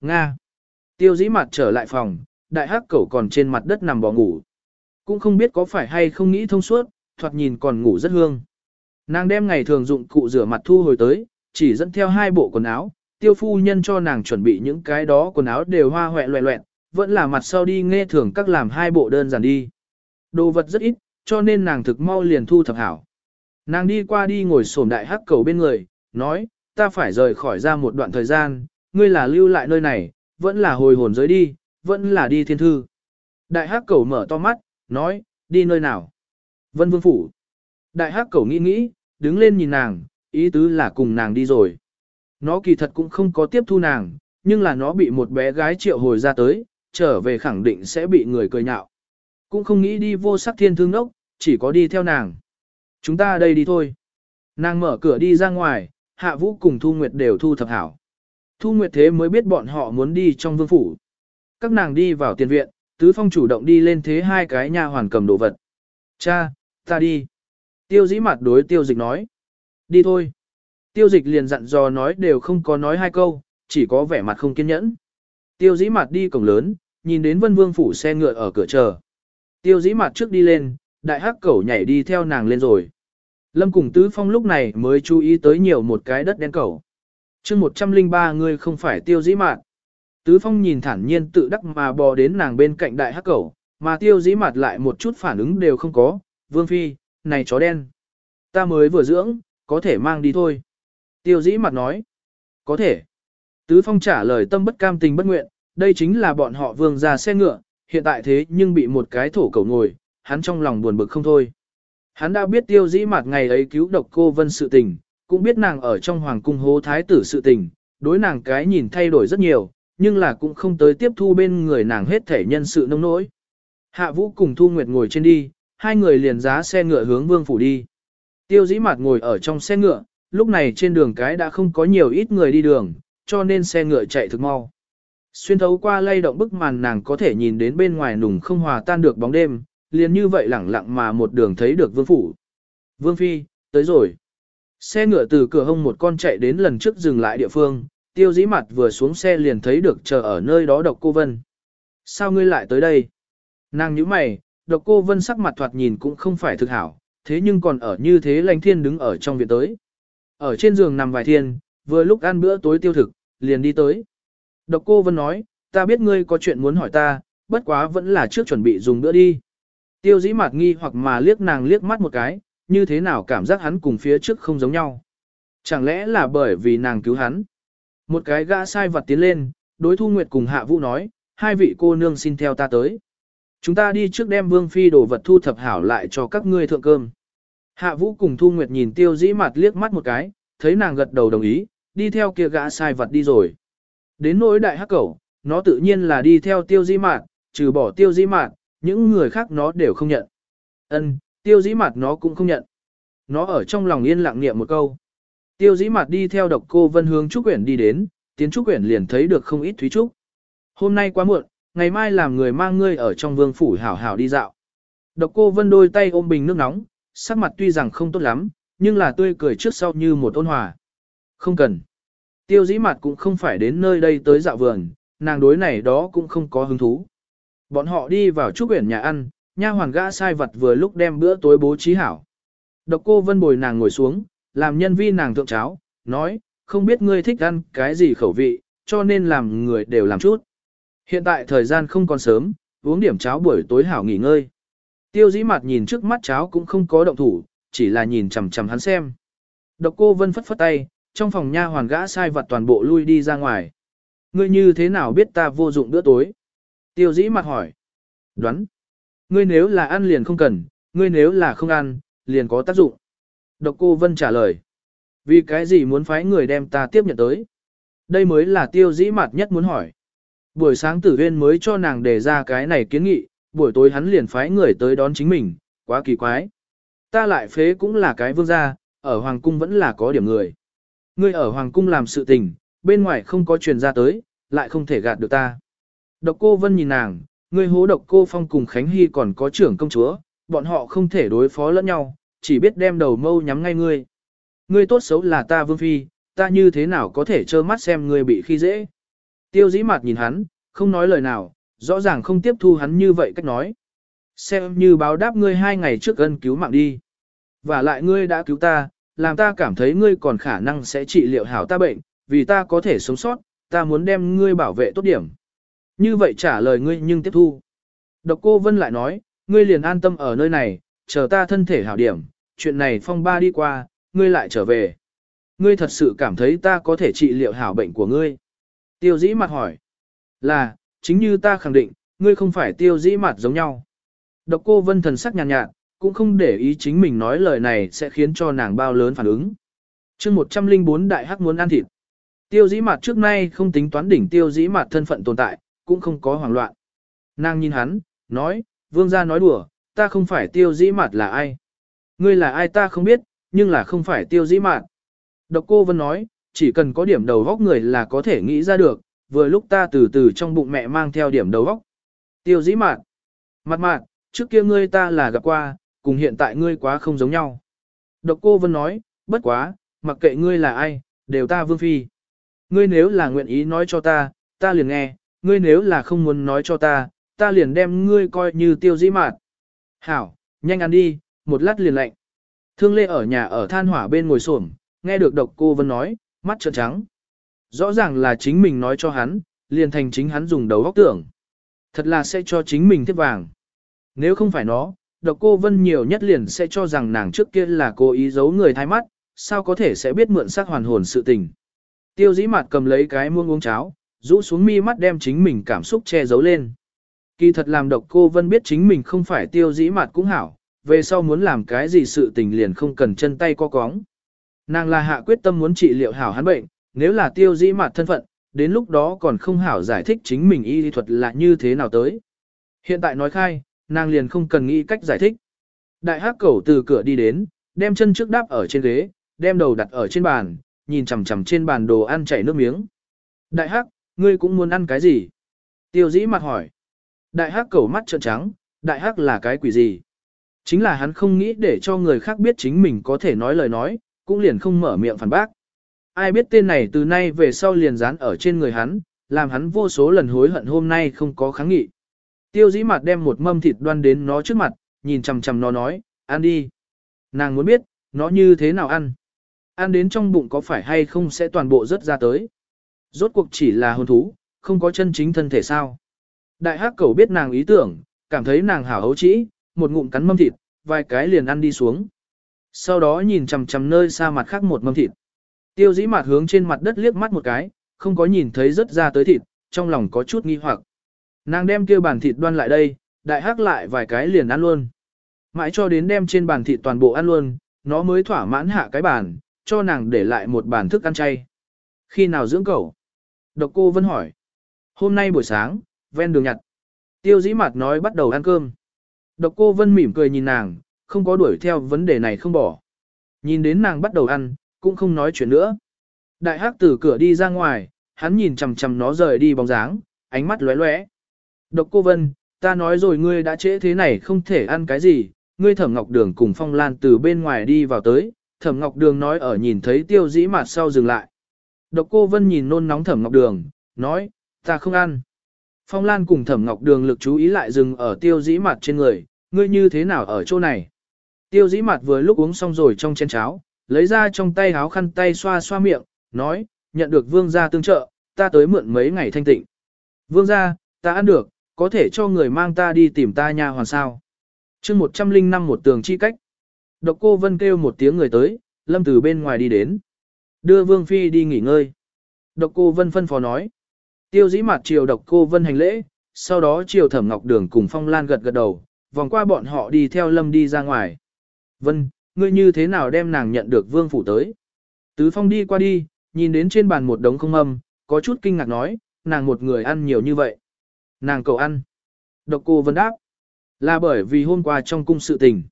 Nga. Tiêu dĩ mặt trở lại phòng, đại hắc cẩu còn trên mặt đất nằm bò ngủ. Cũng không biết có phải hay không nghĩ thông suốt, thoạt nhìn còn ngủ rất hương. Nàng đem ngày thường dụng cụ rửa mặt thu hồi tới, chỉ dẫn theo hai bộ quần áo, tiêu phu nhân cho nàng chuẩn bị những cái đó quần áo đều hoa hoẹ loẹ loẹn, vẫn là mặt sau đi nghe thường các làm hai bộ đơn giản đi. Đồ vật rất ít, cho nên nàng thực mau liền thu thập hảo. Nàng đi qua đi ngồi xổm đại hắc cầu bên người, nói, ta phải rời khỏi ra một đoạn thời gian, ngươi là lưu lại nơi này, vẫn là hồi hồn giới đi, vẫn là đi thiên thư. Đại hắc cầu mở to mắt, nói, đi nơi nào? Vân vương phủ. Đại hắc cầu nghĩ nghĩ, đứng lên nhìn nàng, ý tứ là cùng nàng đi rồi. Nó kỳ thật cũng không có tiếp thu nàng, nhưng là nó bị một bé gái triệu hồi ra tới, trở về khẳng định sẽ bị người cười nhạo. Cũng không nghĩ đi vô sắc thiên thương nốc, chỉ có đi theo nàng. Chúng ta đây đi thôi. Nàng mở cửa đi ra ngoài, Hạ Vũ cùng Thu Nguyệt đều thu thập hảo. Thu Nguyệt thế mới biết bọn họ muốn đi trong vương phủ. Các nàng đi vào tiền viện, Tứ Phong chủ động đi lên thế hai cái nha hoàn cầm đồ vật. Cha, ta đi. Tiêu dĩ mặt đối tiêu dịch nói. Đi thôi. Tiêu dịch liền dặn dò nói đều không có nói hai câu, chỉ có vẻ mặt không kiên nhẫn. Tiêu dĩ mặt đi cổng lớn, nhìn đến vân vương phủ xe ngựa ở cửa chờ. Tiêu dĩ mặt trước đi lên, đại hắc cẩu nhảy đi theo nàng lên rồi. Lâm cùng tứ phong lúc này mới chú ý tới nhiều một cái đất đen cẩu chương 103 người không phải tiêu dĩ mạt. Tứ phong nhìn thản nhiên tự đắc mà bò đến nàng bên cạnh đại hắc cẩu, mà tiêu dĩ mạt lại một chút phản ứng đều không có. Vương phi, này chó đen. Ta mới vừa dưỡng, có thể mang đi thôi. Tiêu dĩ mặt nói. Có thể. Tứ phong trả lời tâm bất cam tình bất nguyện, đây chính là bọn họ vương ra xe ngựa, hiện tại thế nhưng bị một cái thổ cầu ngồi, hắn trong lòng buồn bực không thôi. Hắn đã biết tiêu dĩ mặt ngày ấy cứu độc cô vân sự tình, cũng biết nàng ở trong hoàng cung hố thái tử sự tình, đối nàng cái nhìn thay đổi rất nhiều, nhưng là cũng không tới tiếp thu bên người nàng hết thể nhân sự nông nỗi. Hạ vũ cùng Thu Nguyệt ngồi trên đi, hai người liền giá xe ngựa hướng vương phủ đi. Tiêu dĩ mặt ngồi ở trong xe ngựa, lúc này trên đường cái đã không có nhiều ít người đi đường, cho nên xe ngựa chạy thực mau. Xuyên thấu qua lay động bức màn nàng có thể nhìn đến bên ngoài nùng không hòa tan được bóng đêm, liền như vậy lẳng lặng mà một đường thấy được vương phủ. Vương Phi, tới rồi. Xe ngựa từ cửa hông một con chạy đến lần trước dừng lại địa phương, tiêu dĩ mặt vừa xuống xe liền thấy được chờ ở nơi đó độc cô Vân. Sao ngươi lại tới đây? Nàng nhíu mày, độc cô Vân sắc mặt thoạt nhìn cũng không phải thực hảo, thế nhưng còn ở như thế lành thiên đứng ở trong viện tới. Ở trên giường nằm vài thiên, vừa lúc ăn bữa tối tiêu thực, liền đi tới. Độc cô Vân nói, ta biết ngươi có chuyện muốn hỏi ta, bất quá vẫn là trước chuẩn bị dùng bữa đi. Tiêu dĩ mạt nghi hoặc mà liếc nàng liếc mắt một cái, như thế nào cảm giác hắn cùng phía trước không giống nhau. Chẳng lẽ là bởi vì nàng cứu hắn? Một cái gã sai vật tiến lên, đối thu nguyệt cùng hạ vũ nói, hai vị cô nương xin theo ta tới. Chúng ta đi trước đem vương phi đồ vật thu thập hảo lại cho các ngươi thượng cơm. Hạ vũ cùng thu nguyệt nhìn tiêu dĩ mặt liếc mắt một cái, thấy nàng gật đầu đồng ý, đi theo kia gã sai vật đi rồi. Đến nỗi đại hắc cẩu, nó tự nhiên là đi theo tiêu dĩ mạt, trừ bỏ tiêu dĩ mạt, những người khác nó đều không nhận. Ân, tiêu dĩ mặt nó cũng không nhận. Nó ở trong lòng yên lặng niệm một câu. Tiêu dĩ mặt đi theo độc cô vân hướng Trúc Quyển đi đến, tiến Trúc Quyển liền thấy được không ít Thúy Trúc. Hôm nay quá muộn, ngày mai làm người mang ngươi ở trong vương phủ hảo hảo đi dạo. Độc cô vân đôi tay ôm bình nước nóng, sắc mặt tuy rằng không tốt lắm, nhưng là tươi cười trước sau như một ôn hòa. Không cần. Tiêu dĩ mặt cũng không phải đến nơi đây tới dạo vườn, nàng đối này đó cũng không có hứng thú. Bọn họ đi vào trúc quyển nhà ăn, nha hoàn gã sai vật vừa lúc đem bữa tối bố trí hảo. Độc cô vân bồi nàng ngồi xuống, làm nhân vi nàng thượng cháo, nói, không biết ngươi thích ăn cái gì khẩu vị, cho nên làm người đều làm chút. Hiện tại thời gian không còn sớm, uống điểm cháo buổi tối hảo nghỉ ngơi. Tiêu dĩ mặt nhìn trước mắt cháo cũng không có động thủ, chỉ là nhìn chằm chằm hắn xem. Độc cô vân phất phất tay, trong phòng nha hoàn gã sai vật toàn bộ lui đi ra ngoài. Ngươi như thế nào biết ta vô dụng bữa tối? Tiêu dĩ mặt hỏi. Đoán. Ngươi nếu là ăn liền không cần, ngươi nếu là không ăn, liền có tác dụng. Độc cô Vân trả lời. Vì cái gì muốn phái người đem ta tiếp nhận tới? Đây mới là tiêu dĩ mặt nhất muốn hỏi. Buổi sáng tử viên mới cho nàng đề ra cái này kiến nghị, buổi tối hắn liền phái người tới đón chính mình, quá kỳ quái. Ta lại phế cũng là cái vương gia, ở Hoàng Cung vẫn là có điểm người. Ngươi ở Hoàng Cung làm sự tình, bên ngoài không có truyền ra tới, lại không thể gạt được ta. Độc cô Vân nhìn nàng, ngươi hố độc cô Phong cùng Khánh Hy còn có trưởng công chúa, bọn họ không thể đối phó lẫn nhau, chỉ biết đem đầu mâu nhắm ngay ngươi. Ngươi tốt xấu là ta vương phi, ta như thế nào có thể trơ mắt xem ngươi bị khi dễ. Tiêu dĩ mạt nhìn hắn, không nói lời nào, rõ ràng không tiếp thu hắn như vậy cách nói. Xem như báo đáp ngươi hai ngày trước ân cứu mạng đi. Và lại ngươi đã cứu ta, làm ta cảm thấy ngươi còn khả năng sẽ trị liệu hảo ta bệnh, vì ta có thể sống sót, ta muốn đem ngươi bảo vệ tốt điểm. Như vậy trả lời ngươi nhưng tiếp thu. Độc cô Vân lại nói, ngươi liền an tâm ở nơi này, chờ ta thân thể hảo điểm, chuyện này phong ba đi qua, ngươi lại trở về. Ngươi thật sự cảm thấy ta có thể trị liệu hảo bệnh của ngươi. Tiêu dĩ mặt hỏi. Là, chính như ta khẳng định, ngươi không phải tiêu dĩ mặt giống nhau. Độc cô Vân thần sắc nhàn nhạt, nhạt, cũng không để ý chính mình nói lời này sẽ khiến cho nàng bao lớn phản ứng. chương 104 đại hắc muốn ăn thịt. Tiêu dĩ mặt trước nay không tính toán đỉnh tiêu dĩ mặt thân phận tồn tại, cũng không có hoảng loạn. Nàng nhìn hắn, nói, vương gia nói đùa, ta không phải tiêu dĩ mạt là ai. Ngươi là ai ta không biết, nhưng là không phải tiêu dĩ mạt. Độc cô Vân nói, chỉ cần có điểm đầu góc người là có thể nghĩ ra được, vừa lúc ta từ từ trong bụng mẹ mang theo điểm đầu góc. Tiêu dĩ mạn. Mặt mạn, trước kia ngươi ta là gặp qua, cùng hiện tại ngươi quá không giống nhau. Độc cô Vân nói, bất quá, mặc kệ ngươi là ai, đều ta vương phi. Ngươi nếu là nguyện ý nói cho ta, ta liền nghe, ngươi nếu là không muốn nói cho ta, ta liền đem ngươi coi như tiêu dĩ mạt. Hảo, nhanh ăn đi, một lát liền lạnh. Thương Lê ở nhà ở than hỏa bên ngồi xổm, nghe được độc cô Vân nói, mắt trợn trắng. Rõ ràng là chính mình nói cho hắn, liền thành chính hắn dùng đầu góc tưởng. Thật là sẽ cho chính mình thiết vàng. Nếu không phải nó, độc cô Vân nhiều nhất liền sẽ cho rằng nàng trước kia là cố ý giấu người thay mắt, sao có thể sẽ biết mượn sắc hoàn hồn sự tình. Tiêu dĩ mặt cầm lấy cái muông uống cháo, rũ xuống mi mắt đem chính mình cảm xúc che giấu lên. Kỳ thật làm độc cô Vân biết chính mình không phải tiêu dĩ mặt cũng hảo, về sau muốn làm cái gì sự tình liền không cần chân tay co cóng. Nàng là hạ quyết tâm muốn trị liệu hảo hắn bệnh, nếu là tiêu dĩ mặt thân phận, đến lúc đó còn không hảo giải thích chính mình y lý thuật là như thế nào tới. Hiện tại nói khai, nàng liền không cần nghĩ cách giải thích. Đại hắc cẩu từ cửa đi đến, đem chân trước đáp ở trên ghế, đem đầu đặt ở trên bàn, nhìn chằm chằm trên bàn đồ ăn chảy nước miếng. Đại hắc, ngươi cũng muốn ăn cái gì? Tiêu dĩ mặt hỏi. Đại hắc cẩu mắt trợn trắng, đại hắc là cái quỷ gì? Chính là hắn không nghĩ để cho người khác biết chính mình có thể nói lời nói, cũng liền không mở miệng phản bác. Ai biết tên này từ nay về sau liền dán ở trên người hắn, làm hắn vô số lần hối hận hôm nay không có kháng nghị. Tiêu dĩ mặt đem một mâm thịt đoan đến nó trước mặt, nhìn chằm chằm nó nói, ăn đi. Nàng muốn biết, nó như thế nào ăn. Ăn đến trong bụng có phải hay không sẽ toàn bộ rớt ra tới. Rốt cuộc chỉ là hồn thú, không có chân chính thân thể sao. Đại hắc cầu biết nàng ý tưởng, cảm thấy nàng hảo hấu trĩ, một ngụm cắn mâm thịt, vài cái liền ăn đi xuống. Sau đó nhìn chằm chằm nơi xa mặt khác một mâm thịt. Tiêu dĩ mặt hướng trên mặt đất liếc mắt một cái, không có nhìn thấy rất ra tới thịt, trong lòng có chút nghi hoặc. Nàng đem kia bàn thịt đoan lại đây, đại hắc lại vài cái liền ăn luôn. Mãi cho đến đem trên bàn thịt toàn bộ ăn luôn, nó mới thỏa mãn hạ cái bàn, cho nàng để lại một bàn thức ăn chay. Khi nào dưỡng cẩu? Độc cô vẫn hỏi. Hôm nay buổi sáng, ven đường nhặt. Tiêu dĩ mặt nói bắt đầu ăn cơm. Độc cô Vân mỉm cười nhìn nàng, không có đuổi theo vấn đề này không bỏ. Nhìn đến nàng bắt đầu ăn, cũng không nói chuyện nữa. Đại hắc từ cửa đi ra ngoài, hắn nhìn chằm chằm nó rời đi bóng dáng, ánh mắt lóe lóe. Độc cô Vân, ta nói rồi ngươi đã trễ thế này không thể ăn cái gì, ngươi thẩm ngọc đường cùng phong lan từ bên ngoài đi vào tới, thẩm ngọc đường nói ở nhìn thấy tiêu dĩ mặt sau dừng lại. Độc cô Vân nhìn nôn nóng thẩm ngọc đường, nói, ta không ăn. Phong lan cùng thẩm ngọc đường lực chú ý lại dừng ở tiêu dĩ mặt trên người, ngươi như thế nào ở chỗ này. Tiêu dĩ mặt vừa lúc uống xong rồi trong chén cháo, lấy ra trong tay áo khăn tay xoa xoa miệng, nói, nhận được vương gia tương trợ, ta tới mượn mấy ngày thanh tịnh. Vương gia, ta ăn được, có thể cho người mang ta đi tìm ta nha hoàn sao. chương 105 một tường chi cách. Độc cô Vân kêu một tiếng người tới, lâm từ bên ngoài đi đến. Đưa Vương Phi đi nghỉ ngơi. Độc cô Vân phân phó nói. Tiêu dĩ mặt chiều độc cô Vân hành lễ, sau đó chiều thẩm ngọc đường cùng phong lan gật gật đầu, vòng qua bọn họ đi theo lâm đi ra ngoài. Vân, ngươi như thế nào đem nàng nhận được vương phủ tới? Tứ phong đi qua đi, nhìn đến trên bàn một đống không âm, có chút kinh ngạc nói, nàng một người ăn nhiều như vậy. Nàng cầu ăn. Độc cô Vân đáp. Là bởi vì hôm qua trong cung sự tình.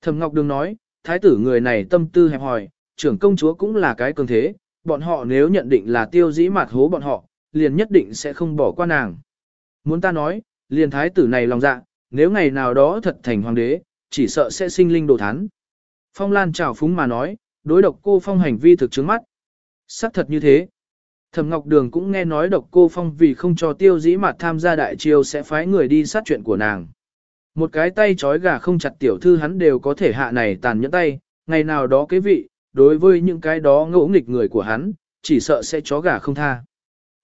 Thẩm Ngọc Đường nói, thái tử người này tâm tư hẹp hòi, trưởng công chúa cũng là cái cường thế, bọn họ nếu nhận định là tiêu dĩ mạt hố bọn họ, liền nhất định sẽ không bỏ qua nàng. Muốn ta nói, liền thái tử này lòng dạ, nếu ngày nào đó thật thành hoàng đế, chỉ sợ sẽ sinh linh đồ thán. Phong Lan chào phúng mà nói, đối độc cô phong hành vi thực chứng mắt. xác thật như thế. Thẩm Ngọc Đường cũng nghe nói độc cô phong vì không cho tiêu dĩ mặt tham gia đại triều sẽ phái người đi sát chuyện của nàng. Một cái tay trói gà không chặt tiểu thư hắn đều có thể hạ này tàn nhẫn tay, ngày nào đó cái vị, đối với những cái đó ngỗ nghịch người của hắn, chỉ sợ sẽ chó gà không tha.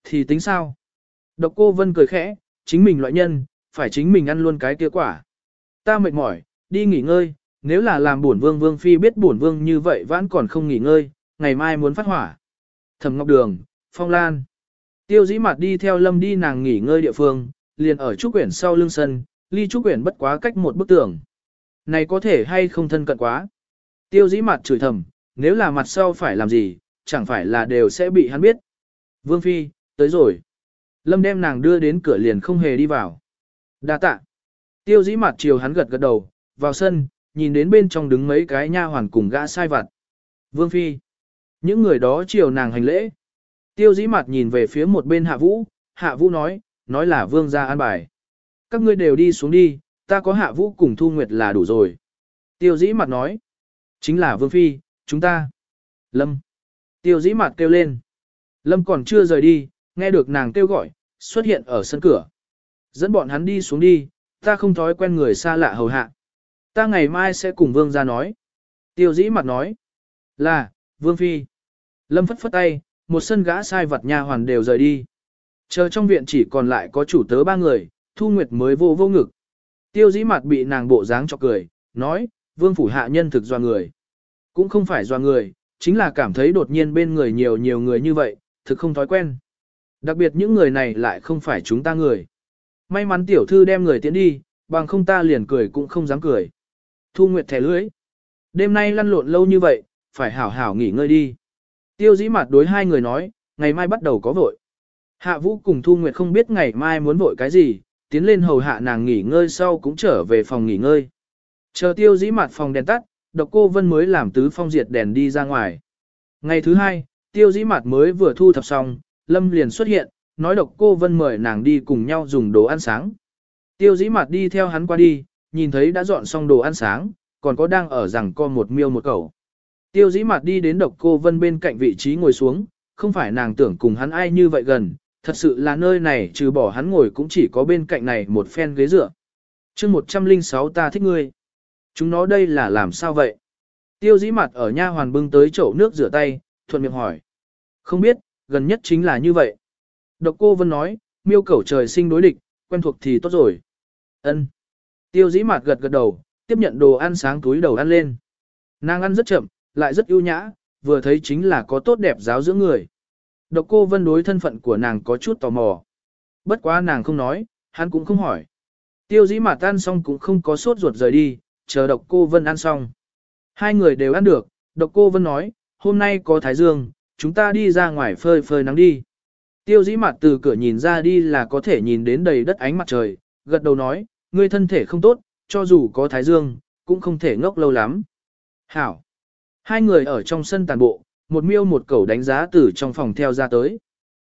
Thì tính sao? Độc cô Vân cười khẽ, chính mình loại nhân, phải chính mình ăn luôn cái kia quả. Ta mệt mỏi, đi nghỉ ngơi, nếu là làm bổn vương vương phi biết bổn vương như vậy vẫn còn không nghỉ ngơi, ngày mai muốn phát hỏa. Thẩm Ngọc Đường, Phong Lan. Tiêu dĩ mặt đi theo lâm đi nàng nghỉ ngơi địa phương, liền ở trúc quyển sau lưng sân, ly trúc quyển bất quá cách một bức tường. Này có thể hay không thân cận quá. Tiêu dĩ mặt chửi thầm, nếu là mặt sau phải làm gì, chẳng phải là đều sẽ bị hắn biết. Vương Phi, tới rồi. Lâm đem nàng đưa đến cửa liền không hề đi vào. Đa tạ. Tiêu dĩ mặt chiều hắn gật gật đầu, vào sân, nhìn đến bên trong đứng mấy cái nha hoàn cùng gã sai vặt. Vương Phi. Những người đó chiều nàng hành lễ. Tiêu dĩ mặt nhìn về phía một bên hạ vũ, hạ vũ nói, nói là vương gia an bài. Các ngươi đều đi xuống đi, ta có hạ vũ cùng thu nguyệt là đủ rồi. Tiêu dĩ mặt nói, chính là vương phi, chúng ta. Lâm. Tiêu dĩ mặt kêu lên. Lâm còn chưa rời đi, nghe được nàng kêu gọi, xuất hiện ở sân cửa. Dẫn bọn hắn đi xuống đi, ta không thói quen người xa lạ hầu hạ. Ta ngày mai sẽ cùng vương ra nói. Tiêu dĩ mặt nói. Là, vương phi. Lâm phất phất tay, một sân gã sai vật nha hoàn đều rời đi. Chờ trong viện chỉ còn lại có chủ tớ ba người, Thu Nguyệt mới vô vô ngực. Tiêu dĩ mặt bị nàng bộ dáng cho cười, nói, vương phủ hạ nhân thực do người. Cũng không phải doa người, chính là cảm thấy đột nhiên bên người nhiều nhiều người như vậy, thực không thói quen. Đặc biệt những người này lại không phải chúng ta người. May mắn tiểu thư đem người tiến đi, bằng không ta liền cười cũng không dám cười. Thu Nguyệt thẻ lưỡi. Đêm nay lăn lộn lâu như vậy, phải hảo hảo nghỉ ngơi đi. Tiêu dĩ mặt đối hai người nói, ngày mai bắt đầu có vội. Hạ vũ cùng Thu Nguyệt không biết ngày mai muốn vội cái gì, tiến lên hầu hạ nàng nghỉ ngơi sau cũng trở về phòng nghỉ ngơi. Chờ tiêu dĩ mặt phòng đèn tắt, độc cô Vân mới làm tứ phong diệt đèn đi ra ngoài. Ngày thứ hai, tiêu dĩ mặt mới vừa thu thập xong, Lâm liền xuất hiện, nói độc cô Vân mời nàng đi cùng nhau dùng đồ ăn sáng. Tiêu dĩ mặt đi theo hắn qua đi, nhìn thấy đã dọn xong đồ ăn sáng, còn có đang ở rằng co một miêu một cẩu. Tiêu dĩ mặt đi đến độc cô Vân bên cạnh vị trí ngồi xuống, không phải nàng tưởng cùng hắn ai như vậy gần, thật sự là nơi này trừ bỏ hắn ngồi cũng chỉ có bên cạnh này một phen ghế dựa. chương 106 ta thích ngươi. Chúng nó đây là làm sao vậy? Tiêu dĩ mặt ở nha hoàn bưng tới chậu nước rửa tay, thuận miệng hỏi. Không biết, gần nhất chính là như vậy. Độc cô Vân nói, miêu cẩu trời sinh đối địch, quen thuộc thì tốt rồi. ân Tiêu dĩ mặt gật gật đầu, tiếp nhận đồ ăn sáng túi đầu ăn lên. Nàng ăn rất chậm, lại rất ưu nhã, vừa thấy chính là có tốt đẹp giáo dưỡng người. Độc cô Vân đối thân phận của nàng có chút tò mò. Bất quá nàng không nói, hắn cũng không hỏi. Tiêu dĩ mặt ăn xong cũng không có sốt ruột rời đi, chờ độc cô Vân ăn xong. Hai người đều ăn được, độc cô Vân nói, hôm nay có thái dương, chúng ta đi ra ngoài phơi phơi nắng đi. Tiêu dĩ mặt từ cửa nhìn ra đi là có thể nhìn đến đầy đất ánh mặt trời, gật đầu nói, ngươi thân thể không tốt, cho dù có thái dương, cũng không thể ngốc lâu lắm. Hảo! Hai người ở trong sân tàn bộ, một miêu một cẩu đánh giá từ trong phòng theo ra tới.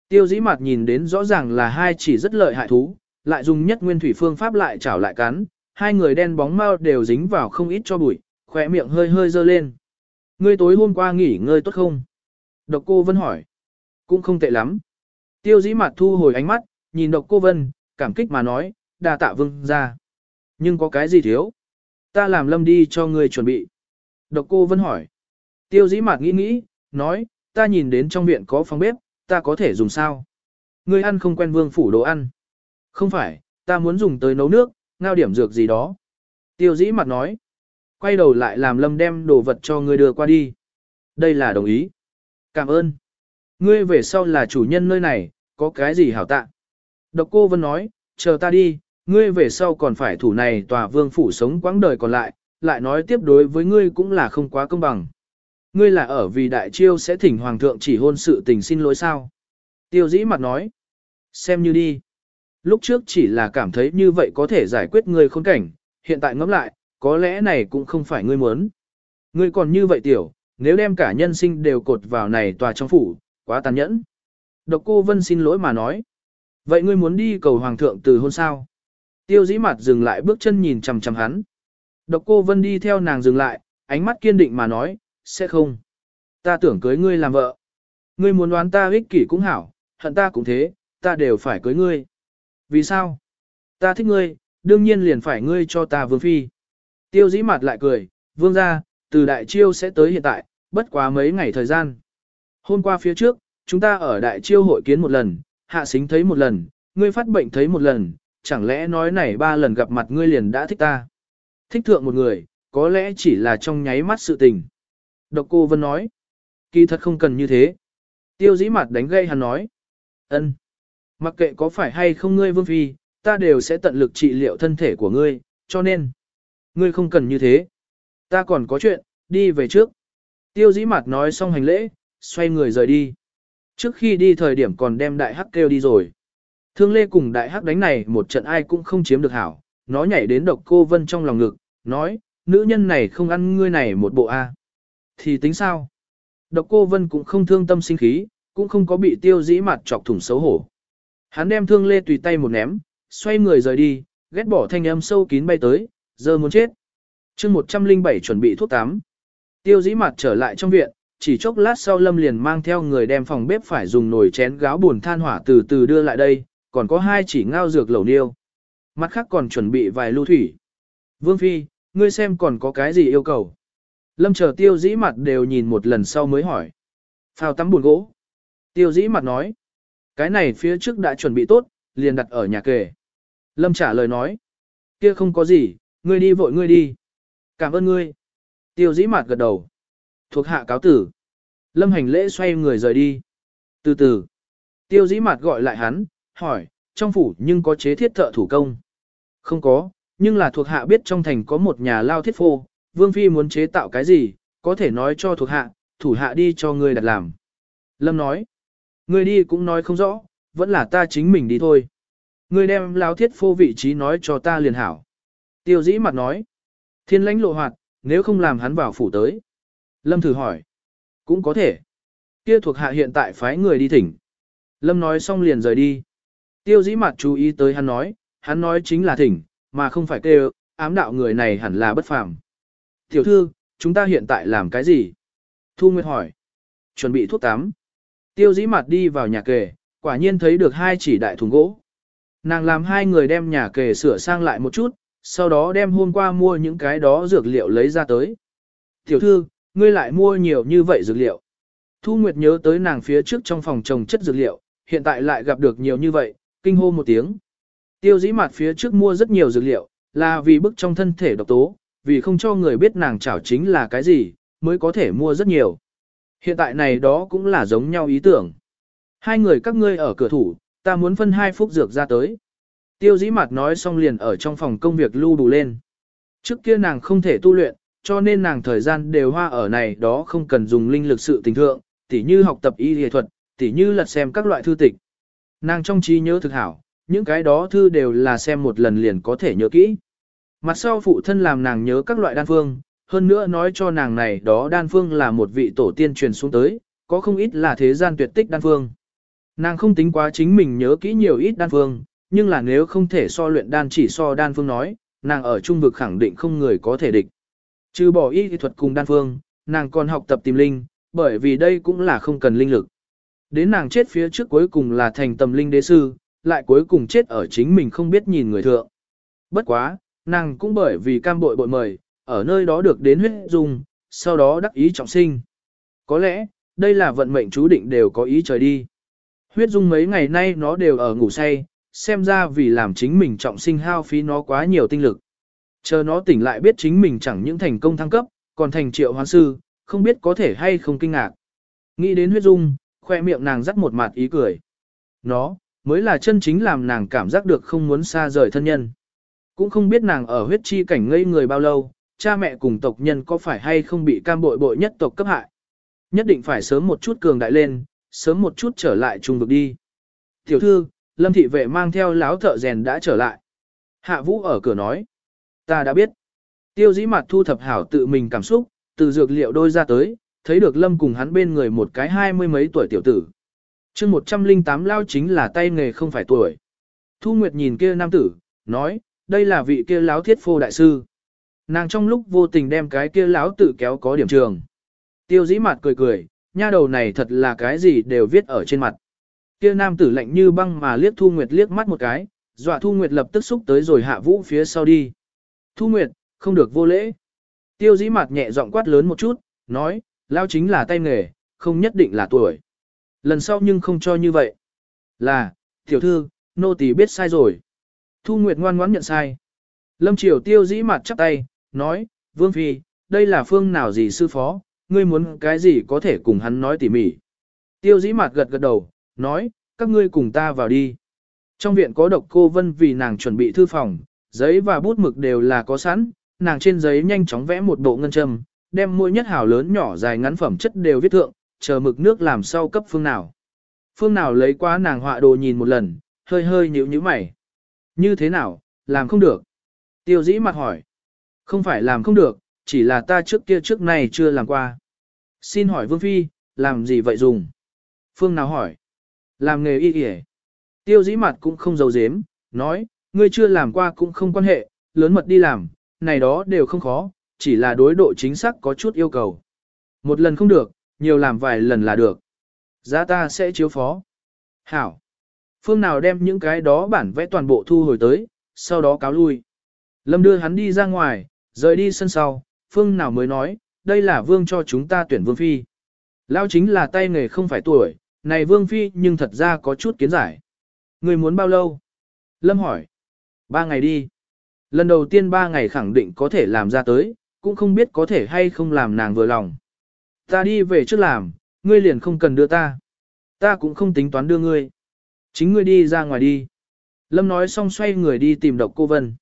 Tiêu dĩ mặt nhìn đến rõ ràng là hai chỉ rất lợi hại thú, lại dùng nhất nguyên thủy phương pháp lại chảo lại cắn, hai người đen bóng mau đều dính vào không ít cho bụi, khỏe miệng hơi hơi dơ lên. Ngươi tối hôm qua nghỉ ngơi tốt không? Độc cô Vân hỏi. Cũng không tệ lắm. Tiêu dĩ mặt thu hồi ánh mắt, nhìn độc cô Vân, cảm kích mà nói, đà tạ vương ra. Nhưng có cái gì thiếu? Ta làm lâm đi cho ngươi chuẩn bị. Độc cô Vân hỏi. Tiêu dĩ mặt nghĩ nghĩ, nói, ta nhìn đến trong viện có phòng bếp, ta có thể dùng sao? Ngươi ăn không quen vương phủ đồ ăn. Không phải, ta muốn dùng tới nấu nước, ngao điểm dược gì đó. Tiêu dĩ mặt nói. Quay đầu lại làm lâm đem đồ vật cho ngươi đưa qua đi. Đây là đồng ý. Cảm ơn. Ngươi về sau là chủ nhân nơi này, có cái gì hảo tạ. Độc cô Vân nói, chờ ta đi, ngươi về sau còn phải thủ này tòa vương phủ sống quãng đời còn lại, lại nói tiếp đối với ngươi cũng là không quá công bằng. Ngươi là ở vì đại chiêu sẽ thỉnh hoàng thượng chỉ hôn sự tình xin lỗi sao? Tiêu dĩ mặt nói. Xem như đi. Lúc trước chỉ là cảm thấy như vậy có thể giải quyết ngươi khốn cảnh, hiện tại ngẫm lại, có lẽ này cũng không phải ngươi muốn. Ngươi còn như vậy tiểu, nếu đem cả nhân sinh đều cột vào này tòa trong phủ, quá tàn nhẫn. Độc cô Vân xin lỗi mà nói. Vậy ngươi muốn đi cầu hoàng thượng từ hôn sao? Tiêu dĩ mặt dừng lại bước chân nhìn chằm chằm hắn. Độc cô Vân đi theo nàng dừng lại, ánh mắt kiên định mà nói, sẽ không. Ta tưởng cưới ngươi làm vợ. Ngươi muốn đoán ta ích kỷ cũng hảo, hận ta cũng thế, ta đều phải cưới ngươi. Vì sao? Ta thích ngươi, đương nhiên liền phải ngươi cho ta vương phi. Tiêu dĩ mặt lại cười, vương ra, từ đại chiêu sẽ tới hiện tại, bất quá mấy ngày thời gian. Hôm qua phía trước, chúng ta ở đại chiêu hội kiến một lần, hạ xính thấy một lần, ngươi phát bệnh thấy một lần, chẳng lẽ nói này ba lần gặp mặt ngươi liền đã thích ta. Thích thượng một người, có lẽ chỉ là trong nháy mắt sự tình. Độc cô Vân nói, kỳ thật không cần như thế. Tiêu dĩ mặt đánh gây hắn nói, ân, mặc kệ có phải hay không ngươi vương phi, ta đều sẽ tận lực trị liệu thân thể của ngươi, cho nên, ngươi không cần như thế. Ta còn có chuyện, đi về trước. Tiêu dĩ mặt nói xong hành lễ, xoay người rời đi. Trước khi đi thời điểm còn đem đại hắc kêu đi rồi. Thương lê cùng đại hắc đánh này một trận ai cũng không chiếm được hảo, nó nhảy đến độc cô vân trong lòng ngực, nói, nữ nhân này không ăn ngươi này một bộ a Thì tính sao? Độc cô vân cũng không thương tâm sinh khí, cũng không có bị tiêu dĩ mặt chọc thủng xấu hổ. Hắn đem thương lê tùy tay một ném, xoay người rời đi, ghét bỏ thanh âm sâu kín bay tới, giờ muốn chết. chương 107 chuẩn bị thuốc tắm. Tiêu dĩ mặt trở lại trong viện, chỉ chốc lát sau lâm liền mang theo người đem phòng bếp phải dùng nồi chén gáo buồn than hỏa từ từ đưa lại đây, còn có hai chỉ ngao dược lẩu niêu. Mặt khác còn chuẩn bị vài lưu thủy. Vương Phi, ngươi xem còn có cái gì yêu cầu. Lâm chờ tiêu dĩ mặt đều nhìn một lần sau mới hỏi. Phao tắm buồn gỗ. Tiêu dĩ mặt nói. Cái này phía trước đã chuẩn bị tốt, liền đặt ở nhà kề. Lâm trả lời nói. Kia không có gì, ngươi đi vội ngươi đi. Cảm ơn ngươi. Tiêu dĩ mạt gật đầu. Thuộc hạ cáo tử. Lâm hành lễ xoay người rời đi. Từ từ. Tiêu dĩ mạt gọi lại hắn, hỏi, trong phủ nhưng có chế thiết thợ thủ công. Không có, nhưng là thuộc hạ biết trong thành có một nhà lao thiết phô, vương phi muốn chế tạo cái gì, có thể nói cho thuộc hạ, thủ hạ đi cho người đặt làm. Lâm nói, ngươi đi cũng nói không rõ, vẫn là ta chính mình đi thôi. Ngươi đem lao thiết phô vị trí nói cho ta liền hảo. Tiêu dĩ mặt nói, thiên lãnh lộ hoạt, nếu không làm hắn vào phủ tới. Lâm thử hỏi, cũng có thể. Kia thuộc hạ hiện tại phái người đi thỉnh. Lâm nói xong liền rời đi. Tiêu dĩ mặt chú ý tới hắn nói, hắn nói chính là thỉnh, mà không phải kêu, ám đạo người này hẳn là bất phàm. Tiểu thư, chúng ta hiện tại làm cái gì? Thu Nguyệt hỏi. Chuẩn bị thuốc tắm. Tiêu dĩ mặt đi vào nhà kề, quả nhiên thấy được hai chỉ đại thùng gỗ. Nàng làm hai người đem nhà kề sửa sang lại một chút, sau đó đem hôm qua mua những cái đó dược liệu lấy ra tới. Tiểu thư, ngươi lại mua nhiều như vậy dược liệu. Thu Nguyệt nhớ tới nàng phía trước trong phòng trồng chất dược liệu, hiện tại lại gặp được nhiều như vậy, kinh hô một tiếng. Tiêu dĩ mặt phía trước mua rất nhiều dược liệu, là vì bức trong thân thể độc tố, vì không cho người biết nàng chảo chính là cái gì, mới có thể mua rất nhiều. Hiện tại này đó cũng là giống nhau ý tưởng. Hai người các ngươi ở cửa thủ, ta muốn phân hai phút dược ra tới. Tiêu dĩ mặt nói xong liền ở trong phòng công việc lưu đủ lên. Trước kia nàng không thể tu luyện, cho nên nàng thời gian đều hoa ở này đó không cần dùng linh lực sự tình thượng, tỉ như học tập y y thuật, tỉ như lật xem các loại thư tịch. Nàng trong trí nhớ thực hảo, những cái đó thư đều là xem một lần liền có thể nhớ kỹ. Mặt sau phụ thân làm nàng nhớ các loại đan phương, hơn nữa nói cho nàng này đó đan phương là một vị tổ tiên truyền xuống tới, có không ít là thế gian tuyệt tích đan phương. Nàng không tính quá chính mình nhớ kỹ nhiều ít đan phương, nhưng là nếu không thể so luyện đan chỉ so đan phương nói, nàng ở trung vực khẳng định không người có thể địch. Trừ bỏ y thuật cùng đan phương, nàng còn học tập tìm linh, bởi vì đây cũng là không cần linh lực. Đến nàng chết phía trước cuối cùng là thành tầm linh đế sư, lại cuối cùng chết ở chính mình không biết nhìn người thượng. Bất quá, nàng cũng bởi vì cam bội bội mời, ở nơi đó được đến huyết dung, sau đó đắc ý trọng sinh. Có lẽ, đây là vận mệnh chú định đều có ý trời đi. Huyết dung mấy ngày nay nó đều ở ngủ say, xem ra vì làm chính mình trọng sinh hao phí nó quá nhiều tinh lực. Chờ nó tỉnh lại biết chính mình chẳng những thành công thăng cấp, còn thành triệu hoán sư, không biết có thể hay không kinh ngạc. Nghĩ đến huyết dung, khoe miệng nàng dắt một mặt ý cười. Nó, mới là chân chính làm nàng cảm giác được không muốn xa rời thân nhân. Cũng không biết nàng ở huyết chi cảnh ngây người bao lâu, cha mẹ cùng tộc nhân có phải hay không bị cam bội bội nhất tộc cấp hại. Nhất định phải sớm một chút cường đại lên, sớm một chút trở lại trung vực đi. Tiểu thư, lâm thị vệ mang theo láo thợ rèn đã trở lại. Hạ vũ ở cửa nói. Ta đã biết. Tiêu dĩ mặt thu thập hảo tự mình cảm xúc, từ dược liệu đôi ra tới, thấy được lâm cùng hắn bên người một cái hai mươi mấy tuổi tiểu tử chương 108 lao chính là tay nghề không phải tuổi. Thu Nguyệt nhìn kia nam tử, nói, đây là vị kia láo thiết phô đại sư. Nàng trong lúc vô tình đem cái kia láo tự kéo có điểm trường. Tiêu dĩ mặt cười cười, nha đầu này thật là cái gì đều viết ở trên mặt. Kia nam tử lạnh như băng mà liếc Thu Nguyệt liếc mắt một cái, dọa Thu Nguyệt lập tức xúc tới rồi hạ vũ phía sau đi. Thu Nguyệt, không được vô lễ. Tiêu dĩ mặt nhẹ giọng quát lớn một chút, nói, lao chính là tay nghề, không nhất định là tuổi. Lần sau nhưng không cho như vậy. Là, tiểu thư, nô tỳ biết sai rồi. Thu Nguyệt ngoan ngoãn nhận sai. Lâm Triều tiêu dĩ mặt chắp tay, nói, Vương Phi, đây là phương nào gì sư phó, ngươi muốn cái gì có thể cùng hắn nói tỉ mỉ. Tiêu dĩ mặt gật gật đầu, nói, các ngươi cùng ta vào đi. Trong viện có độc cô vân vì nàng chuẩn bị thư phòng, giấy và bút mực đều là có sẵn, nàng trên giấy nhanh chóng vẽ một bộ ngân châm, đem mỗi nhất hảo lớn nhỏ dài ngắn phẩm chất đều viết thượng, chờ mực nước làm sau cấp phương nào. Phương nào lấy qua nàng họa đồ nhìn một lần, hơi hơi nhíu nhíu mày. Như thế nào, làm không được? Tiêu dĩ mặt hỏi. Không phải làm không được, chỉ là ta trước kia trước này chưa làm qua. Xin hỏi Vương Phi, làm gì vậy dùng? Phương nào hỏi? Làm nghề y y Tiêu dĩ mặt cũng không giấu dếm, nói, ngươi chưa làm qua cũng không quan hệ, lớn mật đi làm, này đó đều không khó, chỉ là đối độ chính xác có chút yêu cầu. Một lần không được, nhiều làm vài lần là được. Giá ta sẽ chiếu phó. Hảo. Phương nào đem những cái đó bản vẽ toàn bộ thu hồi tới, sau đó cáo lui. Lâm đưa hắn đi ra ngoài, rời đi sân sau, Phương nào mới nói, đây là vương cho chúng ta tuyển vương phi. Lao chính là tay nghề không phải tuổi, này vương phi nhưng thật ra có chút kiến giải. Người muốn bao lâu? Lâm hỏi. Ba ngày đi. Lần đầu tiên ba ngày khẳng định có thể làm ra tới, cũng không biết có thể hay không làm nàng vừa lòng. Ta đi về trước làm, ngươi liền không cần đưa ta. Ta cũng không tính toán đưa ngươi. Chính ngươi đi ra ngoài đi. Lâm nói xong xoay người đi tìm độc cô Vân.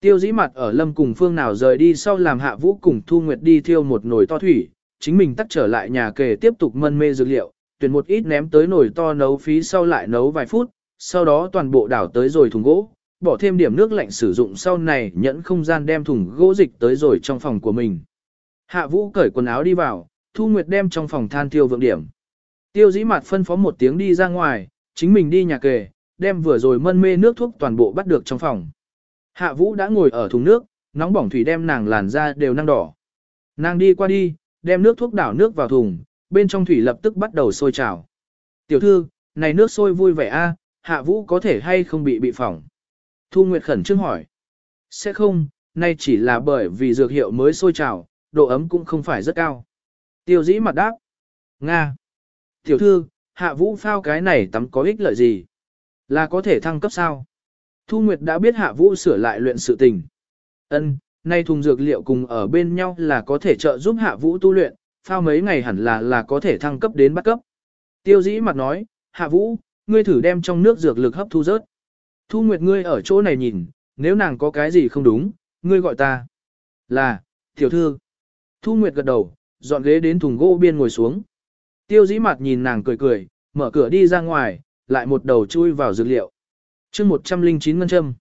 Tiêu dĩ mặt ở Lâm cùng Phương nào rời đi sau làm hạ vũ cùng Thu Nguyệt đi thiêu một nồi to thủy, chính mình tắt trở lại nhà kề tiếp tục mân mê dược liệu, tuyển một ít ném tới nồi to nấu phí sau lại nấu vài phút, sau đó toàn bộ đảo tới rồi thùng gỗ, bỏ thêm điểm nước lạnh sử dụng sau này nhẫn không gian đem thùng gỗ dịch tới rồi trong phòng của mình. Hạ vũ cởi quần áo đi vào, Thu Nguyệt đem trong phòng than thiêu vượng điểm. Tiêu dĩ mặt phân phó một tiếng đi ra ngoài, chính mình đi nhà kề, đem vừa rồi mân mê nước thuốc toàn bộ bắt được trong phòng. Hạ vũ đã ngồi ở thùng nước, nóng bỏng thủy đem nàng làn da đều năng đỏ. Nàng đi qua đi, đem nước thuốc đảo nước vào thùng, bên trong thủy lập tức bắt đầu sôi trào. Tiểu thư, này nước sôi vui vẻ a, hạ vũ có thể hay không bị bị phỏng. Thu Nguyệt khẩn trương hỏi. Sẽ không, nay chỉ là bởi vì dược hiệu mới sôi trào, độ ấm cũng không phải rất cao. Tiêu dĩ mặt đáp. Nga. Tiểu thư, hạ vũ phao cái này tắm có ích lợi gì? Là có thể thăng cấp sao? Thu Nguyệt đã biết hạ vũ sửa lại luyện sự tình. Ân, nay thùng dược liệu cùng ở bên nhau là có thể trợ giúp hạ vũ tu luyện, phao mấy ngày hẳn là là có thể thăng cấp đến bắt cấp. Tiêu dĩ mặt nói, hạ vũ, ngươi thử đem trong nước dược lực hấp thu rớt. Thu Nguyệt ngươi ở chỗ này nhìn, nếu nàng có cái gì không đúng, ngươi gọi ta. Là, tiểu thư. Thu Nguyệt gật đầu, dọn ghế đến thùng gỗ biên ngồi xuống. Tiêu dĩ mặt nhìn nàng cười cười, mở cửa đi ra ngoài, lại một đầu chui vào dược liệu chương 109 ngân châm.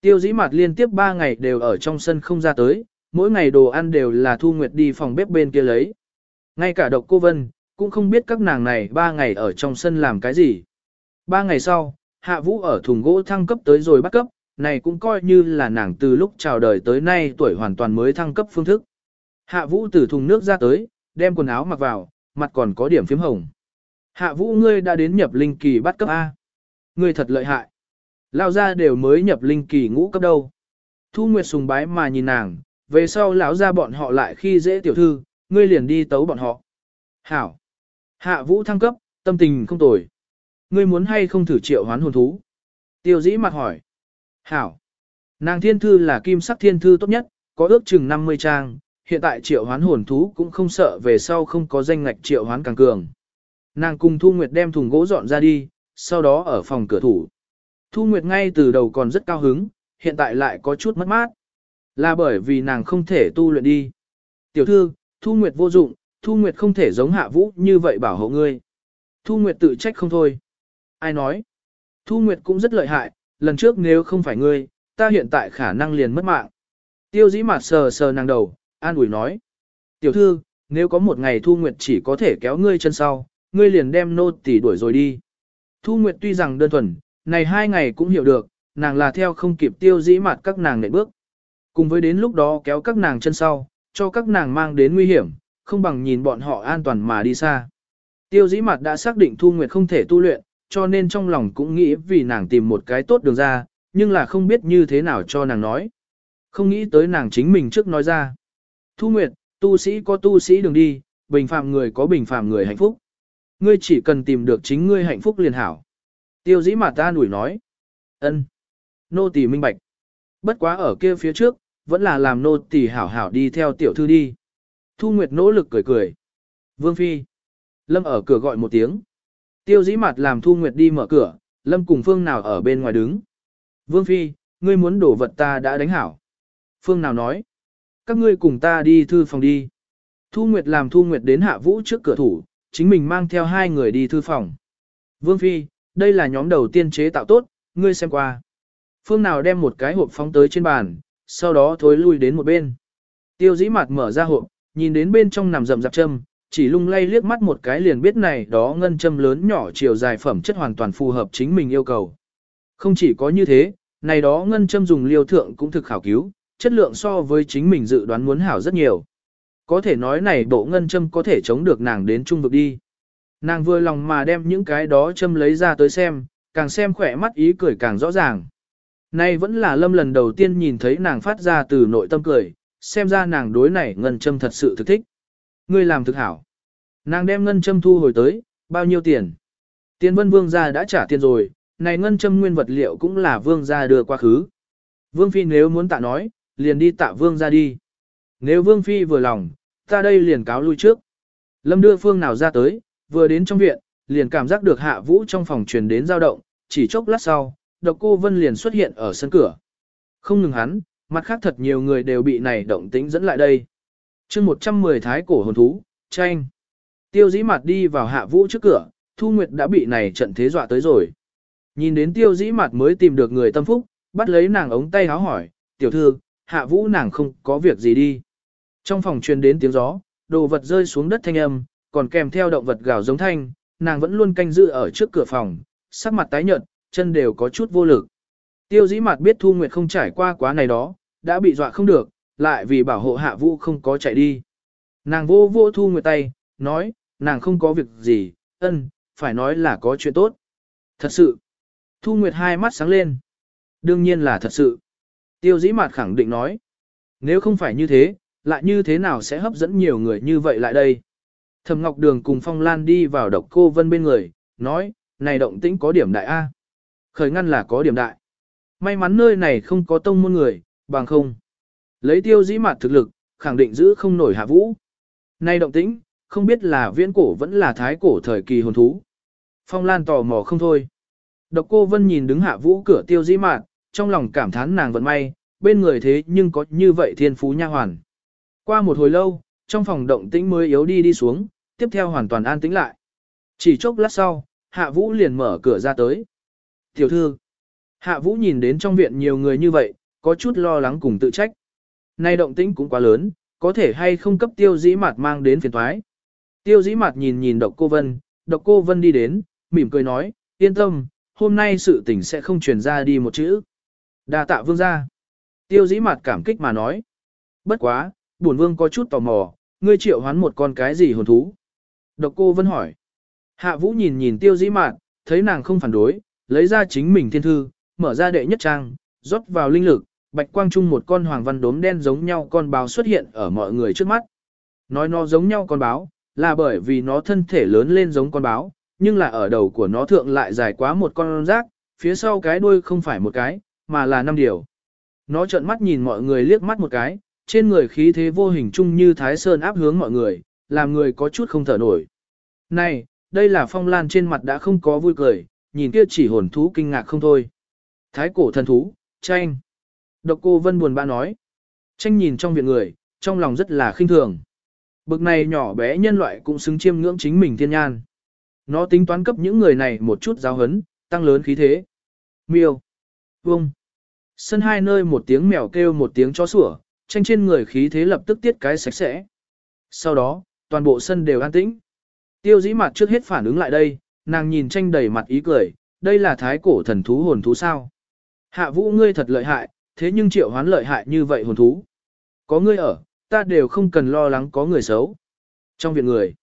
Tiêu dĩ mặt liên tiếp 3 ngày đều ở trong sân không ra tới, mỗi ngày đồ ăn đều là Thu Nguyệt đi phòng bếp bên kia lấy. Ngay cả độc cô Vân, cũng không biết các nàng này 3 ngày ở trong sân làm cái gì. 3 ngày sau, Hạ Vũ ở thùng gỗ thăng cấp tới rồi bắt cấp, này cũng coi như là nàng từ lúc chào đời tới nay tuổi hoàn toàn mới thăng cấp phương thức. Hạ Vũ từ thùng nước ra tới, đem quần áo mặc vào, mặt còn có điểm phím hồng. Hạ Vũ ngươi đã đến nhập linh kỳ bắt cấp A. Ngươi thật lợi hại. Lao ra đều mới nhập linh kỳ ngũ cấp đâu. Thu Nguyệt sùng bái mà nhìn nàng, về sau lão ra bọn họ lại khi dễ tiểu thư, ngươi liền đi tấu bọn họ. Hảo. Hạ Vũ thăng cấp, tâm tình không tồi. Ngươi muốn hay không thử triệu hoán hồn thú? Tiêu dĩ mặt hỏi. Hảo. Nàng thiên thư là kim sắc thiên thư tốt nhất, có ước chừng 50 trang, hiện tại triệu hoán hồn thú cũng không sợ về sau không có danh ngạch triệu hoán càng cường. Nàng cùng Thu Nguyệt đem thùng gỗ dọn ra đi, sau đó ở phòng cửa thủ. Thu Nguyệt ngay từ đầu còn rất cao hứng, hiện tại lại có chút mất mát. Là bởi vì nàng không thể tu luyện đi. Tiểu thư, Thu Nguyệt vô dụng, Thu Nguyệt không thể giống hạ vũ như vậy bảo hộ ngươi. Thu Nguyệt tự trách không thôi. Ai nói? Thu Nguyệt cũng rất lợi hại, lần trước nếu không phải ngươi, ta hiện tại khả năng liền mất mạng. Tiêu dĩ mặt sờ sờ nàng đầu, an ủi nói. Tiểu thư, nếu có một ngày Thu Nguyệt chỉ có thể kéo ngươi chân sau, ngươi liền đem nô tỉ đuổi rồi đi. Thu Nguyệt tuy rằng đơn thuần, này hai ngày cũng hiểu được, nàng là theo không kịp tiêu dĩ mặt các nàng nệ bước. Cùng với đến lúc đó kéo các nàng chân sau, cho các nàng mang đến nguy hiểm, không bằng nhìn bọn họ an toàn mà đi xa. Tiêu dĩ mặt đã xác định Thu Nguyệt không thể tu luyện, cho nên trong lòng cũng nghĩ vì nàng tìm một cái tốt đường ra, nhưng là không biết như thế nào cho nàng nói. Không nghĩ tới nàng chính mình trước nói ra. Thu Nguyệt, tu sĩ có tu sĩ đường đi, bình phạm người có bình phạm người hạnh phúc. Ngươi chỉ cần tìm được chính ngươi hạnh phúc liền hảo. Tiêu dĩ mà ta nủi nói. ân, Nô tỳ minh bạch. Bất quá ở kia phía trước, vẫn là làm nô tỳ hảo hảo đi theo tiểu thư đi. Thu Nguyệt nỗ lực cười cười. Vương Phi. Lâm ở cửa gọi một tiếng. Tiêu dĩ mặt làm Thu Nguyệt đi mở cửa, Lâm cùng Phương nào ở bên ngoài đứng. Vương Phi, ngươi muốn đổ vật ta đã đánh hảo. Phương nào nói. Các ngươi cùng ta đi thư phòng đi. Thu Nguyệt làm Thu Nguyệt đến hạ vũ trước cửa thủ, chính mình mang theo hai người đi thư phòng. Vương Phi, đây là nhóm đầu tiên chế tạo tốt, ngươi xem qua. Phương nào đem một cái hộp phóng tới trên bàn, sau đó thối lui đến một bên. Tiêu dĩ mặt mở ra hộp, nhìn đến bên trong nằm rậm rạp châm, chỉ lung lay liếc mắt một cái liền biết này đó ngân châm lớn nhỏ chiều dài phẩm chất hoàn toàn phù hợp chính mình yêu cầu. Không chỉ có như thế, này đó ngân châm dùng liều thượng cũng thực khảo cứu, chất lượng so với chính mình dự đoán muốn hảo rất nhiều. Có thể nói này bộ ngân châm có thể chống được nàng đến trung vực đi. Nàng vừa lòng mà đem những cái đó châm lấy ra tới xem, càng xem khỏe mắt ý cười càng rõ ràng. Nay vẫn là lâm lần đầu tiên nhìn thấy nàng phát ra từ nội tâm cười, xem ra nàng đối này ngân châm thật sự thực thích. Ngươi làm thực hảo. Nàng đem ngân châm thu hồi tới, bao nhiêu tiền? Tiền vân vương gia đã trả tiền rồi, này ngân châm nguyên vật liệu cũng là vương gia đưa qua khứ. Vương phi nếu muốn tạ nói, liền đi tạ vương gia đi. Nếu vương phi vừa lòng, ta đây liền cáo lui trước. Lâm đưa phương nào ra tới, vừa đến trong viện, liền cảm giác được hạ vũ trong phòng truyền đến dao động, chỉ chốc lát sau, độc cô Vân liền xuất hiện ở sân cửa. Không ngừng hắn, mặt khác thật nhiều người đều bị này động tĩnh dẫn lại đây. chương 110 thái cổ hồn thú, tranh. Tiêu dĩ mặt đi vào hạ vũ trước cửa, Thu Nguyệt đã bị này trận thế dọa tới rồi. Nhìn đến tiêu dĩ mặt mới tìm được người tâm phúc, bắt lấy nàng ống tay háo hỏi, tiểu thư, hạ vũ nàng không có việc gì đi. Trong phòng truyền đến tiếng gió, đồ vật rơi xuống đất thanh âm, còn kèm theo động vật gào giống thanh, nàng vẫn luôn canh giữ ở trước cửa phòng, sắc mặt tái nhợt, chân đều có chút vô lực. Tiêu dĩ mặt biết Thu Nguyệt không trải qua quá này đó, đã bị dọa không được, lại vì bảo hộ hạ vũ không có chạy đi. Nàng vô vô Thu Nguyệt tay, nói, nàng không có việc gì, ân, phải nói là có chuyện tốt. Thật sự. Thu Nguyệt hai mắt sáng lên. Đương nhiên là thật sự. Tiêu dĩ mặt khẳng định nói. Nếu không phải như thế, lại như thế nào sẽ hấp dẫn nhiều người như vậy lại đây? Thẩm Ngọc Đường cùng Phong Lan đi vào độc cô vân bên người, nói, này động tĩnh có điểm đại A. Khởi ngăn là có điểm đại. May mắn nơi này không có tông môn người, bằng không. Lấy tiêu dĩ mặt thực lực, khẳng định giữ không nổi hạ vũ. Này động tĩnh, không biết là viễn cổ vẫn là thái cổ thời kỳ hồn thú. Phong Lan tò mò không thôi. Độc cô Vân nhìn đứng hạ vũ cửa tiêu dĩ mạn, trong lòng cảm thán nàng vận may, bên người thế nhưng có như vậy thiên phú nha hoàn. Qua một hồi lâu, trong phòng động tĩnh mới yếu đi đi xuống, tiếp theo hoàn toàn an tĩnh lại. Chỉ chốc lát sau, hạ vũ liền mở cửa ra tới. Tiểu thư, hạ vũ nhìn đến trong viện nhiều người như vậy, có chút lo lắng cùng tự trách. Nay động tĩnh cũng quá lớn, có thể hay không cấp tiêu dĩ mặt mang đến phiền thoái. Tiêu dĩ mặt nhìn nhìn độc cô Vân, độc cô Vân đi đến, mỉm cười nói, yên tâm, hôm nay sự tình sẽ không truyền ra đi một chữ. đa tạ vương gia. Tiêu dĩ mặt cảm kích mà nói. Bất quá, bổn vương có chút tò mò, ngươi triệu hoán một con cái gì hồn thú? Độc cô Vân hỏi. Hạ vũ nhìn nhìn tiêu dĩ mạn, thấy nàng không phản đối, lấy ra chính mình thiên thư, mở ra đệ nhất trang, rót vào linh lực, bạch quang trung một con hoàng văn đốm đen giống nhau con báo xuất hiện ở mọi người trước mắt. Nói nó giống nhau con báo, là bởi vì nó thân thể lớn lên giống con báo, nhưng là ở đầu của nó thượng lại dài quá một con rác, phía sau cái đuôi không phải một cái, mà là năm điều. Nó trợn mắt nhìn mọi người liếc mắt một cái, trên người khí thế vô hình chung như thái sơn áp hướng mọi người, làm người có chút không thở nổi. Này, đây là phong lan trên mặt đã không có vui cười, nhìn kia chỉ hồn thú kinh ngạc không thôi. Thái cổ thần thú, tranh. Độc cô Vân buồn bã nói. Tranh nhìn trong viện người, trong lòng rất là khinh thường. Bực này nhỏ bé nhân loại cũng xứng chiêm ngưỡng chính mình thiên nhan. Nó tính toán cấp những người này một chút giáo hấn, tăng lớn khí thế. Miêu. Vông. Sân hai nơi một tiếng mèo kêu một tiếng chó sủa, tranh trên người khí thế lập tức tiết cái sạch sẽ. Sau đó, toàn bộ sân đều an tĩnh. Tiêu dĩ mặt trước hết phản ứng lại đây, nàng nhìn tranh đầy mặt ý cười, đây là thái cổ thần thú hồn thú sao. Hạ vũ ngươi thật lợi hại, thế nhưng triệu hoán lợi hại như vậy hồn thú. Có ngươi ở, ta đều không cần lo lắng có người xấu. Trong viện người,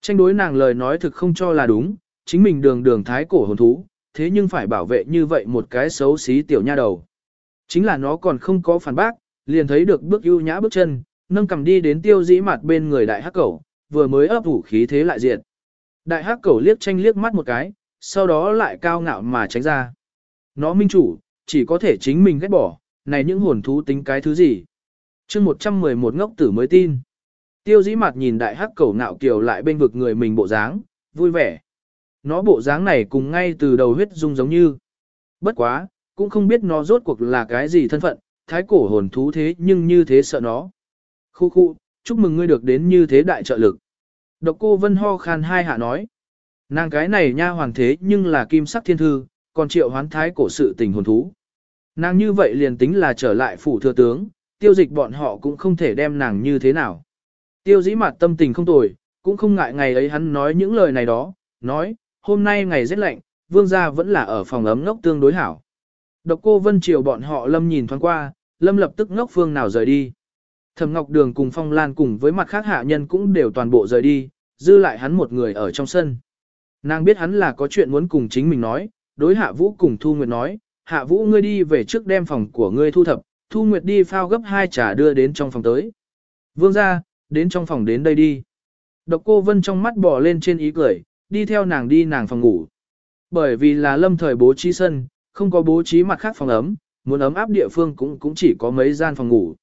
Tranh đối nàng lời nói thực không cho là đúng, chính mình đường đường thái cổ hồn thú, thế nhưng phải bảo vệ như vậy một cái xấu xí tiểu nha đầu. Chính là nó còn không có phản bác, liền thấy được bước ưu nhã bước chân, nâng cầm đi đến tiêu dĩ mặt bên người đại hắc cẩu, vừa mới ấp ủ khí thế lại diện. Đại hắc cẩu liếc tranh liếc mắt một cái, sau đó lại cao ngạo mà tránh ra. Nó minh chủ, chỉ có thể chính mình ghét bỏ, này những hồn thú tính cái thứ gì. chương 111 ngốc tử mới tin. Tiêu dĩ mặt nhìn đại hắc cẩu ngạo kiều lại bên vực người mình bộ dáng, vui vẻ. Nó bộ dáng này cùng ngay từ đầu huyết dung giống như. Bất quá, cũng không biết nó rốt cuộc là cái gì thân phận, thái cổ hồn thú thế nhưng như thế sợ nó. Khu khu, chúc mừng ngươi được đến như thế đại trợ lực. Độc cô Vân ho khan hai hạ nói. Nàng cái này nha hoàng thế nhưng là kim sắc thiên thư, còn triệu hoán thái cổ sự tình hồn thú. Nàng như vậy liền tính là trở lại phủ thừa tướng, tiêu dịch bọn họ cũng không thể đem nàng như thế nào. Tiêu dĩ mặt tâm tình không tồi, cũng không ngại ngày ấy hắn nói những lời này đó, nói, hôm nay ngày rất lạnh, vương gia vẫn là ở phòng ấm ngốc tương đối hảo. Độc cô Vân Triều bọn họ lâm nhìn thoáng qua, lâm lập tức ngốc phương nào rời đi. Thẩm Ngọc Đường cùng Phong Lan cùng với mặt khác hạ nhân cũng đều toàn bộ rời đi, dư lại hắn một người ở trong sân. Nàng biết hắn là có chuyện muốn cùng chính mình nói, đối hạ vũ cùng Thu Nguyệt nói, hạ vũ ngươi đi về trước đem phòng của ngươi thu thập, Thu Nguyệt đi phao gấp hai trà đưa đến trong phòng tới. Vương ra, đến trong phòng đến đây đi. Độc cô Vân trong mắt bò lên trên ý cười, đi theo nàng đi nàng phòng ngủ. Bởi vì là lâm thời bố trí sân, không có bố trí mặt khác phòng ấm, muốn ấm áp địa phương cũng cũng chỉ có mấy gian phòng ngủ.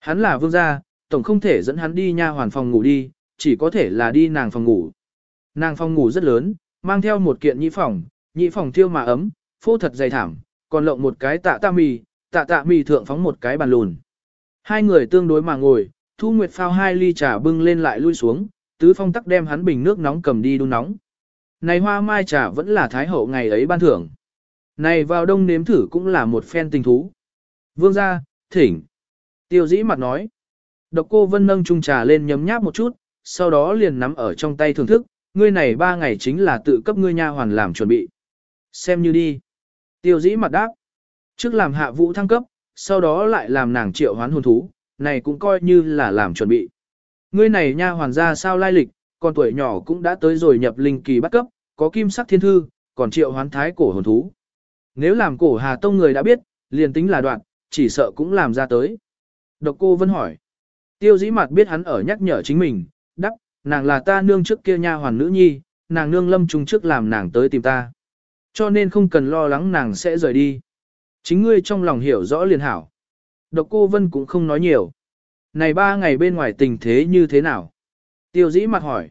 Hắn là vương gia, tổng không thể dẫn hắn đi nha hoàn phòng ngủ đi, chỉ có thể là đi nàng phòng ngủ. Nàng phòng ngủ rất lớn, mang theo một kiện nhị phòng, nhị phòng thiêu mà ấm, phô thật dày thảm, còn lộng một cái tạ tạ mì, tạ tạ mì thượng phóng một cái bàn lùn. Hai người tương đối mà ngồi, Thu Nguyệt phao hai ly trà bưng lên lại lui xuống, Tứ Phong tắc đem hắn bình nước nóng cầm đi đun nóng. Này hoa mai trà vẫn là thái hậu ngày ấy ban thưởng. Này vào đông nếm thử cũng là một phen tình thú. Vương gia, thỉnh. Tiêu dĩ mặt nói. Độc cô vân nâng chung trà lên nhấm nháp một chút, sau đó liền nắm ở trong tay thưởng thức, ngươi này ba ngày chính là tự cấp ngươi nha hoàn làm chuẩn bị. Xem như đi. Tiêu dĩ mặt đáp. Trước làm hạ vũ thăng cấp, sau đó lại làm nàng triệu hoán hồn thú, này cũng coi như là làm chuẩn bị. Ngươi này nha hoàn ra sao lai lịch, còn tuổi nhỏ cũng đã tới rồi nhập linh kỳ bắt cấp, có kim sắc thiên thư, còn triệu hoán thái cổ hồn thú. Nếu làm cổ Hà Tông người đã biết, liền tính là đoạn, chỉ sợ cũng làm ra tới. Độc cô Vân hỏi. Tiêu dĩ mặt biết hắn ở nhắc nhở chính mình, đắc, nàng là ta nương trước kia nha hoàn nữ nhi, nàng nương lâm trung trước làm nàng tới tìm ta. Cho nên không cần lo lắng nàng sẽ rời đi. Chính ngươi trong lòng hiểu rõ liền hảo. Độc cô Vân cũng không nói nhiều. Này ba ngày bên ngoài tình thế như thế nào? Tiêu dĩ mặt hỏi.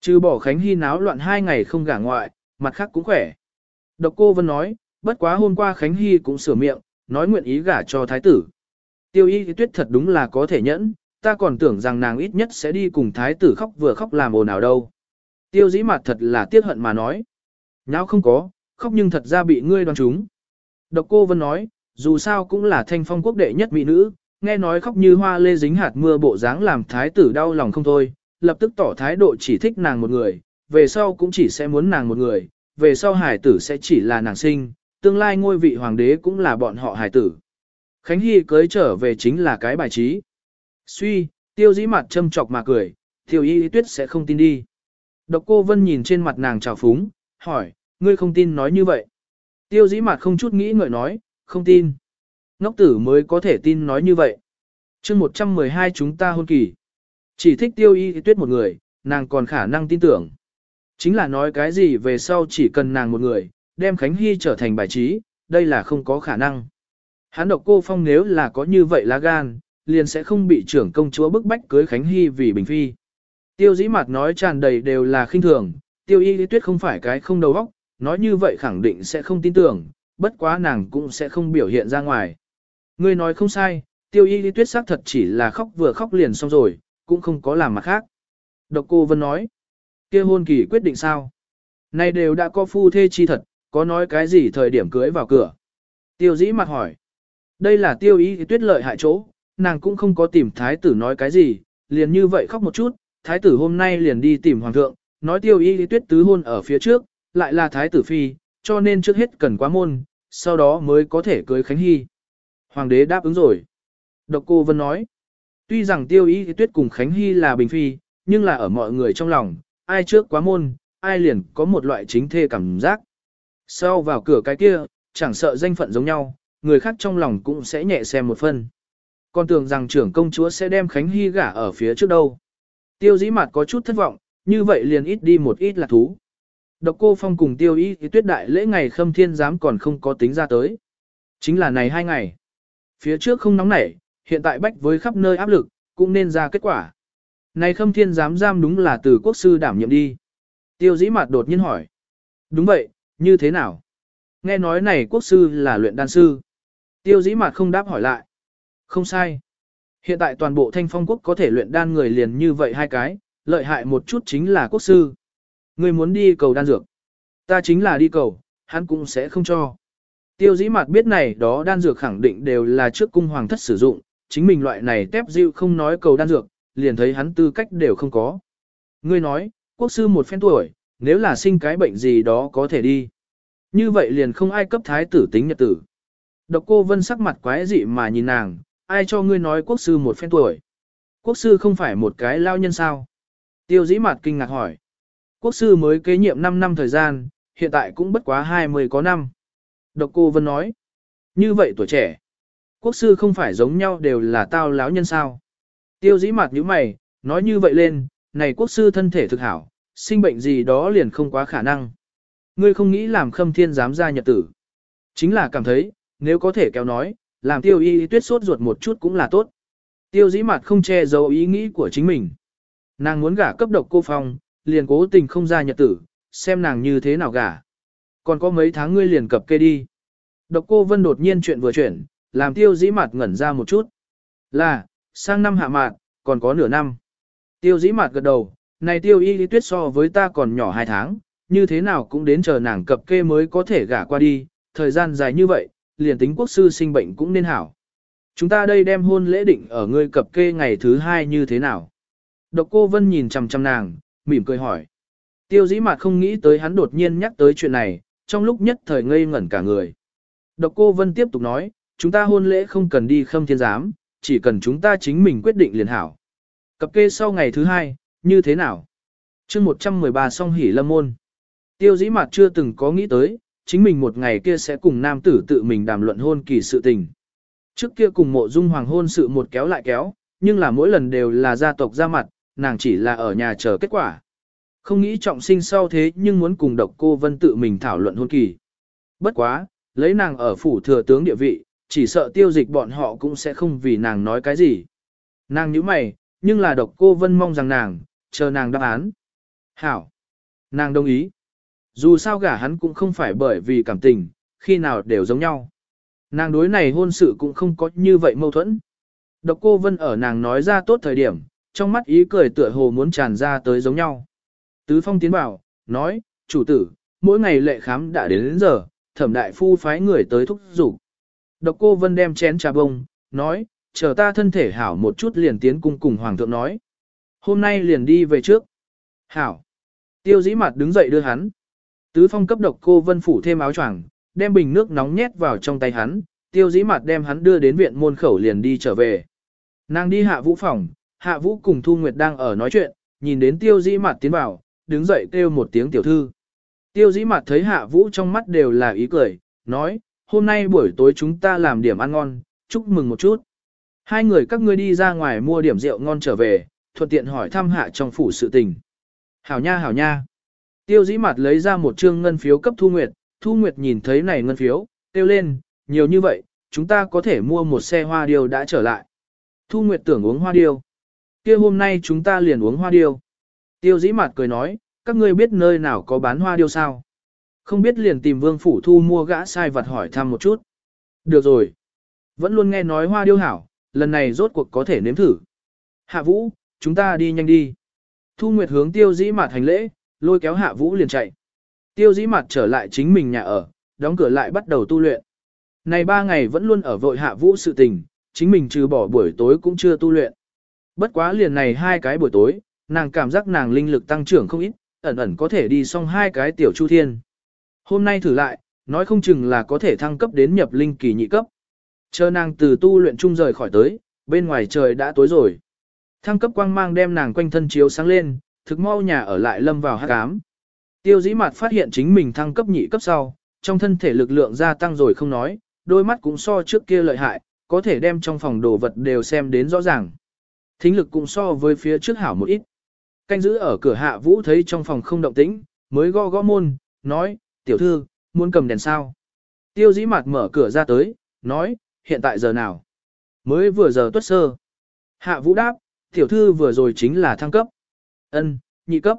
Trừ bỏ Khánh Hy náo loạn hai ngày không gả ngoại, mặt khác cũng khỏe. Độc cô Vân nói, bất quá hôm qua Khánh Hy cũng sửa miệng, nói nguyện ý gả cho thái tử. Tiêu y tuyết thật đúng là có thể nhẫn, ta còn tưởng rằng nàng ít nhất sẽ đi cùng thái tử khóc vừa khóc làm ồn nào đâu. Tiêu dĩ mặt thật là tiếc hận mà nói. Nháo không có, khóc nhưng thật ra bị ngươi đoán trúng. Độc cô Vân nói, dù sao cũng là thanh phong quốc đệ nhất mỹ nữ, nghe nói khóc như hoa lê dính hạt mưa bộ dáng làm thái tử đau lòng không thôi, lập tức tỏ thái độ chỉ thích nàng một người, về sau cũng chỉ sẽ muốn nàng một người, về sau hải tử sẽ chỉ là nàng sinh, tương lai ngôi vị hoàng đế cũng là bọn họ hải tử. Khánh Hy cưới trở về chính là cái bài trí. Suy, tiêu dĩ mặt châm chọc mà cười, tiêu y tuyết sẽ không tin đi. Độc cô Vân nhìn trên mặt nàng trào phúng, hỏi, ngươi không tin nói như vậy. Tiêu dĩ mặt không chút nghĩ ngợi nói, không tin. Ngốc tử mới có thể tin nói như vậy. chương 112 chúng ta hôn kỳ. Chỉ thích tiêu y tuyết một người, nàng còn khả năng tin tưởng. Chính là nói cái gì về sau chỉ cần nàng một người, đem Khánh Hy trở thành bài trí, đây là không có khả năng. Hắn độc cô phong nếu là có như vậy lá gan, liền sẽ không bị trưởng công chúa bức bách cưới Khánh Hy vì bình phi. Tiêu dĩ mặt nói tràn đầy đều là khinh thường, tiêu y lý tuyết không phải cái không đầu óc, nói như vậy khẳng định sẽ không tin tưởng, bất quá nàng cũng sẽ không biểu hiện ra ngoài. Ngươi nói không sai, tiêu y lý tuyết xác thật chỉ là khóc vừa khóc liền xong rồi, cũng không có làm mặt khác. Độc cô Vân nói, kia hôn kỳ quyết định sao? Này đều đã có phu thê chi thật, có nói cái gì thời điểm cưới vào cửa. Tiêu dĩ mặt hỏi. Đây là tiêu ý tuyết lợi hại chỗ, nàng cũng không có tìm thái tử nói cái gì, liền như vậy khóc một chút, thái tử hôm nay liền đi tìm hoàng thượng, nói tiêu ý tuyết tứ hôn ở phía trước, lại là thái tử phi, cho nên trước hết cần quá môn, sau đó mới có thể cưới Khánh Hy. Hoàng đế đáp ứng rồi. Độc cô Vân nói, tuy rằng tiêu ý tuyết cùng Khánh Hy là bình phi, nhưng là ở mọi người trong lòng, ai trước quá môn, ai liền có một loại chính thê cảm giác. Sau vào cửa cái kia, chẳng sợ danh phận giống nhau, người khác trong lòng cũng sẽ nhẹ xem một phân. Còn tưởng rằng trưởng công chúa sẽ đem Khánh Hy gả ở phía trước đâu. Tiêu dĩ mặt có chút thất vọng, như vậy liền ít đi một ít là thú. Độc cô phong cùng tiêu ý thì tuyết đại lễ ngày khâm thiên giám còn không có tính ra tới. Chính là này hai ngày. Phía trước không nóng nảy, hiện tại bách với khắp nơi áp lực, cũng nên ra kết quả. Này khâm thiên giám giam đúng là từ quốc sư đảm nhiệm đi. Tiêu dĩ mặt đột nhiên hỏi. Đúng vậy, như thế nào? Nghe nói này quốc sư là luyện đan sư. Tiêu dĩ mặt không đáp hỏi lại. Không sai. Hiện tại toàn bộ thanh phong quốc có thể luyện đan người liền như vậy hai cái, lợi hại một chút chính là quốc sư. Người muốn đi cầu đan dược. Ta chính là đi cầu, hắn cũng sẽ không cho. Tiêu dĩ mặt biết này đó đan dược khẳng định đều là trước cung hoàng thất sử dụng, chính mình loại này tép dịu không nói cầu đan dược, liền thấy hắn tư cách đều không có. Ngươi nói, quốc sư một phen tuổi, nếu là sinh cái bệnh gì đó có thể đi. Như vậy liền không ai cấp thái tử tính nhật tử. Độc cô vân sắc mặt quái dị mà nhìn nàng, ai cho ngươi nói quốc sư một phen tuổi. Quốc sư không phải một cái lao nhân sao. Tiêu dĩ mặt kinh ngạc hỏi. Quốc sư mới kế nhiệm 5 năm thời gian, hiện tại cũng bất quá 20 có năm. Độc cô Vân nói. Như vậy tuổi trẻ. Quốc sư không phải giống nhau đều là tao láo nhân sao. Tiêu dĩ mặt như mày, nói như vậy lên, này quốc sư thân thể thực hảo, sinh bệnh gì đó liền không quá khả năng. Ngươi không nghĩ làm khâm thiên dám ra nhật tử. Chính là cảm thấy, nếu có thể kéo nói, làm tiêu y tuyết sốt ruột một chút cũng là tốt. Tiêu dĩ mặt không che giấu ý nghĩ của chính mình. Nàng muốn gả cấp độc cô phong, liền cố tình không ra nhật tử, xem nàng như thế nào gả. Còn có mấy tháng ngươi liền cập kê đi. Độc cô vân đột nhiên chuyện vừa chuyển, làm tiêu dĩ mặt ngẩn ra một chút. Là, sang năm hạ mạn, còn có nửa năm. Tiêu dĩ mặt gật đầu, này tiêu y lý tuyết so với ta còn nhỏ hai tháng, như thế nào cũng đến chờ nàng cập kê mới có thể gả qua đi, thời gian dài như vậy, liền tính quốc sư sinh bệnh cũng nên hảo. Chúng ta đây đem hôn lễ định ở ngươi cập kê ngày thứ hai như thế nào? Độc cô Vân nhìn chằm chằm nàng, mỉm cười hỏi. Tiêu dĩ mặt không nghĩ tới hắn đột nhiên nhắc tới chuyện này, trong lúc nhất thời ngây ngẩn cả người. Độc cô Vân tiếp tục nói, chúng ta hôn lễ không cần đi khâm thiên giám, chỉ cần chúng ta chính mình quyết định liền hảo. Cập kê sau ngày thứ hai, như thế nào? chương 113 song hỉ lâm môn. Tiêu dĩ mặt chưa từng có nghĩ tới, chính mình một ngày kia sẽ cùng nam tử tự mình đàm luận hôn kỳ sự tình. Trước kia cùng mộ dung hoàng hôn sự một kéo lại kéo, nhưng là mỗi lần đều là gia tộc ra mặt, nàng chỉ là ở nhà chờ kết quả. Không nghĩ trọng sinh sau thế nhưng muốn cùng độc cô vân tự mình thảo luận hôn kỳ. Bất quá, lấy nàng ở phủ thừa tướng địa vị, chỉ sợ tiêu dịch bọn họ cũng sẽ không vì nàng nói cái gì. Nàng nhíu mày, nhưng là độc cô vân mong rằng nàng, chờ nàng đáp án. Hảo. Nàng đồng ý. Dù sao gả hắn cũng không phải bởi vì cảm tình, khi nào đều giống nhau. Nàng đối này hôn sự cũng không có như vậy mâu thuẫn. Độc cô Vân ở nàng nói ra tốt thời điểm, trong mắt ý cười tựa hồ muốn tràn ra tới giống nhau. Tứ Phong tiến bảo, nói, chủ tử, mỗi ngày lệ khám đã đến, đến giờ, thẩm đại phu phái người tới thúc giục. Độc cô Vân đem chén trà bông, nói, chờ ta thân thể hảo một chút liền tiến cung cùng hoàng thượng nói. Hôm nay liền đi về trước. Hảo. Tiêu dĩ mặt đứng dậy đưa hắn. Tứ phong cấp độc cô Vân phủ thêm áo choàng, đem bình nước nóng nhét vào trong tay hắn, tiêu dĩ mặt đem hắn đưa đến viện môn khẩu liền đi trở về. Nàng đi hạ vũ phòng, hạ vũ cùng Thu Nguyệt đang ở nói chuyện, nhìn đến tiêu dĩ mặt tiến vào, đứng dậy kêu một tiếng tiểu thư. Tiêu dĩ mặt thấy hạ vũ trong mắt đều là ý cười, nói, hôm nay buổi tối chúng ta làm điểm ăn ngon, chúc mừng một chút. Hai người các ngươi đi ra ngoài mua điểm rượu ngon trở về, thuận tiện hỏi thăm hạ trong phủ sự tình. Hảo nha hảo nha. Tiêu dĩ mặt lấy ra một trương ngân phiếu cấp Thu Nguyệt, Thu Nguyệt nhìn thấy này ngân phiếu, tiêu lên, nhiều như vậy, chúng ta có thể mua một xe hoa điêu đã trở lại. Thu Nguyệt tưởng uống hoa điêu. kia hôm nay chúng ta liền uống hoa điêu. Tiêu dĩ mặt cười nói, các ngươi biết nơi nào có bán hoa điêu sao? Không biết liền tìm vương phủ thu mua gã sai vật hỏi thăm một chút. Được rồi. Vẫn luôn nghe nói hoa điêu hảo, lần này rốt cuộc có thể nếm thử. Hạ vũ, chúng ta đi nhanh đi. Thu Nguyệt hướng tiêu dĩ mặt hành lễ, lôi kéo hạ vũ liền chạy. Tiêu dĩ mặt trở lại chính mình nhà ở, đóng cửa lại bắt đầu tu luyện. Này ba ngày vẫn luôn ở vội hạ vũ sự tình, chính mình trừ bỏ buổi tối cũng chưa tu luyện. Bất quá liền này hai cái buổi tối, nàng cảm giác nàng linh lực tăng trưởng không ít, ẩn ẩn có thể đi xong hai cái tiểu chu thiên. Hôm nay thử lại, nói không chừng là có thể thăng cấp đến nhập linh kỳ nhị cấp. Chờ nàng từ tu luyện chung rời khỏi tới, bên ngoài trời đã tối rồi. Thăng cấp quang mang đem nàng quanh thân chiếu sáng lên, thực mau nhà ở lại lâm vào hắc ám. Tiêu dĩ mặt phát hiện chính mình thăng cấp nhị cấp sau, trong thân thể lực lượng gia tăng rồi không nói, đôi mắt cũng so trước kia lợi hại, có thể đem trong phòng đồ vật đều xem đến rõ ràng. Thính lực cũng so với phía trước hảo một ít. Canh giữ ở cửa hạ vũ thấy trong phòng không động tĩnh, mới gõ gõ môn, nói, tiểu thư, muốn cầm đèn sao. Tiêu dĩ mặt mở cửa ra tới, nói, hiện tại giờ nào? Mới vừa giờ tuất sơ. Hạ vũ đáp, tiểu thư vừa rồi chính là thăng cấp ân nhị cấp.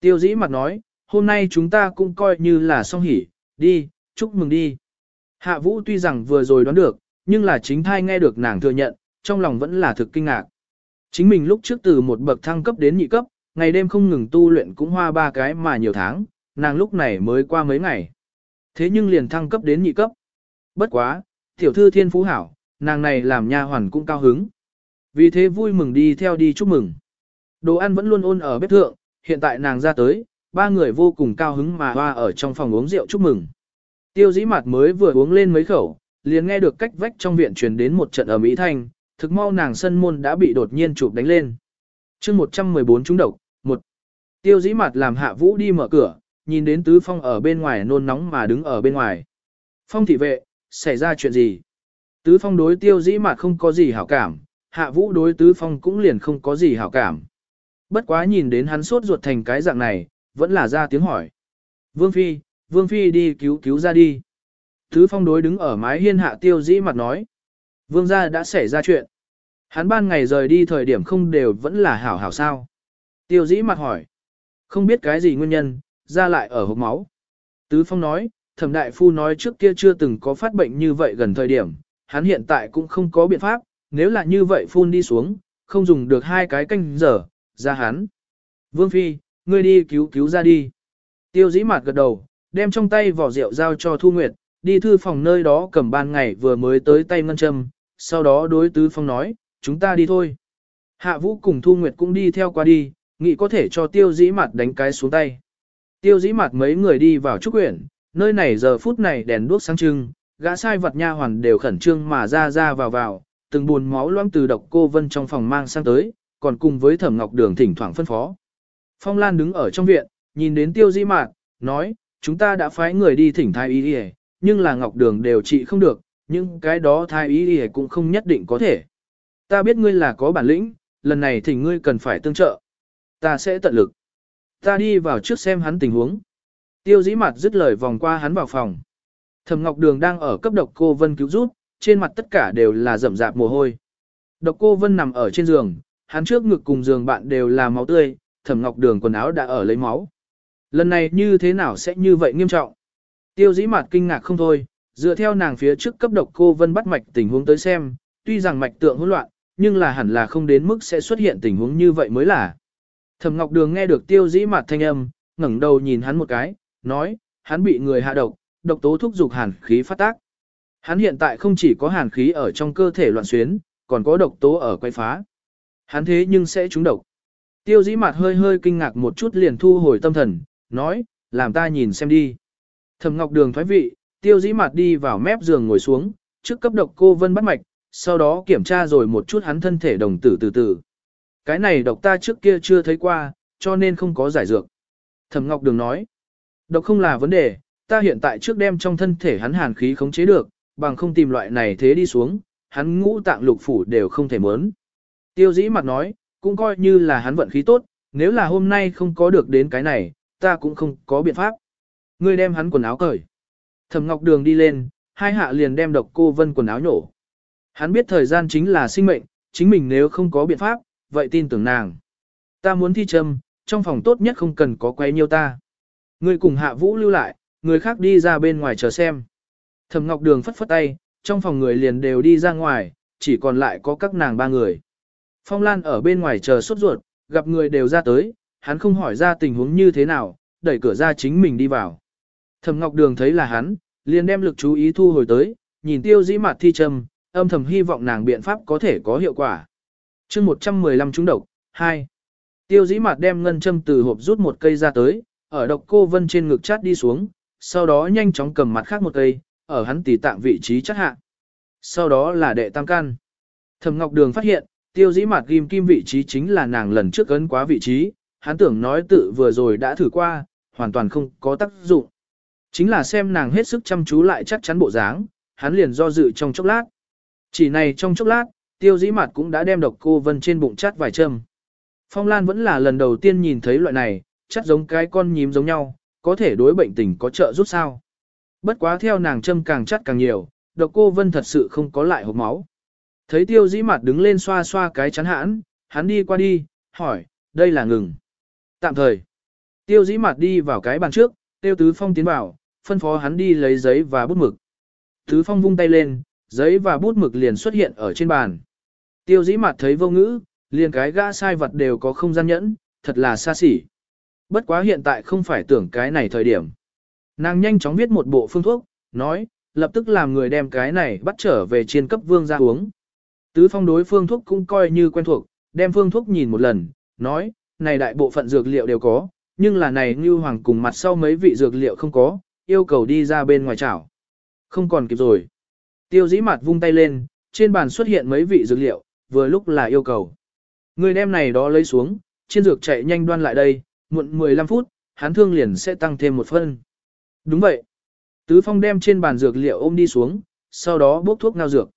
Tiêu dĩ mặt nói, hôm nay chúng ta cũng coi như là xong hỉ, đi, chúc mừng đi. Hạ vũ tuy rằng vừa rồi đoán được, nhưng là chính thai nghe được nàng thừa nhận, trong lòng vẫn là thực kinh ngạc. Chính mình lúc trước từ một bậc thăng cấp đến nhị cấp, ngày đêm không ngừng tu luyện cũng hoa ba cái mà nhiều tháng, nàng lúc này mới qua mấy ngày. Thế nhưng liền thăng cấp đến nhị cấp. Bất quá, tiểu thư thiên phú hảo, nàng này làm nha hoàn cũng cao hứng. Vì thế vui mừng đi theo đi chúc mừng. Đồ ăn vẫn luôn ôn ở bếp thượng, hiện tại nàng ra tới, ba người vô cùng cao hứng mà hoa ở trong phòng uống rượu chúc mừng. Tiêu dĩ mặt mới vừa uống lên mấy khẩu, liền nghe được cách vách trong viện truyền đến một trận ở Mỹ Thanh, thực mau nàng sân môn đã bị đột nhiên chụp đánh lên. chương 114 trúng độc, một Tiêu dĩ mặt làm hạ vũ đi mở cửa, nhìn đến tứ phong ở bên ngoài nôn nóng mà đứng ở bên ngoài. Phong thị vệ, xảy ra chuyện gì? Tứ phong đối tiêu dĩ mặt không có gì hảo cảm, hạ vũ đối tứ phong cũng liền không có gì hảo cảm. Bất quá nhìn đến hắn sốt ruột thành cái dạng này, vẫn là ra tiếng hỏi. Vương Phi, Vương Phi đi cứu cứu ra đi. Tứ phong đối đứng ở mái hiên hạ tiêu dĩ mặt nói. Vương gia đã xảy ra chuyện. Hắn ban ngày rời đi thời điểm không đều vẫn là hảo hảo sao. Tiêu dĩ mặt hỏi. Không biết cái gì nguyên nhân, ra lại ở hộp máu. Tứ phong nói, thẩm đại phu nói trước kia chưa từng có phát bệnh như vậy gần thời điểm, hắn hiện tại cũng không có biện pháp, nếu là như vậy phun đi xuống, không dùng được hai cái canh giờ, ra hắn. Vương Phi, ngươi đi cứu cứu ra đi. Tiêu dĩ mạt gật đầu, đem trong tay vỏ rượu giao cho Thu Nguyệt, đi thư phòng nơi đó cầm ban ngày vừa mới tới tay ngân châm, sau đó đối tứ phong nói, chúng ta đi thôi. Hạ vũ cùng Thu Nguyệt cũng đi theo qua đi, nghĩ có thể cho tiêu dĩ mặt đánh cái xuống tay. Tiêu dĩ mặt mấy người đi vào trúc quyển, nơi này giờ phút này đèn đuốc sáng trưng, gã sai vật nha hoàn đều khẩn trương mà ra ra vào vào, từng buồn máu loãng từ độc cô vân trong phòng mang sang tới, còn cùng với thẩm ngọc đường thỉnh thoảng phân phó. Phong Lan đứng ở trong viện, nhìn đến tiêu Di mạt, nói, chúng ta đã phái người đi thỉnh thái y đi nhưng là ngọc đường đều trị không được, nhưng cái đó thái y đi cũng không nhất định có thể. Ta biết ngươi là có bản lĩnh, lần này thỉnh ngươi cần phải tương trợ. Ta sẽ tận lực. Ta đi vào trước xem hắn tình huống. Tiêu dĩ mặt dứt lời vòng qua hắn vào phòng. Thẩm Ngọc Đường đang ở cấp độc cô Vân cứu giúp, trên mặt tất cả đều là rậm rạp mồ hôi. Độc cô Vân nằm ở trên giường, hắn trước ngực cùng giường bạn đều là máu tươi, Thẩm Ngọc Đường quần áo đã ở lấy máu. Lần này như thế nào sẽ như vậy nghiêm trọng? Tiêu dĩ mặt kinh ngạc không thôi, dựa theo nàng phía trước cấp độc cô Vân bắt mạch tình huống tới xem, tuy rằng mạch tượng hỗn loạn, nhưng là hẳn là không đến mức sẽ xuất hiện tình huống như vậy mới là. Thẩm Ngọc Đường nghe được tiêu dĩ mặt thanh âm, ngẩng đầu nhìn hắn một cái, nói, hắn bị người hạ độc, độc tố thúc dục hàn khí phát tác. Hắn hiện tại không chỉ có hàn khí ở trong cơ thể loạn xuyến, còn có độc tố ở quay phá. Hắn thế nhưng sẽ trúng độc. Tiêu dĩ mặt hơi hơi kinh ngạc một chút liền thu hồi tâm thần, nói, làm ta nhìn xem đi. Thẩm Ngọc Đường thoái vị, tiêu dĩ mặt đi vào mép giường ngồi xuống, trước cấp độc cô vân bắt mạch, sau đó kiểm tra rồi một chút hắn thân thể đồng tử từ từ. Cái này độc ta trước kia chưa thấy qua, cho nên không có giải dược. Thẩm Ngọc Đường nói, độc không là vấn đề, ta hiện tại trước đem trong thân thể hắn hàn khí khống chế được, bằng không tìm loại này thế đi xuống, hắn ngũ tạng lục phủ đều không thể mớn. Tiêu dĩ mặt nói, cũng coi như là hắn vận khí tốt, nếu là hôm nay không có được đến cái này, ta cũng không có biện pháp. Ngươi đem hắn quần áo cởi. Thẩm Ngọc Đường đi lên, hai hạ liền đem độc cô vân quần áo nhổ. Hắn biết thời gian chính là sinh mệnh, chính mình nếu không có biện pháp, vậy tin tưởng nàng. Ta muốn thi châm, trong phòng tốt nhất không cần có quay nhiêu ta. Ngươi cùng hạ vũ lưu lại, người khác đi ra bên ngoài chờ xem. Thẩm Ngọc Đường phất phất tay, trong phòng người liền đều đi ra ngoài, chỉ còn lại có các nàng ba người. Phong Lan ở bên ngoài chờ sốt ruột, gặp người đều ra tới, hắn không hỏi ra tình huống như thế nào, đẩy cửa ra chính mình đi vào. Thẩm Ngọc Đường thấy là hắn, liền đem lực chú ý thu hồi tới, nhìn tiêu dĩ mặt thi trầm, âm thầm hy vọng nàng biện pháp có thể có hiệu quả. chương 115 trúng độc, 2. Tiêu dĩ mặt đem ngân châm từ hộp rút một cây ra tới, ở độc cô vân trên ngực chát đi xuống, sau đó nhanh chóng cầm mặt khác một cây, ở hắn tỉ tạng vị trí chát hạ. Sau đó là đệ tam căn. Thẩm Ngọc Đường phát hiện, tiêu dĩ mặt ghim kim vị trí chính là nàng lần trước ấn quá vị trí, hắn tưởng nói tự vừa rồi đã thử qua, hoàn toàn không có tác dụng. Chính là xem nàng hết sức chăm chú lại chắc chắn bộ dáng, hắn liền do dự trong chốc lát. Chỉ này trong chốc lát, tiêu dĩ mặt cũng đã đem độc cô vân trên bụng chát vài châm. Phong Lan vẫn là lần đầu tiên nhìn thấy loại này, chắc giống cái con nhím giống nhau, có thể đối bệnh tình có trợ giúp sao. Bất quá theo nàng châm càng chắt càng nhiều, độc cô vân thật sự không có lại hộp máu. Thấy tiêu dĩ mặt đứng lên xoa xoa cái chắn hãn, hắn đi qua đi, hỏi, đây là ngừng. Tạm thời, tiêu dĩ mặt đi vào cái bàn trước, tiêu tứ phong tiến vào, phân phó hắn đi lấy giấy và bút mực. Tứ phong vung tay lên, giấy và bút mực liền xuất hiện ở trên bàn. Tiêu dĩ mặt thấy vô ngữ, liền cái gã sai vật đều có không gian nhẫn, thật là xa xỉ. Bất quá hiện tại không phải tưởng cái này thời điểm. Nàng nhanh chóng viết một bộ phương thuốc, nói, lập tức làm người đem cái này bắt trở về chiên cấp vương ra uống. Tứ phong đối phương thuốc cũng coi như quen thuộc, đem phương thuốc nhìn một lần, nói, này đại bộ phận dược liệu đều có, nhưng là này như hoàng cùng mặt sau mấy vị dược liệu không có, yêu cầu đi ra bên ngoài chảo. Không còn kịp rồi. Tiêu dĩ mặt vung tay lên, trên bàn xuất hiện mấy vị dược liệu, vừa lúc là yêu cầu. Người đem này đó lấy xuống, chiên dược chạy nhanh đoan lại đây, muộn 15 phút, hắn thương liền sẽ tăng thêm một phân. Đúng vậy. Tứ Phong đem trên bàn dược liệu ôm đi xuống, sau đó bốc thuốc ngao dược.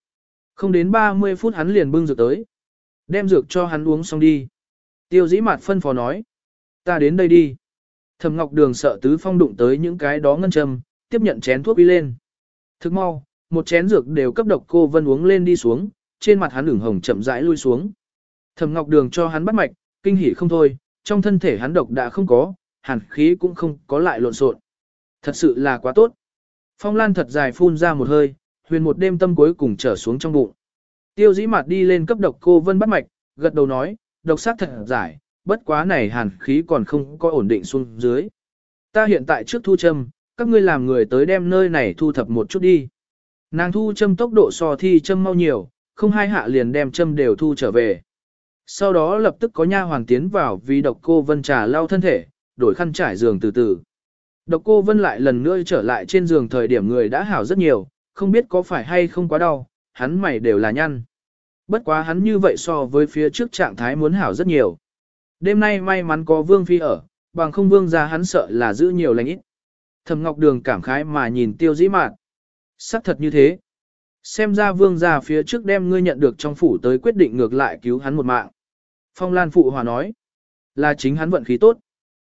Không đến 30 phút hắn liền bưng dược tới. Đem dược cho hắn uống xong đi. Tiêu dĩ mặt phân phó nói. Ta đến đây đi. Thầm Ngọc Đường sợ Tứ Phong đụng tới những cái đó ngân châm, tiếp nhận chén thuốc đi lên. Thức mau, một chén dược đều cấp độc cô Vân uống lên đi xuống, trên mặt hắn ửng hồng chậm rãi lui xuống. Thẩm Ngọc Đường cho hắn bắt mạch, kinh hỉ không thôi, trong thân thể hắn độc đã không có, hàn khí cũng không có lại lộn xộn. Thật sự là quá tốt. Phong Lan thật dài phun ra một hơi, huyền một đêm tâm cuối cùng trở xuống trong bụng. Tiêu dĩ mặt đi lên cấp độc cô Vân bắt mạch, gật đầu nói, độc sát thật giải, bất quá này hàn khí còn không có ổn định xuống dưới. Ta hiện tại trước thu châm, các ngươi làm người tới đem nơi này thu thập một chút đi. Nàng thu châm tốc độ so thi châm mau nhiều, không hai hạ liền đem châm đều thu trở về. Sau đó lập tức có nha hoàng tiến vào vì độc cô vân trà lau thân thể, đổi khăn trải giường từ từ. Độc cô vân lại lần nữa trở lại trên giường thời điểm người đã hảo rất nhiều, không biết có phải hay không quá đau, hắn mày đều là nhăn. Bất quá hắn như vậy so với phía trước trạng thái muốn hảo rất nhiều. Đêm nay may mắn có vương phi ở, bằng không vương ra hắn sợ là giữ nhiều lành ít. Thầm Ngọc Đường cảm khái mà nhìn tiêu dĩ mạn. Sắc thật như thế. Xem ra vương gia phía trước đem ngươi nhận được trong phủ tới quyết định ngược lại cứu hắn một mạng. Phong Lan Phụ Hòa nói, là chính hắn vận khí tốt.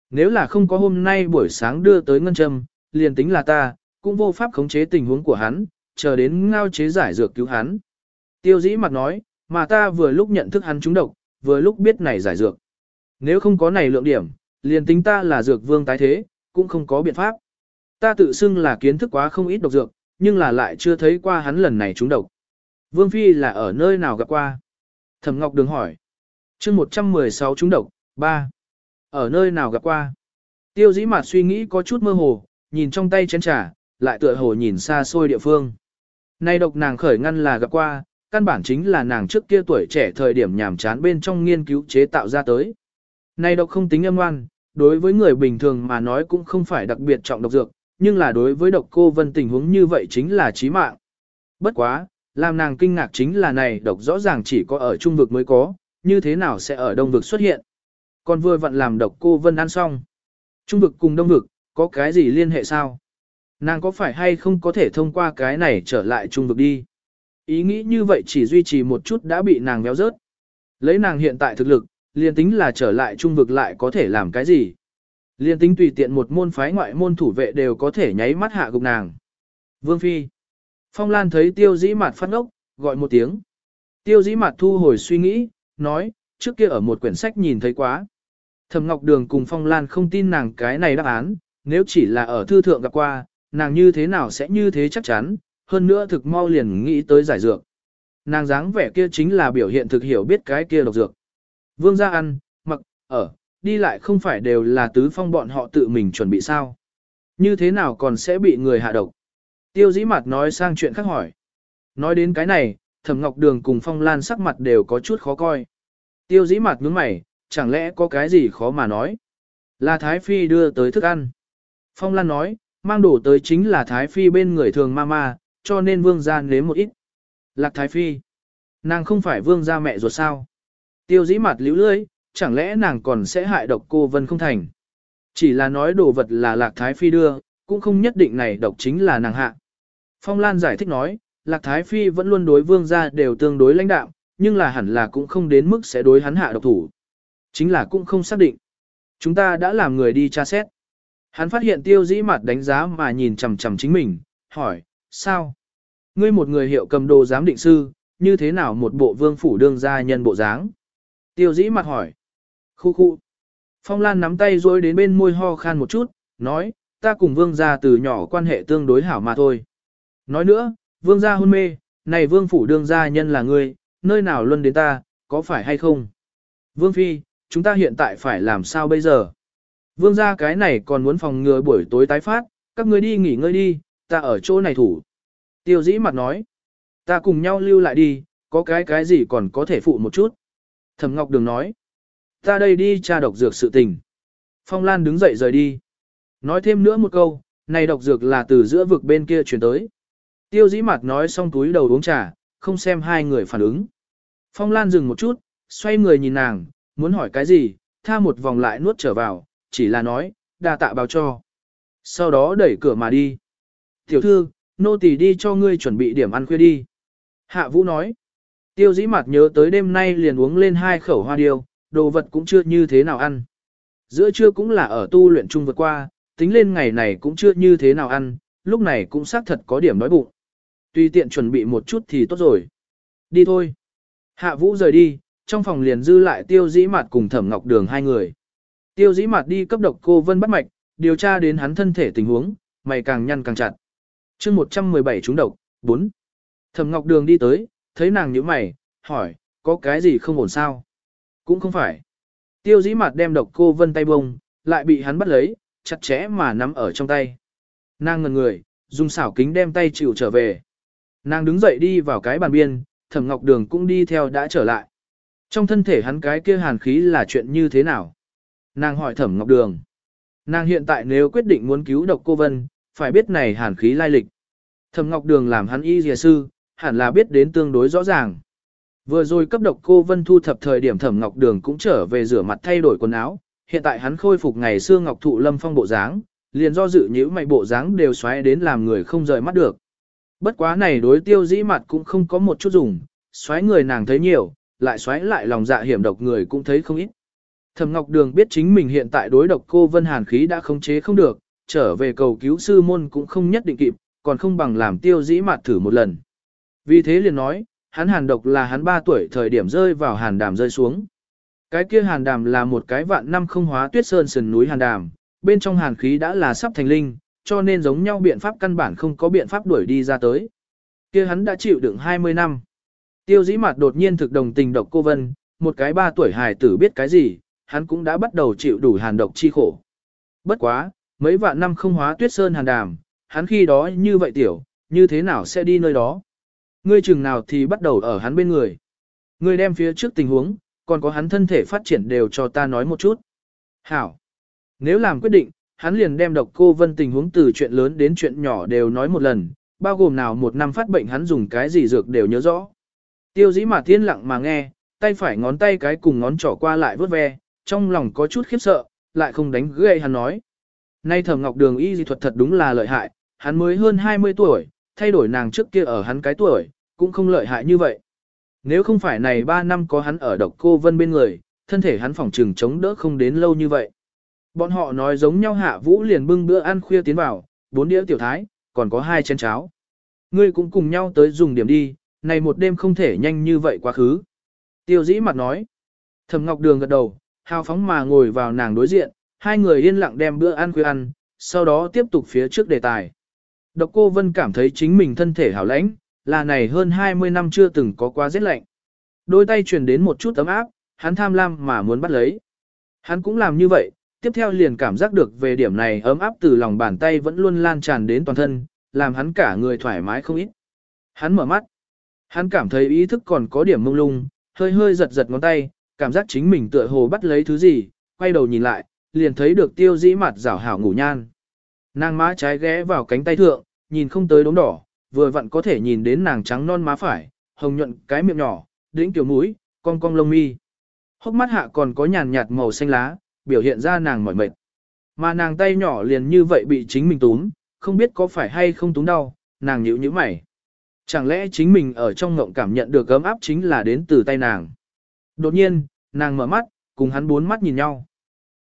Nếu là không có hôm nay buổi sáng đưa tới ngân châm, liền tính là ta, cũng vô pháp khống chế tình huống của hắn, chờ đến ngao chế giải dược cứu hắn. Tiêu dĩ mặt nói, mà ta vừa lúc nhận thức hắn trúng độc, vừa lúc biết này giải dược. Nếu không có này lượng điểm, liền tính ta là dược vương tái thế, cũng không có biện pháp. Ta tự xưng là kiến thức quá không ít độc dược, nhưng là lại chưa thấy qua hắn lần này trúng độc. Vương Phi là ở nơi nào gặp qua? Thẩm Ngọc Đường hỏi. chương 116 trúng độc, 3. Ở nơi nào gặp qua? Tiêu dĩ mặt suy nghĩ có chút mơ hồ, nhìn trong tay chén trà, lại tựa hồ nhìn xa xôi địa phương. Nay độc nàng khởi ngăn là gặp qua, căn bản chính là nàng trước kia tuổi trẻ thời điểm nhàm chán bên trong nghiên cứu chế tạo ra tới. Nay độc không tính âm ngoan, đối với người bình thường mà nói cũng không phải đặc biệt trọng độc dược, nhưng là đối với độc cô vân tình huống như vậy chính là chí mạng. Bất quá, làm nàng kinh ngạc chính là này độc rõ ràng chỉ có ở trung vực mới có, như thế nào sẽ ở đông vực xuất hiện. Còn vừa vặn làm độc cô vân ăn xong. Trung vực cùng đông vực, có cái gì liên hệ sao? Nàng có phải hay không có thể thông qua cái này trở lại trung vực đi? Ý nghĩ như vậy chỉ duy trì một chút đã bị nàng béo rớt. Lấy nàng hiện tại thực lực, liền tính là trở lại trung vực lại có thể làm cái gì? Liên tính tùy tiện một môn phái ngoại môn thủ vệ đều có thể nháy mắt hạ gục nàng. Vương Phi. Phong Lan thấy tiêu dĩ mặt phát ngốc, gọi một tiếng. Tiêu dĩ mặt thu hồi suy nghĩ, nói, trước kia ở một quyển sách nhìn thấy quá. Thầm Ngọc Đường cùng Phong Lan không tin nàng cái này đáp án, nếu chỉ là ở thư thượng gặp qua, nàng như thế nào sẽ như thế chắc chắn, hơn nữa thực mau liền nghĩ tới giải dược. Nàng dáng vẻ kia chính là biểu hiện thực hiểu biết cái kia độc dược. Vương gia ăn, mặc, ở, đi lại không phải đều là tứ phong bọn họ tự mình chuẩn bị sao. Như thế nào còn sẽ bị người hạ độc? Tiêu dĩ mặt nói sang chuyện khác hỏi. Nói đến cái này, thẩm ngọc đường cùng phong lan sắc mặt đều có chút khó coi. Tiêu dĩ mặt nhướng mày, chẳng lẽ có cái gì khó mà nói? Là Thái Phi đưa tới thức ăn. Phong Lan nói, mang đổ tới chính là Thái Phi bên người thường ma ma, cho nên vương gia nếm một ít. Lạc Thái Phi. Nàng không phải vương gia mẹ ruột sao? Tiêu dĩ mặt liễu lưỡi, chẳng lẽ nàng còn sẽ hại độc cô vân không thành. Chỉ là nói đồ vật là lạc thái phi đưa, cũng không nhất định này độc chính là nàng hạ. Phong Lan giải thích nói, lạc thái phi vẫn luôn đối vương gia đều tương đối lãnh đạo, nhưng là hẳn là cũng không đến mức sẽ đối hắn hạ độc thủ. Chính là cũng không xác định. Chúng ta đã làm người đi tra xét. Hắn phát hiện tiêu dĩ mặt đánh giá mà nhìn chằm chằm chính mình, hỏi, sao? Ngươi một người hiệu cầm đồ giám định sư, như thế nào một bộ vương phủ đương gia nhân bộ dáng? Tiêu dĩ mặt hỏi. Khu khu. Phong Lan nắm tay rối đến bên môi ho khan một chút, nói, ta cùng vương gia từ nhỏ quan hệ tương đối hảo mà thôi. Nói nữa, vương gia hôn mê, này vương phủ đương gia nhân là ngươi, nơi nào luân đến ta, có phải hay không? Vương Phi, chúng ta hiện tại phải làm sao bây giờ? Vương gia cái này còn muốn phòng ngừa buổi tối tái phát, các ngươi đi nghỉ ngơi đi, ta ở chỗ này thủ. Tiêu dĩ mặt nói, ta cùng nhau lưu lại đi, có cái cái gì còn có thể phụ một chút. Thẩm Ngọc Đường nói, ta đây đi tra độc dược sự tình. Phong Lan đứng dậy rời đi. Nói thêm nữa một câu, này độc dược là từ giữa vực bên kia chuyển tới. Tiêu dĩ mặt nói xong túi đầu uống trà, không xem hai người phản ứng. Phong Lan dừng một chút, xoay người nhìn nàng, muốn hỏi cái gì, tha một vòng lại nuốt trở vào, chỉ là nói, đa tạ báo cho. Sau đó đẩy cửa mà đi. Tiểu thư, nô tỳ đi cho ngươi chuẩn bị điểm ăn khuya đi. Hạ Vũ nói. Tiêu dĩ mặt nhớ tới đêm nay liền uống lên hai khẩu hoa điêu, đồ vật cũng chưa như thế nào ăn. Giữa trưa cũng là ở tu luyện chung vượt qua, tính lên ngày này cũng chưa như thế nào ăn, lúc này cũng xác thật có điểm đói bụng. Tùy tiện chuẩn bị một chút thì tốt rồi. Đi thôi. Hạ Vũ rời đi, trong phòng liền dư lại tiêu dĩ mặt cùng thẩm ngọc đường hai người. Tiêu dĩ mặt đi cấp độc cô vân bắt mạch, điều tra đến hắn thân thể tình huống, mày càng nhăn càng chặt. chương 117 trúng độc, 4. Thẩm ngọc đường đi tới, thấy nàng như mày, hỏi, có cái gì không ổn sao? Cũng không phải. Tiêu dĩ mặt đem độc cô vân tay bông, lại bị hắn bắt lấy, chặt chẽ mà nắm ở trong tay. Nàng ngần người, dùng xảo kính đem tay chịu trở về. Nàng đứng dậy đi vào cái bàn biên, thẩm ngọc đường cũng đi theo đã trở lại. Trong thân thể hắn cái kia hàn khí là chuyện như thế nào? Nàng hỏi thẩm ngọc đường. Nàng hiện tại nếu quyết định muốn cứu độc cô Vân, phải biết này hàn khí lai lịch. Thẩm ngọc đường làm hắn y dìa sư, hẳn là biết đến tương đối rõ ràng. Vừa rồi cấp độc cô Vân thu thập thời điểm thẩm ngọc đường cũng trở về rửa mặt thay đổi quần áo. Hiện tại hắn khôi phục ngày xưa ngọc thụ lâm phong bộ dáng, liền do dự nhữ mày bộ dáng đều xoáy đến làm người không rời mắt được. Bất quá này đối tiêu dĩ mặt cũng không có một chút dùng, xoáy người nàng thấy nhiều, lại xoáy lại lòng dạ hiểm độc người cũng thấy không ít. Thẩm Ngọc Đường biết chính mình hiện tại đối độc cô Vân Hàn khí đã khống chế không được, trở về cầu cứu sư môn cũng không nhất định kịp, còn không bằng làm tiêu dĩ mạt thử một lần. Vì thế liền nói, hắn hàn độc là hắn 3 tuổi thời điểm rơi vào hàn đàm rơi xuống. Cái kia hàn đàm là một cái vạn năm không hóa tuyết sơn sườn núi hàn đàm, bên trong hàn khí đã là sắp thành linh, cho nên giống nhau biện pháp căn bản không có biện pháp đuổi đi ra tới. kia hắn đã chịu đựng 20 năm. Tiêu dĩ mặt đột nhiên thực đồng tình độc cô Vân, một cái ba tuổi hài tử biết cái gì, hắn cũng đã bắt đầu chịu đủ hàn độc chi khổ. Bất quá, mấy vạn năm không hóa tuyết sơn hàn đàm, hắn khi đó như vậy tiểu, như thế nào sẽ đi nơi đó? Ngươi chừng nào thì bắt đầu ở hắn bên người. Ngươi đem phía trước tình huống, còn có hắn thân thể phát triển đều cho ta nói một chút. Hảo. Nếu làm quyết định, hắn liền đem độc cô vân tình huống từ chuyện lớn đến chuyện nhỏ đều nói một lần, bao gồm nào một năm phát bệnh hắn dùng cái gì dược đều nhớ rõ. Tiêu dĩ mà thiên lặng mà nghe, tay phải ngón tay cái cùng ngón trỏ qua lại vớt ve, trong lòng có chút khiếp sợ, lại không đánh gậy hắn nói. Nay thẩm ngọc đường y dị thuật thật đúng là lợi hại, hắn mới hơn 20 tuổi, thay đổi nàng trước kia ở hắn cái tuổi, cũng không lợi hại như vậy. Nếu không phải này 3 năm có hắn ở độc cô vân bên người, thân thể hắn phòng trừng chống đỡ không đến lâu như vậy. Bọn họ nói giống nhau hạ vũ liền bưng bữa ăn khuya tiến vào, bốn đĩa tiểu thái, còn có hai chén cháo. Ngươi cũng cùng nhau tới dùng điểm đi, này một đêm không thể nhanh như vậy quá khứ. Tiêu dĩ mặt nói. Thẩm Ngọc Đường gật đầu, hào phóng mà ngồi vào nàng đối diện, hai người yên lặng đem bữa ăn khuya ăn, sau đó tiếp tục phía trước đề tài. Độc cô Vân cảm thấy chính mình thân thể hảo lãnh, là này hơn 20 năm chưa từng có quá rét lạnh. Đôi tay truyền đến một chút ấm áp, hắn tham lam mà muốn bắt lấy. Hắn cũng làm như vậy, tiếp theo liền cảm giác được về điểm này ấm áp từ lòng bàn tay vẫn luôn lan tràn đến toàn thân, làm hắn cả người thoải mái không ít. Hắn mở mắt. Hắn cảm thấy ý thức còn có điểm mông lung, hơi hơi giật giật ngón tay, cảm giác chính mình tựa hồ bắt lấy thứ gì, quay đầu nhìn lại, liền thấy được tiêu dĩ mặt rảo hảo ngủ nhan. Nàng má trái ghé vào cánh tay thượng, nhìn không tới đống đỏ, vừa vặn có thể nhìn đến nàng trắng non má phải, hồng nhuận cái miệng nhỏ, đỉnh tiểu mũi, cong cong lông mi. Hốc mắt hạ còn có nhàn nhạt màu xanh lá, biểu hiện ra nàng mỏi mệt. Mà nàng tay nhỏ liền như vậy bị chính mình túm, không biết có phải hay không túm đau, nàng nhíu nhíu mày. Chẳng lẽ chính mình ở trong ngộng cảm nhận được ấm áp chính là đến từ tay nàng. Đột nhiên, nàng mở mắt, cùng hắn bốn mắt nhìn nhau.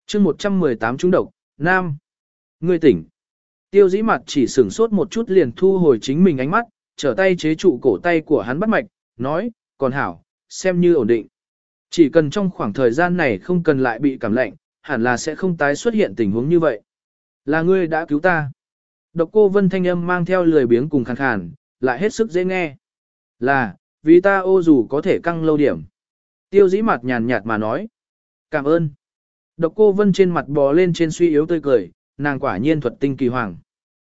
chương 118 trúng độc, Nam. Ngươi tỉnh. Tiêu dĩ mặt chỉ sửng sốt một chút liền thu hồi chính mình ánh mắt, trở tay chế trụ cổ tay của hắn bắt mạch, nói, còn hảo, xem như ổn định. Chỉ cần trong khoảng thời gian này không cần lại bị cảm lạnh, hẳn là sẽ không tái xuất hiện tình huống như vậy. Là ngươi đã cứu ta. Độc cô vân thanh âm mang theo lười biếng cùng khàn khàn, lại hết sức dễ nghe. Là, vì ta ô dù có thể căng lâu điểm. Tiêu dĩ mặt nhàn nhạt mà nói. Cảm ơn. Độc cô vân trên mặt bò lên trên suy yếu tươi cười, nàng quả nhiên thuật tinh kỳ hoàng.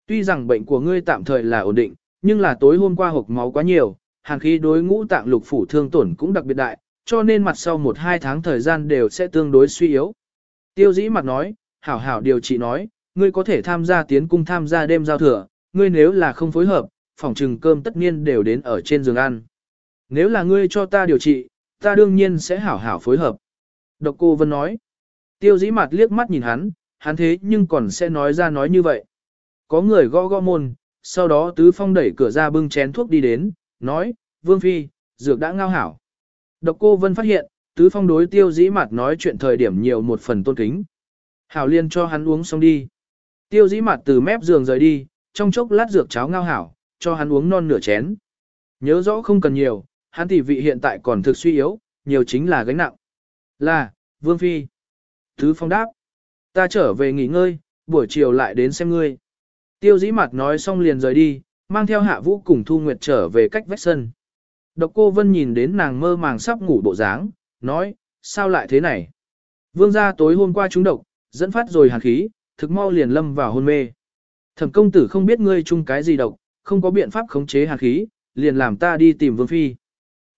Tuy rằng bệnh của ngươi tạm thời là ổn định, nhưng là tối hôm qua hộp máu quá nhiều, hàng khí đối ngũ tạng lục phủ thương tổn cũng đặc biệt đại, cho nên mặt sau một hai tháng thời gian đều sẽ tương đối suy yếu. Tiêu dĩ mặt nói, hảo hảo điều trị nói, ngươi có thể tham gia tiến cung tham gia đêm giao thừa, ngươi nếu là không phối hợp, phòng trừng cơm tất nhiên đều đến ở trên giường ăn. Nếu là ngươi cho ta điều trị, ta đương nhiên sẽ hảo hảo phối hợp. Độc cô Vân nói, tiêu dĩ mặt liếc mắt nhìn hắn, hắn thế nhưng còn sẽ nói ra nói như vậy. Có người gõ gõ môn, sau đó tứ phong đẩy cửa ra bưng chén thuốc đi đến, nói, Vương Phi, dược đã ngao hảo. Độc cô Vân phát hiện, tứ phong đối tiêu dĩ mặt nói chuyện thời điểm nhiều một phần tôn kính. Hảo liên cho hắn uống xong đi. Tiêu dĩ mặt từ mép giường rời đi, trong chốc lát dược cháo ngao hảo, cho hắn uống non nửa chén. Nhớ rõ không cần nhiều, hắn tỷ vị hiện tại còn thực suy yếu, nhiều chính là gánh nặng. Là, Vương Phi. Thứ phong đáp. Ta trở về nghỉ ngơi, buổi chiều lại đến xem ngươi. Tiêu dĩ mặt nói xong liền rời đi, mang theo hạ vũ cùng Thu Nguyệt trở về cách vách sân. Độc cô Vân nhìn đến nàng mơ màng sắp ngủ bộ dáng, nói, sao lại thế này? Vương gia tối hôm qua trúng độc, dẫn phát rồi hàn khí, thực mau liền lâm vào hôn mê. Thẩm công tử không biết ngươi chung cái gì độc, không có biện pháp khống chế hàn khí, liền làm ta đi tìm Vương Phi.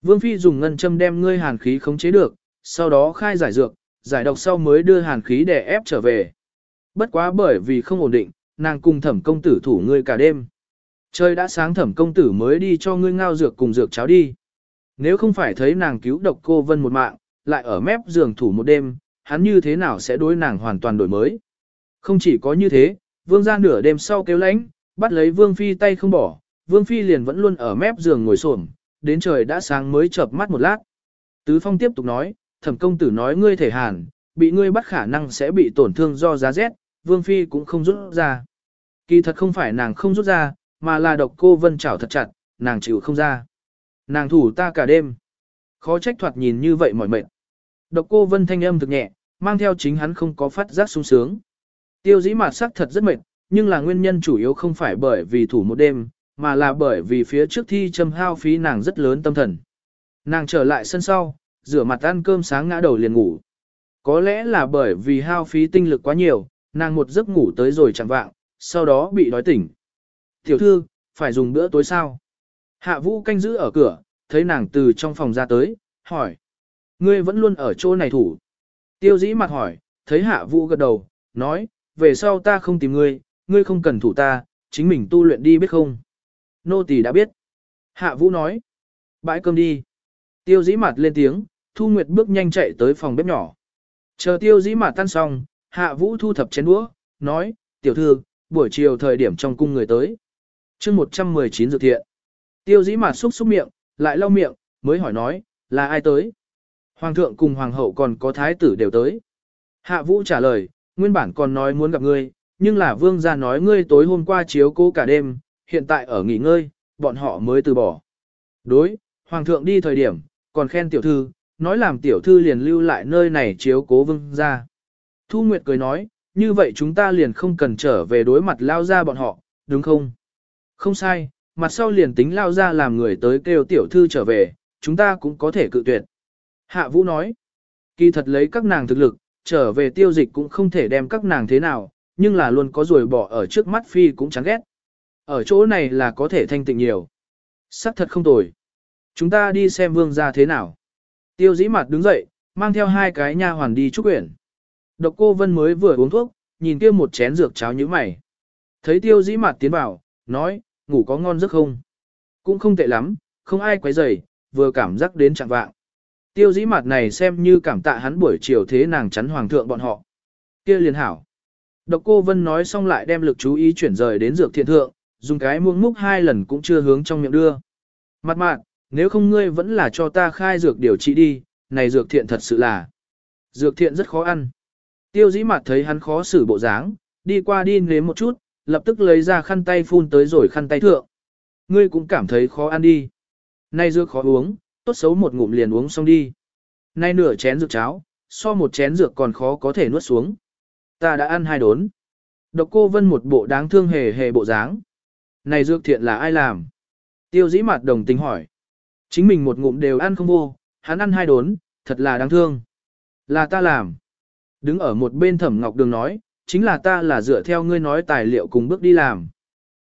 Vương Phi dùng ngân châm đem ngươi hàn khí khống chế được, sau đó khai giải dược, giải độc sau mới đưa hàn khí để ép trở về. Bất quá bởi vì không ổn định, nàng cùng thẩm công tử thủ ngươi cả đêm. Trời đã sáng thẩm công tử mới đi cho ngươi ngao dược cùng dược cháo đi. Nếu không phải thấy nàng cứu độc cô vân một mạng, lại ở mép giường thủ một đêm, hắn như thế nào sẽ đối nàng hoàn toàn đổi mới. Không chỉ có như thế, vương ra nửa đêm sau kêu lánh, bắt lấy vương phi tay không bỏ, vương phi liền vẫn luôn ở mép giường ngồi xổm đến trời đã sáng mới chợp mắt một lát. Tứ phong tiếp tục nói, thẩm công tử nói ngươi thể hàn, bị ngươi bắt khả năng sẽ bị tổn thương do giá rét, vương phi cũng không rút ra. Kỳ thật không phải nàng không rút ra, mà là độc cô vân chảo thật chặt, nàng chịu không ra. Nàng thủ ta cả đêm. Khó trách thoạt nhìn như vậy mỏi mệt. Độc cô vân thanh âm thực nhẹ, mang theo chính hắn không có phát giác sung sướng. Tiêu dĩ mạt sắc thật rất mệt, nhưng là nguyên nhân chủ yếu không phải bởi vì thủ một đêm, mà là bởi vì phía trước thi châm hao phí nàng rất lớn tâm thần. Nàng trở lại sân sau, rửa mặt ăn cơm sáng ngã đầu liền ngủ. Có lẽ là bởi vì hao phí tinh lực quá nhiều, nàng một giấc ngủ tới rồi chẳng vạng, sau đó bị đói tỉnh. Tiểu thư, phải dùng bữa tối sao? Hạ vũ canh giữ ở cửa, thấy nàng từ trong phòng ra tới, hỏi. Ngươi vẫn luôn ở chỗ này thủ. Tiêu dĩ mặt hỏi, thấy hạ vũ gật đầu, nói, về sau ta không tìm ngươi, ngươi không cần thủ ta, chính mình tu luyện đi biết không? Nô tỳ đã biết. Hạ vũ nói, bãi cơm đi. Tiêu dĩ mặt lên tiếng, Thu Nguyệt bước nhanh chạy tới phòng bếp nhỏ. Chờ tiêu dĩ mặt tan xong, hạ vũ thu thập chén đũa, nói, tiểu thư, buổi chiều thời điểm trong cung người tới. chương 119 dự thiện. Tiêu dĩ mặt xúc xúc miệng, lại lau miệng, mới hỏi nói, là ai tới? Hoàng thượng cùng hoàng hậu còn có thái tử đều tới. Hạ vũ trả lời, nguyên bản còn nói muốn gặp ngươi, nhưng là vương gia nói ngươi tối hôm qua chiếu cố cả đêm, hiện tại ở nghỉ ngơi, bọn họ mới từ bỏ. Đối, hoàng thượng đi thời điểm, còn khen tiểu thư, nói làm tiểu thư liền lưu lại nơi này chiếu cố vương gia. Thu Nguyệt cười nói, như vậy chúng ta liền không cần trở về đối mặt lao ra bọn họ, đúng không? Không sai, mặt sau liền tính lao ra làm người tới kêu tiểu thư trở về, chúng ta cũng có thể cự tuyệt. Hạ Vũ nói, kỳ thật lấy các nàng thực lực, trở về tiêu dịch cũng không thể đem các nàng thế nào, nhưng là luôn có rồi bỏ ở trước mắt phi cũng chán ghét. Ở chỗ này là có thể thanh tịnh nhiều. Sắc thật không tồi. Chúng ta đi xem vương ra thế nào. Tiêu dĩ mặt đứng dậy, mang theo hai cái nha hoàn đi trúc quyển. Độc cô Vân mới vừa uống thuốc, nhìn kia một chén dược cháo như mày. Thấy tiêu dĩ mặt tiến vào, nói, ngủ có ngon giấc không? Cũng không tệ lắm, không ai quấy rầy, vừa cảm giác đến trạng vạng. Tiêu dĩ mặt này xem như cảm tạ hắn buổi chiều thế nàng chắn hoàng thượng bọn họ. kia liền hảo. Độc cô Vân nói xong lại đem lực chú ý chuyển rời đến dược thiện thượng, dùng cái muỗng múc hai lần cũng chưa hướng trong miệng đưa. Mặt mạn, nếu không ngươi vẫn là cho ta khai dược điều trị đi, này dược thiện thật sự là. Dược thiện rất khó ăn. Tiêu dĩ mặt thấy hắn khó xử bộ dáng, đi qua đi nếm một chút, lập tức lấy ra khăn tay phun tới rồi khăn tay thượng. Ngươi cũng cảm thấy khó ăn đi. Này dược khó uống, tốt xấu một ngụm liền uống xong đi. Nay nửa chén dược cháo, so một chén dược còn khó có thể nuốt xuống. Ta đã ăn hai đốn. Độc cô vân một bộ đáng thương hề hề bộ dáng. Này dược thiện là ai làm? Tiêu dĩ mặt đồng tình hỏi. Chính mình một ngụm đều ăn không vô, hắn ăn hai đốn, thật là đáng thương. Là ta làm. Đứng ở một bên thẩm ngọc đường nói, chính là ta là dựa theo ngươi nói tài liệu cùng bước đi làm.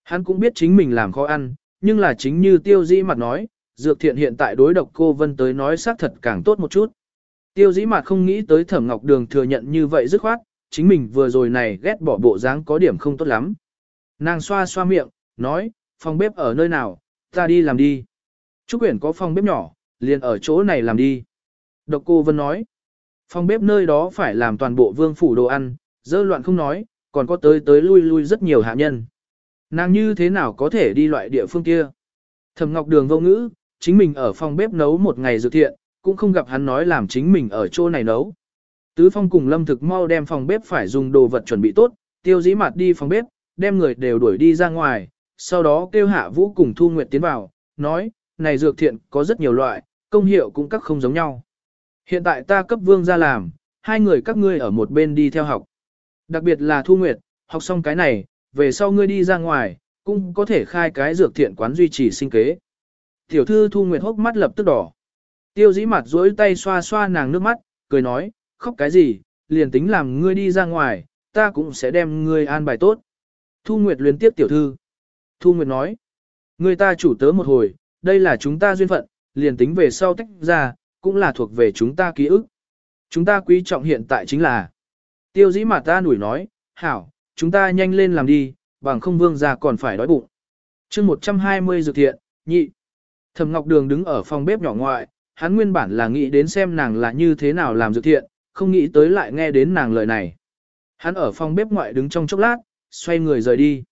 Hắn cũng biết chính mình làm khó ăn, nhưng là chính như tiêu dĩ mặt nói, dược thiện hiện tại đối độc cô vân tới nói xác thật càng tốt một chút. Tiêu dĩ mặt không nghĩ tới thẩm ngọc đường thừa nhận như vậy dứt khoát, chính mình vừa rồi này ghét bỏ bộ dáng có điểm không tốt lắm. Nàng xoa xoa miệng, nói, phòng bếp ở nơi nào, ta đi làm đi. Trúc Uyển có phòng bếp nhỏ, liền ở chỗ này làm đi. Độc cô Vân nói, phòng bếp nơi đó phải làm toàn bộ vương phủ đồ ăn, dơ loạn không nói, còn có tới tới lui lui rất nhiều hạ nhân. Nàng như thế nào có thể đi loại địa phương kia? Thẩm Ngọc Đường vô ngữ, chính mình ở phòng bếp nấu một ngày dự thiện, cũng không gặp hắn nói làm chính mình ở chỗ này nấu. Tứ Phong cùng Lâm Thực mau đem phòng bếp phải dùng đồ vật chuẩn bị tốt, tiêu dĩ mặt đi phòng bếp, đem người đều đuổi đi ra ngoài, sau đó kêu hạ vũ cùng Thu Nguyệt tiến vào, nói, này dược thiện có rất nhiều loại, công hiệu cũng các không giống nhau. Hiện tại ta cấp vương ra làm, hai người các ngươi ở một bên đi theo học. Đặc biệt là Thu Nguyệt, học xong cái này, về sau ngươi đi ra ngoài, cũng có thể khai cái dược thiện quán duy trì sinh kế. Tiểu thư Thu Nguyệt hốc mắt lập tức đỏ. Tiêu dĩ mặt duỗi tay xoa xoa nàng nước mắt, cười nói, khóc cái gì, liền tính làm ngươi đi ra ngoài, ta cũng sẽ đem ngươi an bài tốt. Thu Nguyệt luyến tiếp tiểu thư. Thu Nguyệt nói, người ta chủ tớ một hồi, đây là chúng ta duyên phận, liền tính về sau tách ra, cũng là thuộc về chúng ta ký ức. Chúng ta quý trọng hiện tại chính là. Tiêu dĩ mà ta nủi nói, hảo, chúng ta nhanh lên làm đi, bằng không vương ra còn phải đói bụng. chương 120 dược thiện, nhị. Thẩm Ngọc Đường đứng ở phòng bếp nhỏ ngoại, hắn nguyên bản là nghĩ đến xem nàng là như thế nào làm dược thiện, không nghĩ tới lại nghe đến nàng lời này. Hắn ở phòng bếp ngoại đứng trong chốc lát, xoay người rời đi.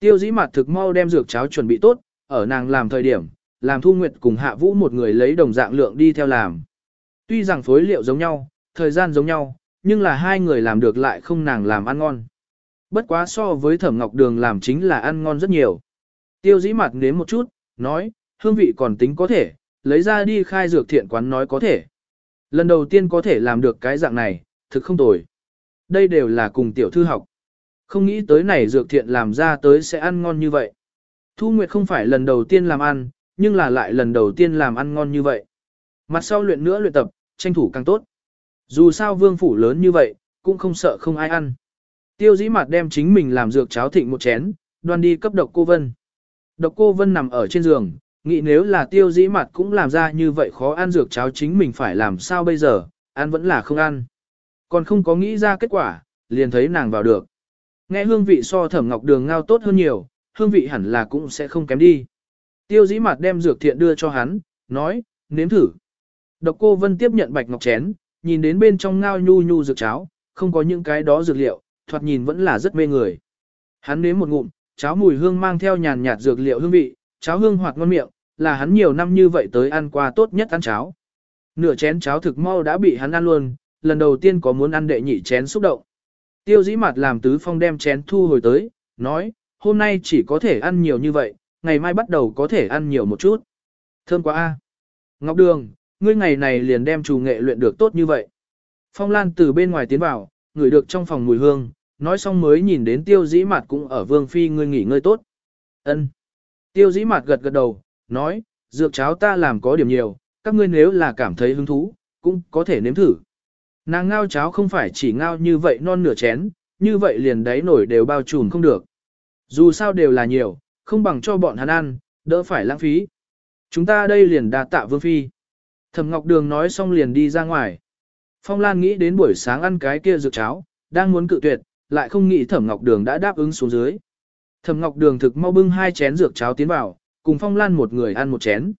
Tiêu dĩ mặt thực mau đem dược cháo chuẩn bị tốt, ở nàng làm thời điểm, làm thu nguyệt cùng hạ vũ một người lấy đồng dạng lượng đi theo làm. Tuy rằng phối liệu giống nhau, thời gian giống nhau, nhưng là hai người làm được lại không nàng làm ăn ngon. Bất quá so với thẩm ngọc đường làm chính là ăn ngon rất nhiều. Tiêu dĩ mặt nếm một chút, nói, hương vị còn tính có thể, lấy ra đi khai dược thiện quán nói có thể. Lần đầu tiên có thể làm được cái dạng này, thực không tồi. Đây đều là cùng tiểu thư học. Không nghĩ tới này dược thiện làm ra tới sẽ ăn ngon như vậy. Thu Nguyệt không phải lần đầu tiên làm ăn, nhưng là lại lần đầu tiên làm ăn ngon như vậy. Mặt sau luyện nữa luyện tập, tranh thủ càng tốt. Dù sao vương phủ lớn như vậy, cũng không sợ không ai ăn. Tiêu dĩ mặt đem chính mình làm dược cháo thịnh một chén, đoan đi cấp độc cô Vân. Độc cô Vân nằm ở trên giường, nghĩ nếu là tiêu dĩ mặt cũng làm ra như vậy khó ăn dược cháo chính mình phải làm sao bây giờ, ăn vẫn là không ăn. Còn không có nghĩ ra kết quả, liền thấy nàng vào được. Nghe hương vị so thẩm ngọc đường ngao tốt hơn nhiều, hương vị hẳn là cũng sẽ không kém đi. Tiêu dĩ mặt đem dược thiện đưa cho hắn, nói, nếm thử. Độc cô Vân tiếp nhận bạch ngọc chén, nhìn đến bên trong ngao nhu nhu dược cháo, không có những cái đó dược liệu, thoạt nhìn vẫn là rất mê người. Hắn nếm một ngụm, cháo mùi hương mang theo nhàn nhạt dược liệu hương vị, cháo hương hoạt ngon miệng, là hắn nhiều năm như vậy tới ăn qua tốt nhất ăn cháo. Nửa chén cháo thực mau đã bị hắn ăn luôn, lần đầu tiên có muốn ăn đệ nhị chén xúc động. Tiêu dĩ mặt làm tứ phong đem chén thu hồi tới, nói, hôm nay chỉ có thể ăn nhiều như vậy, ngày mai bắt đầu có thể ăn nhiều một chút. Thơm quá a. Ngọc Đường, ngươi ngày này liền đem chủ nghệ luyện được tốt như vậy. Phong Lan từ bên ngoài tiến vào, ngửi được trong phòng mùi hương, nói xong mới nhìn đến tiêu dĩ mặt cũng ở vương phi ngươi nghỉ ngơi tốt. Ân. Tiêu dĩ mặt gật gật đầu, nói, dược cháo ta làm có điểm nhiều, các ngươi nếu là cảm thấy hứng thú, cũng có thể nếm thử. Nàng ngao cháo không phải chỉ ngao như vậy non nửa chén, như vậy liền đáy nổi đều bao trùm không được. Dù sao đều là nhiều, không bằng cho bọn hắn ăn, đỡ phải lãng phí. Chúng ta đây liền đà tạ vương phi. Thẩm Ngọc Đường nói xong liền đi ra ngoài. Phong Lan nghĩ đến buổi sáng ăn cái kia dược cháo, đang muốn cự tuyệt, lại không nghĩ Thẩm Ngọc Đường đã đáp ứng xuống dưới. Thẩm Ngọc Đường thực mau bưng hai chén dược cháo tiến vào, cùng Phong Lan một người ăn một chén.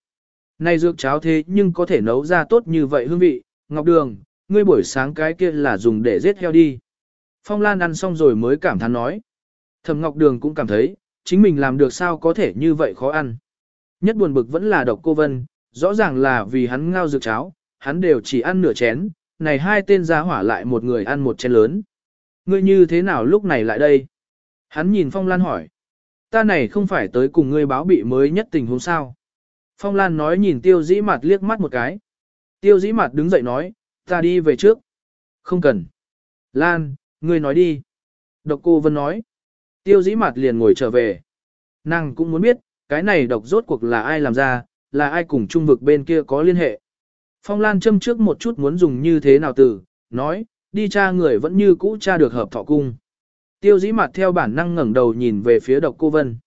Này dược cháo thế nhưng có thể nấu ra tốt như vậy hương vị, Ngọc Đường, ngươi buổi sáng cái kia là dùng để giết heo đi. Phong Lan ăn xong rồi mới cảm thán nói. Thẩm Ngọc Đường cũng cảm thấy, chính mình làm được sao có thể như vậy khó ăn. Nhất buồn bực vẫn là độc cô Vân, rõ ràng là vì hắn ngao dược cháo, hắn đều chỉ ăn nửa chén, này hai tên gia hỏa lại một người ăn một chén lớn. Ngươi như thế nào lúc này lại đây? Hắn nhìn Phong Lan hỏi. Ta này không phải tới cùng ngươi báo bị mới nhất tình huống sao. Phong Lan nói nhìn tiêu dĩ mặt liếc mắt một cái. Tiêu dĩ mặt đứng dậy nói, ta đi về trước. Không cần. Lan, ngươi nói đi. Độc cô Vân nói. Tiêu dĩ mặt liền ngồi trở về. Nàng cũng muốn biết, cái này độc rốt cuộc là ai làm ra, là ai cùng trung vực bên kia có liên hệ. Phong Lan châm trước một chút muốn dùng như thế nào từ, nói, đi cha người vẫn như cũ cha được hợp thọ cung. Tiêu dĩ mặt theo bản năng ngẩng đầu nhìn về phía độc cô Vân.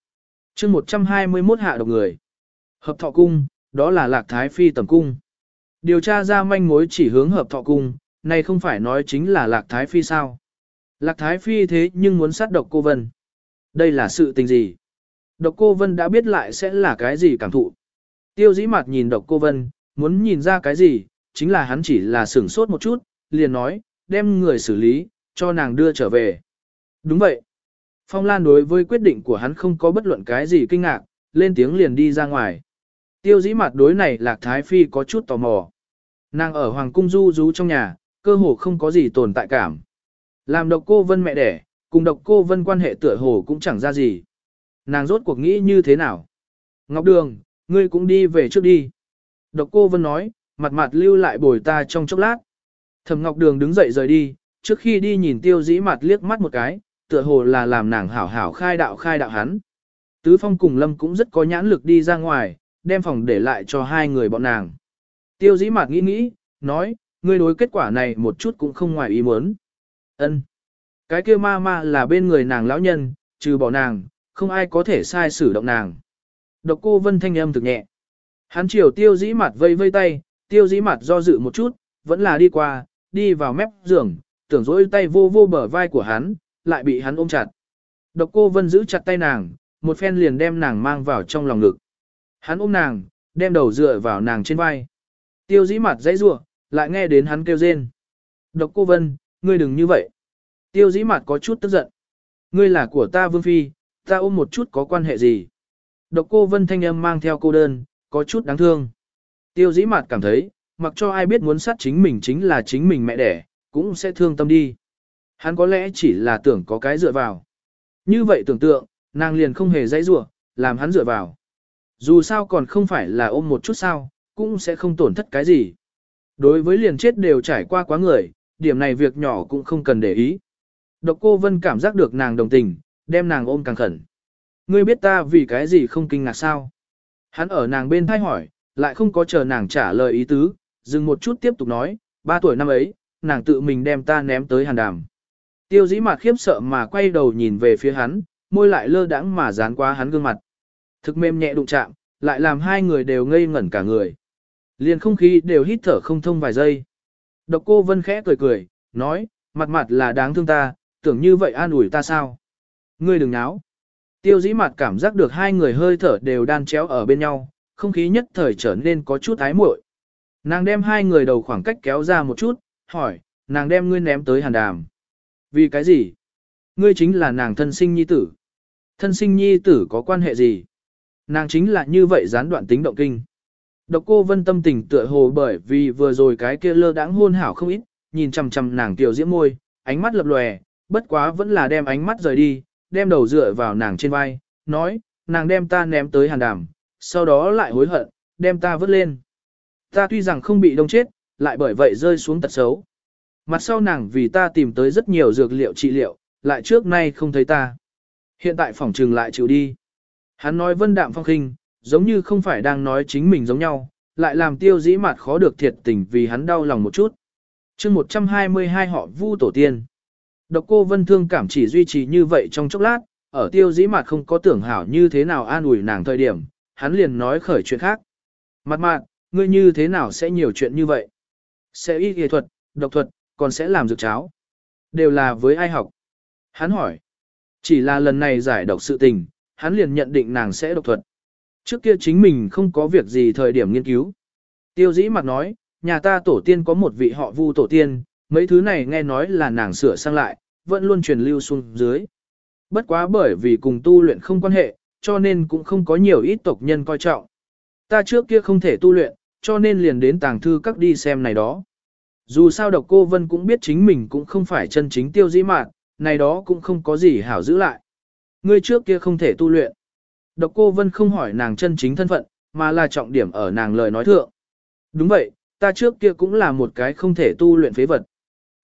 chương 121 hạ độc người. Hợp thọ cung, đó là lạc thái phi tầm cung. Điều tra ra manh mối chỉ hướng hợp thọ cung, này không phải nói chính là lạc thái phi sao. Lạc thái phi thế nhưng muốn sát độc cô Vân. Đây là sự tình gì? Độc cô Vân đã biết lại sẽ là cái gì cảm thụ. Tiêu dĩ mặt nhìn độc cô Vân, muốn nhìn ra cái gì, chính là hắn chỉ là sửng sốt một chút, liền nói, đem người xử lý, cho nàng đưa trở về. Đúng vậy. Phong Lan đối với quyết định của hắn không có bất luận cái gì kinh ngạc, lên tiếng liền đi ra ngoài. Tiêu dĩ mặt đối này Lạc Thái Phi có chút tò mò. Nàng ở Hoàng Cung du rú trong nhà, cơ hồ không có gì tồn tại cảm. Làm độc cô vân mẹ đẻ, cùng độc cô vân quan hệ tựa hồ cũng chẳng ra gì. Nàng rốt cuộc nghĩ như thế nào? Ngọc Đường, ngươi cũng đi về trước đi. Độc cô vân nói, mặt mặt lưu lại bồi ta trong chốc lát. Thẩm Ngọc Đường đứng dậy rời đi, trước khi đi nhìn tiêu dĩ mặt liếc mắt một cái, tựa hồ là làm nàng hảo hảo khai đạo khai đạo hắn. Tứ Phong cùng Lâm cũng rất có nhãn lực đi ra ngoài, đem phòng để lại cho hai người bọn nàng. Tiêu dĩ mạt nghĩ nghĩ, nói, ngươi đối kết quả này một chút cũng không ngoài ý muốn. Ân, Cái kia ma ma là bên người nàng lão nhân, trừ bỏ nàng, không ai có thể sai xử động nàng. Độc cô vân thanh âm thực nhẹ. Hắn chiều tiêu dĩ mặt vây vây tay, tiêu dĩ mặt do dự một chút, vẫn là đi qua, đi vào mép giường, tưởng dỗi tay vô vô bờ vai của hắn, lại bị hắn ôm chặt. Độc cô vân giữ chặt tay nàng, một phen liền đem nàng mang vào trong lòng ngực. Hắn ôm nàng, đem đầu dựa vào nàng trên vai. Tiêu dĩ mặt dãy rủa lại nghe đến hắn kêu rên. Độc cô vân, ngươi đừng như vậy. Tiêu dĩ mặt có chút tức giận. Ngươi là của ta vương phi, ta ôm một chút có quan hệ gì. Độc cô vân thanh âm mang theo cô đơn, có chút đáng thương. Tiêu dĩ mặt cảm thấy, mặc cho ai biết muốn sát chính mình chính là chính mình mẹ đẻ, cũng sẽ thương tâm đi. Hắn có lẽ chỉ là tưởng có cái dựa vào. Như vậy tưởng tượng, nàng liền không hề dãy rủa, làm hắn dựa vào. Dù sao còn không phải là ôm một chút sao, cũng sẽ không tổn thất cái gì. Đối với liền chết đều trải qua quá người, điểm này việc nhỏ cũng không cần để ý. Độc cô Vân cảm giác được nàng đồng tình, đem nàng ôm càng khẩn. Ngươi biết ta vì cái gì không kinh ngạc sao? Hắn ở nàng bên thay hỏi, lại không có chờ nàng trả lời ý tứ, dừng một chút tiếp tục nói, ba tuổi năm ấy, nàng tự mình đem ta ném tới hàn đàm. Tiêu dĩ mặt khiếp sợ mà quay đầu nhìn về phía hắn, môi lại lơ đãng mà dán qua hắn gương mặt. Thực mềm nhẹ đụng chạm, lại làm hai người đều ngây ngẩn cả người. Liền không khí đều hít thở không thông vài giây. Độc cô vân khẽ cười cười, nói, mặt mặt là đáng thương ta, tưởng như vậy an ủi ta sao? Ngươi đừng náo. Tiêu dĩ mặt cảm giác được hai người hơi thở đều đan chéo ở bên nhau, không khí nhất thời trở nên có chút ái muội. Nàng đem hai người đầu khoảng cách kéo ra một chút, hỏi, nàng đem ngươi ném tới hàn đàm. Vì cái gì? Ngươi chính là nàng thân sinh nhi tử. Thân sinh nhi tử có quan hệ gì? Nàng chính là như vậy gián đoạn tính động kinh. Độc cô vân tâm tình tựa hồ bởi vì vừa rồi cái kia lơ đãng hôn hảo không ít, nhìn chằm chằm nàng tiểu diễm môi, ánh mắt lập lòe, bất quá vẫn là đem ánh mắt rời đi, đem đầu dựa vào nàng trên vai, nói, nàng đem ta ném tới hàn đàm, sau đó lại hối hận, đem ta vứt lên. Ta tuy rằng không bị đông chết, lại bởi vậy rơi xuống tật xấu. Mặt sau nàng vì ta tìm tới rất nhiều dược liệu trị liệu, lại trước nay không thấy ta. Hiện tại phòng trừng lại chịu đi. Hắn nói vân đạm phong khinh, giống như không phải đang nói chính mình giống nhau, lại làm tiêu dĩ mặt khó được thiệt tình vì hắn đau lòng một chút. chương 122 họ vu tổ tiên. Độc cô vân thương cảm chỉ duy trì như vậy trong chốc lát, ở tiêu dĩ mặt không có tưởng hảo như thế nào an ủi nàng thời điểm, hắn liền nói khởi chuyện khác. Mặt mạn, ngươi như thế nào sẽ nhiều chuyện như vậy? Sẽ y nghệ thuật, độc thuật, còn sẽ làm dược cháo. Đều là với ai học? Hắn hỏi. Chỉ là lần này giải độc sự tình, hắn liền nhận định nàng sẽ độc thuật. Trước kia chính mình không có việc gì thời điểm nghiên cứu. Tiêu dĩ mặt nói, nhà ta tổ tiên có một vị họ vu tổ tiên, mấy thứ này nghe nói là nàng sửa sang lại, vẫn luôn truyền lưu xuống dưới. Bất quá bởi vì cùng tu luyện không quan hệ, cho nên cũng không có nhiều ít tộc nhân coi trọng. Ta trước kia không thể tu luyện, cho nên liền đến tàng thư các đi xem này đó. Dù sao độc cô Vân cũng biết chính mình cũng không phải chân chính tiêu dĩ mạn, này đó cũng không có gì hảo giữ lại. Ngươi trước kia không thể tu luyện. Độc cô Vân không hỏi nàng chân chính thân phận, mà là trọng điểm ở nàng lời nói thượng. Đúng vậy, ta trước kia cũng là một cái không thể tu luyện phế vật.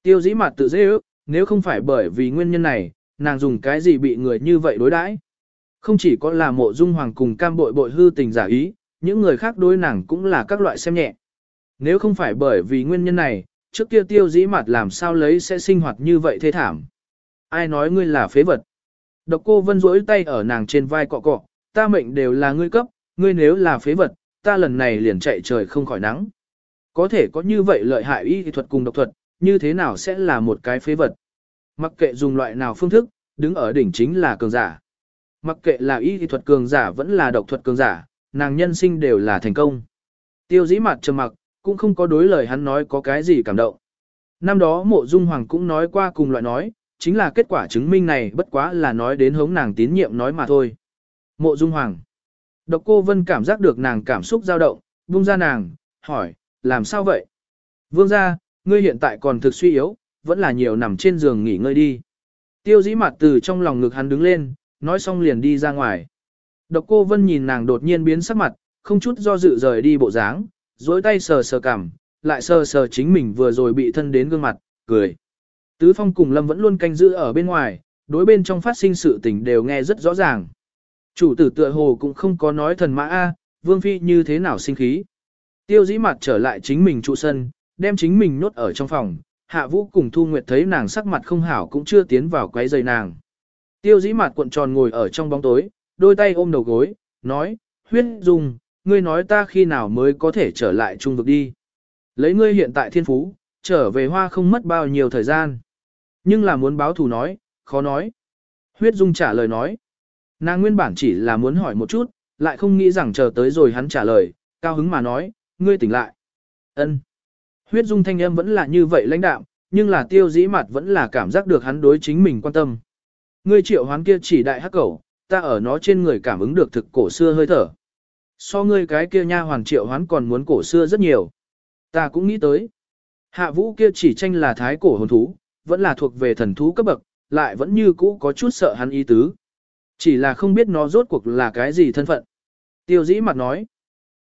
Tiêu dĩ mặt tự dễ ước, nếu không phải bởi vì nguyên nhân này, nàng dùng cái gì bị người như vậy đối đãi Không chỉ có là mộ dung hoàng cùng cam bội bội hư tình giả ý, những người khác đối nàng cũng là các loại xem nhẹ. Nếu không phải bởi vì nguyên nhân này, trước kia tiêu dĩ mặt làm sao lấy sẽ sinh hoạt như vậy thế thảm. Ai nói ngươi là phế vật? Độc cô vân rỗi tay ở nàng trên vai cọ cọ, ta mệnh đều là ngươi cấp, ngươi nếu là phế vật, ta lần này liền chạy trời không khỏi nắng. Có thể có như vậy lợi hại y thuật cùng độc thuật, như thế nào sẽ là một cái phế vật? Mặc kệ dùng loại nào phương thức, đứng ở đỉnh chính là cường giả. Mặc kệ là y thuật cường giả vẫn là độc thuật cường giả, nàng nhân sinh đều là thành công. Tiêu dĩ mặt trầm mặc, cũng không có đối lời hắn nói có cái gì cảm động. Năm đó mộ dung hoàng cũng nói qua cùng loại nói, chính là kết quả chứng minh này bất quá là nói đến hống nàng tín nhiệm nói mà thôi. Mộ dung hoàng. Độc cô Vân cảm giác được nàng cảm xúc dao động, buông ra nàng, hỏi, làm sao vậy? Vương gia, ngươi hiện tại còn thực suy yếu, vẫn là nhiều nằm trên giường nghỉ ngơi đi. Tiêu dĩ mặt từ trong lòng ngực hắn đứng lên, nói xong liền đi ra ngoài. Độc cô Vân nhìn nàng đột nhiên biến sắc mặt, không chút do dự rời đi bộ dáng, dối tay sờ sờ cằm, lại sờ sờ chính mình vừa rồi bị thân đến gương mặt, cười. Tứ Phong cùng Lâm vẫn luôn canh giữ ở bên ngoài, đối bên trong phát sinh sự tình đều nghe rất rõ ràng. Chủ tử tựa hồ cũng không có nói thần mã A, Vương Phi như thế nào sinh khí. Tiêu dĩ mặt trở lại chính mình trụ sân, đem chính mình nốt ở trong phòng, Hạ Vũ cùng Thu Nguyệt thấy nàng sắc mặt không hảo cũng chưa tiến vào quấy giày nàng. Tiêu dĩ mặt cuộn tròn ngồi ở trong bóng tối, đôi tay ôm đầu gối, nói, huyết dung, ngươi nói ta khi nào mới có thể trở lại trung vực đi. Lấy ngươi hiện tại thiên phú, trở về hoa không mất bao nhiêu thời gian. Nhưng là muốn báo thù nói, khó nói. Huyết dung trả lời nói. Nàng nguyên bản chỉ là muốn hỏi một chút, lại không nghĩ rằng chờ tới rồi hắn trả lời, cao hứng mà nói, ngươi tỉnh lại. ân Huyết dung thanh âm vẫn là như vậy lãnh đạm, nhưng là tiêu dĩ mặt vẫn là cảm giác được hắn đối chính mình quan tâm. Ngươi triệu hoán kia chỉ đại hắc cẩu, ta ở nó trên người cảm ứng được thực cổ xưa hơi thở. So ngươi cái kia nha hoàn triệu hoán còn muốn cổ xưa rất nhiều. Ta cũng nghĩ tới. Hạ vũ kia chỉ tranh là thái cổ hồn thú, vẫn là thuộc về thần thú cấp bậc, lại vẫn như cũ có chút sợ hắn ý tứ. Chỉ là không biết nó rốt cuộc là cái gì thân phận. Tiêu dĩ mặt nói.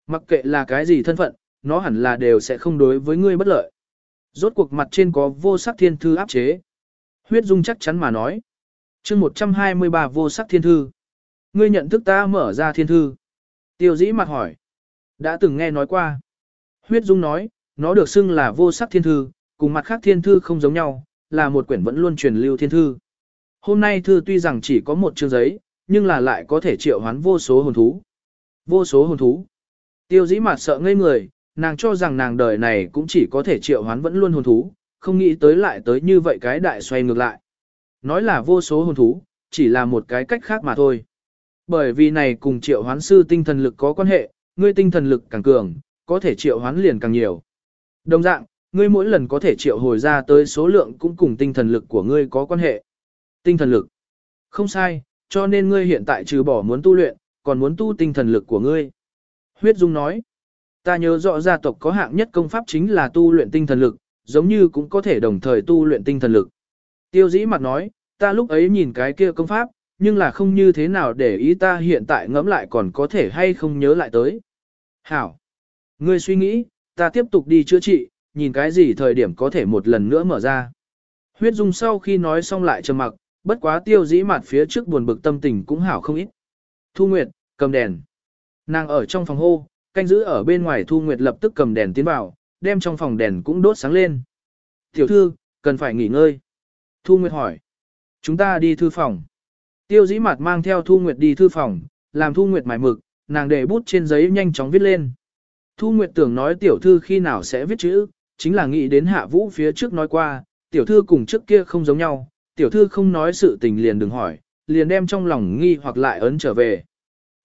Mặc kệ là cái gì thân phận, nó hẳn là đều sẽ không đối với ngươi bất lợi. Rốt cuộc mặt trên có vô sắc thiên thư áp chế. Huyết dung chắc chắn mà nói. chương 123 vô sắc thiên thư. Ngươi nhận thức ta mở ra thiên thư. Tiêu dĩ mặt hỏi. Đã từng nghe nói qua. Huyết dung nói, nó được xưng là vô sắc thiên thư, cùng mặt khác thiên thư không giống nhau, là một quyển vẫn luôn truyền lưu thiên thư. Hôm nay thư tuy rằng chỉ có một chương giấy, nhưng là lại có thể triệu hoán vô số hồn thú. Vô số hồn thú. Tiêu dĩ mặt sợ ngây người, nàng cho rằng nàng đời này cũng chỉ có thể triệu hoán vẫn luôn hồn thú, không nghĩ tới lại tới như vậy cái đại xoay ngược lại. Nói là vô số hồn thú, chỉ là một cái cách khác mà thôi. Bởi vì này cùng triệu hoán sư tinh thần lực có quan hệ, ngươi tinh thần lực càng cường, có thể triệu hoán liền càng nhiều. Đồng dạng, ngươi mỗi lần có thể triệu hồi ra tới số lượng cũng cùng tinh thần lực của ngươi có quan hệ. Tinh thần lực. Không sai, cho nên ngươi hiện tại trừ bỏ muốn tu luyện, còn muốn tu tinh thần lực của ngươi. Huyết Dung nói, ta nhớ rõ gia tộc có hạng nhất công pháp chính là tu luyện tinh thần lực, giống như cũng có thể đồng thời tu luyện tinh thần lực. Tiêu dĩ mặt nói, ta lúc ấy nhìn cái kia công pháp, nhưng là không như thế nào để ý ta hiện tại ngẫm lại còn có thể hay không nhớ lại tới. Hảo! Ngươi suy nghĩ, ta tiếp tục đi chữa trị, nhìn cái gì thời điểm có thể một lần nữa mở ra. Huyết Dung sau khi nói xong lại trầm mặc, bất quá tiêu dĩ mặt phía trước buồn bực tâm tình cũng hảo không ít. Thu Nguyệt, cầm đèn. Nàng ở trong phòng hô, canh giữ ở bên ngoài Thu Nguyệt lập tức cầm đèn tiến vào, đem trong phòng đèn cũng đốt sáng lên. Tiểu thư, cần phải nghỉ ngơi. Thu Nguyệt hỏi. Chúng ta đi thư phòng. Tiêu dĩ mặt mang theo Thu Nguyệt đi thư phòng, làm Thu Nguyệt mải mực, nàng để bút trên giấy nhanh chóng viết lên. Thu Nguyệt tưởng nói tiểu thư khi nào sẽ viết chữ, chính là nghĩ đến hạ vũ phía trước nói qua, tiểu thư cùng trước kia không giống nhau, tiểu thư không nói sự tình liền đừng hỏi, liền đem trong lòng nghi hoặc lại ấn trở về.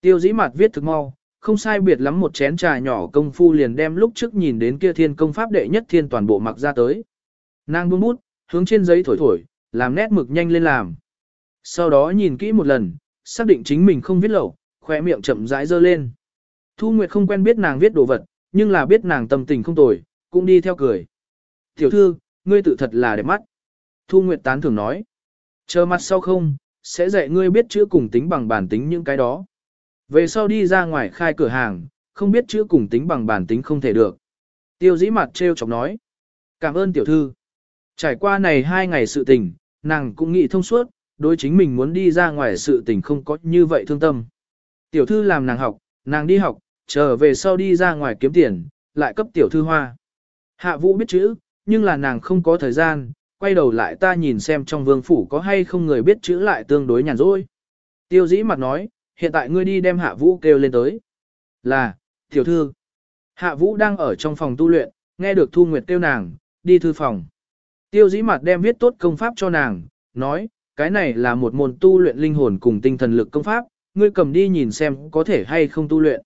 Tiêu dĩ mặt viết thực mau, không sai biệt lắm một chén trà nhỏ công phu liền đem lúc trước nhìn đến kia thiên công pháp đệ nhất thiên toàn bộ mặc ra tới. Nàng buông bút, hướng trên giấy thổi thổi, làm nét mực nhanh lên làm. Sau đó nhìn kỹ một lần, xác định chính mình không viết lẩu, khỏe miệng chậm rãi dơ lên. Thu Nguyệt không quen biết nàng viết đồ vật, nhưng là biết nàng tâm tình không tồi, cũng đi theo cười. Tiểu thư, ngươi tự thật là đẹp mắt. Thu Nguyệt tán thường nói. Chờ mặt sau không, sẽ dạy ngươi biết chữ cùng tính bằng bản tính những cái đó. Về sau đi ra ngoài khai cửa hàng, không biết chữ cùng tính bằng bản tính không thể được. Tiêu dĩ mặt treo chọc nói. Cảm ơn tiểu thư. Trải qua này hai ngày sự tình, nàng cũng nghĩ thông suốt, đối chính mình muốn đi ra ngoài sự tình không có như vậy thương tâm. Tiểu thư làm nàng học, nàng đi học, trở về sau đi ra ngoài kiếm tiền, lại cấp tiểu thư hoa. Hạ vũ biết chữ, nhưng là nàng không có thời gian, quay đầu lại ta nhìn xem trong vương phủ có hay không người biết chữ lại tương đối nhàn rỗi. Tiêu dĩ mặt nói, hiện tại ngươi đi đem hạ vũ kêu lên tới. Là, tiểu thư. Hạ vũ đang ở trong phòng tu luyện, nghe được Thu Nguyệt kêu nàng, đi thư phòng. Tiêu dĩ mặt đem viết tốt công pháp cho nàng, nói, cái này là một môn tu luyện linh hồn cùng tinh thần lực công pháp, ngươi cầm đi nhìn xem có thể hay không tu luyện.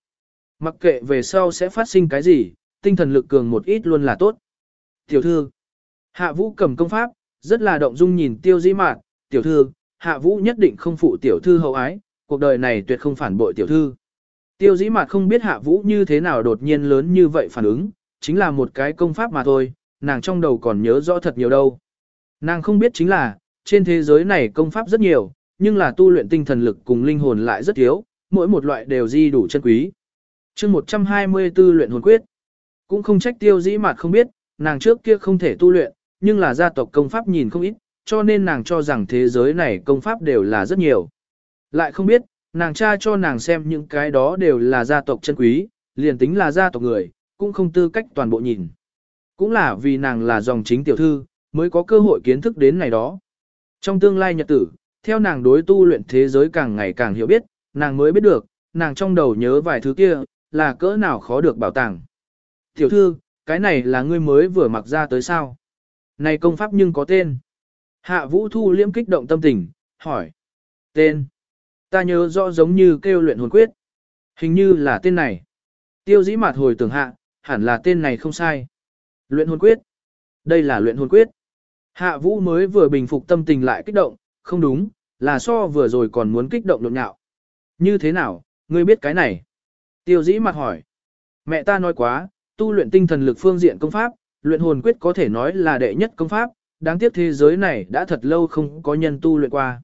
Mặc kệ về sau sẽ phát sinh cái gì, tinh thần lực cường một ít luôn là tốt. Tiểu thư, hạ vũ cầm công pháp, rất là động dung nhìn tiêu dĩ mạn, tiểu thư, hạ vũ nhất định không phụ tiểu thư hậu ái, cuộc đời này tuyệt không phản bội tiểu thư. Tiêu dĩ mạn không biết hạ vũ như thế nào đột nhiên lớn như vậy phản ứng, chính là một cái công pháp mà thôi, nàng trong đầu còn nhớ rõ thật nhiều đâu. Nàng không biết chính là, trên thế giới này công pháp rất nhiều, nhưng là tu luyện tinh thần lực cùng linh hồn lại rất thiếu, mỗi một loại đều di đủ chân quý. chương 124 luyện hồn quyết. Cũng không trách tiêu dĩ mạt không biết, nàng trước kia không thể tu luyện, nhưng là gia tộc công pháp nhìn không ít, cho nên nàng cho rằng thế giới này công pháp đều là rất nhiều. Lại không biết, nàng cha cho nàng xem những cái đó đều là gia tộc chân quý, liền tính là gia tộc người, cũng không tư cách toàn bộ nhìn. Cũng là vì nàng là dòng chính tiểu thư, mới có cơ hội kiến thức đến này đó. Trong tương lai nhật tử, theo nàng đối tu luyện thế giới càng ngày càng hiểu biết, nàng mới biết được, nàng trong đầu nhớ vài thứ kia, là cỡ nào khó được bảo tàng. Tiểu thư, cái này là ngươi mới vừa mặc ra tới sao? Này công pháp nhưng có tên. Hạ vũ thu liễm kích động tâm tình, hỏi. Tên. Ta nhớ rõ giống như kêu luyện hồn quyết. Hình như là tên này. Tiêu dĩ mặt hồi tưởng hạ, hẳn là tên này không sai. Luyện hồn quyết. Đây là luyện hồn quyết. Hạ vũ mới vừa bình phục tâm tình lại kích động, không đúng, là so vừa rồi còn muốn kích động nhộn nhạo. Như thế nào, ngươi biết cái này? Tiêu dĩ mặt hỏi. Mẹ ta nói quá, tu luyện tinh thần lực phương diện công pháp, luyện hồn quyết có thể nói là đệ nhất công pháp, đáng tiếc thế giới này đã thật lâu không có nhân tu luyện qua.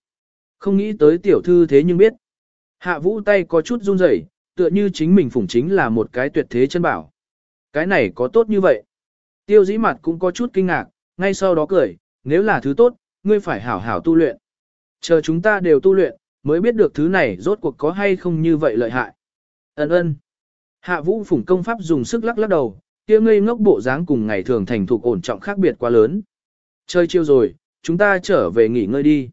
Không nghĩ tới tiểu thư thế nhưng biết. Hạ vũ tay có chút run rẩy, tựa như chính mình phủng chính là một cái tuyệt thế chân bảo. Cái này có tốt như vậy. Tiêu dĩ mặt cũng có chút kinh ngạc, ngay sau đó cười, nếu là thứ tốt, ngươi phải hảo hảo tu luyện. Chờ chúng ta đều tu luyện, mới biết được thứ này rốt cuộc có hay không như vậy lợi hại. Ấn ơn. Hạ vũ phủng công pháp dùng sức lắc lắc đầu, kia ngây ngốc bộ dáng cùng ngày thường thành thục ổn trọng khác biệt quá lớn. Chơi chiêu rồi, chúng ta trở về nghỉ ngơi đi.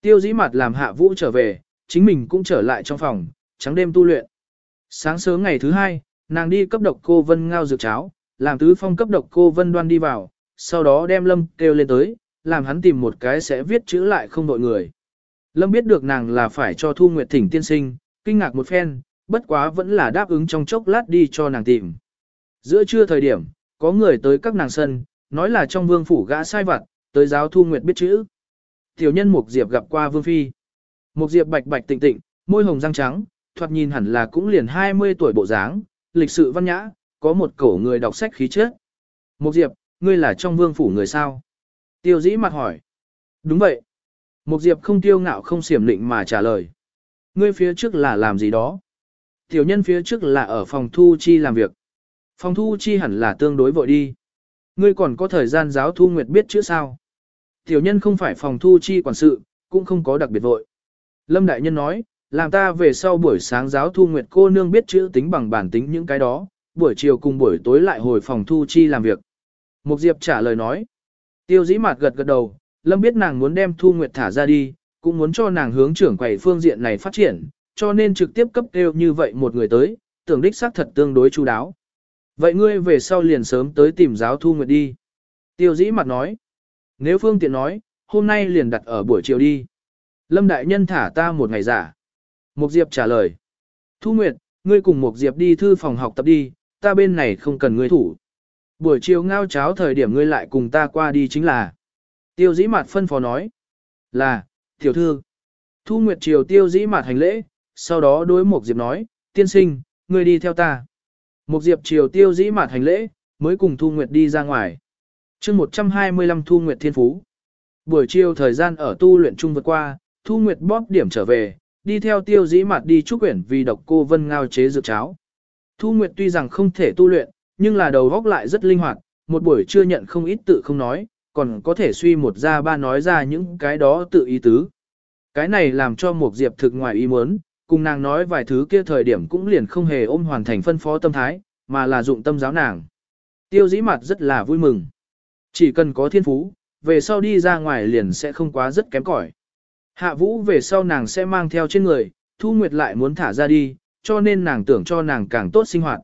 Tiêu dĩ mặt làm hạ vũ trở về, chính mình cũng trở lại trong phòng, trắng đêm tu luyện. Sáng sớm ngày thứ hai, nàng đi cấp độc cô vân ngao dược cháo, làm tứ phong cấp độc cô vân đoan đi vào, sau đó đem lâm kêu lên tới, làm hắn tìm một cái sẽ viết chữ lại không đội người. Lâm biết được nàng là phải cho Thu Nguyệt thỉnh tiên sinh, kinh ngạc một phen, bất quá vẫn là đáp ứng trong chốc lát đi cho nàng tìm. Giữa trưa thời điểm, có người tới các nàng sân, nói là trong vương phủ gã sai vặt, tới giáo Thu Nguyệt biết chữ. Tiểu nhân Mục Diệp gặp qua vương phi. Mục Diệp bạch bạch tịnh tịnh, môi hồng răng trắng, thoạt nhìn hẳn là cũng liền 20 tuổi bộ dáng, lịch sự văn nhã, có một cổ người đọc sách khí chất. Mục Diệp, ngươi là trong vương phủ người sao? Tiêu dĩ mặt hỏi. Đúng vậy. Mục Diệp không tiêu ngạo không xiểm lịnh mà trả lời. Ngươi phía trước là làm gì đó? Tiểu nhân phía trước là ở phòng thu chi làm việc. Phòng thu chi hẳn là tương đối vội đi. Ngươi còn có thời gian giáo thu nguyệt biết chữ sao? Tiểu nhân không phải phòng thu chi quản sự, cũng không có đặc biệt vội. Lâm Đại Nhân nói, làm ta về sau buổi sáng giáo thu nguyệt cô nương biết chữ tính bằng bản tính những cái đó, buổi chiều cùng buổi tối lại hồi phòng thu chi làm việc. Mục Diệp trả lời nói. Tiêu dĩ mạt gật gật đầu, Lâm biết nàng muốn đem Thu Nguyệt thả ra đi, cũng muốn cho nàng hướng trưởng quầy phương diện này phát triển, cho nên trực tiếp cấp kêu như vậy một người tới, tưởng đích xác thật tương đối chú đáo. Vậy ngươi về sau liền sớm tới tìm giáo Thu Nguyệt đi. Tiêu dĩ mặt nói. Nếu phương tiện nói, hôm nay liền đặt ở buổi chiều đi. Lâm đại nhân thả ta một ngày giả. Mục Diệp trả lời. Thu Nguyệt, Ngươi cùng mục diệp đi thư phòng học tập đi, ta bên này không cần ngươi thủ. Buổi chiều ngao cháo thời điểm ngươi lại cùng ta qua đi chính là. Tiêu dĩ mặt phân phó nói. Là, tiểu thư. Thu Nguyệt chiều tiêu dĩ mặt hành lễ, sau đó đối mục diệp nói, tiên sinh, ngươi đi theo ta. Một diệp triều tiêu dĩ mạt hành lễ, mới cùng Thu Nguyệt đi ra ngoài. chương 125 Thu Nguyệt Thiên Phú. Buổi chiều thời gian ở tu luyện chung vượt qua, Thu Nguyệt bóp điểm trở về, đi theo tiêu dĩ mạt đi trúc quyển vì độc cô vân ngao chế dược cháo. Thu Nguyệt tuy rằng không thể tu luyện, nhưng là đầu góc lại rất linh hoạt, một buổi chưa nhận không ít tự không nói, còn có thể suy một ra ba nói ra những cái đó tự ý tứ. Cái này làm cho một diệp thực ngoài ý muốn, cùng nàng nói vài thứ kia thời điểm cũng liền không hề ôm hoàn thành phân phó tâm thái, mà là dụng tâm giáo nàng. Tiêu dĩ mặt rất là vui mừng. Chỉ cần có thiên phú, về sau đi ra ngoài liền sẽ không quá rất kém cỏi. Hạ vũ về sau nàng sẽ mang theo trên người, Thu Nguyệt lại muốn thả ra đi, cho nên nàng tưởng cho nàng càng tốt sinh hoạt.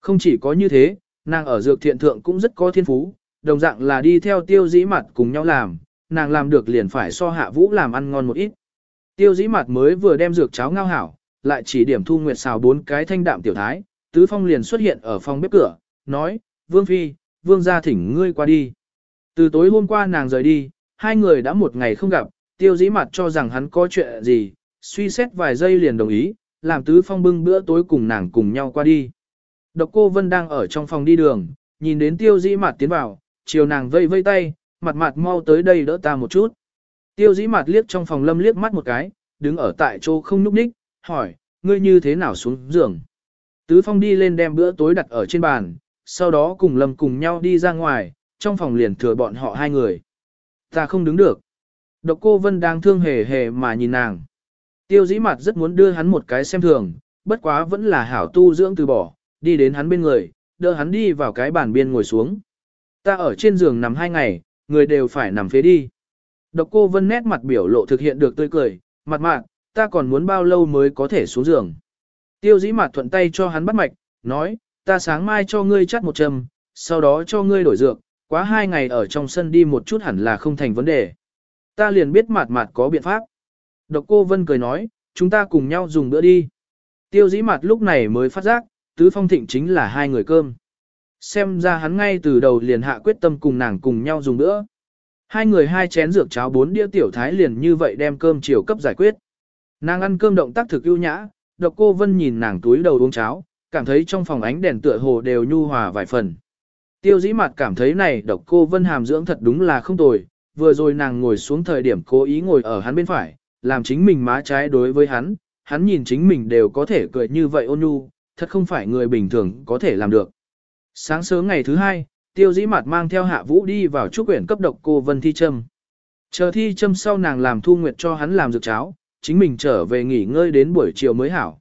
Không chỉ có như thế, nàng ở dược thiện thượng cũng rất có thiên phú, đồng dạng là đi theo tiêu dĩ mặt cùng nhau làm, nàng làm được liền phải so hạ vũ làm ăn ngon một ít. Tiêu dĩ mặt mới vừa đem dược cháo ngao hảo, lại chỉ điểm Thu Nguyệt xào bốn cái thanh đạm tiểu thái, Tứ Phong liền xuất hiện ở phòng bếp cửa, nói, Vương Phi, Vương gia thỉnh ngươi qua đi. Từ tối hôm qua nàng rời đi, hai người đã một ngày không gặp, tiêu dĩ mặt cho rằng hắn có chuyện gì, suy xét vài giây liền đồng ý, làm Tứ Phong bưng bữa tối cùng nàng cùng nhau qua đi. Độc cô Vân đang ở trong phòng đi đường, nhìn đến tiêu dĩ mặt tiến vào, chiều nàng vây vây tay, mặt mặt mau tới đây đỡ ta một chút. Tiêu dĩ mặt liếc trong phòng lâm liếc mắt một cái, đứng ở tại chỗ không nhúc nhích, hỏi, ngươi như thế nào xuống giường. Tứ Phong đi lên đem bữa tối đặt ở trên bàn, sau đó cùng Lâm cùng nhau đi ra ngoài, trong phòng liền thừa bọn họ hai người. Ta không đứng được. Độc cô Vân đang thương hề hề mà nhìn nàng. Tiêu dĩ mặt rất muốn đưa hắn một cái xem thường, bất quá vẫn là hảo tu dưỡng từ bỏ, đi đến hắn bên người, đưa hắn đi vào cái bàn biên ngồi xuống. Ta ở trên giường nằm hai ngày, người đều phải nằm phía đi. Độc cô Vân nét mặt biểu lộ thực hiện được tươi cười, mặt mạn, ta còn muốn bao lâu mới có thể xuống giường. Tiêu dĩ mặt thuận tay cho hắn bắt mạch, nói, ta sáng mai cho ngươi chắt một châm, sau đó cho ngươi đổi dược, quá hai ngày ở trong sân đi một chút hẳn là không thành vấn đề. Ta liền biết mặt mặt có biện pháp. Độc cô Vân cười nói, chúng ta cùng nhau dùng bữa đi. Tiêu dĩ mặt lúc này mới phát giác, tứ phong thịnh chính là hai người cơm. Xem ra hắn ngay từ đầu liền hạ quyết tâm cùng nàng cùng nhau dùng bữa. Hai người hai chén dược cháo bốn đĩa tiểu thái liền như vậy đem cơm chiều cấp giải quyết. Nàng ăn cơm động tác thực ưu nhã, độc cô vân nhìn nàng túi đầu uống cháo, cảm thấy trong phòng ánh đèn tựa hồ đều nhu hòa vài phần. Tiêu dĩ mặt cảm thấy này độc cô vân hàm dưỡng thật đúng là không tồi, vừa rồi nàng ngồi xuống thời điểm cố ý ngồi ở hắn bên phải, làm chính mình má trái đối với hắn, hắn nhìn chính mình đều có thể cười như vậy ôn nhu, thật không phải người bình thường có thể làm được. Sáng sớm ngày thứ hai, tiêu dĩ mặt mang theo hạ vũ đi vào trúc quyển cấp độc cô vân thi châm. Chờ thi châm sau nàng làm thu nguyệt cho hắn làm dược cháo, chính mình trở về nghỉ ngơi đến buổi chiều mới hảo.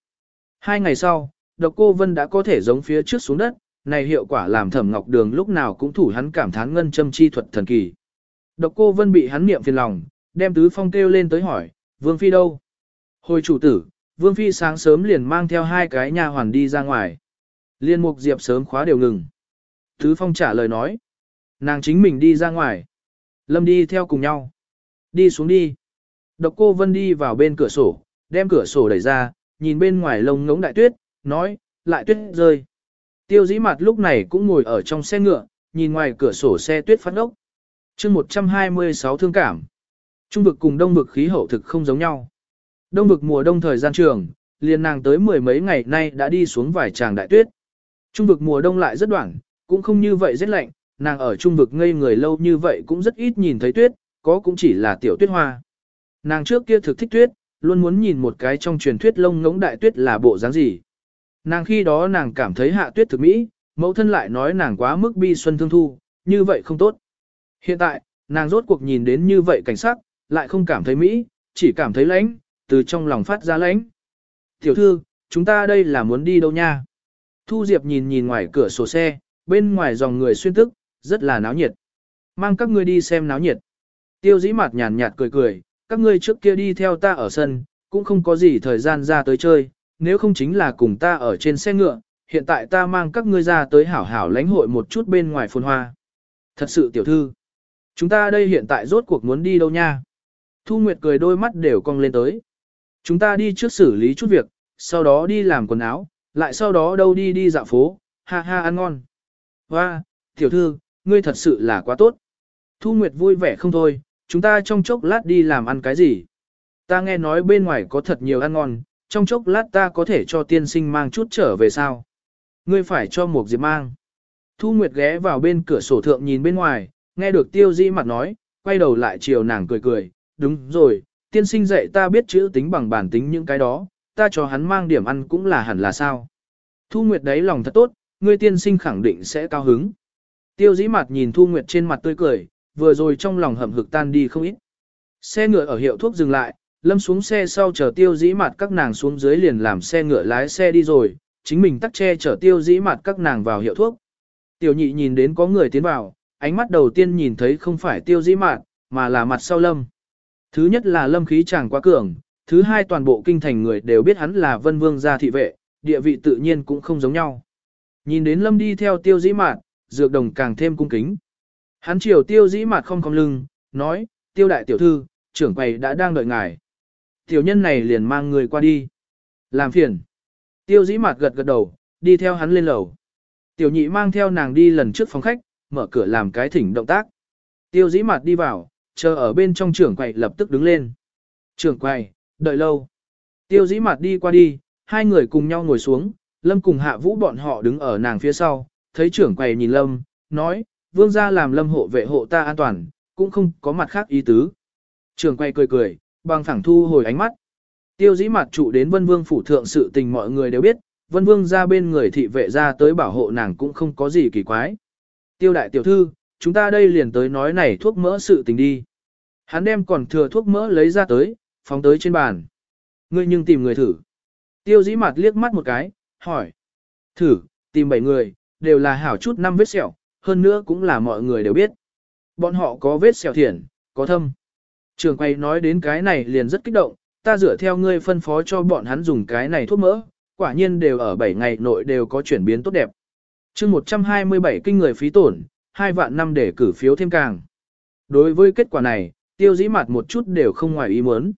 Hai ngày sau, độc cô vân đã có thể giống phía trước xuống đất, này hiệu quả làm thẩm ngọc đường lúc nào cũng thủ hắn cảm thán ngân châm chi thuật thần kỳ. Độc cô vân bị hắn niệm phiền lòng, đem tứ phong kêu lên tới hỏi, vương phi đâu? Hồi chủ tử, vương phi sáng sớm liền mang theo hai cái nha hoàn đi ra ngoài. Liên mục diệp sớm khóa đều ngừng. Thứ phong trả lời nói, nàng chính mình đi ra ngoài. Lâm đi theo cùng nhau. Đi xuống đi. Độc cô Vân đi vào bên cửa sổ, đem cửa sổ đẩy ra, nhìn bên ngoài lông ngống đại tuyết, nói, lại tuyết rơi. Tiêu dĩ mặt lúc này cũng ngồi ở trong xe ngựa, nhìn ngoài cửa sổ xe tuyết phát ốc. chương 126 thương cảm. Trung vực cùng đông vực khí hậu thực không giống nhau. Đông vực mùa đông thời gian trường, liền nàng tới mười mấy ngày nay đã đi xuống vài tràng đại tuyết. Trung vực mùa đông lại rất đoạn, cũng không như vậy rất lạnh, nàng ở trung vực ngây người lâu như vậy cũng rất ít nhìn thấy tuyết, có cũng chỉ là tiểu tuyết hoa. Nàng trước kia thực thích tuyết, luôn muốn nhìn một cái trong truyền thuyết lông ngỗng đại tuyết là bộ dáng gì. Nàng khi đó nàng cảm thấy hạ tuyết thực mỹ, mẫu thân lại nói nàng quá mức bi xuân thương thu, như vậy không tốt. Hiện tại, nàng rốt cuộc nhìn đến như vậy cảnh sắc, lại không cảm thấy mỹ, chỉ cảm thấy lãnh, từ trong lòng phát ra lãnh. Tiểu thư, chúng ta đây là muốn đi đâu nha? Thu Diệp nhìn nhìn ngoài cửa sổ xe, bên ngoài dòng người xuyên tức, rất là náo nhiệt. Mang các ngươi đi xem náo nhiệt. Tiêu dĩ mặt nhàn nhạt cười cười, các ngươi trước kia đi theo ta ở sân, cũng không có gì thời gian ra tới chơi, nếu không chính là cùng ta ở trên xe ngựa, hiện tại ta mang các ngươi ra tới hảo hảo lãnh hội một chút bên ngoài phồn hoa. Thật sự tiểu thư, chúng ta đây hiện tại rốt cuộc muốn đi đâu nha? Thu Nguyệt cười đôi mắt đều cong lên tới. Chúng ta đi trước xử lý chút việc, sau đó đi làm quần áo, lại sau đó đâu đi đi dạo phố, ha ha ăn ngon. Hoa, tiểu thư, ngươi thật sự là quá tốt. Thu Nguyệt vui vẻ không thôi, chúng ta trong chốc lát đi làm ăn cái gì. Ta nghe nói bên ngoài có thật nhiều ăn ngon, trong chốc lát ta có thể cho tiên sinh mang chút trở về sao. Ngươi phải cho một diệp mang. Thu Nguyệt ghé vào bên cửa sổ thượng nhìn bên ngoài, nghe được tiêu di mặt nói, quay đầu lại chiều nàng cười cười, đúng rồi, tiên sinh dạy ta biết chữ tính bằng bản tính những cái đó, ta cho hắn mang điểm ăn cũng là hẳn là sao. Thu Nguyệt đấy lòng thật tốt, ngươi tiên sinh khẳng định sẽ cao hứng. Tiêu dĩ mặt nhìn Thu Nguyệt trên mặt tươi cười, vừa rồi trong lòng hầm hực tan đi không ít. Xe ngựa ở hiệu thuốc dừng lại, lâm xuống xe sau chờ tiêu dĩ mặt các nàng xuống dưới liền làm xe ngựa lái xe đi rồi, chính mình tắt che chở tiêu dĩ mặt các nàng vào hiệu thuốc. Tiểu nhị nhìn đến có người tiến vào, ánh mắt đầu tiên nhìn thấy không phải tiêu dĩ mặt, mà là mặt sau lâm. Thứ nhất là lâm khí chàng quá cường, thứ hai toàn bộ kinh thành người đều biết hắn là vân vương gia thị vệ, địa vị tự nhiên cũng không giống nhau. Nhìn đến lâm đi theo tiêu dĩ mạt dược đồng càng thêm cung kính. Hắn chiều tiêu dĩ mạt không cong lưng, nói, tiêu đại tiểu thư, trưởng quầy đã đang đợi ngài. Tiểu nhân này liền mang người qua đi. Làm phiền. Tiêu dĩ mạt gật gật đầu, đi theo hắn lên lầu. Tiểu nhị mang theo nàng đi lần trước phòng khách, mở cửa làm cái thỉnh động tác. Tiêu dĩ mạt đi vào, chờ ở bên trong trưởng quầy lập tức đứng lên. Trưởng quầy, đợi lâu. Tiêu dĩ mạt đi qua đi, hai người cùng nhau ngồi xuống, Lâm cùng hạ vũ bọn họ đứng ở nàng phía sau, thấy trưởng quầy nhìn Lâm, nói, vương gia làm Lâm hộ vệ hộ ta an toàn, cũng không có mặt khác ý tứ. Trưởng quầy cười cười, bằng thẳng thu hồi ánh mắt. Tiêu dĩ mặt trụ đến vân vương phủ thượng sự tình mọi người đều biết, vân vương ra bên người thị vệ ra tới bảo hộ nàng cũng không có gì kỳ quái. Tiêu đại tiểu thư, chúng ta đây liền tới nói này thuốc mỡ sự tình đi. Hắn đem còn thừa thuốc mỡ lấy ra tới, phóng tới trên bàn. Ngươi nhưng tìm người thử. Tiêu dĩ mặt liếc mắt một cái, hỏi. Thử, tìm bảy người, đều là hảo chút năm vết sẹo, hơn nữa cũng là mọi người đều biết. Bọn họ có vết sẹo thiện, có thâm. Trường quay nói đến cái này liền rất kích động, ta dựa theo ngươi phân phó cho bọn hắn dùng cái này thuốc mỡ, quả nhiên đều ở 7 ngày nội đều có chuyển biến tốt đẹp. chương 127 kinh người phí tổn, 2 vạn năm để cử phiếu thêm càng. Đối với kết quả này, tiêu dĩ mặt một chút đều không ngoài ý muốn.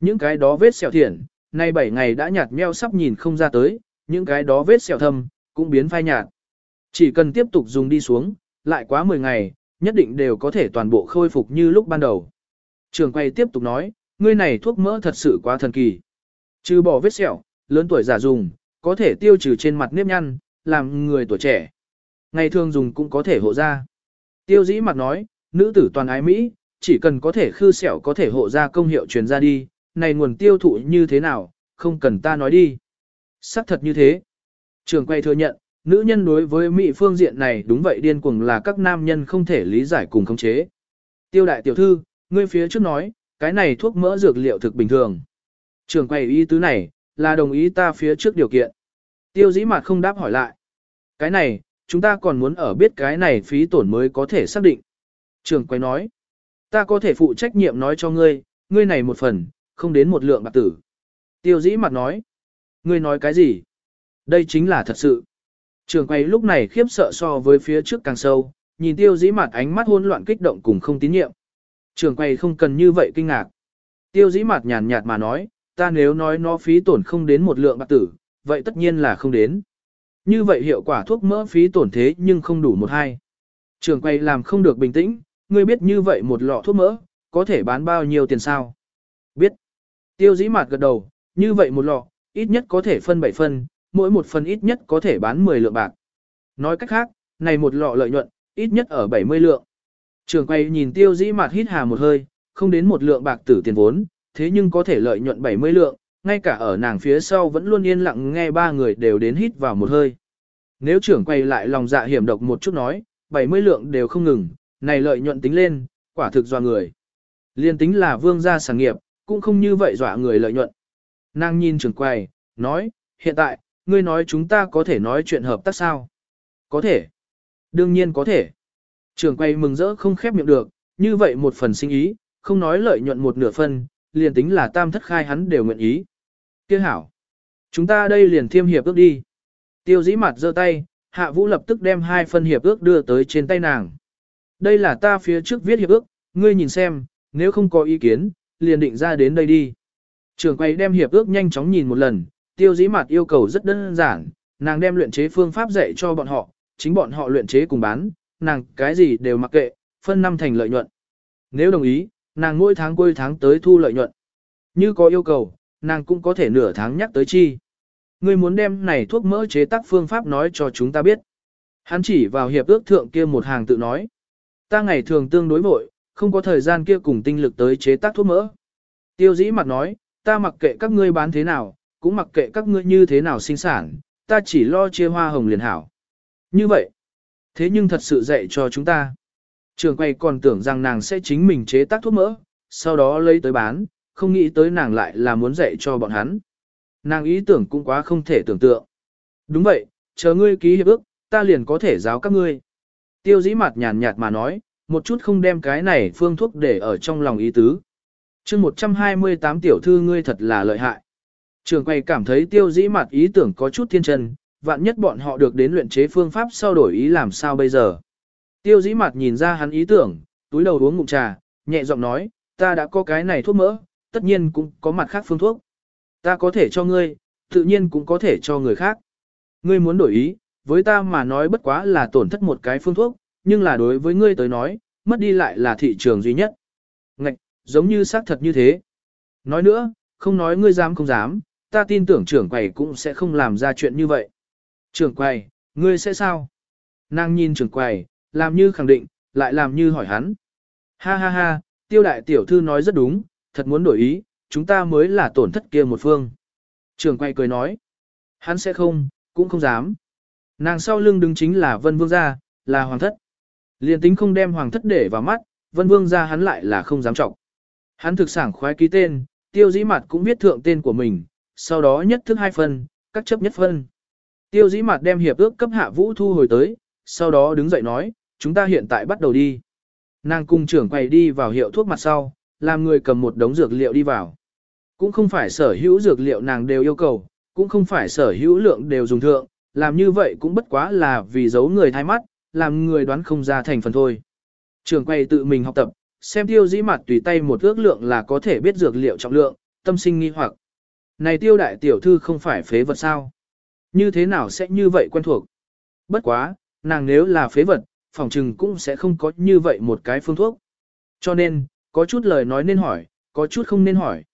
Những cái đó vết sẹo thiện, nay 7 ngày đã nhạt meo sắp nhìn không ra tới, những cái đó vết sẹo thâm, cũng biến phai nhạt. Chỉ cần tiếp tục dùng đi xuống, lại quá 10 ngày, nhất định đều có thể toàn bộ khôi phục như lúc ban đầu. Trường quay tiếp tục nói, ngươi này thuốc mỡ thật sự quá thần kỳ. Trừ bỏ vết sẹo, lớn tuổi giả dùng, có thể tiêu trừ trên mặt nếp nhăn, làm người tuổi trẻ. Ngày thường dùng cũng có thể hộ da. Tiêu dĩ mặt nói, nữ tử toàn ái Mỹ, chỉ cần có thể khư sẹo có thể hộ da công hiệu truyền ra đi, này nguồn tiêu thụ như thế nào, không cần ta nói đi. Xác thật như thế. Trường quay thừa nhận, nữ nhân đối với Mỹ phương diện này đúng vậy điên cuồng là các nam nhân không thể lý giải cùng khống chế. Tiêu đại tiểu thư, ngươi phía trước nói, cái này thuốc mỡ dược liệu thực bình thường. Trường quay ý tứ này, là đồng ý ta phía trước điều kiện. Tiêu dĩ mặt không đáp hỏi lại. Cái này, chúng ta còn muốn ở biết cái này phí tổn mới có thể xác định. Trường quay nói, ta có thể phụ trách nhiệm nói cho ngươi, ngươi này một phần, không đến một lượng bạc tử. Tiêu dĩ mặt nói, ngươi nói cái gì? Đây chính là thật sự. Trường quay lúc này khiếp sợ so với phía trước càng sâu, nhìn tiêu dĩ mặt ánh mắt hỗn loạn kích động cùng không tín nhiệm. Trường quay không cần như vậy kinh ngạc. Tiêu dĩ mặt nhàn nhạt mà nói, ta nếu nói nó phí tổn không đến một lượng bạc tử, vậy tất nhiên là không đến. Như vậy hiệu quả thuốc mỡ phí tổn thế nhưng không đủ một hai. Trường quay làm không được bình tĩnh, ngươi biết như vậy một lọ thuốc mỡ, có thể bán bao nhiêu tiền sao? Biết. Tiêu dĩ mặt gật đầu, như vậy một lọ, ít nhất có thể phân 7 phân, mỗi một phần ít nhất có thể bán 10 lượng bạc. Nói cách khác, này một lọ lợi nhuận, ít nhất ở 70 lượng. Trường quay nhìn tiêu dĩ mặt hít hà một hơi, không đến một lượng bạc tử tiền vốn, thế nhưng có thể lợi nhuận 70 lượng, ngay cả ở nàng phía sau vẫn luôn yên lặng nghe ba người đều đến hít vào một hơi. Nếu trưởng quay lại lòng dạ hiểm độc một chút nói, 70 lượng đều không ngừng, này lợi nhuận tính lên, quả thực dọa người. Liên tính là vương gia sản nghiệp, cũng không như vậy dọa người lợi nhuận. Nàng nhìn trưởng Quầy, nói, hiện tại, ngươi nói chúng ta có thể nói chuyện hợp tác sao? Có thể. Đương nhiên có thể. Trưởng Quầy mừng rỡ không khép miệng được, như vậy một phần sinh ý, không nói lợi nhuận một nửa phần, liền tính là tam thất khai hắn đều nguyện ý. Kia hảo. Chúng ta đây liền thiêm hiệp ước đi. Tiêu dĩ mặt giơ tay, hạ vũ lập tức đem hai phân hiệp ước đưa tới trên tay nàng. Đây là ta phía trước viết hiệp ước, ngươi nhìn xem, nếu không có ý kiến, liền định ra đến đây đi. Trường quay đem hiệp ước nhanh chóng nhìn một lần, tiêu dĩ mặt yêu cầu rất đơn giản, nàng đem luyện chế phương pháp dạy cho bọn họ, chính bọn họ luyện chế cùng bán, nàng cái gì đều mặc kệ, phân năm thành lợi nhuận. Nếu đồng ý, nàng mỗi tháng cuối tháng tới thu lợi nhuận. Như có yêu cầu, nàng cũng có thể nửa tháng nhắc tới chi. Ngươi muốn đem này thuốc mỡ chế tác phương pháp nói cho chúng ta biết. Hắn chỉ vào hiệp ước thượng kia một hàng tự nói. Ta ngày thường tương đối vội, không có thời gian kia cùng tinh lực tới chế tác thuốc mỡ. Tiêu dĩ mặt nói, ta mặc kệ các ngươi bán thế nào, cũng mặc kệ các ngươi như thế nào sinh sản, ta chỉ lo chia hoa hồng liền hảo. Như vậy, thế nhưng thật sự dạy cho chúng ta. Trường quay còn tưởng rằng nàng sẽ chính mình chế tác thuốc mỡ, sau đó lấy tới bán, không nghĩ tới nàng lại là muốn dạy cho bọn hắn. Nàng ý tưởng cũng quá không thể tưởng tượng. Đúng vậy, chờ ngươi ký hiệp ước, ta liền có thể giáo các ngươi. Tiêu dĩ mặt nhàn nhạt mà nói, một chút không đem cái này phương thuốc để ở trong lòng ý tứ chương 128 tiểu thư ngươi thật là lợi hại. Trường quay cảm thấy tiêu dĩ mặt ý tưởng có chút thiên chân, vạn nhất bọn họ được đến luyện chế phương pháp sau đổi ý làm sao bây giờ. Tiêu dĩ mặt nhìn ra hắn ý tưởng, túi đầu uống ngụm trà, nhẹ giọng nói, ta đã có cái này thuốc mỡ, tất nhiên cũng có mặt khác phương thuốc. Ta có thể cho ngươi, tự nhiên cũng có thể cho người khác. Ngươi muốn đổi ý, với ta mà nói bất quá là tổn thất một cái phương thuốc, nhưng là đối với ngươi tới nói, mất đi lại là thị trường duy nhất. Ngạch, giống như xác thật như thế. Nói nữa, không nói ngươi dám không dám, ta tin tưởng trưởng quầy cũng sẽ không làm ra chuyện như vậy. Trưởng quầy, ngươi sẽ sao? Nàng nhìn trưởng quầy, làm như khẳng định, lại làm như hỏi hắn. Ha ha ha, tiêu đại tiểu thư nói rất đúng, thật muốn đổi ý, chúng ta mới là tổn thất kia một phương. Trưởng quầy cười nói, hắn sẽ không, cũng không dám. Nàng sau lưng đứng chính là vân vương gia, là hoàng thất. Liên tính không đem hoàng thất để vào mắt, vân vương gia hắn lại là không dám trọng. Hắn thực sảng khoái ký tên, tiêu dĩ mặt cũng viết thượng tên của mình, sau đó nhất thức hai phân, các chấp nhất phân. Tiêu dĩ mặt đem hiệp ước cấp hạ vũ thu hồi tới, sau đó đứng dậy nói, chúng ta hiện tại bắt đầu đi. Nàng cùng trưởng quầy đi vào hiệu thuốc mặt sau, làm người cầm một đống dược liệu đi vào. Cũng không phải sở hữu dược liệu nàng đều yêu cầu, cũng không phải sở hữu lượng đều dùng thượng, làm như vậy cũng bất quá là vì giấu người thay mắt, làm người đoán không ra thành phần thôi. Trường quay tự mình học tập, xem tiêu dĩ mặt tùy tay một ước lượng là có thể biết dược liệu trọng lượng, tâm sinh nghi hoặc. Này tiêu đại tiểu thư không phải phế vật sao? Như thế nào sẽ như vậy quen thuộc? Bất quá, nàng nếu là phế vật, phòng trừng cũng sẽ không có như vậy một cái phương thuốc. Cho nên, có chút lời nói nên hỏi, có chút không nên hỏi.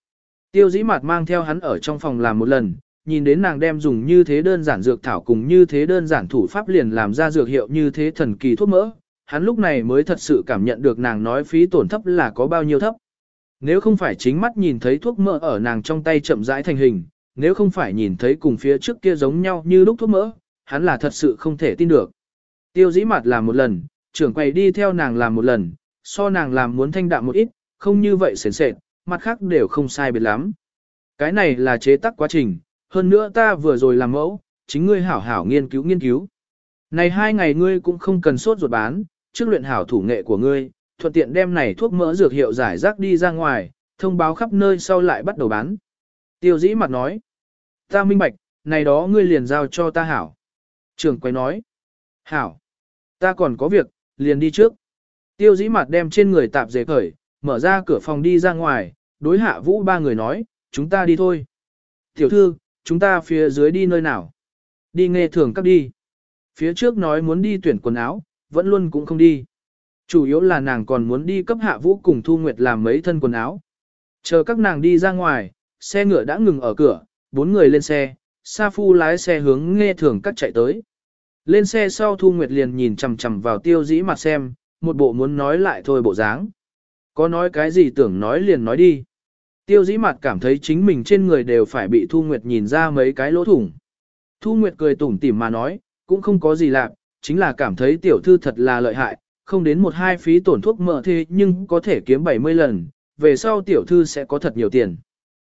Tiêu dĩ mặt mang theo hắn ở trong phòng làm một lần, nhìn đến nàng đem dùng như thế đơn giản dược thảo cùng như thế đơn giản thủ pháp liền làm ra dược hiệu như thế thần kỳ thuốc mỡ, hắn lúc này mới thật sự cảm nhận được nàng nói phí tổn thấp là có bao nhiêu thấp. Nếu không phải chính mắt nhìn thấy thuốc mỡ ở nàng trong tay chậm rãi thành hình, nếu không phải nhìn thấy cùng phía trước kia giống nhau như lúc thuốc mỡ, hắn là thật sự không thể tin được. Tiêu dĩ mặt làm một lần, trưởng quầy đi theo nàng làm một lần, so nàng làm muốn thanh đạm một ít, không như vậy sền sệt, mặt khác đều không sai biệt lắm. Cái này là chế tác quá trình, hơn nữa ta vừa rồi làm mẫu, chính ngươi hảo hảo nghiên cứu nghiên cứu. Này hai ngày ngươi cũng không cần sốt ruột bán, trước luyện hảo thủ nghệ của ngươi, thuận tiện đem này thuốc mỡ dược hiệu giải rác đi ra ngoài, thông báo khắp nơi sau lại bắt đầu bán. Tiêu dĩ mặt nói, ta minh bạch, này đó ngươi liền giao cho ta hảo. Trường quay nói, hảo, ta còn có việc, liền đi trước. Tiêu dĩ mặt đem trên người tạp dề khởi, mở ra cửa phòng đi ra ngoài, đối hạ vũ ba người nói, chúng ta đi thôi. Tiểu thư, chúng ta phía dưới đi nơi nào? Đi nghe thường các đi. Phía trước nói muốn đi tuyển quần áo, vẫn luôn cũng không đi. Chủ yếu là nàng còn muốn đi cấp hạ vũ cùng Thu Nguyệt làm mấy thân quần áo. Chờ các nàng đi ra ngoài, xe ngựa đã ngừng ở cửa, bốn người lên xe, Sa Phu lái xe hướng nghe thường cắt chạy tới. Lên xe sau Thu Nguyệt liền nhìn chằm chằm vào tiêu dĩ mặt xem, một bộ muốn nói lại thôi bộ dáng. Có nói cái gì tưởng nói liền nói đi. Tiêu dĩ mặt cảm thấy chính mình trên người đều phải bị Thu Nguyệt nhìn ra mấy cái lỗ thủng. Thu Nguyệt cười tủm tỉm mà nói, cũng không có gì lạ, chính là cảm thấy tiểu thư thật là lợi hại, không đến một hai phí tổn thuốc mỡ thế nhưng có thể kiếm 70 lần, về sau tiểu thư sẽ có thật nhiều tiền.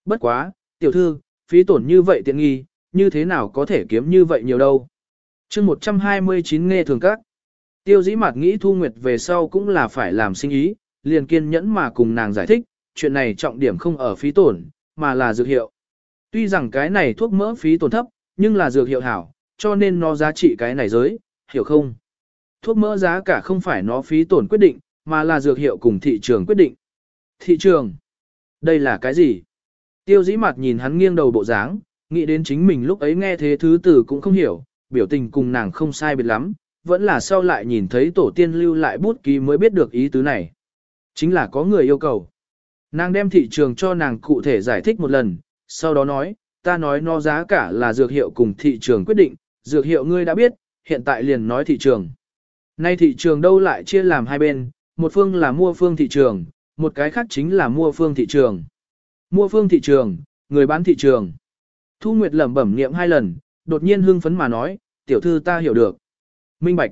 Bất quá, tiểu thư, phí tổn như vậy tiện nghi, như thế nào có thể kiếm như vậy nhiều đâu. chương 129 nghe thường các. Tiêu dĩ mặt nghĩ Thu Nguyệt về sau cũng là phải làm sinh ý, liền kiên nhẫn mà cùng nàng giải thích, chuyện này trọng điểm không ở phí tổn, mà là dược hiệu. Tuy rằng cái này thuốc mỡ phí tổn thấp, nhưng là dược hiệu hảo, cho nên nó giá trị cái này giới, hiểu không? Thuốc mỡ giá cả không phải nó phí tổn quyết định, mà là dược hiệu cùng thị trường quyết định. Thị trường? Đây là cái gì? Tiêu dĩ mặt nhìn hắn nghiêng đầu bộ dáng, nghĩ đến chính mình lúc ấy nghe thế thứ tử cũng không hiểu, biểu tình cùng nàng không sai biệt lắm, vẫn là sau lại nhìn thấy tổ tiên lưu lại bút ký mới biết được ý tứ này. Chính là có người yêu cầu. Nàng đem thị trường cho nàng cụ thể giải thích một lần, sau đó nói, ta nói nó giá cả là dược hiệu cùng thị trường quyết định, dược hiệu ngươi đã biết, hiện tại liền nói thị trường. Nay thị trường đâu lại chia làm hai bên, một phương là mua phương thị trường, một cái khác chính là mua phương thị trường. Mua phương thị trường, người bán thị trường. Thu Nguyệt lẩm bẩm niệm hai lần, đột nhiên hưng phấn mà nói, tiểu thư ta hiểu được. Minh Bạch.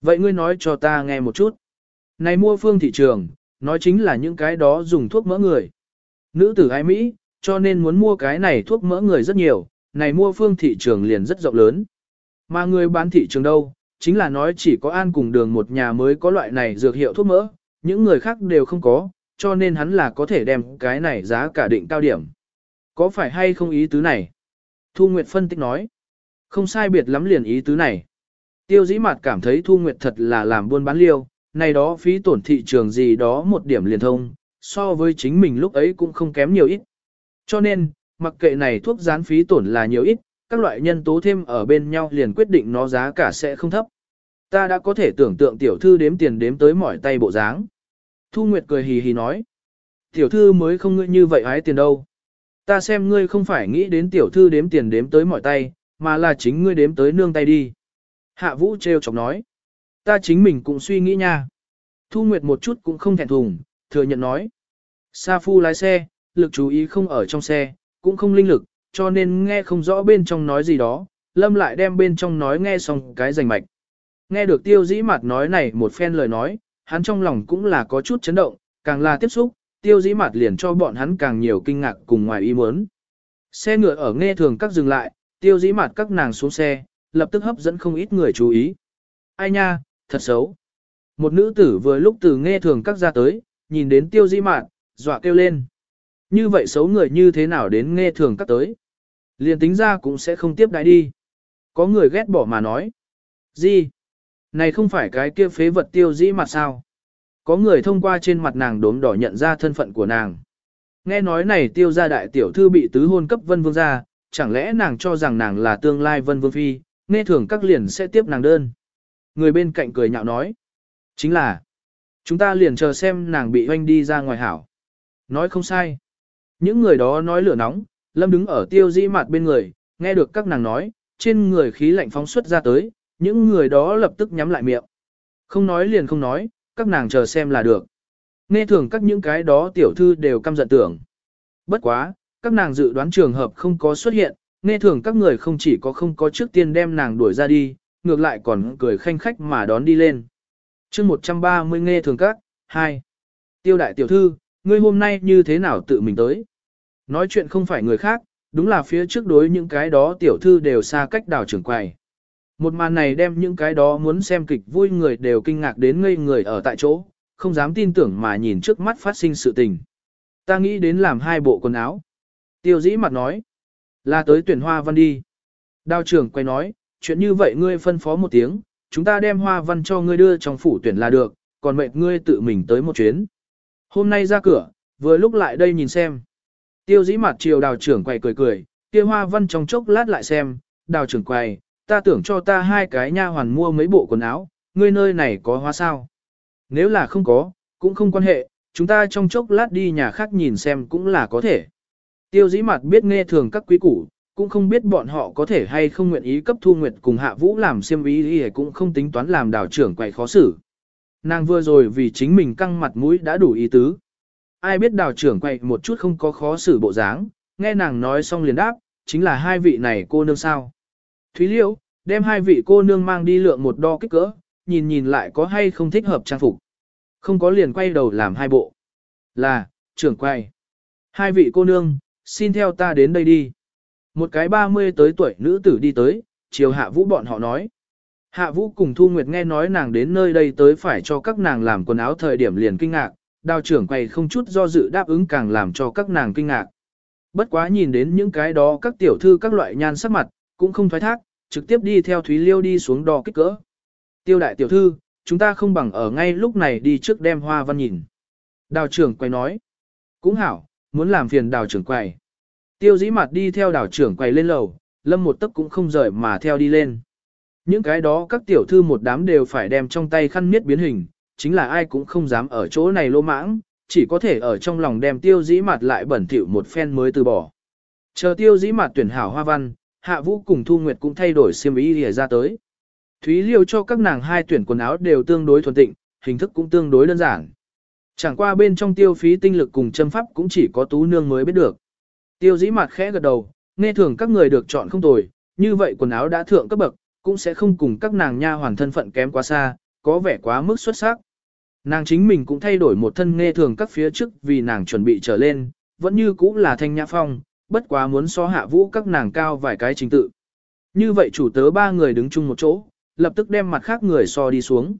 Vậy ngươi nói cho ta nghe một chút. Này mua phương thị trường, nói chính là những cái đó dùng thuốc mỡ người. Nữ tử ai Mỹ, cho nên muốn mua cái này thuốc mỡ người rất nhiều, này mua phương thị trường liền rất rộng lớn. Mà người bán thị trường đâu, chính là nói chỉ có an cùng đường một nhà mới có loại này dược hiệu thuốc mỡ, những người khác đều không có, cho nên hắn là có thể đem cái này giá cả định cao điểm. Có phải hay không ý tứ này? Thu Nguyệt phân tích nói. Không sai biệt lắm liền ý tứ này. Tiêu dĩ mặt cảm thấy Thu Nguyệt thật là làm buôn bán liêu, này đó phí tổn thị trường gì đó một điểm liền thông, so với chính mình lúc ấy cũng không kém nhiều ít. Cho nên, mặc kệ này thuốc gián phí tổn là nhiều ít, các loại nhân tố thêm ở bên nhau liền quyết định nó giá cả sẽ không thấp. Ta đã có thể tưởng tượng tiểu thư đếm tiền đếm tới mỏi tay bộ dáng. Thu Nguyệt cười hì hì nói. Tiểu thư mới không ngươi như vậy hái tiền đâu. Ta xem ngươi không phải nghĩ đến tiểu thư đếm tiền đếm tới mỏi tay, mà là chính ngươi đếm tới nương tay đi. Hạ Vũ treo chọc nói. Ta chính mình cũng suy nghĩ nha. Thu Nguyệt một chút cũng không thẹn thùng, thừa nhận nói. Sa Phu lái xe, lực chú ý không ở trong xe, cũng không linh lực, cho nên nghe không rõ bên trong nói gì đó, Lâm lại đem bên trong nói nghe xong cái rành mạch. Nghe được tiêu dĩ mặt nói này một phen lời nói, hắn trong lòng cũng là có chút chấn động, càng là tiếp xúc, tiêu dĩ mặt liền cho bọn hắn càng nhiều kinh ngạc cùng ngoài ý muốn. Xe ngựa ở nghe thường các dừng lại, tiêu dĩ mặt các nàng xuống xe, lập tức hấp dẫn không ít người chú ý. Ai nha, thật xấu. Một nữ tử vừa lúc từ nghe thường các ra tới, nhìn đến tiêu dĩ mạn, dọa kêu lên. Như vậy xấu người như thế nào đến nghe thường các tới. Liền tính ra cũng sẽ không tiếp đại đi. Có người ghét bỏ mà nói. Gì? Này không phải cái kia phế vật tiêu dĩ mặt sao? Có người thông qua trên mặt nàng đốm đỏ nhận ra thân phận của nàng. Nghe nói này tiêu gia đại tiểu thư bị tứ hôn cấp vân vương gia, chẳng lẽ nàng cho rằng nàng là tương lai vân vương phi, nghe thường các liền sẽ tiếp nàng đơn. Người bên cạnh cười nhạo nói. Chính là, chúng ta liền chờ xem nàng bị hoanh đi ra ngoài hảo. Nói không sai. Những người đó nói lửa nóng, Lâm đứng ở tiêu dĩ mặt bên người, nghe được các nàng nói, trên người khí lạnh phóng xuất ra tới, những người đó lập tức nhắm lại miệng. Không nói liền không nói, các nàng chờ xem là được. Nghe thường các những cái đó tiểu thư đều căm giận tưởng. Bất quá, các nàng dự đoán trường hợp không có xuất hiện, nghe thường các người không chỉ có không có trước tiên đem nàng đuổi ra đi, ngược lại còn cười khanh khách mà đón đi lên. chương 130 nghe thường các, 2. Tiêu đại tiểu thư, ngươi hôm nay như thế nào tự mình tới? Nói chuyện không phải người khác, đúng là phía trước đối những cái đó tiểu thư đều xa cách đào trưởng quầy. Một màn này đem những cái đó muốn xem kịch vui người đều kinh ngạc đến ngây người ở tại chỗ, không dám tin tưởng mà nhìn trước mắt phát sinh sự tình. Ta nghĩ đến làm hai bộ quần áo. Tiêu dĩ mặt nói, là tới tuyển hoa văn đi. Đào trưởng quay nói, chuyện như vậy ngươi phân phó một tiếng, chúng ta đem hoa văn cho ngươi đưa trong phủ tuyển là được, còn mệt ngươi tự mình tới một chuyến. Hôm nay ra cửa, vừa lúc lại đây nhìn xem. Tiêu dĩ mặt chiều đào trưởng quầy cười cười, kia hoa văn trong chốc lát lại xem, đào trưởng quầy, ta tưởng cho ta hai cái nha hoàn mua mấy bộ quần áo, ngươi nơi này có hoa sao? Nếu là không có, cũng không quan hệ, chúng ta trong chốc lát đi nhà khác nhìn xem cũng là có thể. Tiêu dĩ mặt biết nghe thường các quý củ, cũng không biết bọn họ có thể hay không nguyện ý cấp thu nguyệt cùng hạ vũ làm xem ý thì cũng không tính toán làm đào trưởng quầy khó xử. Nàng vừa rồi vì chính mình căng mặt mũi đã đủ ý tứ. Ai biết đào trưởng quậy một chút không có khó xử bộ dáng, nghe nàng nói xong liền đáp, chính là hai vị này cô nương sao. Thúy Liễu, đem hai vị cô nương mang đi lượng một đo kích cỡ, nhìn nhìn lại có hay không thích hợp trang phục. Không có liền quay đầu làm hai bộ. Là, trưởng quay. Hai vị cô nương, xin theo ta đến đây đi. Một cái 30 tới tuổi nữ tử đi tới, chiều hạ vũ bọn họ nói. Hạ vũ cùng Thu Nguyệt nghe nói nàng đến nơi đây tới phải cho các nàng làm quần áo thời điểm liền kinh ngạc, đào trưởng quầy không chút do dự đáp ứng càng làm cho các nàng kinh ngạc. Bất quá nhìn đến những cái đó các tiểu thư các loại nhan sắc mặt, cũng không thoái thác, trực tiếp đi theo Thúy Liêu đi xuống đo kích cỡ. Tiêu đại tiểu thư, chúng ta không bằng ở ngay lúc này đi trước đem hoa văn nhìn. Đào trưởng quầy nói. Cũng hảo, muốn làm phiền đào trưởng quầy. Tiêu dĩ mặt đi theo Đào trưởng quầy lên lầu, lâm một tấc cũng không rời mà theo đi lên. Những cái đó các tiểu thư một đám đều phải đem trong tay khăn miết biến hình, chính là ai cũng không dám ở chỗ này lô mãng, chỉ có thể ở trong lòng đem tiêu dĩ mặt lại bẩn thỉu một phen mới từ bỏ. Chờ tiêu dĩ mặt tuyển hảo hoa văn, hạ vũ cùng thu nguyệt cũng thay đổi xiêm y để ra tới. Thúy liêu cho các nàng hai tuyển quần áo đều tương đối thuần tịnh, hình thức cũng tương đối đơn giản. Chẳng qua bên trong tiêu phí tinh lực cùng châm pháp cũng chỉ có tú nương mới biết được. Tiêu dĩ mặt khẽ gật đầu, nghe thường các người được chọn không tồi, như vậy quần áo đã thượng cấp bậc, cũng sẽ không cùng các nàng nha hoàn thân phận kém quá xa, có vẻ quá mức xuất sắc. Nàng chính mình cũng thay đổi một thân nghe thường các phía trước vì nàng chuẩn bị trở lên, vẫn như cũ là thanh nhã phong, bất quá muốn so hạ vũ các nàng cao vài cái trình tự. Như vậy chủ tớ ba người đứng chung một chỗ, lập tức đem mặt khác người so đi xuống.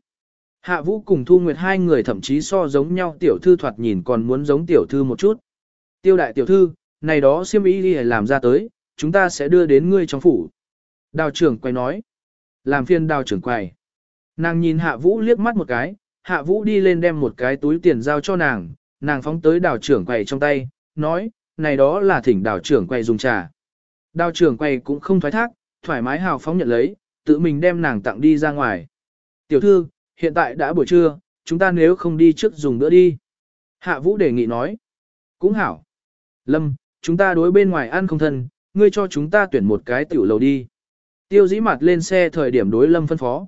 Hạ vũ cùng thu nguyệt hai người thậm chí so giống nhau tiểu thư thoạt nhìn còn muốn giống tiểu thư một chút. Tiêu đại tiểu thư, này đó siêm ý đi làm ra tới, chúng ta sẽ đưa đến ngươi trong phủ. Đào trưởng quay nói. Làm phiên đào trưởng quay. Nàng nhìn hạ vũ liếc mắt một cái, hạ vũ đi lên đem một cái túi tiền giao cho nàng, nàng phóng tới đào trưởng quầy trong tay, nói, này đó là thỉnh đào trưởng quầy dùng trà. Đào trưởng quầy cũng không thoái thác, thoải mái hào phóng nhận lấy, tự mình đem nàng tặng đi ra ngoài. Tiểu thư, hiện tại đã buổi trưa, chúng ta nếu không đi trước dùng nữa đi. Hạ vũ đề nghị nói. Cũng hảo. Lâm, chúng ta đối bên ngoài ăn không thân, ngươi cho chúng ta tuyển một cái tiểu lầu đi. Tiêu dĩ mặt lên xe thời điểm đối Lâm phân phó.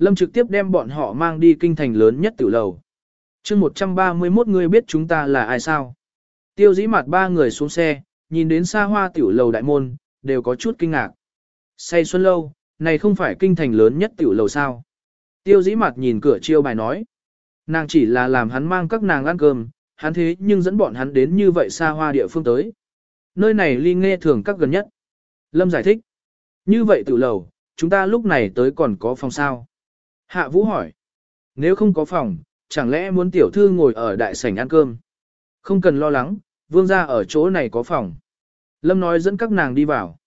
Lâm trực tiếp đem bọn họ mang đi kinh thành lớn nhất tiểu lầu. chương 131 người biết chúng ta là ai sao? Tiêu dĩ mặt ba người xuống xe, nhìn đến xa hoa tiểu lầu đại môn, đều có chút kinh ngạc. Say xuân lâu, này không phải kinh thành lớn nhất tiểu lầu sao? Tiêu dĩ mặt nhìn cửa chiêu bài nói. Nàng chỉ là làm hắn mang các nàng ăn cơm, hắn thế nhưng dẫn bọn hắn đến như vậy xa hoa địa phương tới. Nơi này ly nghe thường các gần nhất. Lâm giải thích. Như vậy tiểu lầu, chúng ta lúc này tới còn có phòng sao? Hạ Vũ hỏi. Nếu không có phòng, chẳng lẽ muốn tiểu thư ngồi ở đại sảnh ăn cơm? Không cần lo lắng, vương gia ở chỗ này có phòng. Lâm nói dẫn các nàng đi vào.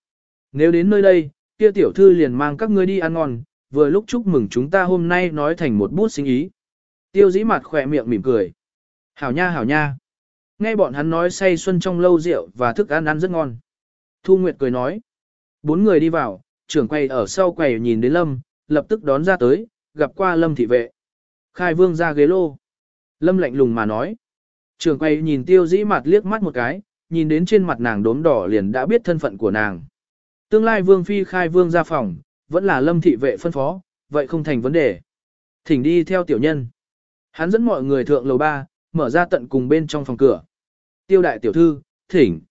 Nếu đến nơi đây, kia tiểu thư liền mang các ngươi đi ăn ngon, vừa lúc chúc mừng chúng ta hôm nay nói thành một bút sinh ý. Tiêu dĩ mặt khỏe miệng mỉm cười. Hảo nha hảo nha. Nghe bọn hắn nói say xuân trong lâu rượu và thức ăn ăn rất ngon. Thu Nguyệt cười nói. Bốn người đi vào, trưởng quay ở sau quầy nhìn đến Lâm, lập tức đón ra tới, gặp qua Lâm thị vệ. Khai vương ra ghế lô. Lâm lạnh lùng mà nói. Trường quay nhìn tiêu dĩ mặt liếc mắt một cái, nhìn đến trên mặt nàng đốm đỏ liền đã biết thân phận của nàng. Tương lai vương phi khai vương ra phòng, vẫn là lâm thị vệ phân phó, vậy không thành vấn đề. Thỉnh đi theo tiểu nhân. Hắn dẫn mọi người thượng lầu ba, mở ra tận cùng bên trong phòng cửa. Tiêu đại tiểu thư, thỉnh.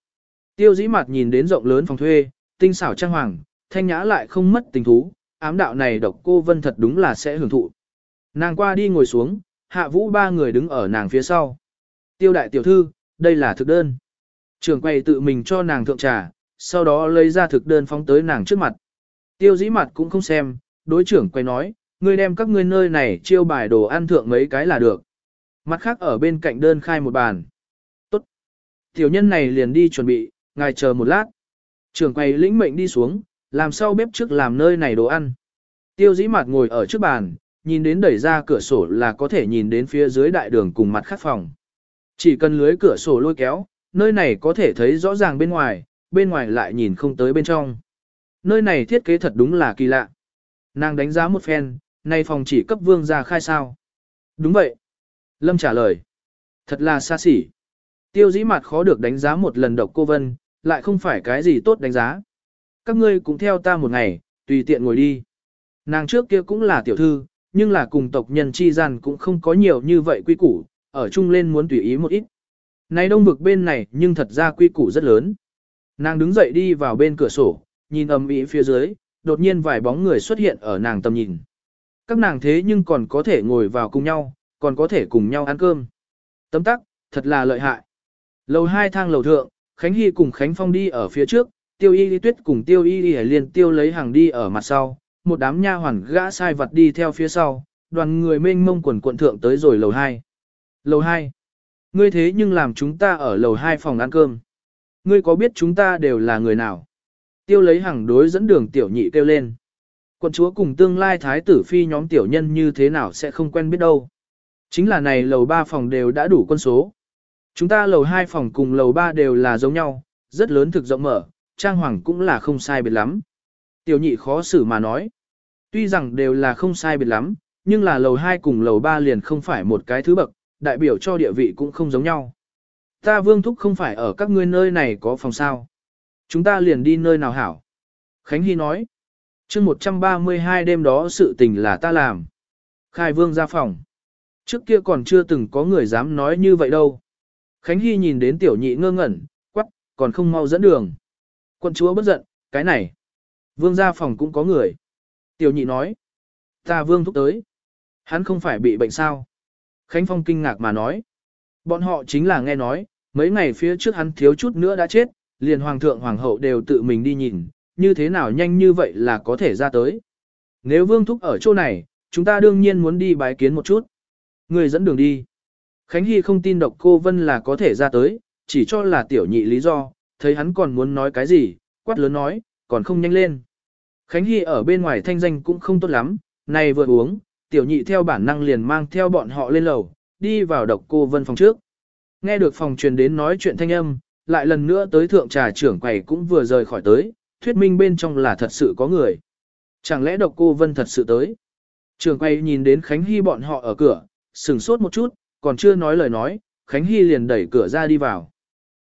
Tiêu dĩ mặt nhìn đến rộng lớn phòng thuê, tinh xảo trang hoàng, thanh nhã lại không mất tình thú, ám đạo này độc cô vân thật đúng là sẽ hưởng thụ. Nàng qua đi ngồi xuống, hạ vũ ba người đứng ở nàng phía sau. Tiêu đại tiểu thư, đây là thực đơn. Trường quay tự mình cho nàng thượng trà, sau đó lấy ra thực đơn phóng tới nàng trước mặt. Tiêu dĩ mặt cũng không xem, đối trưởng quay nói, ngươi đem các ngươi nơi này chiêu bài đồ ăn thượng mấy cái là được. Mặt khác ở bên cạnh đơn khai một bàn. Tốt. Tiểu nhân này liền đi chuẩn bị, ngài chờ một lát. Trưởng quay lĩnh mệnh đi xuống, làm sao bếp trước làm nơi này đồ ăn. Tiêu dĩ mặt ngồi ở trước bàn, nhìn đến đẩy ra cửa sổ là có thể nhìn đến phía dưới đại đường cùng mặt khắc phòng. Chỉ cần lưới cửa sổ lôi kéo, nơi này có thể thấy rõ ràng bên ngoài, bên ngoài lại nhìn không tới bên trong. Nơi này thiết kế thật đúng là kỳ lạ. Nàng đánh giá một phen, nay phòng chỉ cấp vương ra khai sao. Đúng vậy. Lâm trả lời. Thật là xa xỉ. Tiêu dĩ mặt khó được đánh giá một lần độc cô Vân, lại không phải cái gì tốt đánh giá. Các ngươi cũng theo ta một ngày, tùy tiện ngồi đi. Nàng trước kia cũng là tiểu thư, nhưng là cùng tộc nhân chi gian cũng không có nhiều như vậy quy củ, ở chung lên muốn tùy ý một ít. Này đông vực bên này nhưng thật ra quy củ rất lớn. Nàng đứng dậy đi vào bên cửa sổ, nhìn ầm ĩ phía dưới, đột nhiên vài bóng người xuất hiện ở nàng tầm nhìn. Các nàng thế nhưng còn có thể ngồi vào cùng nhau, còn có thể cùng nhau ăn cơm. Tấm tắc, thật là lợi hại. Lầu hai thang lầu thượng, Khánh Hy cùng Khánh Phong đi ở phía trước, tiêu y tuyết cùng tiêu y liền tiêu lấy hàng đi ở mặt sau, một đám nha hoàn gã sai vật đi theo phía sau, đoàn người mênh mông quần cuộn thượng tới rồi lầu 2. Lầu 2. Ngươi thế nhưng làm chúng ta ở lầu 2 phòng ăn cơm. Ngươi có biết chúng ta đều là người nào? Tiêu lấy hàng đối dẫn đường tiểu nhị kêu lên. Quận chúa cùng tương lai thái tử phi nhóm tiểu nhân như thế nào sẽ không quen biết đâu. Chính là này lầu 3 phòng đều đã đủ quân số. Chúng ta lầu 2 phòng cùng lầu 3 đều là giống nhau, Rất lớn thực rộng mở, trang hoàng cũng là không sai biệt lắm. Tiểu nhị khó xử mà nói. Tuy rằng đều là không sai biệt lắm, nhưng là lầu 2 cùng lầu 3 liền không phải một cái thứ bậc, đại biểu cho địa vị cũng không giống nhau. Ta vương thúc không phải ở các ngươi nơi này có phòng sao. Chúng ta liền đi nơi nào hảo. Khánh Hy nói. chương 132 đêm đó sự tình là ta làm. Khai vương ra phòng. Trước kia còn chưa từng có người dám nói như vậy đâu. Khánh Hy nhìn đến tiểu nhị ngơ ngẩn, quắc, còn không mau dẫn đường. Quân chúa bất giận, cái này. Vương gia phòng cũng có người. Tiểu nhị nói. Ta vương thúc tới. Hắn không phải bị bệnh sao. Khánh Phong kinh ngạc mà nói. Bọn họ chính là nghe nói, mấy ngày phía trước hắn thiếu chút nữa đã chết, liền hoàng thượng hoàng hậu đều tự mình đi nhìn, như thế nào nhanh như vậy là có thể ra tới. Nếu vương thúc ở chỗ này, chúng ta đương nhiên muốn đi bái kiến một chút. Người dẫn đường đi. Khánh Hy không tin độc cô Vân là có thể ra tới, chỉ cho là tiểu nhị lý do, thấy hắn còn muốn nói cái gì, quát lớn nói, còn không nhanh lên. Khánh Hy ở bên ngoài thanh danh cũng không tốt lắm, này vừa uống, tiểu nhị theo bản năng liền mang theo bọn họ lên lầu, đi vào độc cô Vân phòng trước. Nghe được phòng truyền đến nói chuyện thanh âm, lại lần nữa tới thượng trà trưởng quầy cũng vừa rời khỏi tới, thuyết minh bên trong là thật sự có người. Chẳng lẽ độc cô Vân thật sự tới? Trưởng quầy nhìn đến Khánh Hy bọn họ ở cửa, sừng sốt một chút, còn chưa nói lời nói, Khánh Hy liền đẩy cửa ra đi vào.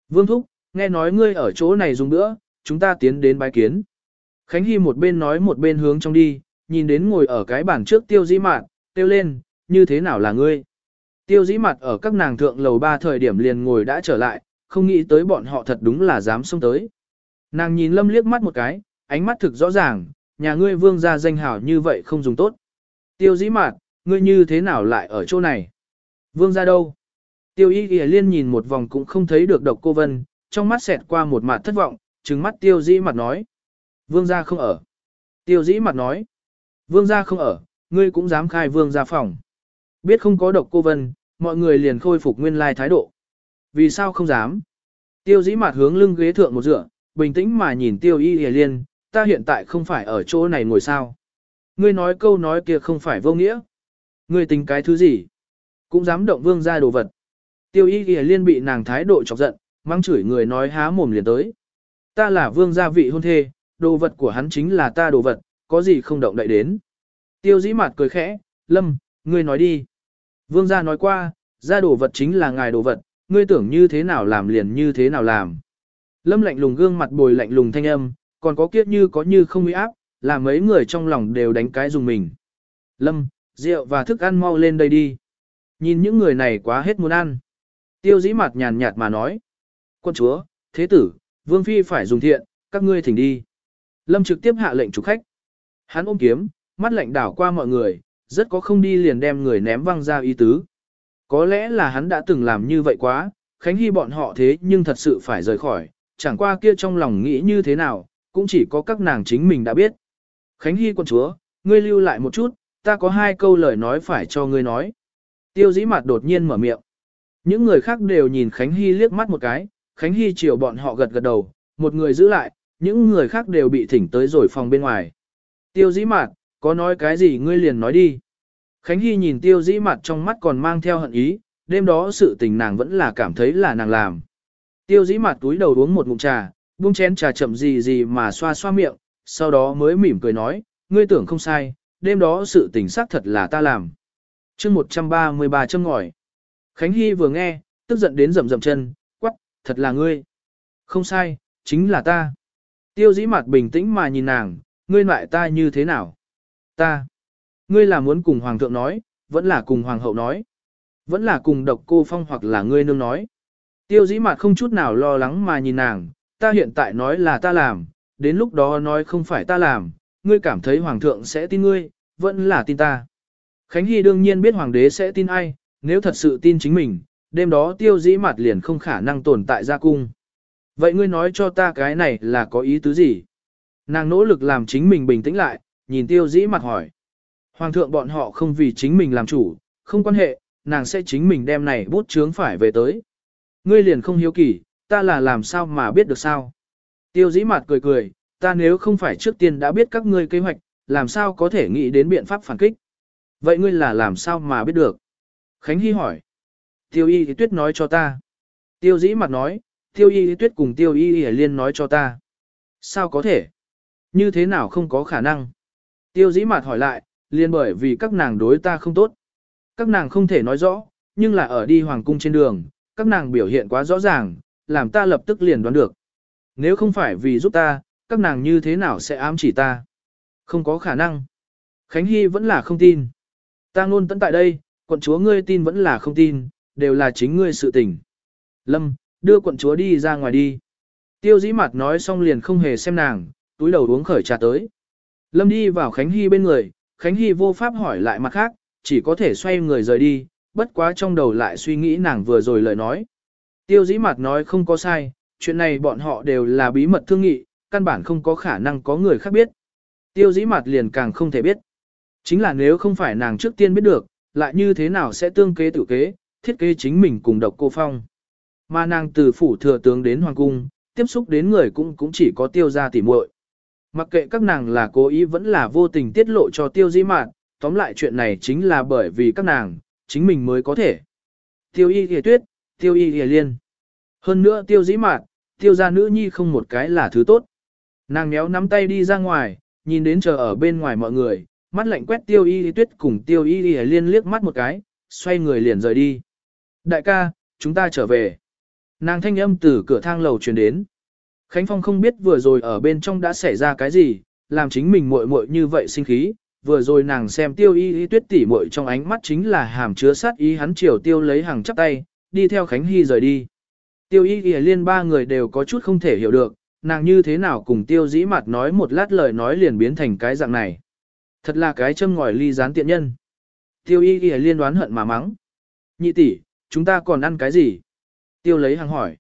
Vương Thúc, nghe nói ngươi ở chỗ này dùng nữa, chúng ta tiến đến bái kiến. Khánh Hy một bên nói một bên hướng trong đi, nhìn đến ngồi ở cái bàn trước tiêu dĩ mạn, tiêu lên, như thế nào là ngươi? Tiêu dĩ mặt ở các nàng thượng lầu ba thời điểm liền ngồi đã trở lại, không nghĩ tới bọn họ thật đúng là dám xông tới. Nàng nhìn lâm liếc mắt một cái, ánh mắt thực rõ ràng, nhà ngươi vương gia danh hảo như vậy không dùng tốt. Tiêu dĩ mặt, ngươi như thế nào lại ở chỗ này? Vương gia đâu? Tiêu y ghi liên nhìn một vòng cũng không thấy được độc cô vân, trong mắt xẹt qua một mặt thất vọng, trừng mắt tiêu dĩ mặt nói. Vương gia không ở. Tiêu dĩ mặt nói. Vương gia không ở, ngươi cũng dám khai vương gia phòng. Biết không có độc cô vân, mọi người liền khôi phục nguyên lai thái độ. Vì sao không dám? Tiêu dĩ mặt hướng lưng ghế thượng một dựa, bình tĩnh mà nhìn tiêu y hề liên, ta hiện tại không phải ở chỗ này ngồi sao. Ngươi nói câu nói kia không phải vô nghĩa. Ngươi tính cái thứ gì? Cũng dám động vương gia đồ vật. Tiêu y hề liên bị nàng thái độ chọc giận, mang chửi người nói há mồm liền tới. Ta là vương gia vị hôn thê, đồ vật của hắn chính là ta đồ vật, có gì không động đậy đến. Tiêu dĩ mặt cười khẽ, lâm, ngươi nói đi. Vương gia nói qua, gia đồ vật chính là ngài đồ vật, ngươi tưởng như thế nào làm liền như thế nào làm. Lâm lạnh lùng gương mặt bồi lạnh lùng thanh âm, còn có kiếp như có như không uy áp, là mấy người trong lòng đều đánh cái dùng mình. Lâm, rượu và thức ăn mau lên đây đi. Nhìn những người này quá hết muốn ăn. Tiêu dĩ mặt nhàn nhạt mà nói. Quân chúa, thế tử, vương phi phải dùng thiện, các ngươi thỉnh đi. Lâm trực tiếp hạ lệnh chủ khách. Hắn ôm kiếm, mắt lạnh đảo qua mọi người, rất có không đi liền đem người ném văng ra ý tứ. Có lẽ là hắn đã từng làm như vậy quá, Khánh Hy bọn họ thế nhưng thật sự phải rời khỏi, chẳng qua kia trong lòng nghĩ như thế nào, cũng chỉ có các nàng chính mình đã biết. Khánh Hy quân chúa, ngươi lưu lại một chút, ta có hai câu lời nói phải cho ngươi nói. Tiêu dĩ mặt đột nhiên mở miệng. Những người khác đều nhìn Khánh Hy liếc mắt một cái, Khánh Hy chiều bọn họ gật gật đầu, một người giữ lại, những người khác đều bị thỉnh tới rồi phòng bên ngoài. Tiêu dĩ mạt, có nói cái gì ngươi liền nói đi. Khánh Hy nhìn tiêu dĩ mạt trong mắt còn mang theo hận ý, đêm đó sự tình nàng vẫn là cảm thấy là nàng làm. Tiêu dĩ mạt túi đầu uống một ngụm trà, buông chén trà chậm gì gì mà xoa xoa miệng, sau đó mới mỉm cười nói, ngươi tưởng không sai, đêm đó sự tình xác thật là ta làm. chương 133 châm ngòi. Khánh Hy vừa nghe, tức giận đến rầm rầm chân, thật là ngươi. Không sai, chính là ta. Tiêu dĩ mặt bình tĩnh mà nhìn nàng, ngươi loại ta như thế nào? Ta. Ngươi là muốn cùng hoàng thượng nói, vẫn là cùng hoàng hậu nói. Vẫn là cùng độc cô phong hoặc là ngươi nương nói. Tiêu dĩ mặt không chút nào lo lắng mà nhìn nàng, ta hiện tại nói là ta làm, đến lúc đó nói không phải ta làm, ngươi cảm thấy hoàng thượng sẽ tin ngươi, vẫn là tin ta. Khánh Hy đương nhiên biết hoàng đế sẽ tin ai, nếu thật sự tin chính mình, đêm đó tiêu dĩ mặt liền không khả năng tồn tại ra cung. Vậy ngươi nói cho ta cái này là có ý tứ gì? Nàng nỗ lực làm chính mình bình tĩnh lại, nhìn tiêu dĩ mặt hỏi. Hoàng thượng bọn họ không vì chính mình làm chủ, không quan hệ, nàng sẽ chính mình đem này bút chướng phải về tới. Ngươi liền không hiếu kỳ, ta là làm sao mà biết được sao? Tiêu dĩ mặt cười cười, ta nếu không phải trước tiên đã biết các ngươi kế hoạch, làm sao có thể nghĩ đến biện pháp phản kích? Vậy ngươi là làm sao mà biết được? Khánh Hy hỏi. Tiêu y thì tuyết nói cho ta. Tiêu dĩ mặt nói, Tiêu y tuyết cùng tiêu y thì liên nói cho ta. Sao có thể? Như thế nào không có khả năng? Tiêu dĩ mặt hỏi lại, liên bởi vì các nàng đối ta không tốt. Các nàng không thể nói rõ, nhưng là ở đi hoàng cung trên đường, các nàng biểu hiện quá rõ ràng, làm ta lập tức liền đoán được. Nếu không phải vì giúp ta, các nàng như thế nào sẽ ám chỉ ta? Không có khả năng. Khánh Hy vẫn là không tin. Ta ngôn tận tại đây, quận chúa ngươi tin vẫn là không tin, đều là chính ngươi sự tình. Lâm, đưa quận chúa đi ra ngoài đi. Tiêu dĩ mặt nói xong liền không hề xem nàng, túi đầu uống khởi trà tới. Lâm đi vào Khánh Hy bên người, Khánh Hy vô pháp hỏi lại mặt khác, chỉ có thể xoay người rời đi, bất quá trong đầu lại suy nghĩ nàng vừa rồi lời nói. Tiêu dĩ mặt nói không có sai, chuyện này bọn họ đều là bí mật thương nghị, căn bản không có khả năng có người khác biết. Tiêu dĩ mặt liền càng không thể biết. Chính là nếu không phải nàng trước tiên biết được, lại như thế nào sẽ tương kế tự kế, thiết kế chính mình cùng độc cô phong. Mà nàng từ phủ thừa tướng đến hoàng cung, tiếp xúc đến người cũng cũng chỉ có tiêu gia tỉ muội. Mặc kệ các nàng là cố ý vẫn là vô tình tiết lộ cho tiêu di mạn, tóm lại chuyện này chính là bởi vì các nàng, chính mình mới có thể. Tiêu y hề tuyết, tiêu y hề liên. Hơn nữa tiêu dĩ mạn, tiêu gia nữ nhi không một cái là thứ tốt. Nàng méo nắm tay đi ra ngoài, nhìn đến chờ ở bên ngoài mọi người, mắt lạnh quét tiêu y tuyết cùng tiêu y hề liên liếc mắt một cái, xoay người liền rời đi. Đại ca, chúng ta trở về. Nàng thanh âm từ cửa thang lầu truyền đến. Khánh Phong không biết vừa rồi ở bên trong đã xảy ra cái gì, làm chính mình muội muội như vậy sinh khí. Vừa rồi nàng xem tiêu y y tuyết tỉ muội trong ánh mắt chính là hàm chứa sát ý hắn chiều tiêu lấy hàng chắp tay, đi theo Khánh Hy rời đi. Tiêu y y liên ba người đều có chút không thể hiểu được, nàng như thế nào cùng tiêu dĩ mặt nói một lát lời nói liền biến thành cái dạng này. Thật là cái châm ngòi ly gián tiện nhân. Tiêu y y liên đoán hận mà mắng. Nhị tỷ, chúng ta còn ăn cái gì? Tiêu lấy hàng hỏi.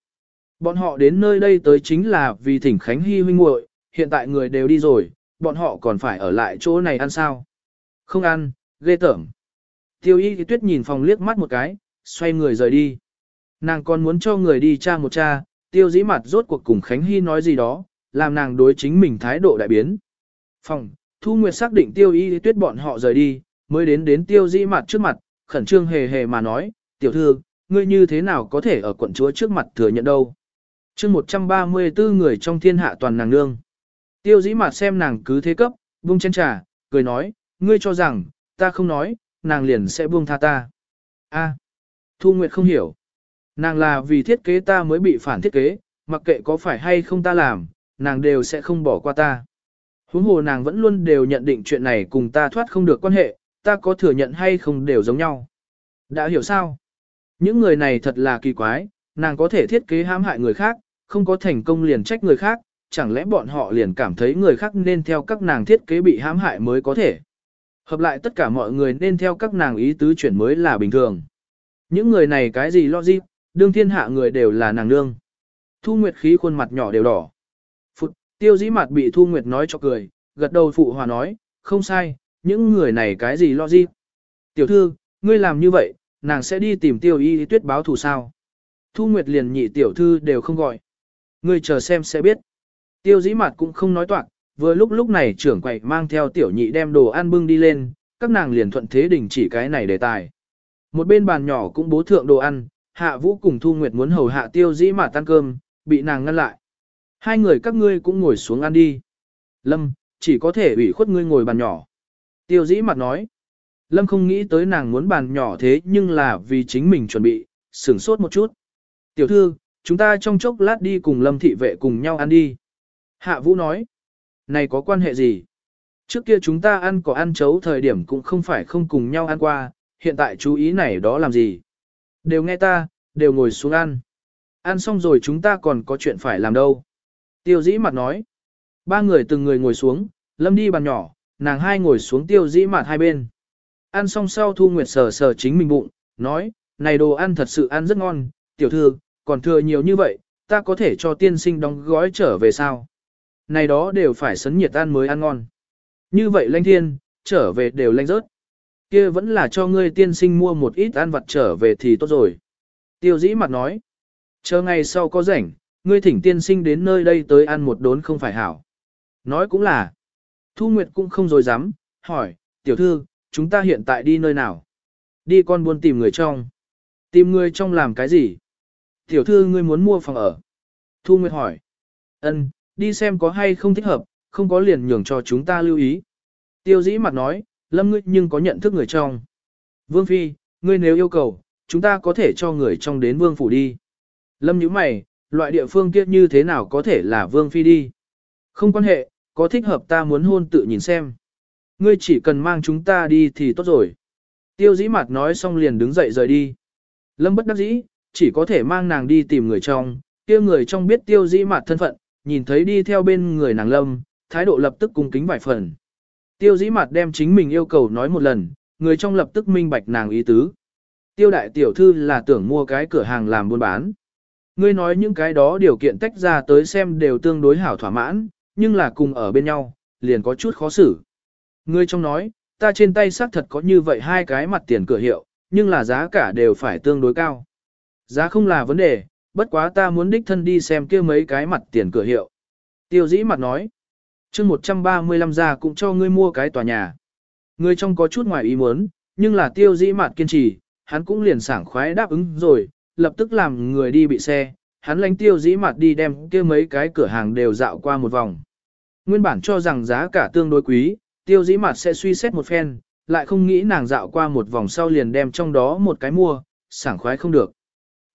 Bọn họ đến nơi đây tới chính là vì thỉnh Khánh Hy huynh muội, hiện tại người đều đi rồi, bọn họ còn phải ở lại chỗ này ăn sao? Không ăn, ghê tởm. Tiêu y thì tuyết nhìn phòng liếc mắt một cái, xoay người rời đi. Nàng còn muốn cho người đi cha một cha, tiêu dĩ mặt rốt cuộc cùng Khánh Hy nói gì đó, làm nàng đối chính mình thái độ đại biến. Phòng, Thu Nguyệt xác định tiêu y thì tuyết bọn họ rời đi, mới đến đến tiêu dĩ mặt trước mặt, khẩn trương hề hề mà nói, tiểu thư, ngươi như thế nào có thể ở quận chúa trước mặt thừa nhận đâu chương 134 người trong thiên hạ toàn nàng nương. Tiêu dĩ mặt xem nàng cứ thế cấp, buông chén trà, cười nói, ngươi cho rằng, ta không nói, nàng liền sẽ buông tha ta. a Thu Nguyệt không hiểu. Nàng là vì thiết kế ta mới bị phản thiết kế, mặc kệ có phải hay không ta làm, nàng đều sẽ không bỏ qua ta. Huống hồ nàng vẫn luôn đều nhận định chuyện này cùng ta thoát không được quan hệ, ta có thừa nhận hay không đều giống nhau. Đã hiểu sao? Những người này thật là kỳ quái, nàng có thể thiết kế hãm hại người khác, không có thành công liền trách người khác, chẳng lẽ bọn họ liền cảm thấy người khác nên theo các nàng thiết kế bị hãm hại mới có thể. Hợp lại tất cả mọi người nên theo các nàng ý tứ chuyển mới là bình thường. Những người này cái gì lo gì, đương thiên hạ người đều là nàng nương. Thu Nguyệt khí khuôn mặt nhỏ đều đỏ. Phụt, tiêu dĩ mặt bị Thu Nguyệt nói cho cười, gật đầu phụ hòa nói, không sai, những người này cái gì lo gì. Tiểu thư, ngươi làm như vậy, nàng sẽ đi tìm tiêu y tuyết báo thù sao. Thu Nguyệt liền nhị tiểu thư đều không gọi. Ngươi chờ xem sẽ biết. Tiêu dĩ mặt cũng không nói toạc, vừa lúc lúc này trưởng quầy mang theo tiểu nhị đem đồ ăn bưng đi lên, các nàng liền thuận thế đình chỉ cái này đề tài. Một bên bàn nhỏ cũng bố thượng đồ ăn, hạ vũ cùng thu nguyệt muốn hầu hạ tiêu dĩ mặt ăn cơm, bị nàng ngăn lại. Hai người các ngươi cũng ngồi xuống ăn đi. Lâm, chỉ có thể ủy khuất ngươi ngồi bàn nhỏ. Tiêu dĩ mặt nói. Lâm không nghĩ tới nàng muốn bàn nhỏ thế nhưng là vì chính mình chuẩn bị, sửng sốt một chút. Tiểu thư, chúng ta trong chốc lát đi cùng lâm thị vệ cùng nhau ăn đi. Hạ vũ nói, này có quan hệ gì? Trước kia chúng ta ăn có ăn chấu thời điểm cũng không phải không cùng nhau ăn qua, hiện tại chú ý này đó làm gì? Đều nghe ta, đều ngồi xuống ăn. Ăn xong rồi chúng ta còn có chuyện phải làm đâu. Tiêu dĩ mặt nói. Ba người từng người ngồi xuống, lâm đi bàn nhỏ, nàng hai ngồi xuống tiêu dĩ mặt hai bên. Ăn xong sau Thu Nguyệt sờ sờ chính mình bụng, nói, này đồ ăn thật sự ăn rất ngon, tiểu thư, còn thừa nhiều như vậy, ta có thể cho tiên sinh đóng gói trở về sao? Này đó đều phải sấn nhiệt ăn mới ăn ngon. Như vậy lanh thiên, trở về đều lanh rớt. kia vẫn là cho ngươi tiên sinh mua một ít ăn vặt trở về thì tốt rồi. Tiêu dĩ mặt nói. Chờ ngày sau có rảnh, ngươi thỉnh tiên sinh đến nơi đây tới ăn một đốn không phải hảo. Nói cũng là. Thu Nguyệt cũng không dối dám, hỏi, tiểu thư, chúng ta hiện tại đi nơi nào? Đi con buôn tìm người trong. Tìm người trong làm cái gì? Tiểu thư ngươi muốn mua phòng ở. Thu Nguyệt hỏi. Ân, đi xem có hay không thích hợp, không có liền nhường cho chúng ta lưu ý. Tiêu dĩ mặt nói, lâm ngươi nhưng có nhận thức người trong. Vương Phi, ngươi nếu yêu cầu, chúng ta có thể cho người trong đến Vương Phủ đi. Lâm nhíu mày, loại địa phương kia như thế nào có thể là Vương Phi đi. Không quan hệ, có thích hợp ta muốn hôn tự nhìn xem. Ngươi chỉ cần mang chúng ta đi thì tốt rồi. Tiêu dĩ mặt nói xong liền đứng dậy rời đi. Lâm bất đắc dĩ, chỉ có thể mang nàng đi tìm người trong, kia người trong biết tiêu dĩ mặt thân phận, nhìn thấy đi theo bên người nàng lâm, thái độ lập tức cung kính vài phần. Tiêu dĩ mặt đem chính mình yêu cầu nói một lần, người trong lập tức minh bạch nàng ý tứ. Tiêu đại tiểu thư là tưởng mua cái cửa hàng làm buôn bán. Ngươi nói những cái đó điều kiện tách ra tới xem đều tương đối hảo thỏa mãn, nhưng là cùng ở bên nhau, liền có chút khó xử. Ngươi trong nói, ta trên tay xác thật có như vậy hai cái mặt tiền cửa hiệu, nhưng là giá cả đều phải tương đối cao. Giá không là vấn đề, bất quá ta muốn đích thân đi xem kia mấy cái mặt tiền cửa hiệu. Tiêu dĩ mặt nói, chương 135 ra cũng cho ngươi mua cái tòa nhà. Người trong có chút ngoài ý muốn, nhưng là tiêu dĩ mặt kiên trì, hắn cũng liền sảng khoái đáp ứng rồi, lập tức làm người đi bị xe, hắn lánh tiêu dĩ mặt đi đem kia mấy cái cửa hàng đều dạo qua một vòng. Nguyên bản cho rằng giá cả tương đối quý, tiêu dĩ mặt sẽ suy xét một phen, lại không nghĩ nàng dạo qua một vòng sau liền đem trong đó một cái mua, sảng khoái không được.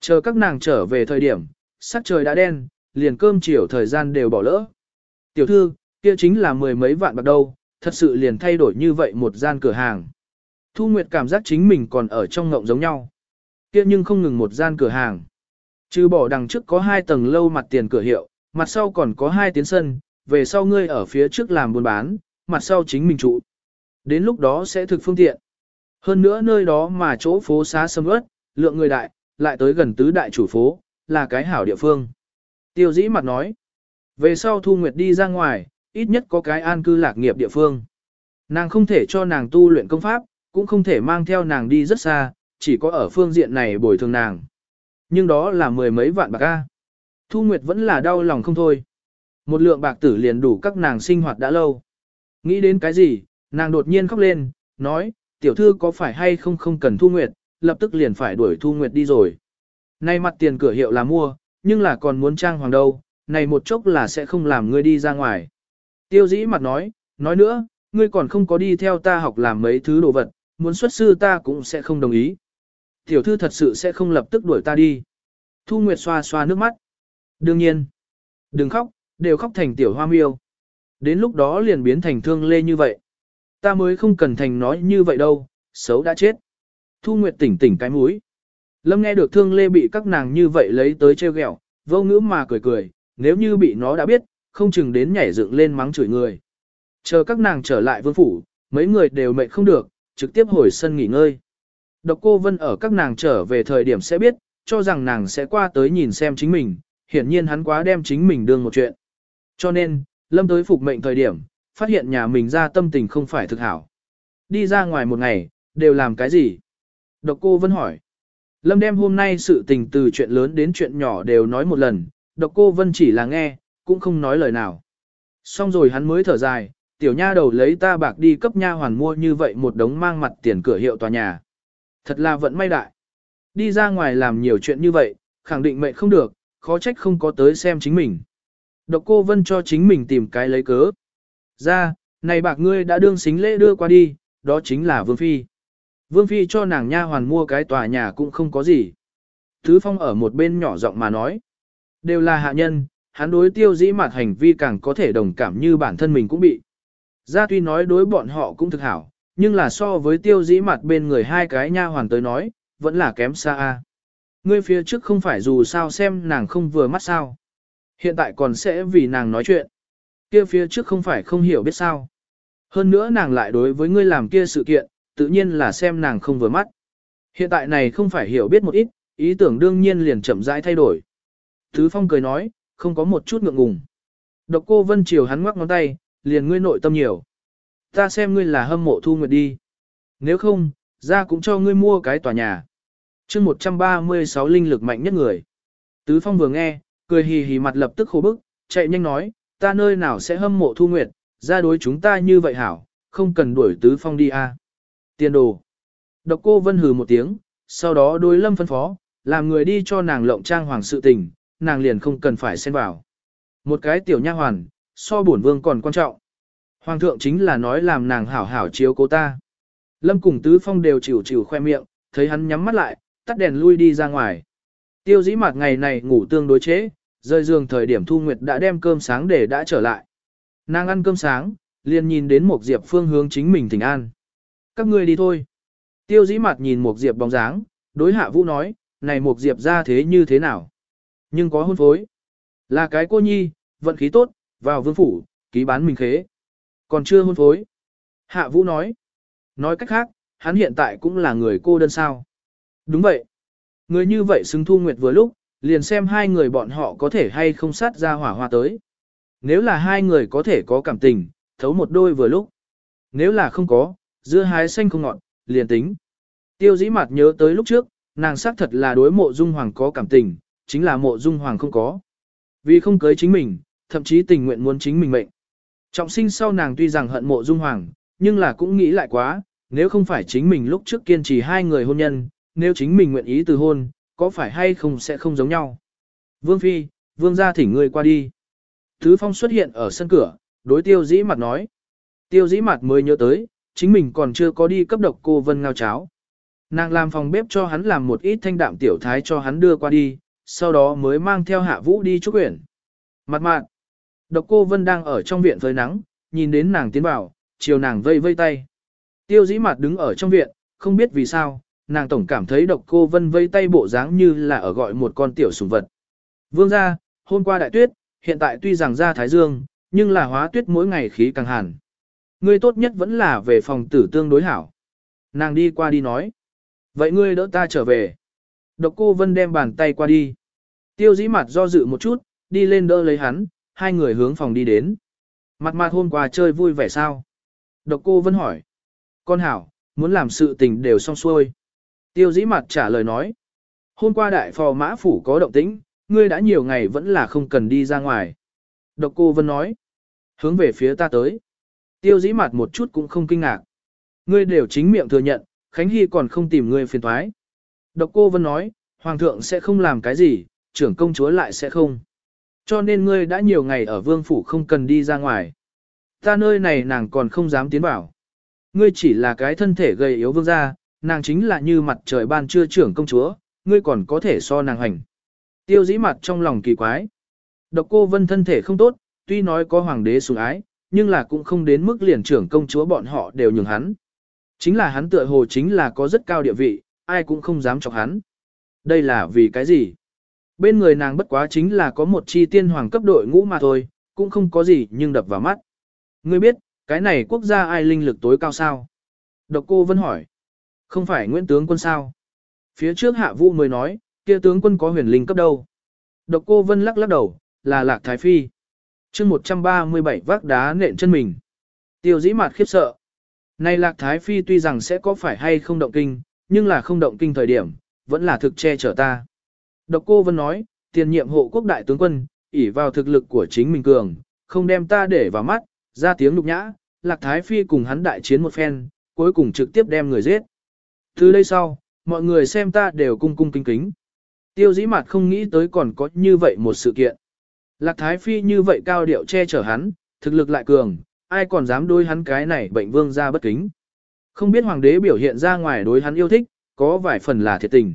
Chờ các nàng trở về thời điểm, sắc trời đã đen, liền cơm chiều thời gian đều bỏ lỡ. Tiểu thư, kia chính là mười mấy vạn bạc đâu, thật sự liền thay đổi như vậy một gian cửa hàng. Thu Nguyệt cảm giác chính mình còn ở trong ngộng giống nhau. Kia nhưng không ngừng một gian cửa hàng. Trừ bỏ đằng trước có hai tầng lâu mặt tiền cửa hiệu, mặt sau còn có hai tiến sân, về sau ngươi ở phía trước làm buôn bán, mặt sau chính mình trụ. Đến lúc đó sẽ thực phương tiện. Hơn nữa nơi đó mà chỗ phố xá sầm ớt, lượng người đại, lại tới gần tứ đại chủ phố, là cái hảo địa phương. Tiêu dĩ mặt nói. Về sau Thu Nguyệt đi ra ngoài, ít nhất có cái an cư lạc nghiệp địa phương. Nàng không thể cho nàng tu luyện công pháp, cũng không thể mang theo nàng đi rất xa, chỉ có ở phương diện này bồi thường nàng. Nhưng đó là mười mấy vạn bạc a. Thu Nguyệt vẫn là đau lòng không thôi. Một lượng bạc tử liền đủ các nàng sinh hoạt đã lâu. Nghĩ đến cái gì, nàng đột nhiên khóc lên, nói, tiểu thư có phải hay không không cần Thu Nguyệt, lập tức liền phải đuổi Thu Nguyệt đi rồi. Nay mặt tiền cửa hiệu là mua, nhưng là còn muốn trang hoàng đâu, này một chốc là sẽ không làm ngươi đi ra ngoài. Tiêu dĩ mặt nói, nói nữa, ngươi còn không có đi theo ta học làm mấy thứ đồ vật, muốn xuất sư ta cũng sẽ không đồng ý. Tiểu thư thật sự sẽ không lập tức đuổi ta đi. Thu Nguyệt xoa xoa nước mắt. Đương nhiên. Đừng khóc, đều khóc thành tiểu hoa miêu. Đến lúc đó liền biến thành thương lê như vậy. Ta mới không cần thành nói như vậy đâu, xấu đã chết. Thu Nguyệt tỉnh tỉnh cái mũi. Lâm nghe được thương lê bị các nàng như vậy lấy tới treo ghẹo, vô ngữ mà cười cười, nếu như bị nó đã biết, không chừng đến nhảy dựng lên mắng chửi người. Chờ các nàng trở lại vương phủ, mấy người đều mệt không được, trực tiếp hồi sân nghỉ ngơi. Độc cô Vân ở các nàng trở về thời điểm sẽ biết, cho rằng nàng sẽ qua tới nhìn xem chính mình, hiển nhiên hắn quá đem chính mình đương một chuyện. Cho nên, Lâm tới phục mệnh thời điểm, phát hiện nhà mình ra tâm tình không phải thực hảo. Đi ra ngoài một ngày, đều làm cái gì? Độc cô Vân hỏi. Lâm đem hôm nay sự tình từ chuyện lớn đến chuyện nhỏ đều nói một lần, độc cô Vân chỉ là nghe, cũng không nói lời nào. Xong rồi hắn mới thở dài, tiểu nha đầu lấy ta bạc đi cấp nha hoàn mua như vậy một đống mang mặt tiền cửa hiệu tòa nhà. Thật là vận may đại. Đi ra ngoài làm nhiều chuyện như vậy, khẳng định mệnh không được, khó trách không có tới xem chính mình. Độc cô Vân cho chính mình tìm cái lấy cớ. Ra, này bạc ngươi đã đương xính lễ đưa qua đi, đó chính là Vương Phi. Vương Phi cho nàng nha hoàn mua cái tòa nhà cũng không có gì. Thứ Phong ở một bên nhỏ giọng mà nói. Đều là hạ nhân, hắn đối tiêu dĩ mặt hành vi càng có thể đồng cảm như bản thân mình cũng bị. Gia tuy nói đối bọn họ cũng thực hảo, nhưng là so với tiêu dĩ mặt bên người hai cái nha hoàn tới nói, vẫn là kém xa a. Ngươi phía trước không phải dù sao xem nàng không vừa mắt sao. Hiện tại còn sẽ vì nàng nói chuyện. Kia phía trước không phải không hiểu biết sao. Hơn nữa nàng lại đối với ngươi làm kia sự kiện, tự nhiên là xem nàng không vừa mắt. Hiện tại này không phải hiểu biết một ít, ý tưởng đương nhiên liền chậm rãi thay đổi. Thứ Phong cười nói, không có một chút ngượng ngùng. Độc cô Vân Triều hắn ngoắc ngón tay, liền ngươi nội tâm nhiều. Ta xem ngươi là hâm mộ thu nguyệt đi. Nếu không, ra cũng cho ngươi mua cái tòa nhà. chương 136 linh lực mạnh nhất người. Tứ Phong vừa nghe, cười hì hì mặt lập tức khô bức, chạy nhanh nói, ta nơi nào sẽ hâm mộ thu nguyệt, ra đối chúng ta như vậy hảo, không cần đuổi Tứ Phong đi a. À. Tiền đồ. Độc cô Vân hừ một tiếng, sau đó đối lâm phân phó, làm người đi cho nàng lộng trang hoàng sự tình, nàng liền không cần phải xen vào. Một cái tiểu nha hoàn, so bổn vương còn quan trọng. Hoàng thượng chính là nói làm nàng hảo hảo chiếu cố ta. Lâm cùng tứ phong đều chịu chịu khoe miệng, thấy hắn nhắm mắt lại, tắt đèn lui đi ra ngoài. Tiêu dĩ mạc ngày này ngủ tương đối chế, rời giường thời điểm thu nguyệt đã đem cơm sáng để đã trở lại. Nàng ăn cơm sáng, liền nhìn đến một diệp phương hướng chính mình thỉnh an. Các ngươi đi thôi. Tiêu dĩ mặt nhìn một diệp bóng dáng, đối hạ vũ nói, này một diệp ra thế như thế nào? Nhưng có hôn phối. Là cái cô nhi, vận khí tốt, vào vương phủ, ký bán mình khế. Còn chưa hôn phối. Hạ vũ nói. Nói cách khác, hắn hiện tại cũng là người cô đơn sao. Đúng vậy. Người như vậy xứng thu nguyệt vừa lúc, liền xem hai người bọn họ có thể hay không sát ra hỏa hoa tới. Nếu là hai người có thể có cảm tình, thấu một đôi vừa lúc. Nếu là không có, dưa hái xanh không ngọt, liền tính. Tiêu dĩ mặt nhớ tới lúc trước, nàng xác thật là đối mộ dung hoàng có cảm tình, chính là mộ dung hoàng không có. Vì không cưới chính mình, thậm chí tình nguyện muốn chính mình mệnh. Trọng sinh sau nàng tuy rằng hận mộ dung hoàng, nhưng là cũng nghĩ lại quá, nếu không phải chính mình lúc trước kiên trì hai người hôn nhân, nếu chính mình nguyện ý từ hôn, có phải hay không sẽ không giống nhau. Vương Phi, Vương gia thỉnh ngươi qua đi. Thứ phong xuất hiện ở sân cửa, đối tiêu dĩ mặt nói. Tiêu dĩ mặt mới nhớ tới, chính mình còn chưa có đi cấp độc cô vân ngao cháo. Nàng làm phòng bếp cho hắn làm một ít thanh đạm tiểu thái cho hắn đưa qua đi, sau đó mới mang theo hạ vũ đi trúc quyển. Mặt mạn, độc cô vân đang ở trong viện phơi nắng, nhìn đến nàng tiến vào, chiều nàng vây vây tay. Tiêu dĩ mặt đứng ở trong viện, không biết vì sao, nàng tổng cảm thấy độc cô vân vây tay bộ dáng như là ở gọi một con tiểu sùng vật. Vương ra, hôm qua đại tuyết, hiện tại tuy rằng ra thái dương, nhưng là hóa tuyết mỗi ngày khí càng hàn. Ngươi tốt nhất vẫn là về phòng tử tương đối hảo. Nàng đi qua đi nói. Vậy ngươi đỡ ta trở về. Độc cô Vân đem bàn tay qua đi. Tiêu dĩ mặt do dự một chút, đi lên đỡ lấy hắn, hai người hướng phòng đi đến. Mặt mặt hôm qua chơi vui vẻ sao? Độc cô Vân hỏi. Con hảo, muốn làm sự tình đều xong xuôi. Tiêu dĩ mặt trả lời nói. Hôm qua đại phò mã phủ có động tĩnh, ngươi đã nhiều ngày vẫn là không cần đi ra ngoài. Độc cô Vân nói. Hướng về phía ta tới. Tiêu dĩ mặt một chút cũng không kinh ngạc. Ngươi đều chính miệng thừa nhận, Khánh Hy còn không tìm ngươi phiền thoái. Độc cô Vân nói, Hoàng thượng sẽ không làm cái gì, trưởng công chúa lại sẽ không. Cho nên ngươi đã nhiều ngày ở vương phủ không cần đi ra ngoài. Ta nơi này nàng còn không dám tiến vào. Ngươi chỉ là cái thân thể gầy yếu vương gia, nàng chính là như mặt trời ban trưa trưởng công chúa, ngươi còn có thể so nàng hành. Tiêu dĩ mặt trong lòng kỳ quái. Độc cô vân thân thể không tốt, tuy nói có hoàng đế sủng ái, nhưng là cũng không đến mức liền trưởng công chúa bọn họ đều nhường hắn. Chính là hắn tựa hồ chính là có rất cao địa vị, ai cũng không dám chọc hắn. Đây là vì cái gì? Bên người nàng bất quá chính là có một chi tiên hoàng cấp đội ngũ mà thôi, cũng không có gì nhưng đập vào mắt. Ngươi biết, cái này quốc gia ai linh lực tối cao sao? Độc cô vẫn hỏi. Không phải Nguyễn Tướng quân sao? Phía trước hạ vũ mới nói, kia tướng quân có huyền linh cấp đâu? Độc cô vân lắc lắc đầu, là lạc thái phi chương 137 vác đá nện chân mình. Tiêu dĩ mạt khiếp sợ. Này lạc thái phi tuy rằng sẽ có phải hay không động kinh, nhưng là không động kinh thời điểm, vẫn là thực che chở ta. Độc cô Vân nói, tiền nhiệm hộ quốc đại tướng quân, ỷ vào thực lực của chính mình cường, không đem ta để vào mắt, ra tiếng lục nhã, lạc thái phi cùng hắn đại chiến một phen, cuối cùng trực tiếp đem người giết. Từ đây sau, mọi người xem ta đều cung cung kính kính. Tiêu dĩ mặt không nghĩ tới còn có như vậy một sự kiện. Lạc Thái Phi như vậy cao điệu che chở hắn, thực lực lại cường, ai còn dám đối hắn cái này bệnh vương ra bất kính. Không biết hoàng đế biểu hiện ra ngoài đối hắn yêu thích, có vài phần là thiệt tình.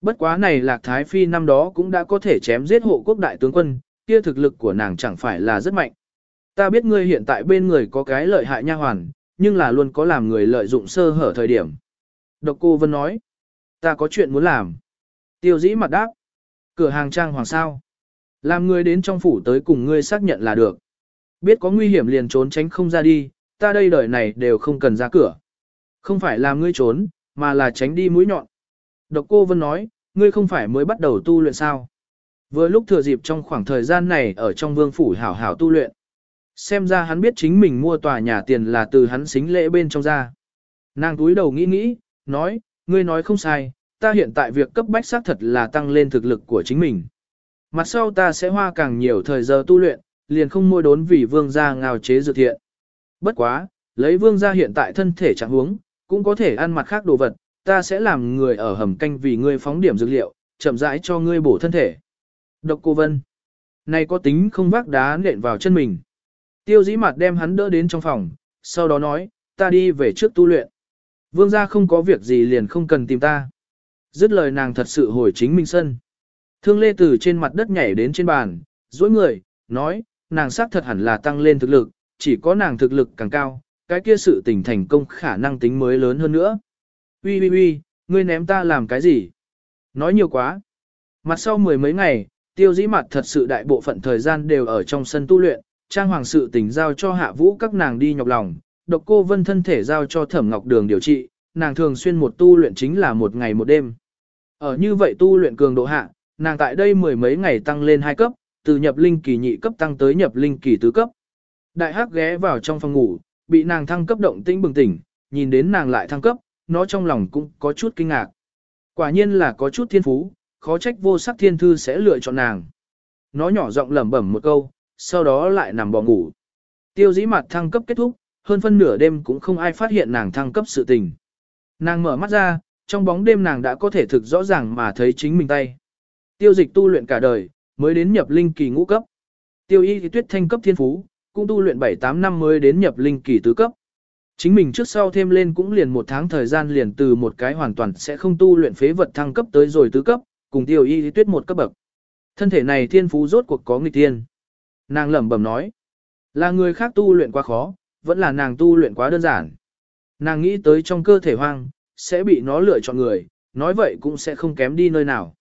Bất quá này Lạc Thái Phi năm đó cũng đã có thể chém giết hộ quốc đại tướng quân, kia thực lực của nàng chẳng phải là rất mạnh. Ta biết ngươi hiện tại bên người có cái lợi hại nha hoàn, nhưng là luôn có làm người lợi dụng sơ hở thời điểm. Độc cô Vân nói, ta có chuyện muốn làm. Tiêu dĩ mặt đáp, cửa hàng trang hoàng sao. Làm ngươi đến trong phủ tới cùng ngươi xác nhận là được. Biết có nguy hiểm liền trốn tránh không ra đi, ta đây đời này đều không cần ra cửa. Không phải làm ngươi trốn, mà là tránh đi mũi nhọn. Độc cô Vân nói, ngươi không phải mới bắt đầu tu luyện sao. Vừa lúc thừa dịp trong khoảng thời gian này ở trong vương phủ hảo hảo tu luyện. Xem ra hắn biết chính mình mua tòa nhà tiền là từ hắn xính lễ bên trong ra. Nàng túi đầu nghĩ nghĩ, nói, ngươi nói không sai, ta hiện tại việc cấp bách xác thật là tăng lên thực lực của chính mình. Mặt sau ta sẽ hoa càng nhiều thời giờ tu luyện, liền không môi đốn vì vương gia ngào chế dược thiện. Bất quá, lấy vương gia hiện tại thân thể trạng huống, cũng có thể ăn mặt khác đồ vật, ta sẽ làm người ở hầm canh vì ngươi phóng điểm dược liệu, chậm rãi cho ngươi bổ thân thể. Độc cô Vân. Này có tính không vác đá nện vào chân mình. Tiêu dĩ mặt đem hắn đỡ đến trong phòng, sau đó nói, ta đi về trước tu luyện. Vương gia không có việc gì liền không cần tìm ta. Dứt lời nàng thật sự hồi chính minh sân. Thương lê từ trên mặt đất nhảy đến trên bàn, duỗi người, nói, nàng xác thật hẳn là tăng lên thực lực, chỉ có nàng thực lực càng cao, cái kia sự tình thành công khả năng tính mới lớn hơn nữa. Ui ui ui, ngươi ném ta làm cái gì? Nói nhiều quá. Mặt sau mười mấy ngày, tiêu dĩ mặt thật sự đại bộ phận thời gian đều ở trong sân tu luyện, trang hoàng sự tình giao cho hạ vũ các nàng đi nhọc lòng, độc cô vân thân thể giao cho thẩm ngọc đường điều trị, nàng thường xuyên một tu luyện chính là một ngày một đêm. Ở như vậy tu luyện cường độ hạ, nàng tại đây mười mấy ngày tăng lên hai cấp, từ nhập linh kỳ nhị cấp tăng tới nhập linh kỳ tứ cấp. Đại hắc ghé vào trong phòng ngủ, bị nàng thăng cấp động tĩnh bừng tỉnh, nhìn đến nàng lại thăng cấp, nó trong lòng cũng có chút kinh ngạc. Quả nhiên là có chút thiên phú, khó trách vô sắc thiên thư sẽ lựa chọn nàng. Nó nhỏ giọng lẩm bẩm một câu, sau đó lại nằm bò ngủ. Tiêu dĩ mặt thăng cấp kết thúc, hơn phân nửa đêm cũng không ai phát hiện nàng thăng cấp sự tình. Nàng mở mắt ra, trong bóng đêm nàng đã có thể thực rõ ràng mà thấy chính mình tay. Tiêu dịch tu luyện cả đời, mới đến nhập linh kỳ ngũ cấp. Tiêu y thì tuyết thanh cấp thiên phú, cũng tu luyện 7-8 năm mới đến nhập linh kỳ tứ cấp. Chính mình trước sau thêm lên cũng liền một tháng thời gian liền từ một cái hoàn toàn sẽ không tu luyện phế vật thăng cấp tới rồi tứ cấp, cùng tiêu y tuyết một cấp bậc. Thân thể này thiên phú rốt cuộc có nghịch tiên. Nàng lẩm bẩm nói, là người khác tu luyện quá khó, vẫn là nàng tu luyện quá đơn giản. Nàng nghĩ tới trong cơ thể hoang, sẽ bị nó lựa chọn người, nói vậy cũng sẽ không kém đi nơi nào.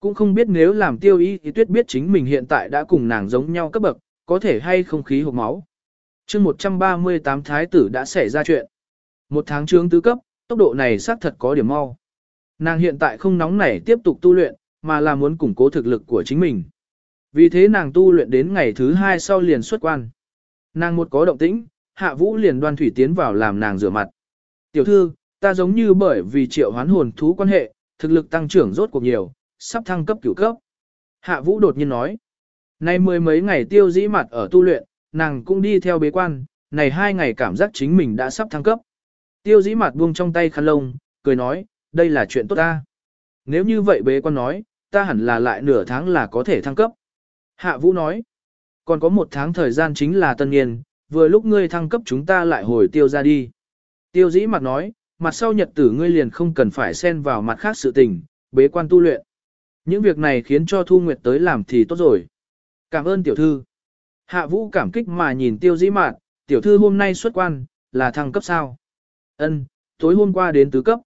Cũng không biết nếu làm tiêu y thì tuyết biết chính mình hiện tại đã cùng nàng giống nhau cấp bậc, có thể hay không khí hộp máu. chương 138 thái tử đã xảy ra chuyện. Một tháng trướng tứ cấp, tốc độ này xác thật có điểm mau. Nàng hiện tại không nóng nảy tiếp tục tu luyện, mà là muốn củng cố thực lực của chính mình. Vì thế nàng tu luyện đến ngày thứ hai sau liền xuất quan. Nàng một có động tĩnh, hạ vũ liền đoan thủy tiến vào làm nàng rửa mặt. Tiểu thư, ta giống như bởi vì triệu hoán hồn thú quan hệ, thực lực tăng trưởng rốt cuộc nhiều, sắp thăng cấp cửu cấp. Hạ vũ đột nhiên nói. Nay mười mấy ngày tiêu dĩ mặt ở tu luyện, nàng cũng đi theo bế quan, này hai ngày cảm giác chính mình đã sắp thăng cấp. Tiêu dĩ mặt buông trong tay khăn lông, cười nói, đây là chuyện tốt ta. Nếu như vậy bế quan nói, ta hẳn là lại nửa tháng là có thể thăng cấp. Hạ vũ nói, còn có một tháng thời gian chính là tân niên, vừa lúc ngươi thăng cấp chúng ta lại hồi tiêu ra đi. Tiêu dĩ mặt nói, mặt sau nhật tử ngươi liền không cần phải xen vào mặt khác sự tình, bế quan tu luyện. Những việc này khiến cho Thu Nguyệt tới làm thì tốt rồi. Cảm ơn tiểu thư. Hạ vũ cảm kích mà nhìn tiêu dĩ mạn, tiểu thư hôm nay xuất quan, là thăng cấp sao? Ân, tối hôm qua đến tứ cấp.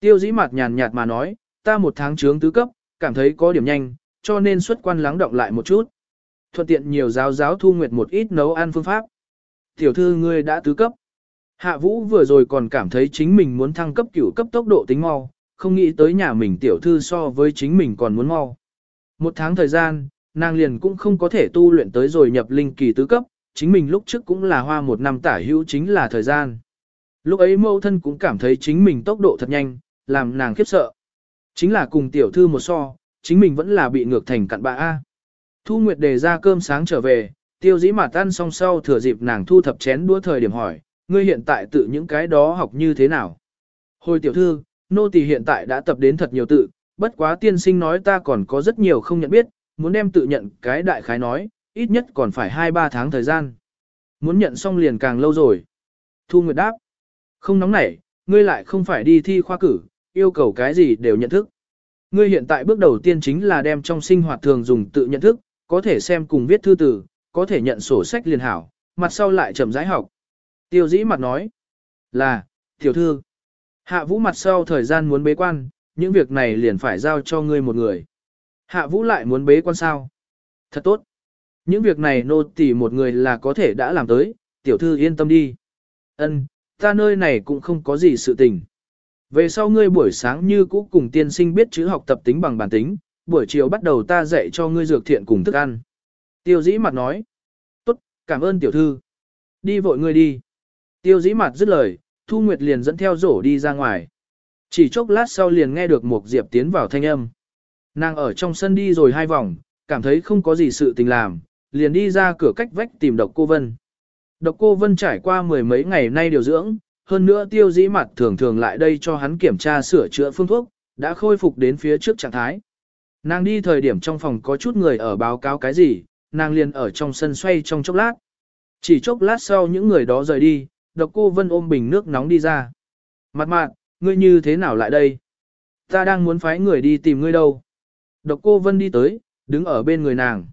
Tiêu dĩ mạt nhàn nhạt mà nói, ta một tháng trướng tứ cấp, cảm thấy có điểm nhanh, cho nên xuất quan lắng động lại một chút. Thuận tiện nhiều giáo giáo thu nguyệt một ít nấu ăn phương pháp. Tiểu thư ngươi đã tứ cấp. Hạ vũ vừa rồi còn cảm thấy chính mình muốn thăng cấp cửu cấp tốc độ tính mau, không nghĩ tới nhà mình tiểu thư so với chính mình còn muốn mau. Một tháng thời gian, nàng liền cũng không có thể tu luyện tới rồi nhập linh kỳ tứ cấp, chính mình lúc trước cũng là hoa một năm tả hữu chính là thời gian. Lúc ấy mâu thân cũng cảm thấy chính mình tốc độ thật nhanh, làm nàng khiếp sợ. Chính là cùng tiểu thư một so, chính mình vẫn là bị ngược thành cặn bạ A. Thu Nguyệt đề ra cơm sáng trở về, tiêu dĩ mà tan xong sau thừa dịp nàng thu thập chén đua thời điểm hỏi, ngươi hiện tại tự những cái đó học như thế nào? Hồi tiểu thư, nô tỳ hiện tại đã tập đến thật nhiều tự, bất quá tiên sinh nói ta còn có rất nhiều không nhận biết, muốn đem tự nhận cái đại khái nói, ít nhất còn phải 2-3 tháng thời gian. Muốn nhận xong liền càng lâu rồi. Thu Nguyệt đáp, không nóng nảy, ngươi lại không phải đi thi khoa cử, yêu cầu cái gì đều nhận thức. Ngươi hiện tại bước đầu tiên chính là đem trong sinh hoạt thường dùng tự nhận thức, có thể xem cùng viết thư từ, có thể nhận sổ sách liền hảo, mặt sau lại chậm rãi học. Tiêu dĩ mặt nói, là, tiểu thư. Hạ vũ mặt sau thời gian muốn bế quan, những việc này liền phải giao cho ngươi một người. Hạ vũ lại muốn bế quan sao? Thật tốt. Những việc này nô tỳ một người là có thể đã làm tới, tiểu thư yên tâm đi. Ân, ta nơi này cũng không có gì sự tình. Về sau ngươi buổi sáng như cũ cùng tiên sinh biết chữ học tập tính bằng bản tính, buổi chiều bắt đầu ta dạy cho ngươi dược thiện cùng thức ăn. Tiêu dĩ mặt nói. Tốt, cảm ơn tiểu thư. Đi vội người đi. Tiêu dĩ mặt dứt lời, Thu Nguyệt liền dẫn theo rổ đi ra ngoài. Chỉ chốc lát sau liền nghe được một diệp tiến vào thanh âm. Nàng ở trong sân đi rồi hai vòng, cảm thấy không có gì sự tình làm, liền đi ra cửa cách vách tìm độc cô Vân. Độc cô Vân trải qua mười mấy ngày nay điều dưỡng, hơn nữa tiêu dĩ mặt thường thường lại đây cho hắn kiểm tra sửa chữa phương thuốc, đã khôi phục đến phía trước trạng thái. Nàng đi thời điểm trong phòng có chút người ở báo cáo cái gì, nàng liền ở trong sân xoay trong chốc lát. Chỉ chốc lát sau những người đó rời đi, độc cô Vân ôm bình nước nóng đi ra. Mặt mạn, ngươi như thế nào lại đây? Ta đang muốn phái người đi tìm ngươi đâu? Độc cô Vân đi tới, đứng ở bên người nàng.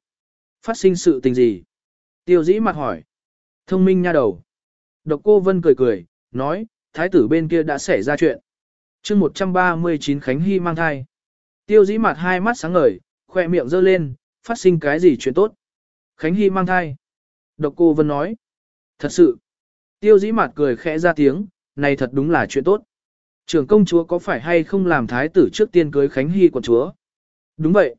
Phát sinh sự tình gì? Tiêu dĩ mặt hỏi. Thông minh nha đầu. Độc cô Vân cười cười, nói, thái tử bên kia đã xảy ra chuyện. chương 139 Khánh Hy mang thai. Tiêu dĩ mặt hai mắt sáng ngời, khoe miệng giơ lên, phát sinh cái gì chuyện tốt. Khánh Hy mang thai. Độc cô Vân nói. Thật sự. Tiêu dĩ mặt cười khẽ ra tiếng, này thật đúng là chuyện tốt. Trưởng công chúa có phải hay không làm thái tử trước tiên cưới Khánh Hy của chúa? Đúng vậy.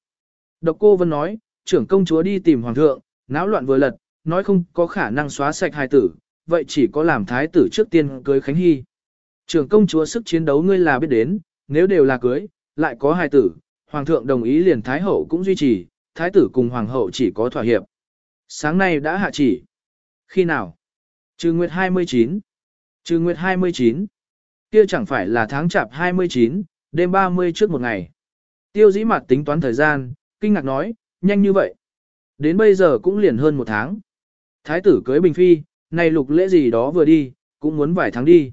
Độc cô Vân nói, trưởng công chúa đi tìm hoàng thượng, náo loạn vừa lật, nói không có khả năng xóa sạch hài tử, vậy chỉ có làm thái tử trước tiên cưới Khánh Hy. Trưởng công chúa sức chiến đấu ngươi là biết đến, nếu đều là cưới, lại có hài tử, hoàng thượng đồng ý liền thái hậu cũng duy trì, thái tử cùng hoàng hậu chỉ có thỏa hiệp. Sáng nay đã hạ chỉ. Khi nào? Trừ Nguyệt 29. Trừ Nguyệt 29. Kia chẳng phải là tháng chạp 29, đêm 30 trước một ngày. Tiêu dĩ mặt tính toán thời gian, kinh ngạc nói, nhanh như vậy. Đến bây giờ cũng liền hơn một tháng. Thái tử cưới Bình Phi, này lục lễ gì đó vừa đi, cũng muốn vài tháng đi.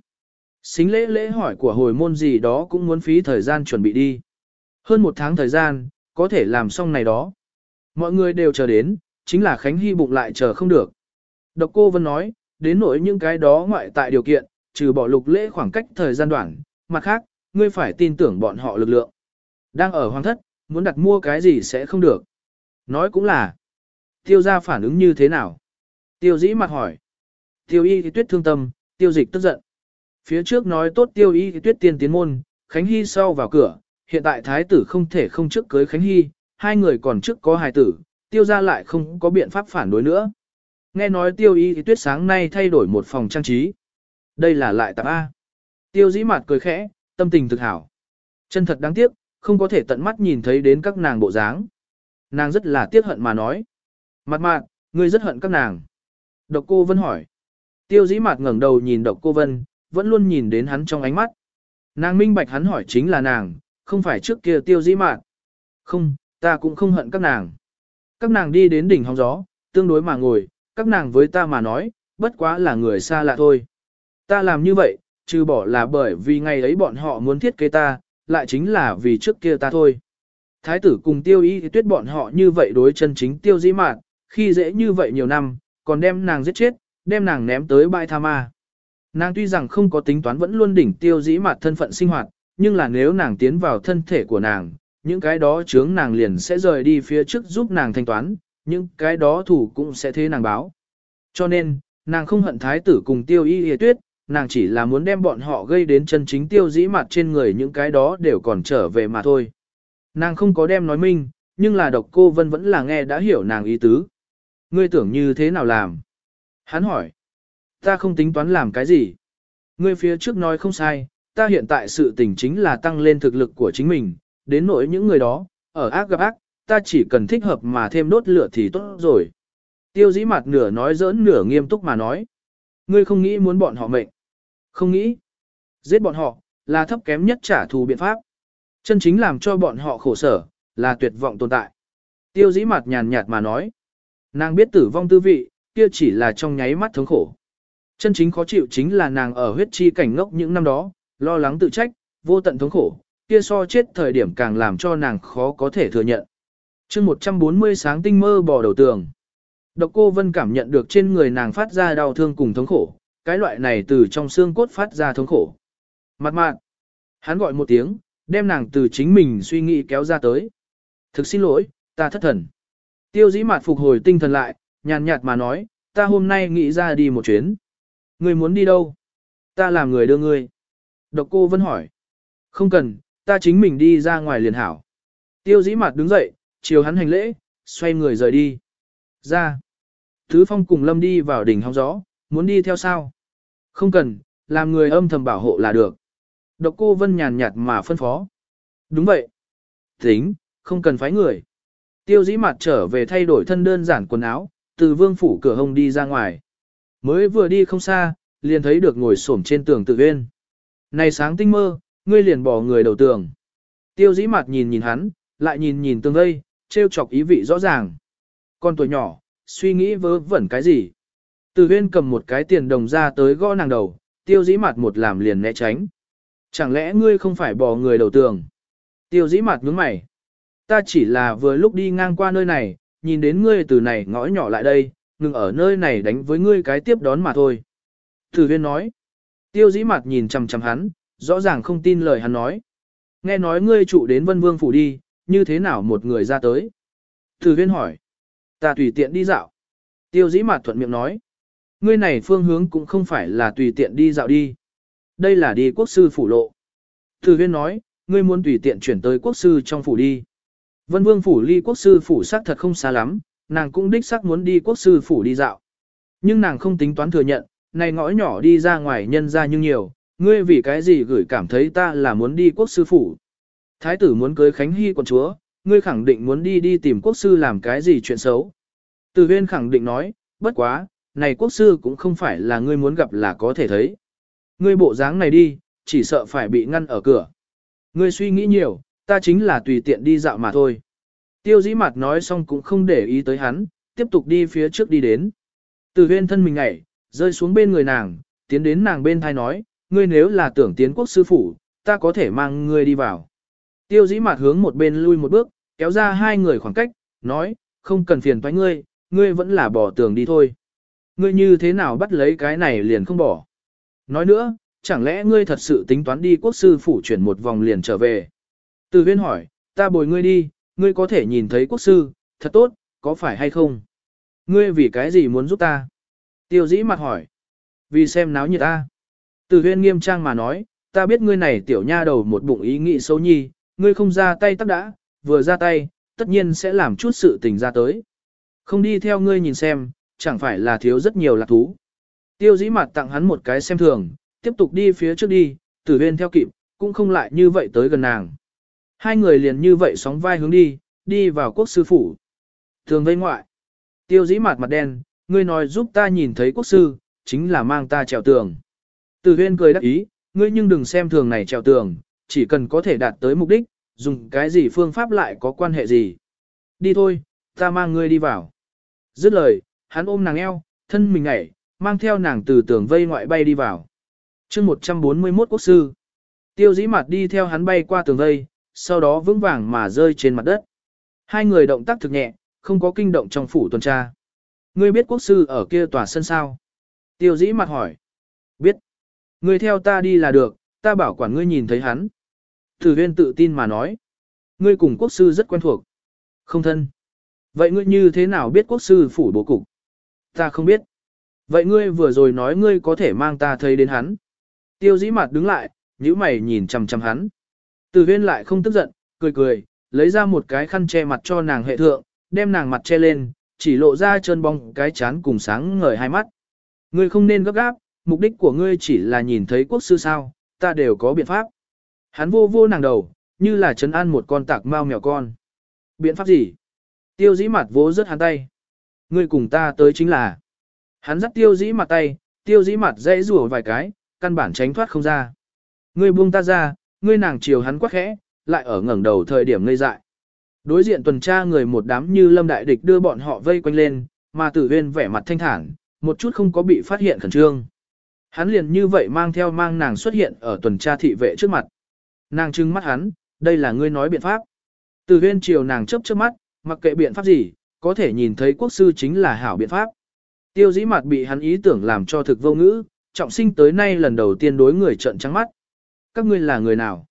Xính lễ lễ hỏi của hồi môn gì đó cũng muốn phí thời gian chuẩn bị đi. Hơn một tháng thời gian, có thể làm xong này đó. Mọi người đều chờ đến, chính là Khánh Hy bụng lại chờ không được. Độc cô Vân nói, đến nỗi những cái đó ngoại tại điều kiện, trừ bỏ lục lễ khoảng cách thời gian đoạn, mặt khác, ngươi phải tin tưởng bọn họ lực lượng. Đang ở hoàng thất, muốn đặt mua cái gì sẽ không được. Nói cũng là, tiêu gia phản ứng như thế nào? Tiêu dĩ mặt hỏi. Tiêu y thì tuyết thương tâm, tiêu dịch tức giận. Phía trước nói tốt tiêu y thì tuyết tiên tiến môn, Khánh Hy sau vào cửa, hiện tại thái tử không thể không trước cưới Khánh Hy, hai người còn trước có hài tử, tiêu ra lại không có biện pháp phản đối nữa. Nghe nói tiêu y thì tuyết sáng nay thay đổi một phòng trang trí. Đây là lại tạp A. Tiêu dĩ mặt cười khẽ, tâm tình thực hảo. Chân thật đáng tiếc, không có thể tận mắt nhìn thấy đến các nàng bộ dáng. Nàng rất là tiếc hận mà nói. Mặt mạn, ngươi rất hận các nàng. Độc cô Vân hỏi. Tiêu dĩ mặt ngẩng đầu nhìn độc cô Vân, vẫn luôn nhìn đến hắn trong ánh mắt. Nàng minh bạch hắn hỏi chính là nàng, không phải trước kia tiêu dĩ mạn. Không, ta cũng không hận các nàng. Các nàng đi đến đỉnh hóng gió, tương đối mà ngồi, các nàng với ta mà nói, bất quá là người xa lạ thôi. Ta làm như vậy, trừ bỏ là bởi vì ngày ấy bọn họ muốn thiết kế ta, lại chính là vì trước kia ta thôi. Thái tử cùng tiêu y tuyết bọn họ như vậy đối chân chính tiêu dĩ mạn, khi dễ như vậy nhiều năm, còn đem nàng giết chết, đem nàng ném tới bãi tha ma. Nàng tuy rằng không có tính toán vẫn luôn đỉnh tiêu dĩ mạt thân phận sinh hoạt, nhưng là nếu nàng tiến vào thân thể của nàng, những cái đó chướng nàng liền sẽ rời đi phía trước giúp nàng thanh toán, những cái đó thủ cũng sẽ thế nàng báo. Cho nên, nàng không hận thái tử cùng tiêu y hề tuyết, nàng chỉ là muốn đem bọn họ gây đến chân chính tiêu dĩ mặt trên người những cái đó đều còn trở về mà thôi. Nàng không có đem nói minh, nhưng là độc cô vân vẫn là nghe đã hiểu nàng ý tứ. Ngươi tưởng như thế nào làm? Hắn hỏi. Ta không tính toán làm cái gì. Ngươi phía trước nói không sai, ta hiện tại sự tình chính là tăng lên thực lực của chính mình, đến nỗi những người đó, ở ác gặp ác, ta chỉ cần thích hợp mà thêm đốt lửa thì tốt rồi. Tiêu dĩ mặt nửa nói giỡn nửa nghiêm túc mà nói. Ngươi không nghĩ muốn bọn họ mệnh. Không nghĩ. Giết bọn họ, là thấp kém nhất trả thù biện pháp. Chân chính làm cho bọn họ khổ sở, là tuyệt vọng tồn tại. Tiêu dĩ mặt nhàn nhạt mà nói. Nàng biết tử vong tư vị, kia chỉ là trong nháy mắt thống khổ. Chân chính khó chịu chính là nàng ở huyết chi cảnh ngốc những năm đó, lo lắng tự trách, vô tận thống khổ, kia so chết thời điểm càng làm cho nàng khó có thể thừa nhận. chương 140 sáng tinh mơ bò đầu tường. Độc cô Vân cảm nhận được trên người nàng phát ra đau thương cùng thống khổ, cái loại này từ trong xương cốt phát ra thống khổ. Mặt mạn, hắn gọi một tiếng, đem nàng từ chính mình suy nghĩ kéo ra tới. Thực xin lỗi, ta thất thần. Tiêu dĩ mạt phục hồi tinh thần lại, nhàn nhạt mà nói, ta hôm nay nghĩ ra đi một chuyến. Người muốn đi đâu? Ta làm người đưa ngươi. Độc cô vẫn hỏi. Không cần, ta chính mình đi ra ngoài liền hảo. Tiêu dĩ mặt đứng dậy, chiều hắn hành lễ, xoay người rời đi. Ra. Thứ phong cùng lâm đi vào đỉnh hóng gió, muốn đi theo sao? Không cần, làm người âm thầm bảo hộ là được. Độc cô vân nhàn nhạt mà phân phó. Đúng vậy. Tính, không cần phái người. Tiêu dĩ mặt trở về thay đổi thân đơn giản quần áo, từ vương phủ cửa hông đi ra ngoài. Mới vừa đi không xa, liền thấy được ngồi xổm trên tường tự viên. Này sáng tinh mơ, ngươi liền bỏ người đầu tường. Tiêu dĩ mặt nhìn nhìn hắn, lại nhìn nhìn tương đây, trêu chọc ý vị rõ ràng. Con tuổi nhỏ, suy nghĩ vớ vẩn cái gì. Từ huyên cầm một cái tiền đồng ra tới gõ nàng đầu, tiêu dĩ mặt một làm liền né tránh. Chẳng lẽ ngươi không phải bỏ người đầu tường? Tiêu dĩ mặt nhướng mày. Ta chỉ là vừa lúc đi ngang qua nơi này, nhìn đến ngươi từ này ngõ nhỏ lại đây, ngừng ở nơi này đánh với ngươi cái tiếp đón mà thôi. Từ huyên nói. Tiêu dĩ mặt nhìn chằm chằm hắn, rõ ràng không tin lời hắn nói. Nghe nói ngươi trụ đến vân vương phủ đi, như thế nào một người ra tới? Thử viên hỏi. Ta tùy tiện đi dạo. Tiêu dĩ mặt thuận miệng nói. Ngươi này phương hướng cũng không phải là tùy tiện đi dạo đi. Đây là đi quốc sư phủ lộ. Thử viên nói, ngươi muốn tùy tiện chuyển tới quốc sư trong phủ đi. Vân vương phủ ly quốc sư phủ xác thật không xa lắm, nàng cũng đích xác muốn đi quốc sư phủ đi dạo. Nhưng nàng không tính toán thừa nhận, này ngõ nhỏ đi ra ngoài nhân ra nhưng nhiều, ngươi vì cái gì gửi cảm thấy ta là muốn đi quốc sư phủ. Thái tử muốn cưới Khánh Hy quận chúa, ngươi khẳng định muốn đi đi tìm quốc sư làm cái gì chuyện xấu. Từ huyên khẳng định nói, bất quá, này quốc sư cũng không phải là ngươi muốn gặp là có thể thấy. Ngươi bộ dáng này đi, chỉ sợ phải bị ngăn ở cửa. Ngươi suy nghĩ nhiều, ta chính là tùy tiện đi dạo mà thôi. Tiêu dĩ mặt nói xong cũng không để ý tới hắn, tiếp tục đi phía trước đi đến. Từ huyên thân mình ngảy, rơi xuống bên người nàng, tiến đến nàng bên thai nói, ngươi nếu là tưởng tiến quốc sư phủ, ta có thể mang ngươi đi vào. Tiêu dĩ mặt hướng một bên lui một bước, kéo ra hai người khoảng cách, nói, không cần phiền toái ngươi, ngươi vẫn là bỏ tường đi thôi. Ngươi như thế nào bắt lấy cái này liền không bỏ. Nói nữa, chẳng lẽ ngươi thật sự tính toán đi quốc sư phủ chuyển một vòng liền trở về. Từ Viên hỏi, ta bồi ngươi đi, ngươi có thể nhìn thấy quốc sư, thật tốt, có phải hay không? Ngươi vì cái gì muốn giúp ta? Tiêu dĩ mặt hỏi. Vì xem náo nhiệt ta. Từ huyên nghiêm trang mà nói, ta biết ngươi này tiểu nha đầu một bụng ý nghĩ xấu nhi, ngươi không ra tay tắc đã, vừa ra tay, tất nhiên sẽ làm chút sự tình ra tới. Không đi theo ngươi nhìn xem, chẳng phải là thiếu rất nhiều lạc thú. Tiêu dĩ mặt tặng hắn một cái xem thường, tiếp tục đi phía trước đi, tử huyên theo kịp, cũng không lại như vậy tới gần nàng. Hai người liền như vậy sóng vai hướng đi, đi vào quốc sư phủ. Thường vây ngoại. Tiêu dĩ mặt mặt đen, ngươi nói giúp ta nhìn thấy quốc sư, chính là mang ta trèo tường. Từ huyên cười đắc ý, ngươi nhưng đừng xem thường này trèo tường, chỉ cần có thể đạt tới mục đích, dùng cái gì phương pháp lại có quan hệ gì. Đi thôi, ta mang ngươi đi vào. Dứt lời, hắn ôm nàng eo, thân mình ngảy, mang theo nàng từ tường vây ngoại bay đi vào. chương 141 quốc sư. Tiêu dĩ mặt đi theo hắn bay qua tường vây, sau đó vững vàng mà rơi trên mặt đất. Hai người động tác thực nhẹ, không có kinh động trong phủ tuần tra. Ngươi biết quốc sư ở kia tòa sân sao? Tiêu dĩ mặt hỏi. Ngươi theo ta đi là được, ta bảo quản ngươi nhìn thấy hắn. Thử huyên tự tin mà nói. Ngươi cùng quốc sư rất quen thuộc. Không thân. Vậy ngươi như thế nào biết quốc sư phủ bố cục? Ta không biết. Vậy ngươi vừa rồi nói ngươi có thể mang ta thấy đến hắn. Tiêu dĩ mặt đứng lại, nhíu mày nhìn chằm chằm hắn. Từ huyên lại không tức giận, cười cười, lấy ra một cái khăn che mặt cho nàng hệ thượng, đem nàng mặt che lên, chỉ lộ ra trơn bong cái chán cùng sáng ngời hai mắt. Ngươi không nên gấp gáp, mục đích của ngươi chỉ là nhìn thấy quốc sư sao, ta đều có biện pháp. Hắn vô vô nàng đầu, như là trấn an một con tạc mau mèo con. Biện pháp gì? Tiêu dĩ mặt vỗ rất hắn tay. Ngươi cùng ta tới chính là. Hắn dắt tiêu dĩ mặt tay, tiêu dĩ mặt dãy rủa vài cái, căn bản tránh thoát không ra. Ngươi buông ta ra, ngươi nàng chiều hắn quắc khẽ, lại ở ngẩng đầu thời điểm ngây dại. Đối diện tuần tra người một đám như lâm đại địch đưa bọn họ vây quanh lên, mà tử viên vẻ mặt thanh thản, một chút không có bị phát hiện khẩn trương. Hắn liền như vậy mang theo mang nàng xuất hiện ở tuần tra thị vệ trước mặt. Nàng trưng mắt hắn, đây là ngươi nói biện pháp. Từ huyên chiều nàng chấp trước mắt, mặc kệ biện pháp gì, có thể nhìn thấy quốc sư chính là hảo biện pháp. Tiêu dĩ mặt bị hắn ý tưởng làm cho thực vô ngữ, trọng sinh tới nay lần đầu tiên đối người trận trắng mắt. Các ngươi là người nào?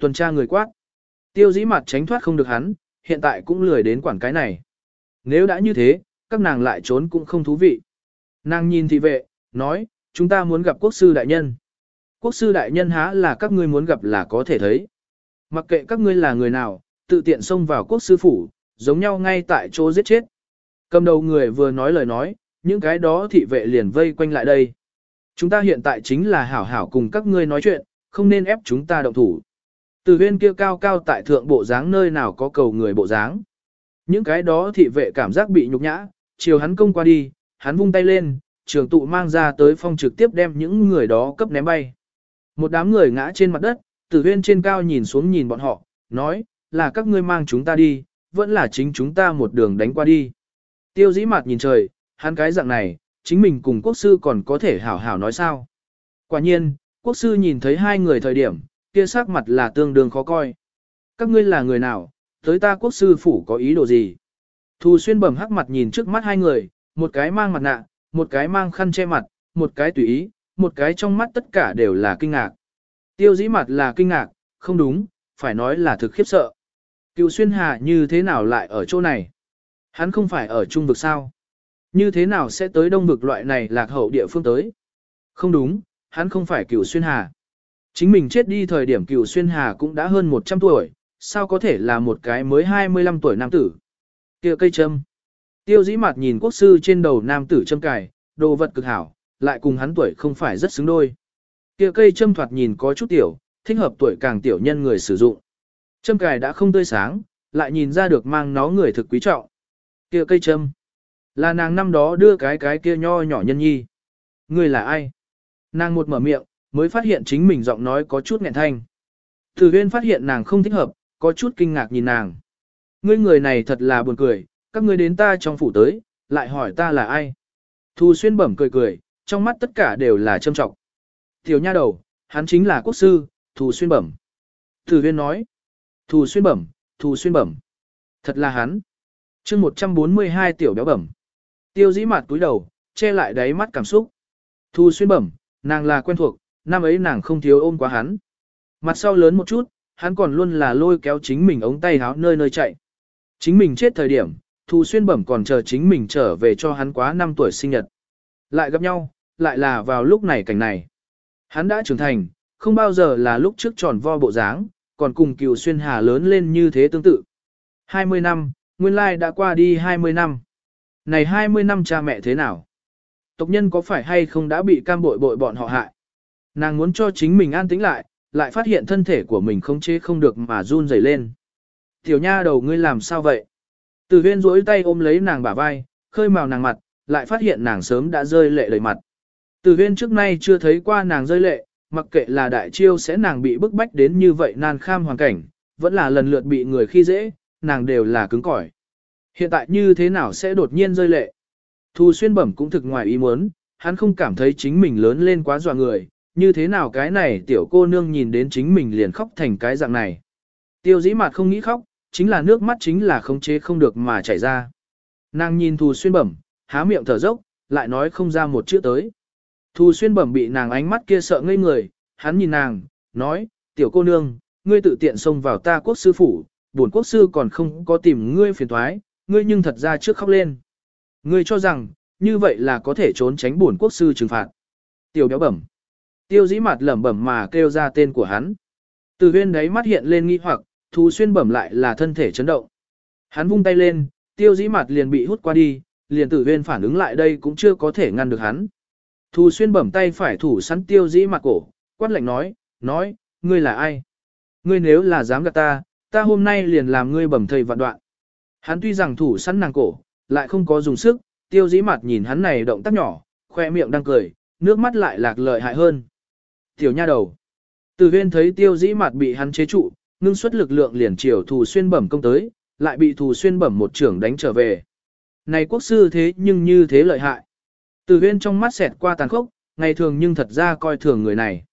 Tuần tra người quát. Tiêu dĩ mặt tránh thoát không được hắn, hiện tại cũng lười đến quản cái này. Nếu đã như thế, các nàng lại trốn cũng không thú vị. Nàng nhìn thị vệ, nói, chúng ta muốn gặp quốc sư đại nhân. Quốc sư đại nhân há là các ngươi muốn gặp là có thể thấy. Mặc kệ các ngươi là người nào, tự tiện xông vào quốc sư phủ, giống nhau ngay tại chỗ giết chết. Cầm đầu người vừa nói lời nói, những cái đó thị vệ liền vây quanh lại đây. Chúng ta hiện tại chính là hảo hảo cùng các ngươi nói chuyện, không nên ép chúng ta động thủ. Từ huyên kia cao cao tại thượng bộ dáng nơi nào có cầu người bộ dáng. Những cái đó thị vệ cảm giác bị nhục nhã, chiều hắn công qua đi, hắn vung tay lên, trường tụ mang ra tới phong trực tiếp đem những người đó cấp ném bay. Một đám người ngã trên mặt đất, tử huyên trên cao nhìn xuống nhìn bọn họ, nói, là các ngươi mang chúng ta đi, vẫn là chính chúng ta một đường đánh qua đi. Tiêu dĩ mặt nhìn trời, hắn cái dạng này, chính mình cùng quốc sư còn có thể hảo hảo nói sao. Quả nhiên, quốc sư nhìn thấy hai người thời điểm, kia sắc mặt là tương đương khó coi. Các ngươi là người nào, tới ta quốc sư phủ có ý đồ gì? Thù xuyên bẩm hắc mặt nhìn trước mắt hai người, một cái mang mặt nạ, một cái mang khăn che mặt, một cái tùy ý, một cái trong mắt tất cả đều là kinh ngạc. Tiêu dĩ mặt là kinh ngạc, không đúng, phải nói là thực khiếp sợ. Cựu xuyên hà như thế nào lại ở chỗ này? Hắn không phải ở trung vực sao? Như thế nào sẽ tới đông vực loại này lạc hậu địa phương tới? Không đúng, hắn không phải cựu xuyên hà. Chính mình chết đi thời điểm cựu xuyên hà cũng đã hơn 100 tuổi, sao có thể là một cái mới 25 tuổi nam tử? kia cây châm. Tiêu dĩ mặt nhìn quốc sư trên đầu nam tử châm cài, đồ vật cực hảo, lại cùng hắn tuổi không phải rất xứng đôi. Kia cây châm thoạt nhìn có chút tiểu, thích hợp tuổi càng tiểu nhân người sử dụng. Châm cài đã không tươi sáng, lại nhìn ra được mang nó người thực quý trọng. Kia cây châm. Là nàng năm đó đưa cái cái kia nho nhỏ nhân nhi. Người là ai? Nàng một mở miệng, mới phát hiện chính mình giọng nói có chút nghẹn thanh. Từ huyên phát hiện nàng không thích hợp, có chút kinh ngạc nhìn nàng. Ngươi người này thật là buồn cười, các ngươi đến ta trong phủ tới, lại hỏi ta là ai. Thu xuyên bẩm cười cười, trong mắt tất cả đều là châm trọng. Tiểu nha đầu, hắn chính là quốc sư, Thù xuyên bẩm. Tử viên nói. Thù xuyên bẩm, thù xuyên bẩm. Thật là hắn. chương 142 tiểu béo bẩm. Tiêu dĩ mặt túi đầu, che lại đáy mắt cảm xúc. Thù xuyên bẩm, nàng là quen thuộc, năm ấy nàng không thiếu ôm quá hắn. Mặt sau lớn một chút, hắn còn luôn là lôi kéo chính mình ống tay háo nơi nơi chạy. Chính mình chết thời điểm, Thù xuyên bẩm còn chờ chính mình trở về cho hắn quá 5 tuổi sinh nhật. Lại gặp nhau, lại là vào lúc này cảnh này. Hắn đã trưởng thành, không bao giờ là lúc trước tròn vo bộ dáng, còn cùng cựu xuyên hà lớn lên như thế tương tự. 20 năm, nguyên lai đã qua đi 20 năm. Này 20 năm cha mẹ thế nào? Tộc nhân có phải hay không đã bị cam bội bội bọn họ hại? Nàng muốn cho chính mình an tĩnh lại, lại phát hiện thân thể của mình không chế không được mà run rẩy lên. Tiểu nha đầu ngươi làm sao vậy? Từ huyên rỗi tay ôm lấy nàng bả vai, khơi màu nàng mặt, lại phát hiện nàng sớm đã rơi lệ đầy mặt. Từ huyên trước nay chưa thấy qua nàng rơi lệ, mặc kệ là đại chiêu sẽ nàng bị bức bách đến như vậy nan kham hoàn cảnh, vẫn là lần lượt bị người khi dễ, nàng đều là cứng cỏi. Hiện tại như thế nào sẽ đột nhiên rơi lệ? Thu xuyên bẩm cũng thực ngoài ý muốn, hắn không cảm thấy chính mình lớn lên quá dọa người, như thế nào cái này tiểu cô nương nhìn đến chính mình liền khóc thành cái dạng này. Tiêu dĩ mặt không nghĩ khóc, chính là nước mắt chính là khống chế không được mà chảy ra. Nàng nhìn thù xuyên bẩm, há miệng thở dốc, lại nói không ra một chữ tới. Thu xuyên bẩm bị nàng ánh mắt kia sợ ngây người, hắn nhìn nàng, nói, tiểu cô nương, ngươi tự tiện xông vào ta quốc sư phủ, bổn quốc sư còn không có tìm ngươi phiền thoái, ngươi nhưng thật ra trước khóc lên. Ngươi cho rằng, như vậy là có thể trốn tránh bổn quốc sư trừng phạt. Tiểu béo bẩm. Tiêu dĩ mặt lẩm bẩm mà kêu ra tên của hắn. Từ huyên đấy mắt hiện lên nghi hoặc, thu xuyên bẩm lại là thân thể chấn động. Hắn vung tay lên, tiêu dĩ mặt liền bị hút qua đi, liền tử viên phản ứng lại đây cũng chưa có thể ngăn được hắn. Thu xuyên bẩm tay phải thủ sắn tiêu dĩ mặt cổ, quát lệnh nói, nói, ngươi là ai? Ngươi nếu là dám gạt ta, ta hôm nay liền làm ngươi bẩm thầy vạn đoạn. Hắn tuy rằng thủ sắn nàng cổ, lại không có dùng sức, tiêu dĩ mặt nhìn hắn này động tác nhỏ, khoe miệng đang cười, nước mắt lại lạc lợi hại hơn. Tiểu nha đầu. Từ viên thấy tiêu dĩ mặt bị hắn chế trụ, ngưng xuất lực lượng liền chiều thù xuyên bẩm công tới, lại bị thù xuyên bẩm một trưởng đánh trở về. Này quốc sư thế nhưng như thế lợi hại. Từ huyên trong mắt xẹt qua tàn khốc, ngày thường nhưng thật ra coi thường người này.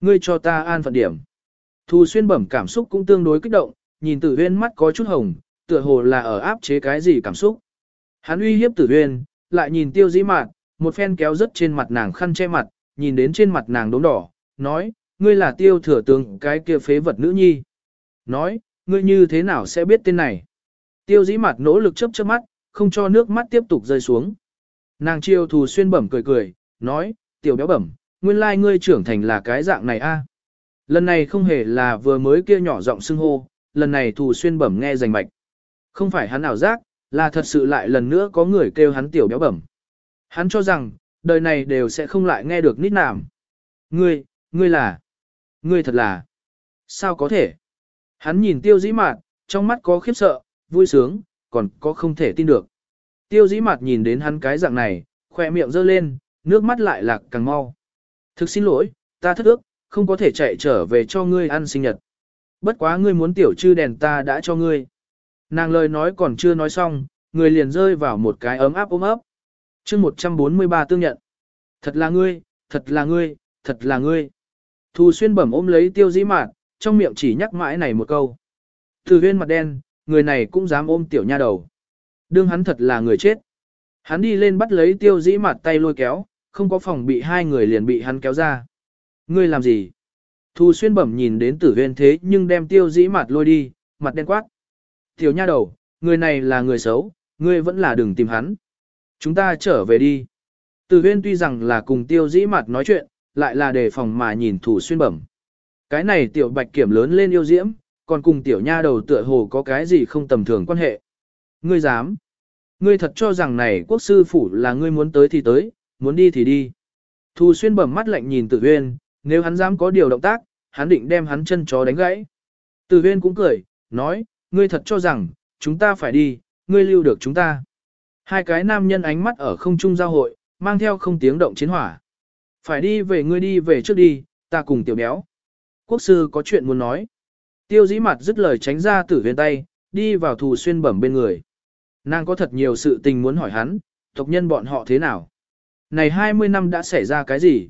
Ngươi cho ta an phận điểm. thù xuyên bẩm cảm xúc cũng tương đối kích động, nhìn tử huyên mắt có chút hồng, tựa hồ là ở áp chế cái gì cảm xúc. Hắn uy hiếp tử huyên, lại nhìn tiêu dĩ mạn, một phen kéo rất trên mặt nàng khăn che mặt, nhìn đến trên mặt nàng đốm đỏ, nói, ngươi là tiêu thừa tướng cái kia phế vật nữ nhi. Nói, ngươi như thế nào sẽ biết tên này? Tiêu dĩ mặt nỗ lực chấp chớp mắt, không cho nước mắt tiếp tục rơi xuống. Nàng chiêu thù xuyên bẩm cười cười, nói, tiểu béo bẩm, nguyên lai ngươi trưởng thành là cái dạng này a. Lần này không hề là vừa mới kia nhỏ giọng xưng hô, lần này thù xuyên bẩm nghe rành mạch. Không phải hắn ảo giác, là thật sự lại lần nữa có người kêu hắn tiểu béo bẩm. Hắn cho rằng, đời này đều sẽ không lại nghe được nít nảm. Ngươi, ngươi là, ngươi thật là, sao có thể? Hắn nhìn tiêu dĩ mạt, trong mắt có khiếp sợ, vui sướng, còn có không thể tin được. Tiêu dĩ mạt nhìn đến hắn cái dạng này, khỏe miệng giơ lên, nước mắt lại lạc càng mau. Thực xin lỗi, ta thất ước, không có thể chạy trở về cho ngươi ăn sinh nhật. Bất quá ngươi muốn tiểu chư đèn ta đã cho ngươi. Nàng lời nói còn chưa nói xong, người liền rơi vào một cái ấm áp ôm ấp. chương 143 tương nhận. Thật là ngươi, thật là ngươi, thật là ngươi. Thù xuyên bẩm ôm lấy tiêu dĩ mạt, trong miệng chỉ nhắc mãi này một câu. Từ huyên mặt đen, người này cũng dám ôm tiểu nha đầu. Đương hắn thật là người chết. Hắn đi lên bắt lấy tiêu dĩ mặt tay lôi kéo, không có phòng bị hai người liền bị hắn kéo ra. Ngươi làm gì? Thu xuyên bẩm nhìn đến tử huyên thế nhưng đem tiêu dĩ mặt lôi đi, mặt đen quát. Tiểu nha đầu, người này là người xấu, ngươi vẫn là đừng tìm hắn. Chúng ta trở về đi. Tử huyên tuy rằng là cùng tiêu dĩ mặt nói chuyện, lại là đề phòng mà nhìn thủ xuyên bẩm. Cái này tiểu bạch kiểm lớn lên yêu diễm, còn cùng tiểu nha đầu tựa hồ có cái gì không tầm thường quan hệ. Ngươi dám. Ngươi thật cho rằng này quốc sư phủ là ngươi muốn tới thì tới, muốn đi thì đi. Thu xuyên bẩm mắt lạnh nhìn tử huyên, nếu hắn dám có điều động tác, hắn định đem hắn chân chó đánh gãy. Tử huyên cũng cười, nói, ngươi thật cho rằng, chúng ta phải đi, ngươi lưu được chúng ta. Hai cái nam nhân ánh mắt ở không trung giao hội, mang theo không tiếng động chiến hỏa. Phải đi về ngươi đi về trước đi, ta cùng tiểu béo. Quốc sư có chuyện muốn nói. Tiêu dĩ mặt dứt lời tránh ra tử Viên tay, đi vào thù xuyên bẩm bên người. Nàng có thật nhiều sự tình muốn hỏi hắn, tộc nhân bọn họ thế nào. Này 20 năm đã xảy ra cái gì?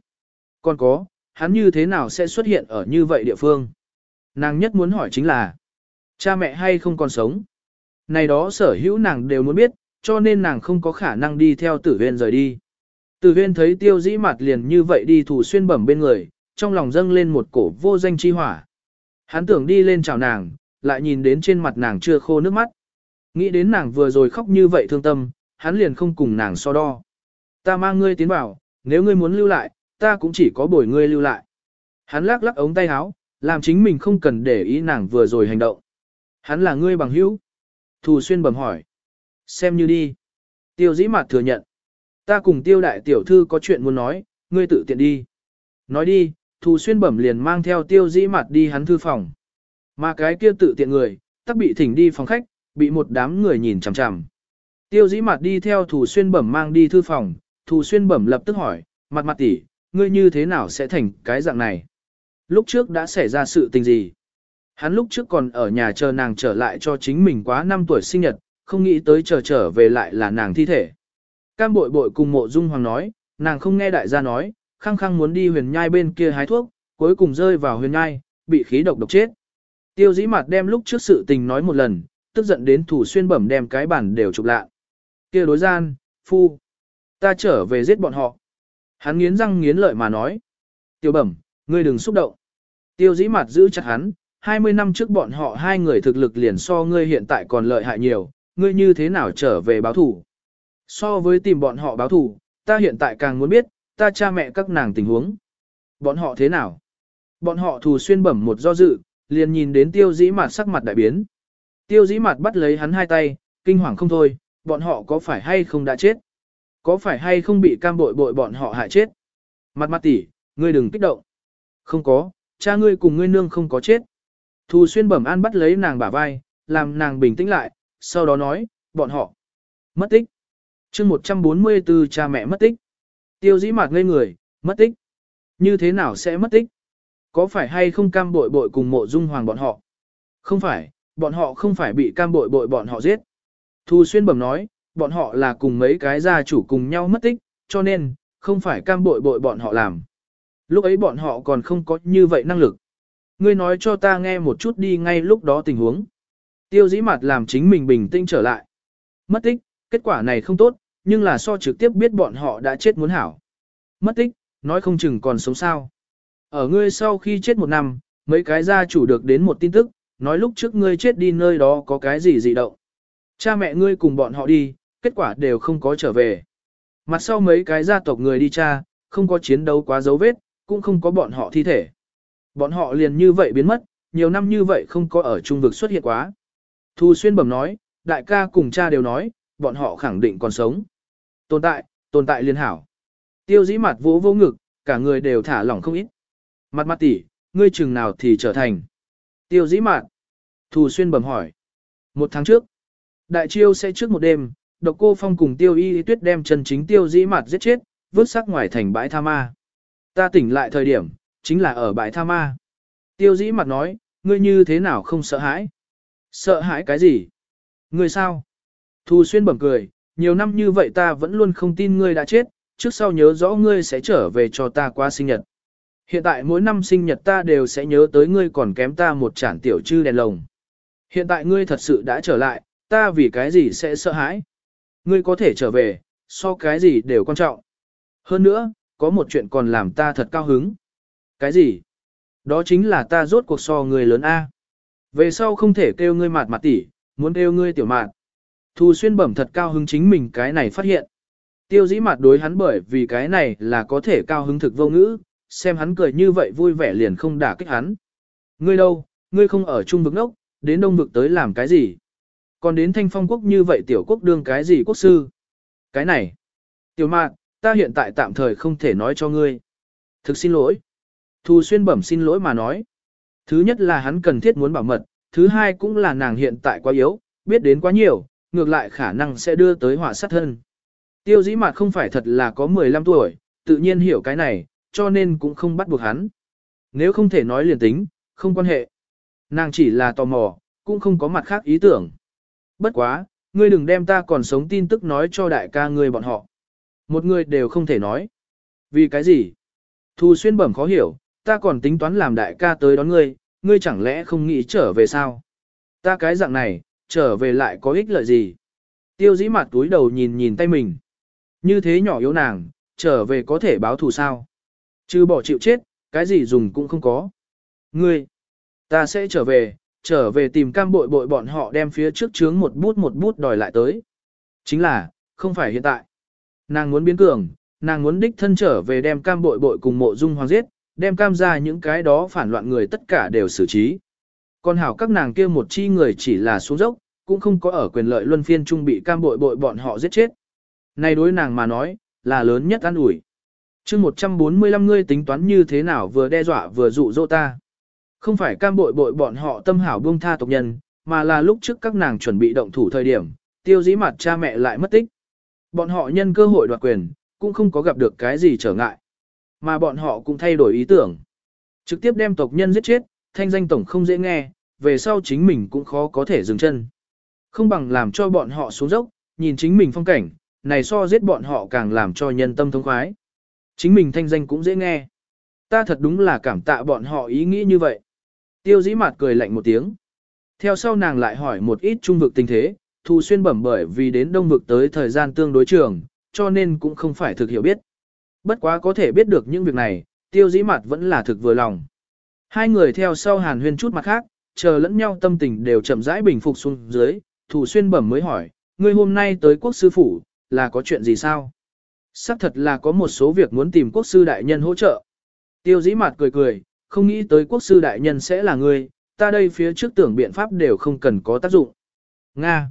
Còn có, hắn như thế nào sẽ xuất hiện ở như vậy địa phương? Nàng nhất muốn hỏi chính là, cha mẹ hay không còn sống? Này đó sở hữu nàng đều muốn biết, cho nên nàng không có khả năng đi theo tử Viên rời đi. Tử Viên thấy tiêu dĩ mặt liền như vậy đi thủ xuyên bẩm bên người, trong lòng dâng lên một cổ vô danh chi hỏa. Hắn tưởng đi lên chào nàng, lại nhìn đến trên mặt nàng chưa khô nước mắt. Nghĩ đến nàng vừa rồi khóc như vậy thương tâm, hắn liền không cùng nàng so đo. Ta mang ngươi tiến vào, nếu ngươi muốn lưu lại, ta cũng chỉ có bồi ngươi lưu lại. Hắn lắc lắc ống tay áo, làm chính mình không cần để ý nàng vừa rồi hành động. Hắn là ngươi bằng hữu. Thù xuyên bẩm hỏi. Xem như đi. Tiêu dĩ mặt thừa nhận. Ta cùng tiêu đại tiểu thư có chuyện muốn nói, ngươi tự tiện đi. Nói đi, thù xuyên bẩm liền mang theo tiêu dĩ mặt đi hắn thư phòng. Mà cái kia tự tiện người, tắc bị thỉnh đi phòng khách, bị một đám người nhìn chằm chằm. Tiêu dĩ mặt đi theo thù xuyên bẩm mang đi thư phòng, thù xuyên bẩm lập tức hỏi, mặt mặt tỷ, ngươi như thế nào sẽ thành cái dạng này? Lúc trước đã xảy ra sự tình gì? Hắn lúc trước còn ở nhà chờ nàng trở lại cho chính mình quá 5 tuổi sinh nhật, không nghĩ tới chờ trở về lại là nàng thi thể. Cam bội bội cùng mộ dung hoàng nói, nàng không nghe đại gia nói, khăng khăng muốn đi huyền nhai bên kia hái thuốc, cuối cùng rơi vào huyền nhai, bị khí độc độc chết. Tiêu dĩ mặt đem lúc trước sự tình nói một lần, tức giận đến thủ xuyên bẩm đem cái bản đều chụp lạ. kia đối gian, phu, ta trở về giết bọn họ. Hắn nghiến răng nghiến lợi mà nói. Tiêu bẩm, ngươi đừng xúc động. Tiêu dĩ mặt giữ chặt hắn, 20 năm trước bọn họ hai người thực lực liền so ngươi hiện tại còn lợi hại nhiều, ngươi như thế nào trở về báo thủ. So với tìm bọn họ báo thủ, ta hiện tại càng muốn biết, ta cha mẹ các nàng tình huống. Bọn họ thế nào? Bọn họ thù xuyên bẩm một do dự, liền nhìn đến tiêu dĩ mặt sắc mặt đại biến. Tiêu dĩ mặt bắt lấy hắn hai tay, kinh hoàng không thôi, bọn họ có phải hay không đã chết? Có phải hay không bị cam bội bội bọn họ hại chết? Mặt mặt tỷ, ngươi đừng kích động. Không có, cha ngươi cùng ngươi nương không có chết. Thù xuyên bẩm an bắt lấy nàng bả vai, làm nàng bình tĩnh lại, sau đó nói, bọn họ mất tích. chương 144 cha mẹ mất tích. Tiêu dĩ mạc ngây người, mất tích. Như thế nào sẽ mất tích? Có phải hay không cam bội bội cùng mộ dung hoàng bọn họ? Không phải, bọn họ không phải bị cam bội bội bọn họ giết. Thu xuyên bẩm nói, bọn họ là cùng mấy cái gia chủ cùng nhau mất tích, cho nên, không phải cam bội bội bọn họ làm. Lúc ấy bọn họ còn không có như vậy năng lực. Ngươi nói cho ta nghe một chút đi ngay lúc đó tình huống. Tiêu dĩ mặt làm chính mình bình tĩnh trở lại. Mất tích, kết quả này không tốt, nhưng là so trực tiếp biết bọn họ đã chết muốn hảo. Mất tích, nói không chừng còn sống sao. Ở ngươi sau khi chết một năm, mấy cái gia chủ được đến một tin tức, nói lúc trước ngươi chết đi nơi đó có cái gì dị động. Cha mẹ ngươi cùng bọn họ đi, kết quả đều không có trở về. Mặt sau mấy cái gia tộc người đi cha, không có chiến đấu quá dấu vết, cũng không có bọn họ thi thể. Bọn họ liền như vậy biến mất, nhiều năm như vậy không có ở trung vực xuất hiện quá. Thu Xuyên bẩm nói, đại ca cùng cha đều nói, bọn họ khẳng định còn sống. Tồn tại, tồn tại liên hảo. Tiêu dĩ mặt vỗ vô ngực, cả người đều thả lỏng không ít. Mặt mặt tỷ, ngươi chừng nào thì trở thành. Tiêu dĩ mặt. Thù xuyên bẩm hỏi. Một tháng trước, đại chiêu sẽ trước một đêm, độc cô phong cùng tiêu y tuyết đem chân chính tiêu dĩ mạt giết chết, vứt xác ngoài thành bãi tha ma. Ta tỉnh lại thời điểm, chính là ở bãi tha ma. Tiêu dĩ mặt nói, ngươi như thế nào không sợ hãi? Sợ hãi cái gì? Ngươi sao? Thu xuyên bẩm cười, nhiều năm như vậy ta vẫn luôn không tin ngươi đã chết, trước sau nhớ rõ ngươi sẽ trở về cho ta qua sinh nhật. Hiện tại mỗi năm sinh nhật ta đều sẽ nhớ tới ngươi còn kém ta một chản tiểu trư đèn lồng. Hiện tại ngươi thật sự đã trở lại, ta vì cái gì sẽ sợ hãi? Ngươi có thể trở về, so cái gì đều quan trọng. Hơn nữa, có một chuyện còn làm ta thật cao hứng. Cái gì? Đó chính là ta rốt cuộc so người lớn A. Về sau không thể kêu ngươi mạt mạt tỷ, muốn kêu ngươi tiểu mạt. Thu xuyên bẩm thật cao hứng chính mình cái này phát hiện. Tiêu dĩ mặt đối hắn bởi vì cái này là có thể cao hứng thực vô ngữ, xem hắn cười như vậy vui vẻ liền không đả kích hắn. Ngươi đâu, ngươi không ở trung vực nốc, đến đông vực tới làm cái gì? Còn đến thanh phong quốc như vậy tiểu quốc đương cái gì quốc sư? Cái này, tiểu mạn, ta hiện tại tạm thời không thể nói cho ngươi. Thực xin lỗi. Thu xuyên bẩm xin lỗi mà nói. Thứ nhất là hắn cần thiết muốn bảo mật, thứ hai cũng là nàng hiện tại quá yếu, biết đến quá nhiều, ngược lại khả năng sẽ đưa tới họa sát thân. Tiêu dĩ mặt không phải thật là có 15 tuổi, tự nhiên hiểu cái này, cho nên cũng không bắt buộc hắn. Nếu không thể nói liền tính, không quan hệ. Nàng chỉ là tò mò, cũng không có mặt khác ý tưởng. Bất quá, ngươi đừng đem ta còn sống tin tức nói cho đại ca ngươi bọn họ. Một người đều không thể nói. Vì cái gì? Thu xuyên bẩm khó hiểu, ta còn tính toán làm đại ca tới đón ngươi, ngươi chẳng lẽ không nghĩ trở về sao? Ta cái dạng này, trở về lại có ích lợi gì? Tiêu dĩ mặt túi đầu nhìn nhìn tay mình. Như thế nhỏ yếu nàng, trở về có thể báo thù sao? Chứ bỏ chịu chết, cái gì dùng cũng không có. Ngươi, ta sẽ trở về, trở về tìm cam bội bội bọn họ đem phía trước chướng một bút một bút đòi lại tới. Chính là, không phải hiện tại. Nàng muốn biến cường, nàng muốn đích thân trở về đem cam bội bội cùng mộ dung hoàng giết, đem cam ra những cái đó phản loạn người tất cả đều xử trí. Còn hảo các nàng kia một chi người chỉ là xuống dốc, cũng không có ở quyền lợi luân phiên trung bị cam bội bội bọn họ giết chết. Này đối nàng mà nói, là lớn nhất an ủi. chương 145 ngươi tính toán như thế nào vừa đe dọa vừa dụ dỗ ta. Không phải cam bội bội bọn họ tâm hảo buông tha tộc nhân, mà là lúc trước các nàng chuẩn bị động thủ thời điểm, tiêu dĩ mặt cha mẹ lại mất tích. Bọn họ nhân cơ hội đoạt quyền, cũng không có gặp được cái gì trở ngại. Mà bọn họ cũng thay đổi ý tưởng. Trực tiếp đem tộc nhân giết chết, thanh danh tổng không dễ nghe, về sau chính mình cũng khó có thể dừng chân. Không bằng làm cho bọn họ xuống dốc, nhìn chính mình phong cảnh, này so giết bọn họ càng làm cho nhân tâm thông khoái. Chính mình thanh danh cũng dễ nghe. Ta thật đúng là cảm tạ bọn họ ý nghĩ như vậy. Tiêu dĩ mặt cười lạnh một tiếng. Theo sau nàng lại hỏi một ít trung vực tình thế, Thu Xuyên bẩm bởi vì đến đông vực tới thời gian tương đối trường, cho nên cũng không phải thực hiểu biết. Bất quá có thể biết được những việc này, tiêu dĩ mặt vẫn là thực vừa lòng. Hai người theo sau hàn huyên chút mặt khác, chờ lẫn nhau tâm tình đều chậm rãi bình phục xuống dưới, Thủ Xuyên bẩm mới hỏi, ngươi hôm nay tới quốc sư phủ, là có chuyện gì sao? Sắc thật là có một số việc muốn tìm quốc sư đại nhân hỗ trợ. Tiêu dĩ mặt cười cười, không nghĩ tới quốc sư đại nhân sẽ là ngươi, ta đây phía trước tưởng biện pháp đều không cần có tác dụng. Nga!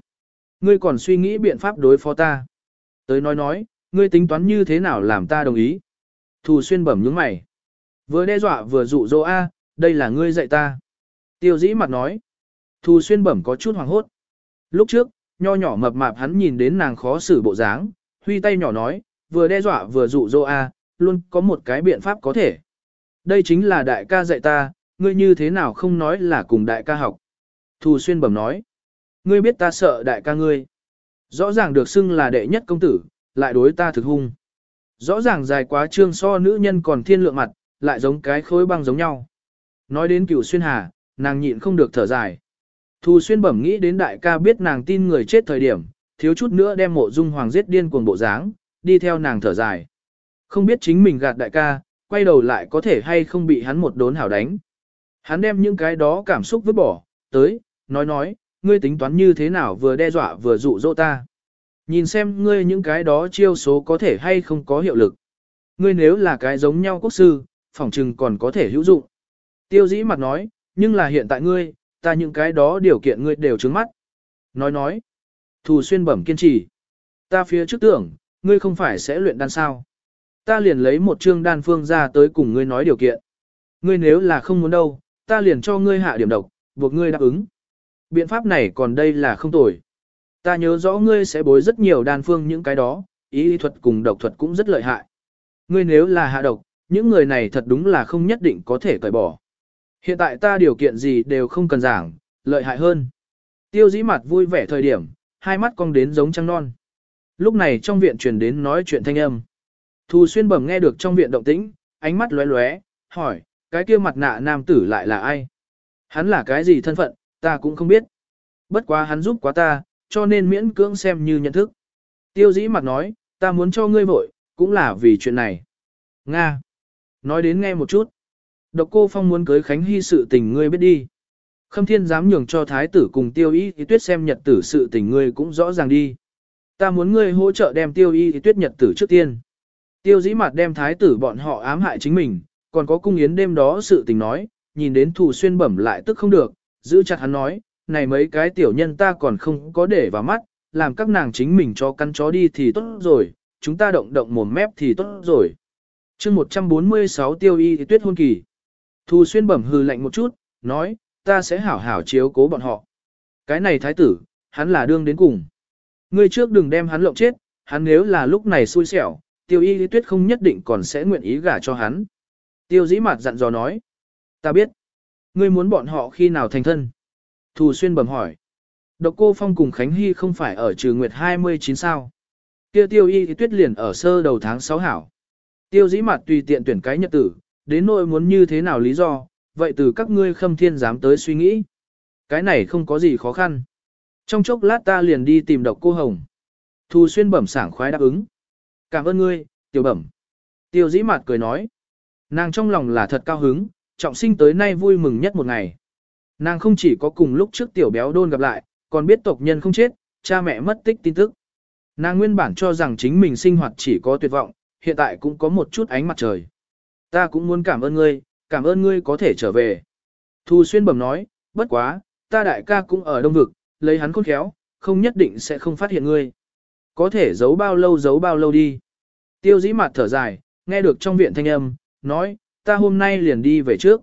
Ngươi còn suy nghĩ biện pháp đối phó ta. Tới nói nói, ngươi tính toán như thế nào làm ta đồng ý. Thù xuyên bẩm nhướng mày. Vừa đe dọa vừa dụ dỗ A, đây là ngươi dạy ta. Tiêu dĩ mặt nói. Thù xuyên bẩm có chút hoàng hốt. Lúc trước, nho nhỏ mập mạp hắn nhìn đến nàng khó xử bộ dáng, huy tay nhỏ nói, vừa đe dọa vừa dụ dỗ A, luôn có một cái biện pháp có thể. Đây chính là đại ca dạy ta, ngươi như thế nào không nói là cùng đại ca học. Thù xuyên bẩm nói. Ngươi biết ta sợ đại ca ngươi. Rõ ràng được xưng là đệ nhất công tử, lại đối ta thực hung. Rõ ràng dài quá trương so nữ nhân còn thiên lượng mặt, lại giống cái khối băng giống nhau. Nói đến cửu xuyên hà, nàng nhịn không được thở dài. Thu xuyên bẩm nghĩ đến đại ca biết nàng tin người chết thời điểm, thiếu chút nữa đem mộ dung hoàng giết điên cuồng bộ dáng, đi theo nàng thở dài. Không biết chính mình gạt đại ca, quay đầu lại có thể hay không bị hắn một đốn hảo đánh. Hắn đem những cái đó cảm xúc vứt bỏ, tới, nói nói, ngươi tính toán như thế nào vừa đe dọa vừa dụ dỗ ta. Nhìn xem ngươi những cái đó chiêu số có thể hay không có hiệu lực. Ngươi nếu là cái giống nhau quốc sư, phỏng trừng còn có thể hữu dụng. Tiêu dĩ mặt nói, nhưng là hiện tại ngươi, ta những cái đó điều kiện ngươi đều trướng mắt. Nói nói, thù xuyên bẩm kiên trì. Ta phía trước tưởng, ngươi không phải sẽ luyện đan sao. Ta liền lấy một chương đan phương ra tới cùng ngươi nói điều kiện. Ngươi nếu là không muốn đâu, ta liền cho ngươi hạ điểm độc, buộc ngươi đáp ứng. Biện pháp này còn đây là không tồi. Ta nhớ rõ ngươi sẽ bối rất nhiều đan phương những cái đó, ý thuật cùng độc thuật cũng rất lợi hại. Ngươi nếu là hạ độc, những người này thật đúng là không nhất định có thể cởi bỏ. Hiện tại ta điều kiện gì đều không cần giảng, lợi hại hơn. Tiêu dĩ mặt vui vẻ thời điểm, hai mắt cong đến giống trăng non. Lúc này trong viện truyền đến nói chuyện thanh âm. Thu xuyên bẩm nghe được trong viện động tĩnh, ánh mắt lóe lóe, hỏi, cái kia mặt nạ nam tử lại là ai? Hắn là cái gì thân phận, ta cũng không biết. Bất quá hắn giúp quá ta, cho nên miễn cưỡng xem như nhận thức. Tiêu dĩ mặt nói, ta muốn cho ngươi vội, cũng là vì chuyện này. Nga. Nói đến nghe một chút. Độc cô Phong muốn cưới Khánh Hy sự tình ngươi biết đi. Khâm thiên dám nhường cho thái tử cùng tiêu y thì tuyết xem nhật tử sự tình ngươi cũng rõ ràng đi. Ta muốn ngươi hỗ trợ đem tiêu y thì tuyết nhật tử trước tiên. Tiêu dĩ mặt đem thái tử bọn họ ám hại chính mình, còn có cung yến đêm đó sự tình nói, nhìn đến thủ xuyên bẩm lại tức không được, giữ chặt hắn nói, này mấy cái tiểu nhân ta còn không có để vào mắt, làm các nàng chính mình cho căn chó đi thì tốt rồi, chúng ta động động mồm mép thì tốt rồi. chương 146 tiêu y thì tuyết hôn kỳ. Thu xuyên bẩm hư lạnh một chút, nói, ta sẽ hảo hảo chiếu cố bọn họ. Cái này thái tử, hắn là đương đến cùng. Ngươi trước đừng đem hắn lộng chết, hắn nếu là lúc này xui xẻo, tiêu y lý tuyết không nhất định còn sẽ nguyện ý gả cho hắn. Tiêu dĩ mặt dặn dò nói, ta biết. Ngươi muốn bọn họ khi nào thành thân? Thù xuyên bẩm hỏi. Độc cô Phong cùng Khánh Hy không phải ở trừ nguyệt 29 sao. Kia tiêu y thì tuyết liền ở sơ đầu tháng 6 hảo. Tiêu dĩ mặt tùy tiện tuyển cái nhật tử, đến nỗi muốn như thế nào lý do, vậy từ các ngươi khâm thiên dám tới suy nghĩ. Cái này không có gì khó khăn. Trong chốc lát ta liền đi tìm độc cô Hồng. Thu xuyên bẩm sảng khoái đáp ứng. Cảm ơn ngươi, tiểu bẩm. Tiêu dĩ mạt cười nói. Nàng trong lòng là thật cao hứng, trọng sinh tới nay vui mừng nhất một ngày. Nàng không chỉ có cùng lúc trước tiểu béo đôn gặp lại, còn biết tộc nhân không chết, cha mẹ mất tích tin tức. Nàng nguyên bản cho rằng chính mình sinh hoạt chỉ có tuyệt vọng, hiện tại cũng có một chút ánh mặt trời. Ta cũng muốn cảm ơn ngươi, cảm ơn ngươi có thể trở về. Thu xuyên bẩm nói, bất quá, ta đại ca cũng ở đông vực, lấy hắn khôn khéo, không nhất định sẽ không phát hiện ngươi. Có thể giấu bao lâu giấu bao lâu đi. Tiêu dĩ mặt thở dài, nghe được trong viện thanh âm, nói, ta hôm nay liền đi về trước.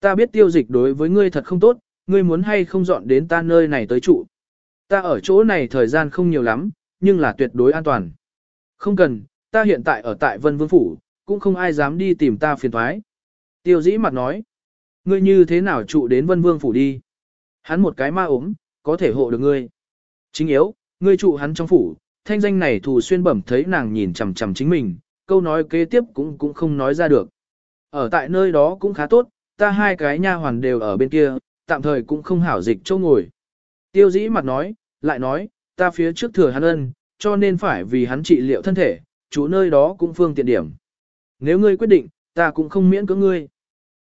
Ta biết tiêu dịch đối với ngươi thật không tốt, ngươi muốn hay không dọn đến ta nơi này tới trụ. Ta ở chỗ này thời gian không nhiều lắm, nhưng là tuyệt đối an toàn. Không cần, ta hiện tại ở tại Vân Vương Phủ, cũng không ai dám đi tìm ta phiền thoái. Tiêu dĩ mặt nói, ngươi như thế nào trụ đến Vân Vương Phủ đi? Hắn một cái ma ốm, có thể hộ được ngươi. Chính yếu, ngươi trụ hắn trong phủ, thanh danh này thù xuyên bẩm thấy nàng nhìn chằm chằm chính mình, câu nói kế tiếp cũng cũng không nói ra được. Ở tại nơi đó cũng khá tốt, ta hai cái nha hoàn đều ở bên kia, tạm thời cũng không hảo dịch chỗ ngồi. Tiêu dĩ mặt nói, lại nói, ta phía trước thừa hắn ân, cho nên phải vì hắn trị liệu thân thể, chú nơi đó cũng phương tiện điểm. Nếu ngươi quyết định, ta cũng không miễn cưỡng ngươi.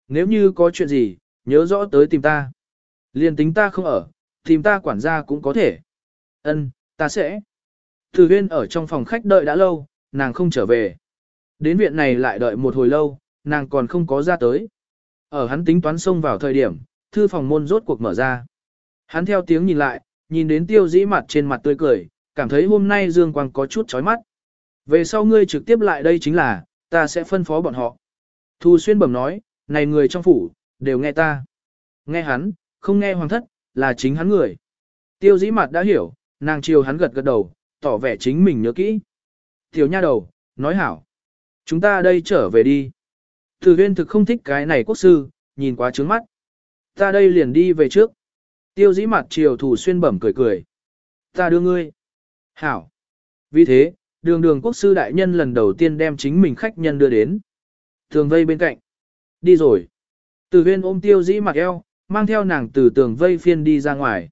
Nếu như có chuyện gì, nhớ rõ tới tìm ta. Liên tính ta không ở, tìm ta quản gia cũng có thể. Ân, ta sẽ. Từ viên ở trong phòng khách đợi đã lâu, nàng không trở về. Đến viện này lại đợi một hồi lâu, nàng còn không có ra tới. Ở hắn tính toán xông vào thời điểm, thư phòng môn rốt cuộc mở ra. Hắn theo tiếng nhìn lại, nhìn đến tiêu dĩ mặt trên mặt tươi cười, cảm thấy hôm nay dương quang có chút chói mắt. Về sau ngươi trực tiếp lại đây chính là, ta sẽ phân phó bọn họ. Thu xuyên bẩm nói, này người trong phủ, đều nghe ta. Nghe hắn, không nghe hoàng thất, là chính hắn người. Tiêu dĩ mặt đã hiểu, nàng chiều hắn gật gật đầu, tỏ vẻ chính mình nhớ kỹ. Tiểu nha đầu, nói hảo. Chúng ta đây trở về đi. Từ viên thực không thích cái này quốc sư, nhìn quá trướng mắt. Ta đây liền đi về trước. Tiêu dĩ mặt chiều thủ xuyên bẩm cười cười. Ta đưa ngươi. Hảo. Vì thế, đường đường quốc sư đại nhân lần đầu tiên đem chính mình khách nhân đưa đến. Tường vây bên cạnh. Đi rồi. Từ huyên ôm tiêu dĩ mặt eo, mang theo nàng từ tường vây phiên đi ra ngoài.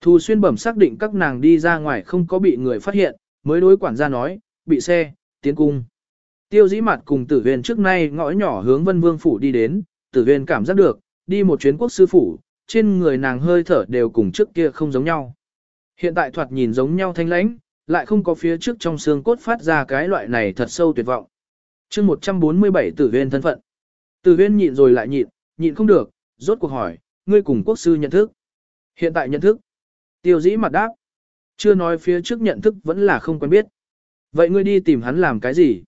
Thù xuyên bẩm xác định các nàng đi ra ngoài không có bị người phát hiện, mới đối quản gia nói, bị xe, tiến cung. Tiêu dĩ mặt cùng tử huyền trước nay ngõ nhỏ hướng vân vương phủ đi đến, tử huyền cảm giác được, đi một chuyến quốc sư phủ, trên người nàng hơi thở đều cùng trước kia không giống nhau. Hiện tại thoạt nhìn giống nhau thanh lãnh, lại không có phía trước trong xương cốt phát ra cái loại này thật sâu tuyệt vọng. chương 147 tử huyên thân phận. Tử huyên nhịn rồi lại nhịn, nhịn không được, rốt cuộc hỏi, ngươi cùng quốc sư nhận thức. Hiện tại nhận thức. Tiêu dĩ mặt đáp. Chưa nói phía trước nhận thức vẫn là không quen biết. Vậy ngươi đi tìm hắn làm cái gì?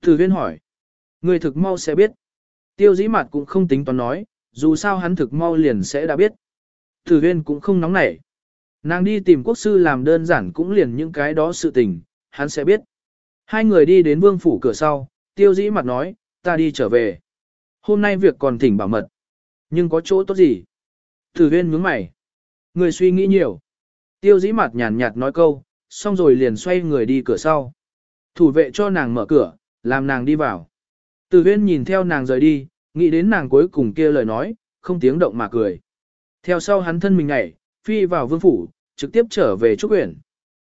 Tử huyên hỏi. Ngươi thực mau sẽ biết. Tiêu dĩ mặt cũng không tính toán nói, dù sao hắn thực mau liền sẽ đã biết. Tử huyên cũng không nóng nảy. Nàng đi tìm quốc sư làm đơn giản cũng liền những cái đó sự tình, hắn sẽ biết. Hai người đi đến vương phủ cửa sau, tiêu dĩ mặt nói, ta đi trở về. Hôm nay việc còn thỉnh bảo mật. Nhưng có chỗ tốt gì? Tử huyên nhướng mày. Người suy nghĩ nhiều. Tiêu dĩ mặt nhàn nhạt nói câu, xong rồi liền xoay người đi cửa sau. Thủ vệ cho nàng mở cửa, làm nàng đi vào. Tử huyên nhìn theo nàng rời đi, nghĩ đến nàng cuối cùng kia lời nói, không tiếng động mà cười. Theo sau hắn thân mình nhảy, phi vào vương phủ, trực tiếp trở về trúc quyển.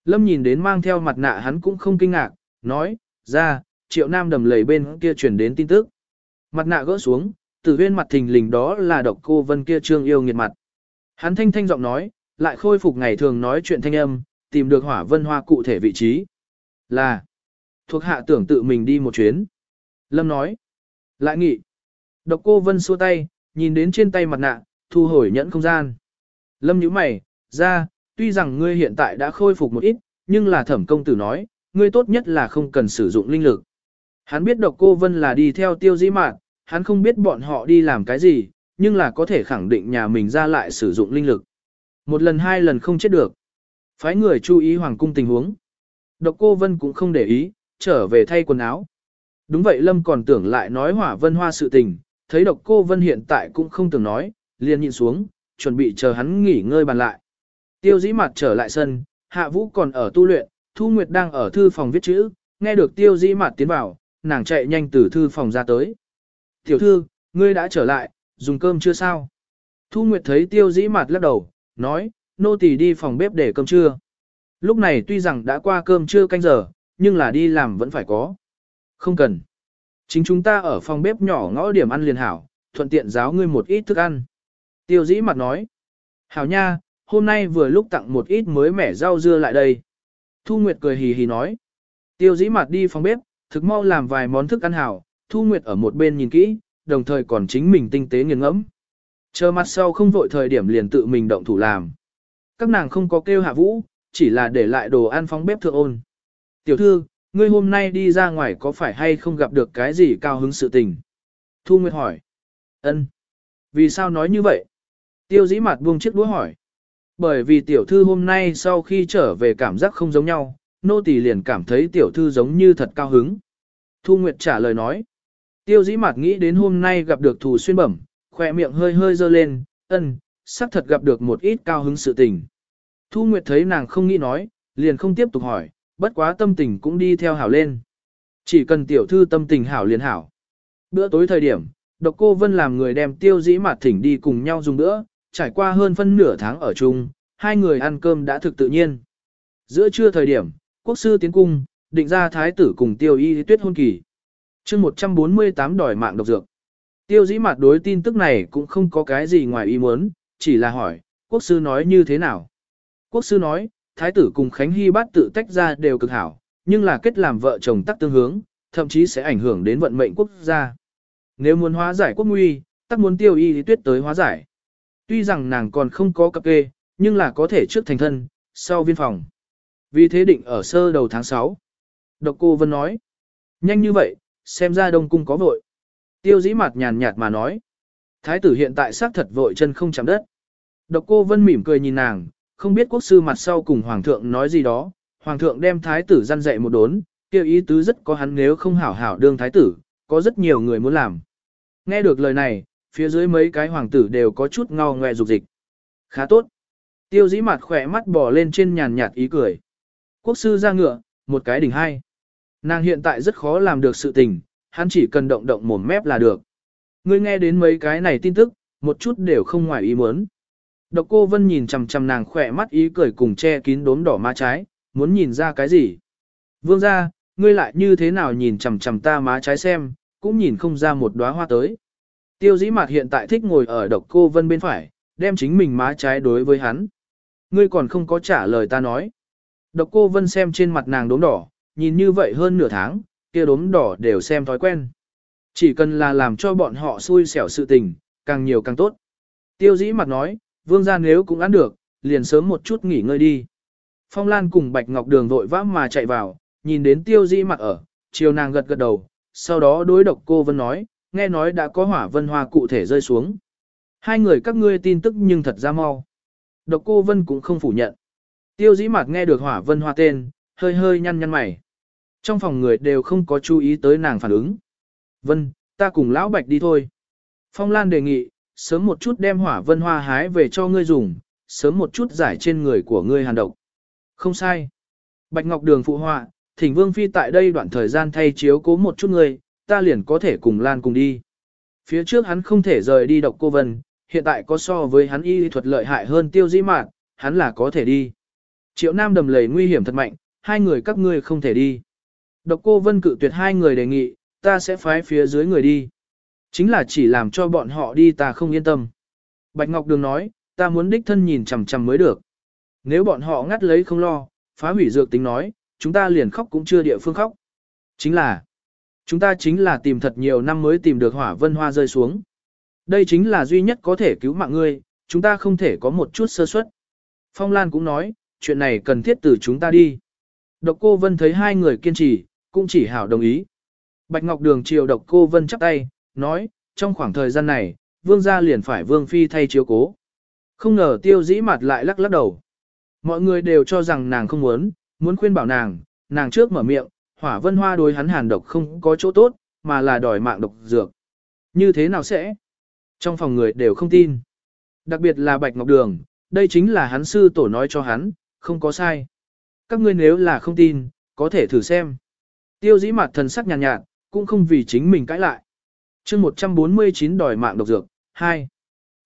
Lâm nhìn đến mang theo mặt nạ hắn cũng không kinh ngạc, nói, ra, triệu nam đầm lầy bên kia truyền đến tin tức. Mặt nạ gỡ xuống, tử huyên mặt thình lình đó là độc cô vân kia trương yêu nghiệt mặt. Hắn thanh thanh giọng nói, lại khôi phục ngày thường nói chuyện thanh âm, tìm được hỏa vân hoa cụ thể vị trí. Là, thuộc hạ tưởng tự mình đi một chuyến. Lâm nói, lại nghị. Độc cô vân xua tay, nhìn đến trên tay mặt nạ, thu hồi nhẫn không gian. Lâm nhíu mày, ra, tuy rằng ngươi hiện tại đã khôi phục một ít, nhưng là thẩm công tử nói, ngươi tốt nhất là không cần sử dụng linh lực. Hắn biết độc cô Vân là đi theo tiêu dĩ mạn, hắn không biết bọn họ đi làm cái gì, nhưng là có thể khẳng định nhà mình ra lại sử dụng linh lực. Một lần hai lần không chết được. Phái người chú ý hoàng cung tình huống. Độc cô Vân cũng không để ý, trở về thay quần áo. Đúng vậy Lâm còn tưởng lại nói hỏa vân hoa sự tình, thấy độc cô Vân hiện tại cũng không tưởng nói, liền nhìn xuống, chuẩn bị chờ hắn nghỉ ngơi bàn lại. Tiêu dĩ mặt trở lại sân, hạ vũ còn ở tu luyện, Thu Nguyệt đang ở thư phòng viết chữ, nghe được tiêu dĩ mặt tiến vào, nàng chạy nhanh từ thư phòng ra tới. Tiểu thư, ngươi đã trở lại, dùng cơm chưa sao? Thu Nguyệt thấy tiêu dĩ mặt lắc đầu, nói, nô tỳ đi phòng bếp để cơm trưa. Lúc này tuy rằng đã qua cơm trưa canh giờ, nhưng là đi làm vẫn phải có. Không cần. Chính chúng ta ở phòng bếp nhỏ ngõ điểm ăn liền hảo, thuận tiện giáo ngươi một ít thức ăn. Tiêu dĩ mặt nói. Hảo nha, hôm nay vừa lúc tặng một ít mới mẻ rau dưa lại đây. Thu Nguyệt cười hì hì nói. Tiêu dĩ mặt đi phòng bếp, thực mau làm vài món thức ăn hảo, Thu Nguyệt ở một bên nhìn kỹ, đồng thời còn chính mình tinh tế nghiền ngẫm. Chờ mặt sau không vội thời điểm liền tự mình động thủ làm. Các nàng không có kêu hạ vũ, chỉ là để lại đồ ăn phóng bếp thượng ôn. Tiểu thư, ngươi hôm nay đi ra ngoài có phải hay không gặp được cái gì cao hứng sự tình? Thu Nguyệt hỏi. Ân. Vì sao nói như vậy? Tiêu dĩ mặt buông chiếc đũa hỏi. Bởi vì tiểu thư hôm nay sau khi trở về cảm giác không giống nhau, nô tỳ liền cảm thấy tiểu thư giống như thật cao hứng. Thu Nguyệt trả lời nói. Tiêu dĩ mặt nghĩ đến hôm nay gặp được thù xuyên bẩm, khỏe miệng hơi hơi dơ lên, ân, xác thật gặp được một ít cao hứng sự tình. Thu Nguyệt thấy nàng không nghĩ nói, liền không tiếp tục hỏi, bất quá tâm tình cũng đi theo hảo lên. Chỉ cần tiểu thư tâm tình hảo liền hảo. Bữa tối thời điểm, độc cô Vân làm người đem tiêu dĩ mặt thỉnh đi cùng nhau dùng bữa, trải qua hơn phân nửa tháng ở chung, hai người ăn cơm đã thực tự nhiên. Giữa trưa thời điểm, quốc sư tiến cung, định ra thái tử cùng tiêu y tuyết hôn kỳ. chương 148 đòi mạng độc dược. Tiêu dĩ mặt đối tin tức này cũng không có cái gì ngoài ý muốn, chỉ là hỏi, quốc sư nói như thế nào? Quốc sư nói, thái tử cùng Khánh Hy bát tự tách ra đều cực hảo, nhưng là kết làm vợ chồng tắc tương hướng, thậm chí sẽ ảnh hưởng đến vận mệnh quốc gia. Nếu muốn hóa giải quốc nguy, tắc muốn tiêu y tuyết tới hóa giải. Tuy rằng nàng còn không có cập kê, nhưng là có thể trước thành thân, sau viên phòng. Vì thế định ở sơ đầu tháng 6. Độc cô Vân nói. Nhanh như vậy, xem ra đông cung có vội. Tiêu dĩ mặt nhàn nhạt mà nói. Thái tử hiện tại xác thật vội chân không chạm đất. Độc cô Vân mỉm cười nhìn nàng, không biết quốc sư mặt sau cùng hoàng thượng nói gì đó. Hoàng thượng đem thái tử gian dạy một đốn, kêu ý tứ rất có hắn nếu không hảo hảo đương thái tử, có rất nhiều người muốn làm. Nghe được lời này, phía dưới mấy cái hoàng tử đều có chút ngao ngoe dục dịch. Khá tốt. Tiêu dĩ mặt khỏe mắt bò lên trên nhàn nhạt ý cười. Quốc sư ra ngựa, một cái đỉnh hai. Nàng hiện tại rất khó làm được sự tình, hắn chỉ cần động động mồm mép là được. Ngươi nghe đến mấy cái này tin tức, một chút đều không ngoài ý muốn. Độc cô Vân nhìn chằm chằm nàng khỏe mắt ý cười cùng che kín đốm đỏ má trái, muốn nhìn ra cái gì. Vương ra, ngươi lại như thế nào nhìn chằm chằm ta má trái xem, cũng nhìn không ra một đóa hoa tới. Tiêu dĩ mặt hiện tại thích ngồi ở độc cô Vân bên phải, đem chính mình má trái đối với hắn. Ngươi còn không có trả lời ta nói. Độc cô Vân xem trên mặt nàng đốm đỏ, nhìn như vậy hơn nửa tháng, kia đốm đỏ đều xem thói quen. Chỉ cần là làm cho bọn họ xui xẻo sự tình, càng nhiều càng tốt. Tiêu dĩ mặt nói, vương gia nếu cũng ăn được, liền sớm một chút nghỉ ngơi đi. Phong Lan cùng Bạch Ngọc Đường vội vã mà chạy vào, nhìn đến tiêu dĩ mặt ở, chiều nàng gật gật đầu, sau đó đối độc cô Vân nói, nghe nói đã có hỏa vân hoa cụ thể rơi xuống. Hai người các ngươi tin tức nhưng thật ra mau. Độc cô Vân cũng không phủ nhận. Tiêu dĩ mạt nghe được hỏa vân hoa tên, hơi hơi nhăn nhăn mày. Trong phòng người đều không có chú ý tới nàng phản ứng. Vân, ta cùng lão bạch đi thôi. Phong Lan đề nghị, sớm một chút đem hỏa vân hoa hái về cho ngươi dùng, sớm một chút giải trên người của ngươi hàn độc. Không sai. Bạch Ngọc Đường phụ họa, thỉnh Vương Phi tại đây đoạn thời gian thay chiếu cố một chút ngươi, ta liền có thể cùng Lan cùng đi. Phía trước hắn không thể rời đi độc cô Vân, hiện tại có so với hắn y thuật lợi hại hơn tiêu dĩ mạn, hắn là có thể đi. Triệu Nam đầm lầy nguy hiểm thật mạnh, hai người các ngươi không thể đi. Độc cô Vân cự tuyệt hai người đề nghị, ta sẽ phái phía dưới người đi. Chính là chỉ làm cho bọn họ đi ta không yên tâm. Bạch Ngọc Đường nói, ta muốn đích thân nhìn chằm chằm mới được. Nếu bọn họ ngắt lấy không lo, phá hủy dược tính nói, chúng ta liền khóc cũng chưa địa phương khóc. Chính là, chúng ta chính là tìm thật nhiều năm mới tìm được hỏa vân hoa rơi xuống. Đây chính là duy nhất có thể cứu mạng ngươi, chúng ta không thể có một chút sơ suất. Phong Lan cũng nói, chuyện này cần thiết từ chúng ta đi. Độc cô Vân thấy hai người kiên trì, cũng chỉ hảo đồng ý. Bạch Ngọc Đường chiều độc cô Vân chắp tay, nói, trong khoảng thời gian này, vương gia liền phải vương phi thay chiếu cố. Không ngờ tiêu dĩ mặt lại lắc lắc đầu. Mọi người đều cho rằng nàng không muốn, muốn khuyên bảo nàng, nàng trước mở miệng, hỏa vân hoa đối hắn hàn độc không có chỗ tốt, mà là đòi mạng độc dược. Như thế nào sẽ? Trong phòng người đều không tin. Đặc biệt là Bạch Ngọc Đường, đây chính là hắn sư tổ nói cho hắn, không có sai. Các ngươi nếu là không tin, có thể thử xem. Tiêu dĩ mặt thần sắc nhàn nhạt, nhạt, cũng không vì chính mình cãi lại. chương 149 đòi mạng độc dược, 2.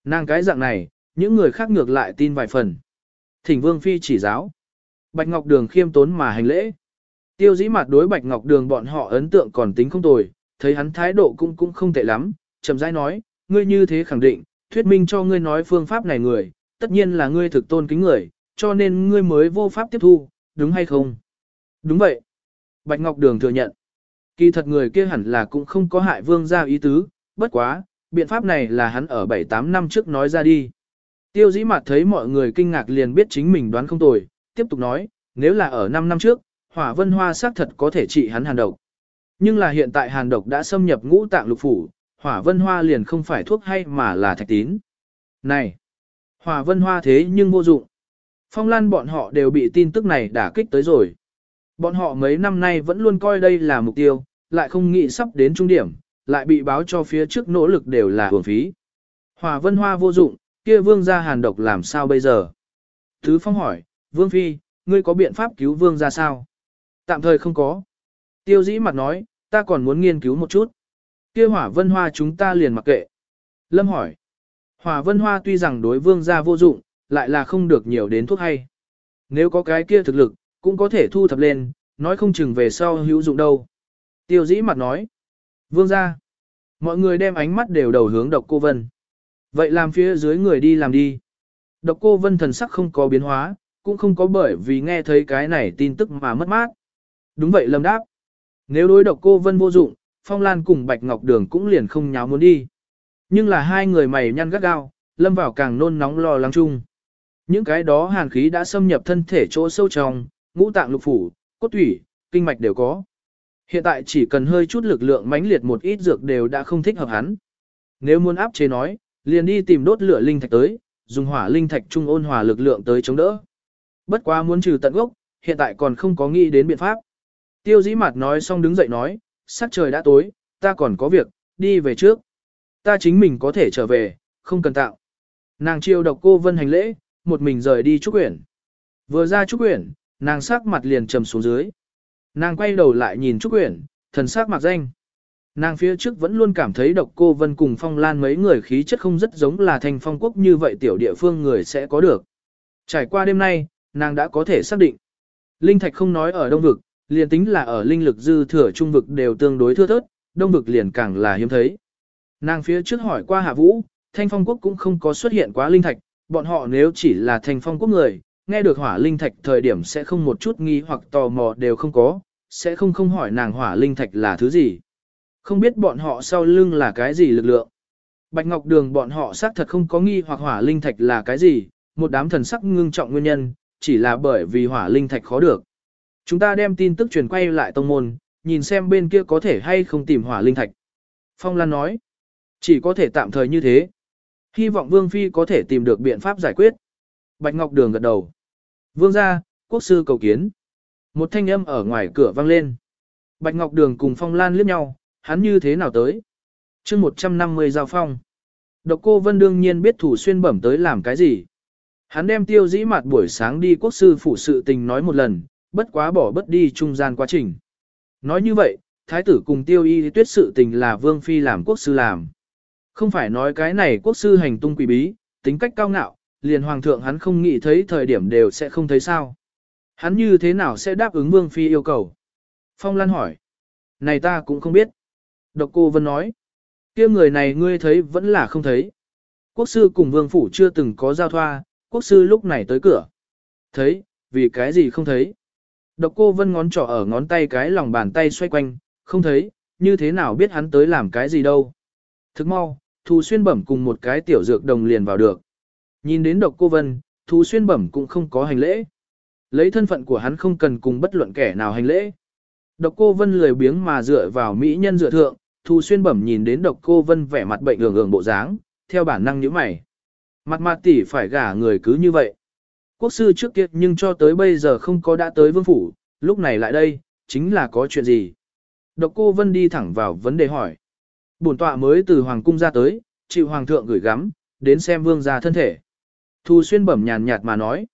Nàng cái dạng này, những người khác ngược lại tin vài phần. Thỉnh Vương Phi chỉ giáo. Bạch Ngọc Đường khiêm tốn mà hành lễ. Tiêu dĩ mặt đối Bạch Ngọc Đường bọn họ ấn tượng còn tính không tồi, thấy hắn thái độ cũng cũng không tệ lắm, chậm rãi nói, ngươi như thế khẳng định, thuyết minh cho ngươi nói phương pháp này người, tất nhiên là ngươi thực tôn kính người, cho nên ngươi mới vô pháp tiếp thu, đúng hay không? Đúng vậy. Bạch Ngọc Đường thừa nhận. Kỳ thật người kia hẳn là cũng không có hại vương gia ý tứ, bất quá, biện pháp này là hắn ở 7-8 năm trước nói ra đi. Tiêu dĩ mặt thấy mọi người kinh ngạc liền biết chính mình đoán không tồi, tiếp tục nói, nếu là ở 5 năm trước, hỏa vân hoa xác thật có thể trị hắn hàn độc. Nhưng là hiện tại hàn độc đã xâm nhập ngũ tạng lục phủ, hỏa vân hoa liền không phải thuốc hay mà là thạch tín. Này, hỏa vân hoa thế nhưng vô dụng. Phong lan bọn họ đều bị tin tức này đả kích tới rồi. Bọn họ mấy năm nay vẫn luôn coi đây là mục tiêu, lại không nghĩ sắp đến trung điểm, lại bị báo cho phía trước nỗ lực đều là hưởng phí. Hỏa vân hoa vô dụng, kia vương gia hàn độc làm sao bây giờ? Thứ phong hỏi, vương phi, ngươi có biện pháp cứu vương gia sao? Tạm thời không có. Tiêu dĩ mặt nói, ta còn muốn nghiên cứu một chút. Kia hỏa vân hoa chúng ta liền mặc kệ. Lâm hỏi, hỏa vân hoa tuy rằng đối vương gia vô dụng, lại là không được nhiều đến thuốc hay. Nếu có cái kia thực lực, cũng có thể thu thập lên, nói không chừng về sau hữu dụng đâu. Tiêu dĩ mặt nói, vương gia. Mọi người đem ánh mắt đều đầu hướng độc cô vân. Vậy làm phía dưới người đi làm đi. Độc cô vân thần sắc không có biến hóa, cũng không có bởi vì nghe thấy cái này tin tức mà mất mát. Đúng vậy lâm đáp. Nếu đối độc cô vân vô dụng, Phong Lan cùng Bạch Ngọc Đường cũng liền không nháo muốn đi. Nhưng là hai người mày nhăn gắt gao, lâm vào càng nôn nóng lo lắng chung. Những cái đó hàn khí đã xâm nhập thân thể chỗ sâu trong, ngũ tạng lục phủ, cốt thủy, kinh mạch đều có. Hiện tại chỉ cần hơi chút lực lượng mãnh liệt một ít dược đều đã không thích hợp hắn. Nếu muốn áp chế nói, liền đi tìm đốt lửa linh thạch tới, dùng hỏa linh thạch trung ôn hòa lực lượng tới chống đỡ. Bất quá muốn trừ tận gốc, hiện tại còn không có nghĩ đến biện pháp. Tiêu dĩ mặt nói xong đứng dậy nói, sắc trời đã tối, ta còn có việc, đi về trước. Ta chính mình có thể trở về, không cần tạo. Nàng chiêu độc cô vân hành lễ, một mình rời đi trúc quyển. Vừa ra trúc quyển, nàng sắc mặt liền trầm xuống dưới. Nàng quay đầu lại nhìn trúc quyển, thần sắc mặc danh. Nàng phía trước vẫn luôn cảm thấy độc cô vân cùng phong lan mấy người khí chất không rất giống là thành phong quốc như vậy tiểu địa phương người sẽ có được. Trải qua đêm nay, nàng đã có thể xác định. Linh thạch không nói ở đông vực, liền tính là ở linh lực dư thừa trung vực đều tương đối thưa thớt, đông vực liền càng là hiếm thấy. Nàng phía trước hỏi qua hạ vũ, thanh phong quốc cũng không có xuất hiện quá linh thạch, bọn họ nếu chỉ là thanh phong quốc người, nghe được hỏa linh thạch thời điểm sẽ không một chút nghi hoặc tò mò đều không có, sẽ không không hỏi nàng hỏa linh thạch là thứ gì. Không biết bọn họ sau lưng là cái gì lực lượng. Bạch Ngọc Đường bọn họ xác thật không có nghi hoặc hỏa linh thạch là cái gì, một đám thần sắc ngưng trọng nguyên nhân, chỉ là bởi vì hỏa linh thạch khó được. Chúng ta đem tin tức truyền quay lại tông môn, nhìn xem bên kia có thể hay không tìm hỏa linh thạch. Phong Lan nói, chỉ có thể tạm thời như thế. Hy vọng Vương Phi có thể tìm được biện pháp giải quyết. Bạch Ngọc Đường gật đầu. Vương gia, quốc sư cầu kiến. Một thanh âm ở ngoài cửa vang lên. Bạch Ngọc Đường cùng Phong Lan liếc nhau, hắn như thế nào tới? chương 150 giao phong. Độc cô Vân đương nhiên biết thủ xuyên bẩm tới làm cái gì. Hắn đem tiêu dĩ mặt buổi sáng đi quốc sư phủ sự tình nói một lần, bất quá bỏ bất đi trung gian quá trình. Nói như vậy, thái tử cùng tiêu y tuyết sự tình là vương phi làm quốc sư làm. Không phải nói cái này quốc sư hành tung quỷ bí, tính cách cao ngạo, liền hoàng thượng hắn không nghĩ thấy thời điểm đều sẽ không thấy sao. Hắn như thế nào sẽ đáp ứng vương phi yêu cầu? Phong Lan hỏi. Này ta cũng không biết. Độc cô Vân nói. kia người này ngươi thấy vẫn là không thấy. Quốc sư cùng vương phủ chưa từng có giao thoa, quốc sư lúc này tới cửa. Thấy, vì cái gì không thấy? Độc cô Vân ngón trỏ ở ngón tay cái lòng bàn tay xoay quanh, không thấy, như thế nào biết hắn tới làm cái gì đâu. Thức mau, Thù Xuyên Bẩm cùng một cái tiểu dược đồng liền vào được. Nhìn đến độc cô Vân, Thù Xuyên Bẩm cũng không có hành lễ. Lấy thân phận của hắn không cần cùng bất luận kẻ nào hành lễ. Độc cô Vân lười biếng mà dựa vào mỹ nhân dựa thượng, Thù Xuyên Bẩm nhìn đến độc cô Vân vẻ mặt bệnh ưởng ưởng bộ dáng, theo bản năng nhíu mày. Mặt mặt tỷ phải gả người cứ như vậy. Quốc sư trước kia nhưng cho tới bây giờ không có đã tới vương phủ, lúc này lại đây, chính là có chuyện gì. Độc cô Vân đi thẳng vào vấn đề hỏi. Bổn tọa mới từ hoàng cung ra tới, chịu hoàng thượng gửi gắm, đến xem vương gia thân thể. Thù xuyên bẩm nhàn nhạt mà nói.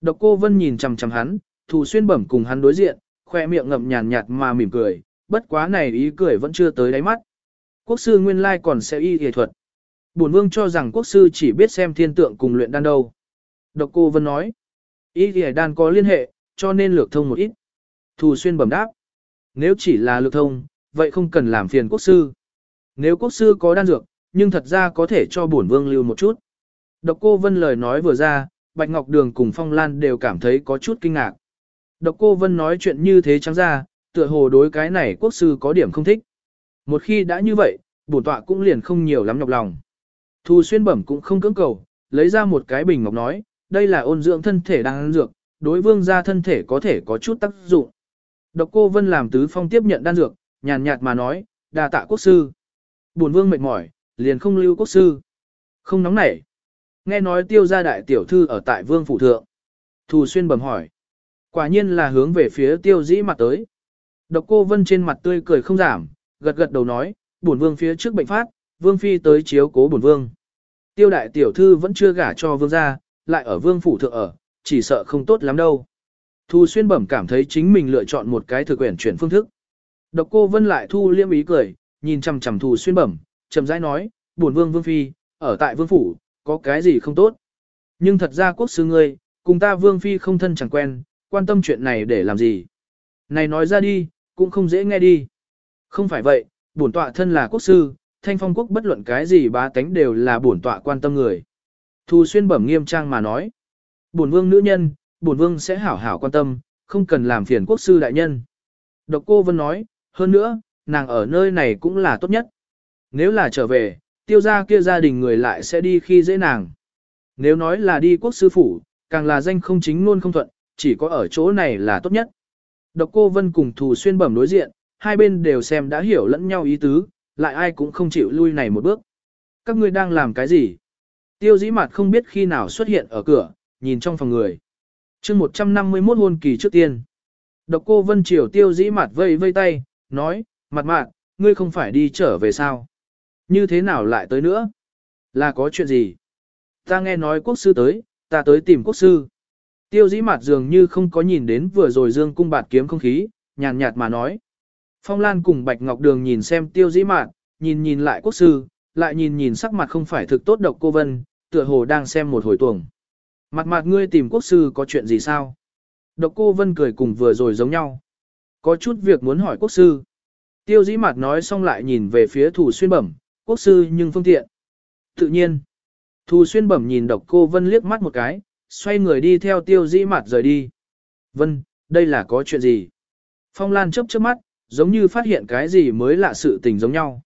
Độc cô Vân nhìn chằm chằm hắn, thù xuyên bẩm cùng hắn đối diện, khoe miệng ngậm nhàn nhạt mà mỉm cười, bất quá này ý cười vẫn chưa tới đáy mắt. Quốc sư nguyên lai còn sẽ y y thuật. Bổn vương cho rằng quốc sư chỉ biết xem thiên tượng cùng luyện đan đâu. Độc cô Vân nói. ý thì đan có liên hệ, cho nên lược thông một ít. Thù xuyên bẩm đáp. Nếu chỉ là lược thông, vậy không cần làm phiền quốc sư. Nếu quốc sư có đan dược, nhưng thật ra có thể cho bổn vương lưu một chút. Độc cô Vân lời nói vừa ra, Bạch Ngọc Đường cùng Phong Lan đều cảm thấy có chút kinh ngạc. Độc cô Vân nói chuyện như thế trắng ra, tựa hồ đối cái này quốc sư có điểm không thích. Một khi đã như vậy, bổn tọa cũng liền không nhiều lắm nhọc lòng. Thu xuyên bẩm cũng không cưỡng cầu, lấy ra một cái bình ngọc nói, đây là ôn dưỡng thân thể đang ăn dược, đối vương gia thân thể có thể có chút tác dụng. Độc cô Vân làm tứ phong tiếp nhận đan dược, nhàn nhạt mà nói, đà tạ quốc sư. Buồn vương mệt mỏi, liền không lưu quốc sư. Không nóng nảy. Nghe nói tiêu gia đại tiểu thư ở tại vương phủ thượng. Thù xuyên bẩm hỏi. Quả nhiên là hướng về phía tiêu dĩ mặt tới. Độc cô vân trên mặt tươi cười không giảm, gật gật đầu nói, buồn vương phía trước bệnh phát, vương phi tới chiếu cố buồn vương. Tiêu đại tiểu thư vẫn chưa gả cho vương gia, lại ở vương phủ thượng ở, chỉ sợ không tốt lắm đâu. Thu xuyên bẩm cảm thấy chính mình lựa chọn một cái thực quyển chuyển phương thức. Độc cô vân lại thu liêm ý cười, nhìn chằm chằm thù xuyên bẩm, chậm rãi nói, buồn vương vương phi, ở tại vương phủ, có cái gì không tốt. Nhưng thật ra quốc sư ngươi, cùng ta vương phi không thân chẳng quen, quan tâm chuyện này để làm gì. Này nói ra đi, cũng không dễ nghe đi. Không phải vậy, bổn tọa thân là quốc sư, thanh phong quốc bất luận cái gì bá tánh đều là bổn tọa quan tâm người. Thu xuyên bẩm nghiêm trang mà nói. Bổn vương nữ nhân, bổn vương sẽ hảo hảo quan tâm, không cần làm phiền quốc sư đại nhân. Độc cô vân nói, hơn nữa, nàng ở nơi này cũng là tốt nhất. Nếu là trở về, tiêu gia kia gia đình người lại sẽ đi khi dễ nàng. Nếu nói là đi quốc sư phủ, càng là danh không chính luôn không thuận, chỉ có ở chỗ này là tốt nhất. Độc cô Vân cùng Thù Xuyên bẩm đối diện, hai bên đều xem đã hiểu lẫn nhau ý tứ, lại ai cũng không chịu lui này một bước. Các ngươi đang làm cái gì? Tiêu dĩ mặt không biết khi nào xuất hiện ở cửa, nhìn trong phòng người. chương 151 hôn kỳ trước tiên. Độc cô Vân Triều tiêu dĩ mặt vây vây tay, nói, mặt mạn, ngươi không phải đi trở về sao? Như thế nào lại tới nữa? Là có chuyện gì? Ta nghe nói quốc sư tới, ta tới tìm quốc sư. Tiêu dĩ mặt dường như không có nhìn đến vừa rồi dương cung bạt kiếm không khí, nhàn nhạt mà nói. Phong Lan cùng Bạch Ngọc Đường nhìn xem tiêu dĩ mạn, nhìn nhìn lại quốc sư, lại nhìn nhìn sắc mặt không phải thực tốt độc cô Vân, tựa hồ đang xem một hồi tuồng. Mặt mặt ngươi tìm quốc sư có chuyện gì sao? Độc cô Vân cười cùng vừa rồi giống nhau. Có chút việc muốn hỏi quốc sư. Tiêu dĩ mặt nói xong lại nhìn về phía thủ xuyên bẩm, quốc sư nhưng phương tiện. Tự nhiên. Thủ xuyên bẩm nhìn độc cô Vân liếc mắt một cái, xoay người đi theo tiêu dĩ mặt rời đi. Vân, đây là có chuyện gì? Phong Lan chớp chớp mắt, giống như phát hiện cái gì mới lạ sự tình giống nhau.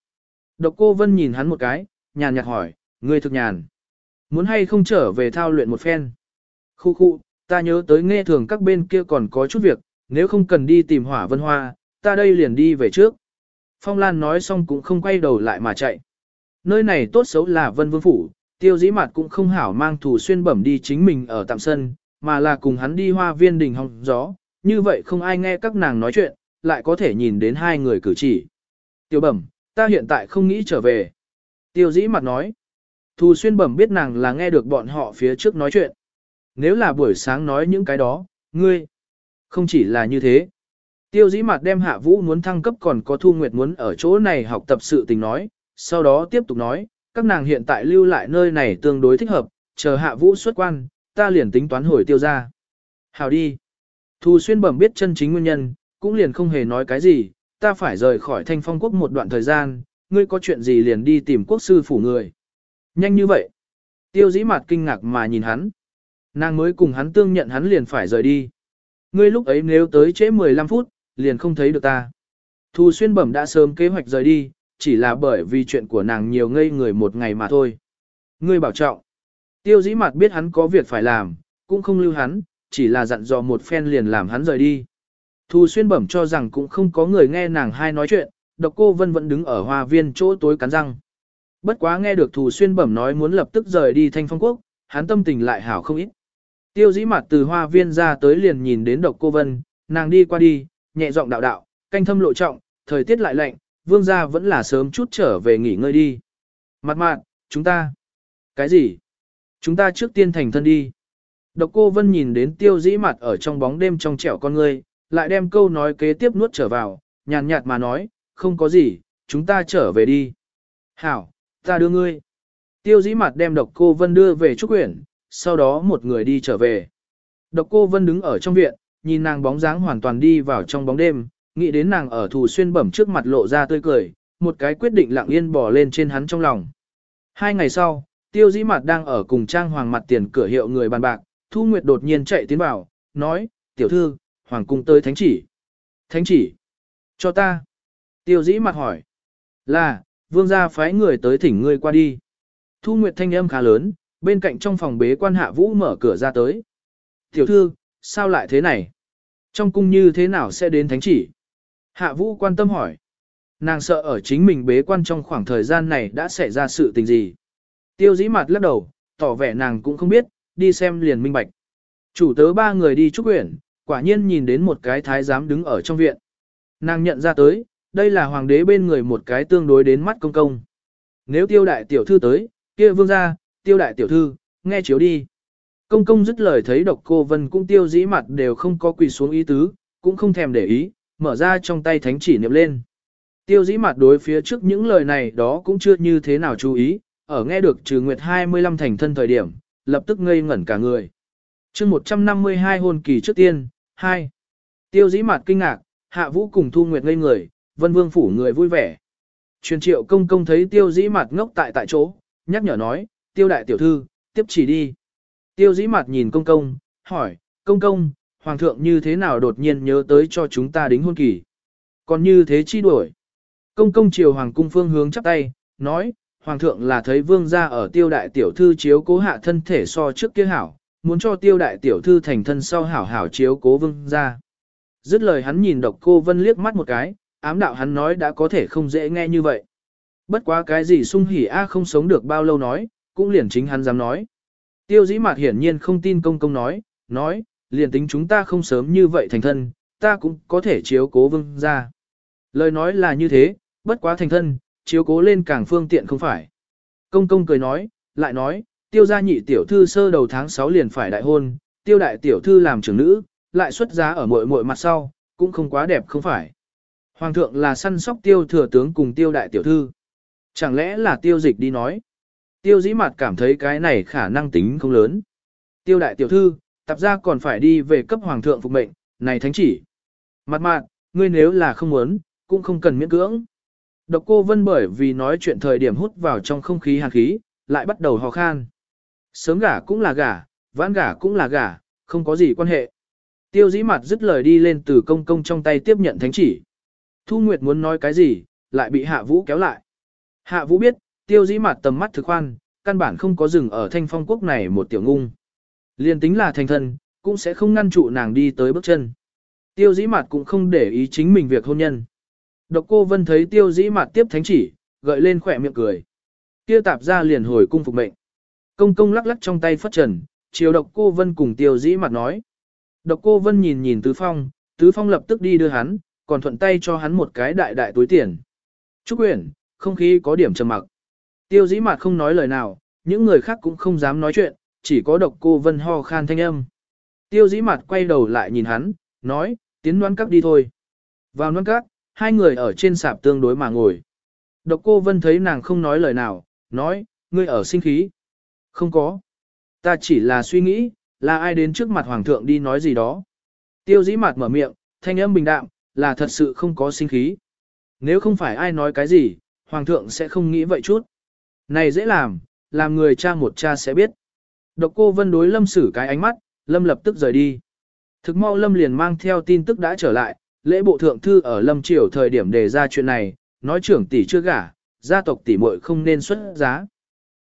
Độc cô Vân nhìn hắn một cái, nhàn nhạt hỏi, ngươi thực nhàn. Muốn hay không trở về thao luyện một phen? Khu khu, ta nhớ tới nghe thường các bên kia còn có chút việc, nếu không cần đi tìm hỏa vân hoa, ta đây liền đi về trước. Phong Lan nói xong cũng không quay đầu lại mà chạy. Nơi này tốt xấu là vân vương phủ, tiêu dĩ mặt cũng không hảo mang thủ xuyên bẩm đi chính mình ở tạm sân, mà là cùng hắn đi hoa viên đình hong gió, như vậy không ai nghe các nàng nói chuyện, lại có thể nhìn đến hai người cử chỉ. Tiêu bẩm, ta hiện tại không nghĩ trở về. Tiêu dĩ mặt nói. Thù xuyên bẩm biết nàng là nghe được bọn họ phía trước nói chuyện. Nếu là buổi sáng nói những cái đó, ngươi, không chỉ là như thế. Tiêu dĩ mặt đem hạ vũ muốn thăng cấp còn có thu nguyệt muốn ở chỗ này học tập sự tình nói, sau đó tiếp tục nói, các nàng hiện tại lưu lại nơi này tương đối thích hợp, chờ hạ vũ xuất quan, ta liền tính toán hồi tiêu ra. Hào đi. Thù xuyên bẩm biết chân chính nguyên nhân, cũng liền không hề nói cái gì, ta phải rời khỏi thanh phong quốc một đoạn thời gian, ngươi có chuyện gì liền đi tìm quốc sư phủ người. Nhanh như vậy. Tiêu dĩ mặt kinh ngạc mà nhìn hắn. Nàng mới cùng hắn tương nhận hắn liền phải rời đi. Ngươi lúc ấy nếu tới trễ 15 phút, liền không thấy được ta. thu xuyên bẩm đã sớm kế hoạch rời đi, chỉ là bởi vì chuyện của nàng nhiều ngây người một ngày mà thôi. Ngươi bảo trọng. Tiêu dĩ mặt biết hắn có việc phải làm, cũng không lưu hắn, chỉ là dặn dò một phen liền làm hắn rời đi. thu xuyên bẩm cho rằng cũng không có người nghe nàng hai nói chuyện, độc cô vân vẫn đứng ở hoa viên chỗ tối cắn răng. Bất quá nghe được thù xuyên bẩm nói muốn lập tức rời đi thanh phong quốc, hắn tâm tình lại hảo không ít. Tiêu dĩ mặt từ hoa viên ra tới liền nhìn đến độc cô vân, nàng đi qua đi, nhẹ giọng đạo đạo, canh thâm lộ trọng, thời tiết lại lạnh, vương gia vẫn là sớm chút trở về nghỉ ngơi đi. Mặt mạn, chúng ta. Cái gì? Chúng ta trước tiên thành thân đi. Độc cô Vân nhìn đến tiêu dĩ mặt ở trong bóng đêm trong trẻo con ngươi, lại đem câu nói kế tiếp nuốt trở vào, nhàn nhạt mà nói, không có gì, chúng ta trở về đi. Hảo, ta đưa ngươi. Tiêu dĩ mặt đem độc cô Vân đưa về trúc quyển, sau đó một người đi trở về. Độc cô Vân đứng ở trong viện, nhìn nàng bóng dáng hoàn toàn đi vào trong bóng đêm, nghĩ đến nàng ở thù xuyên bẩm trước mặt lộ ra tươi cười, một cái quyết định lặng yên bỏ lên trên hắn trong lòng. Hai ngày sau, tiêu dĩ mặt đang ở cùng trang hoàng mặt tiền cửa hiệu người bàn bạc, Thu Nguyệt đột nhiên chạy tiến vào, nói, tiểu thư, hoàng cung tới thánh chỉ. Thánh chỉ? Cho ta. Tiêu dĩ mặt hỏi. Là, vương gia phái người tới thỉnh ngươi qua đi. Thu Nguyệt thanh âm khá lớn, bên cạnh trong phòng bế quan hạ vũ mở cửa ra tới. Tiểu thư, sao lại thế này? Trong cung như thế nào sẽ đến thánh chỉ? Hạ vũ quan tâm hỏi. Nàng sợ ở chính mình bế quan trong khoảng thời gian này đã xảy ra sự tình gì. Tiêu dĩ mặt lắc đầu, tỏ vẻ nàng cũng không biết, đi xem liền minh bạch. Chủ tớ ba người đi trúc quyển, quả nhiên nhìn đến một cái thái giám đứng ở trong viện. Nàng nhận ra tới, đây là hoàng đế bên người một cái tương đối đến mắt công công. Nếu tiêu đại tiểu thư tới, kia vương ra, tiêu đại tiểu thư, nghe chiếu đi. Công công dứt lời thấy độc cô vân cũng tiêu dĩ mặt đều không có quỳ xuống ý tứ, cũng không thèm để ý, mở ra trong tay thánh chỉ niệm lên. Tiêu dĩ mặt đối phía trước những lời này đó cũng chưa như thế nào chú ý, ở nghe được trừ nguyệt 25 thành thân thời điểm, lập tức ngây ngẩn cả người. chương 152 hôn kỳ trước tiên, 2. Tiêu dĩ mặt kinh ngạc, hạ vũ cùng thu nguyệt ngây người, vân vương phủ người vui vẻ. Truyền triệu công công thấy tiêu dĩ mặt ngốc tại tại chỗ, nhắc nhở nói, tiêu đại tiểu thư, tiếp chỉ đi. Tiêu dĩ mặt nhìn công công, hỏi, công công, hoàng thượng như thế nào đột nhiên nhớ tới cho chúng ta đính hôn kỳ. Còn như thế chi đuổi. Công công triều hoàng cung phương hướng chắp tay, nói, hoàng thượng là thấy vương gia ở tiêu đại tiểu thư chiếu cố hạ thân thể so trước kia hảo, muốn cho tiêu đại tiểu thư thành thân sau hảo hảo chiếu cố vương gia. Dứt lời hắn nhìn độc cô vân liếc mắt một cái, ám đạo hắn nói đã có thể không dễ nghe như vậy. Bất quá cái gì sung hỉ a không sống được bao lâu nói, cũng liền chính hắn dám nói. Tiêu dĩ mạt hiển nhiên không tin công công nói, nói, liền tính chúng ta không sớm như vậy thành thân, ta cũng có thể chiếu cố vương gia. Lời nói là như thế, bất quá thành thân, chiếu cố lên càng phương tiện không phải. Công công cười nói, lại nói, tiêu gia nhị tiểu thư sơ đầu tháng 6 liền phải đại hôn, tiêu đại tiểu thư làm trưởng nữ, lại xuất giá ở muội muội mặt sau, cũng không quá đẹp không phải. Hoàng thượng là săn sóc tiêu thừa tướng cùng tiêu đại tiểu thư. Chẳng lẽ là tiêu dịch đi nói. Tiêu dĩ mặt cảm thấy cái này khả năng tính không lớn. Tiêu đại tiểu thư, tập ra còn phải đi về cấp hoàng thượng phục mệnh, này thánh chỉ. Mặt mạn, ngươi nếu là không muốn, cũng không cần miễn cưỡng. Độc cô Vân bởi vì nói chuyện thời điểm hút vào trong không khí hàn khí, lại bắt đầu hò khan. Sớm gả cũng là gả, vãn gả cũng là gả, không có gì quan hệ. Tiêu dĩ mặt dứt lời đi lên từ công công trong tay tiếp nhận thánh chỉ. Thu Nguyệt muốn nói cái gì, lại bị Hạ Vũ kéo lại. Hạ Vũ biết, tiêu dĩ mặt tầm mắt thực khoan, căn bản không có dừng ở thanh phong quốc này một tiểu ngung. Liên tính là thành thân, cũng sẽ không ngăn trụ nàng đi tới bước chân. Tiêu dĩ mặt cũng không để ý chính mình việc hôn nhân. Độc cô vân thấy tiêu dĩ mặt tiếp thánh chỉ, gợi lên khỏe miệng cười. Tiêu tạp ra liền hồi cung phục mệnh. Công công lắc lắc trong tay phất trần, chiều độc cô vân cùng tiêu dĩ mặt nói. Độc cô vân nhìn nhìn tứ phong, tứ phong lập tức đi đưa hắn, còn thuận tay cho hắn một cái đại đại túi tiền. Trúc Uyển, không khí có điểm trầm mặc. Tiêu dĩ mặt không nói lời nào, những người khác cũng không dám nói chuyện, chỉ có độc cô vân ho khan thanh âm. Tiêu dĩ mặt quay đầu lại nhìn hắn, nói, tiến đoán các đi thôi. Vào đoán các, hai người ở trên sạp tương đối mà ngồi. Độc cô vân thấy nàng không nói lời nào, nói, ngươi ở sinh khí. Không có. Ta chỉ là suy nghĩ, là ai đến trước mặt hoàng thượng đi nói gì đó. Tiêu dĩ mặt mở miệng, thanh âm bình đạm, là thật sự không có sinh khí. Nếu không phải ai nói cái gì, hoàng thượng sẽ không nghĩ vậy chút. Này dễ làm, làm người cha một cha sẽ biết. Độc cô vân đối lâm xử cái ánh mắt, lâm lập tức rời đi. Thực mau lâm liền mang theo tin tức đã trở lại, lễ bộ thượng thư ở lâm triều thời điểm đề ra chuyện này, nói trưởng tỷ chưa gả, gia tộc tỷ muội không nên xuất giá.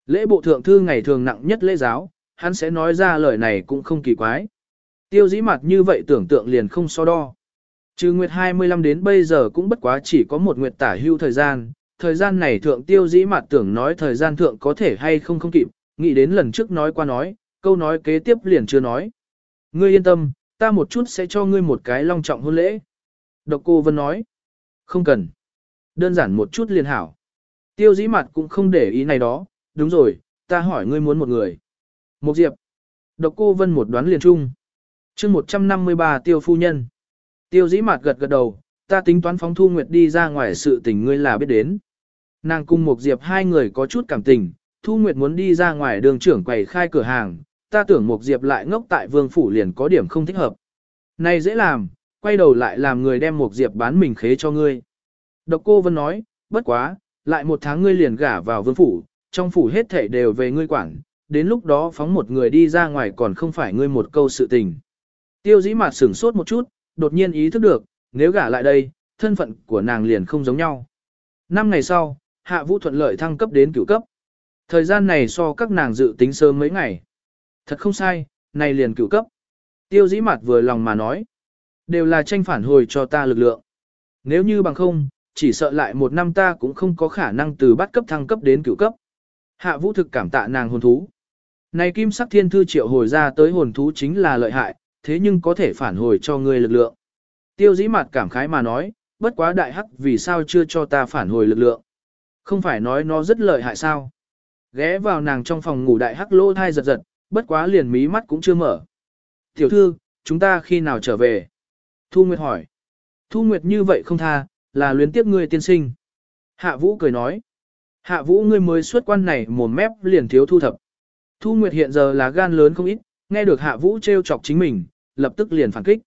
Lễ bộ thượng thư ngày thường nặng nhất lễ giáo, hắn sẽ nói ra lời này cũng không kỳ quái. Tiêu dĩ mặt như vậy tưởng tượng liền không so đo. Trừ nguyệt 25 đến bây giờ cũng bất quá chỉ có một nguyệt tả hưu thời gian, thời gian này thượng tiêu dĩ mặt tưởng nói thời gian thượng có thể hay không không kịp, nghĩ đến lần trước nói qua nói, câu nói kế tiếp liền chưa nói. Ngươi yên tâm, ta một chút sẽ cho ngươi một cái long trọng hôn lễ. Độc cô Vân nói, không cần. Đơn giản một chút liền hảo. Tiêu dĩ mặt cũng không để ý này đó, đúng rồi, ta hỏi ngươi muốn một người. Một diệp. Độc cô Vân một đoán liền chung. chương 153 tiêu phu nhân. Tiêu dĩ mặt gật gật đầu, ta tính toán phóng thu nguyệt đi ra ngoài sự tình ngươi là biết đến. Nàng cùng một diệp hai người có chút cảm tình, thu nguyệt muốn đi ra ngoài đường trưởng quầy khai cửa hàng, ta tưởng một diệp lại ngốc tại vương phủ liền có điểm không thích hợp. Này dễ làm, quay đầu lại làm người đem một diệp bán mình khế cho ngươi. Độc cô Vân nói, bất quá, lại một tháng ngươi liền gả vào vương phủ, trong phủ hết thảy đều về ngươi quản, đến lúc đó phóng một người đi ra ngoài còn không phải ngươi một câu sự tình. Tiêu dĩ mặt sửng sốt một chút, đột nhiên ý thức được, nếu gả lại đây, thân phận của nàng liền không giống nhau. Năm ngày sau, hạ vũ thuận lợi thăng cấp đến cửu cấp. Thời gian này so các nàng dự tính sớm mấy ngày. Thật không sai, này liền cửu cấp. Tiêu dĩ mặt vừa lòng mà nói. Đều là tranh phản hồi cho ta lực lượng. Nếu như bằng không, chỉ sợ lại một năm ta cũng không có khả năng từ bắt cấp thăng cấp đến cửu cấp. Hạ vũ thực cảm tạ nàng hồn thú. Này kim sắc thiên thư triệu hồi ra tới hồn thú chính là lợi hại, thế nhưng có thể phản hồi cho ngươi lực lượng. Tiêu dĩ mặt cảm khái mà nói, bất quá đại hắc vì sao chưa cho ta phản hồi lực lượng. Không phải nói nó rất lợi hại sao. Ghé vào nàng trong phòng ngủ đại hắc lô thai giật giật, bất quá liền mí mắt cũng chưa mở. Tiểu thư, chúng ta khi nào trở về? Thu Nguyệt hỏi. Thu Nguyệt như vậy không tha, là luyến tiếp ngươi tiên sinh. Hạ Vũ cười nói. Hạ Vũ ngươi mới xuất quan này mồm mép liền thiếu thu thập. Thu Nguyệt hiện giờ là gan lớn không ít, nghe được Hạ Vũ trêu chọc chính mình, lập tức liền phản kích.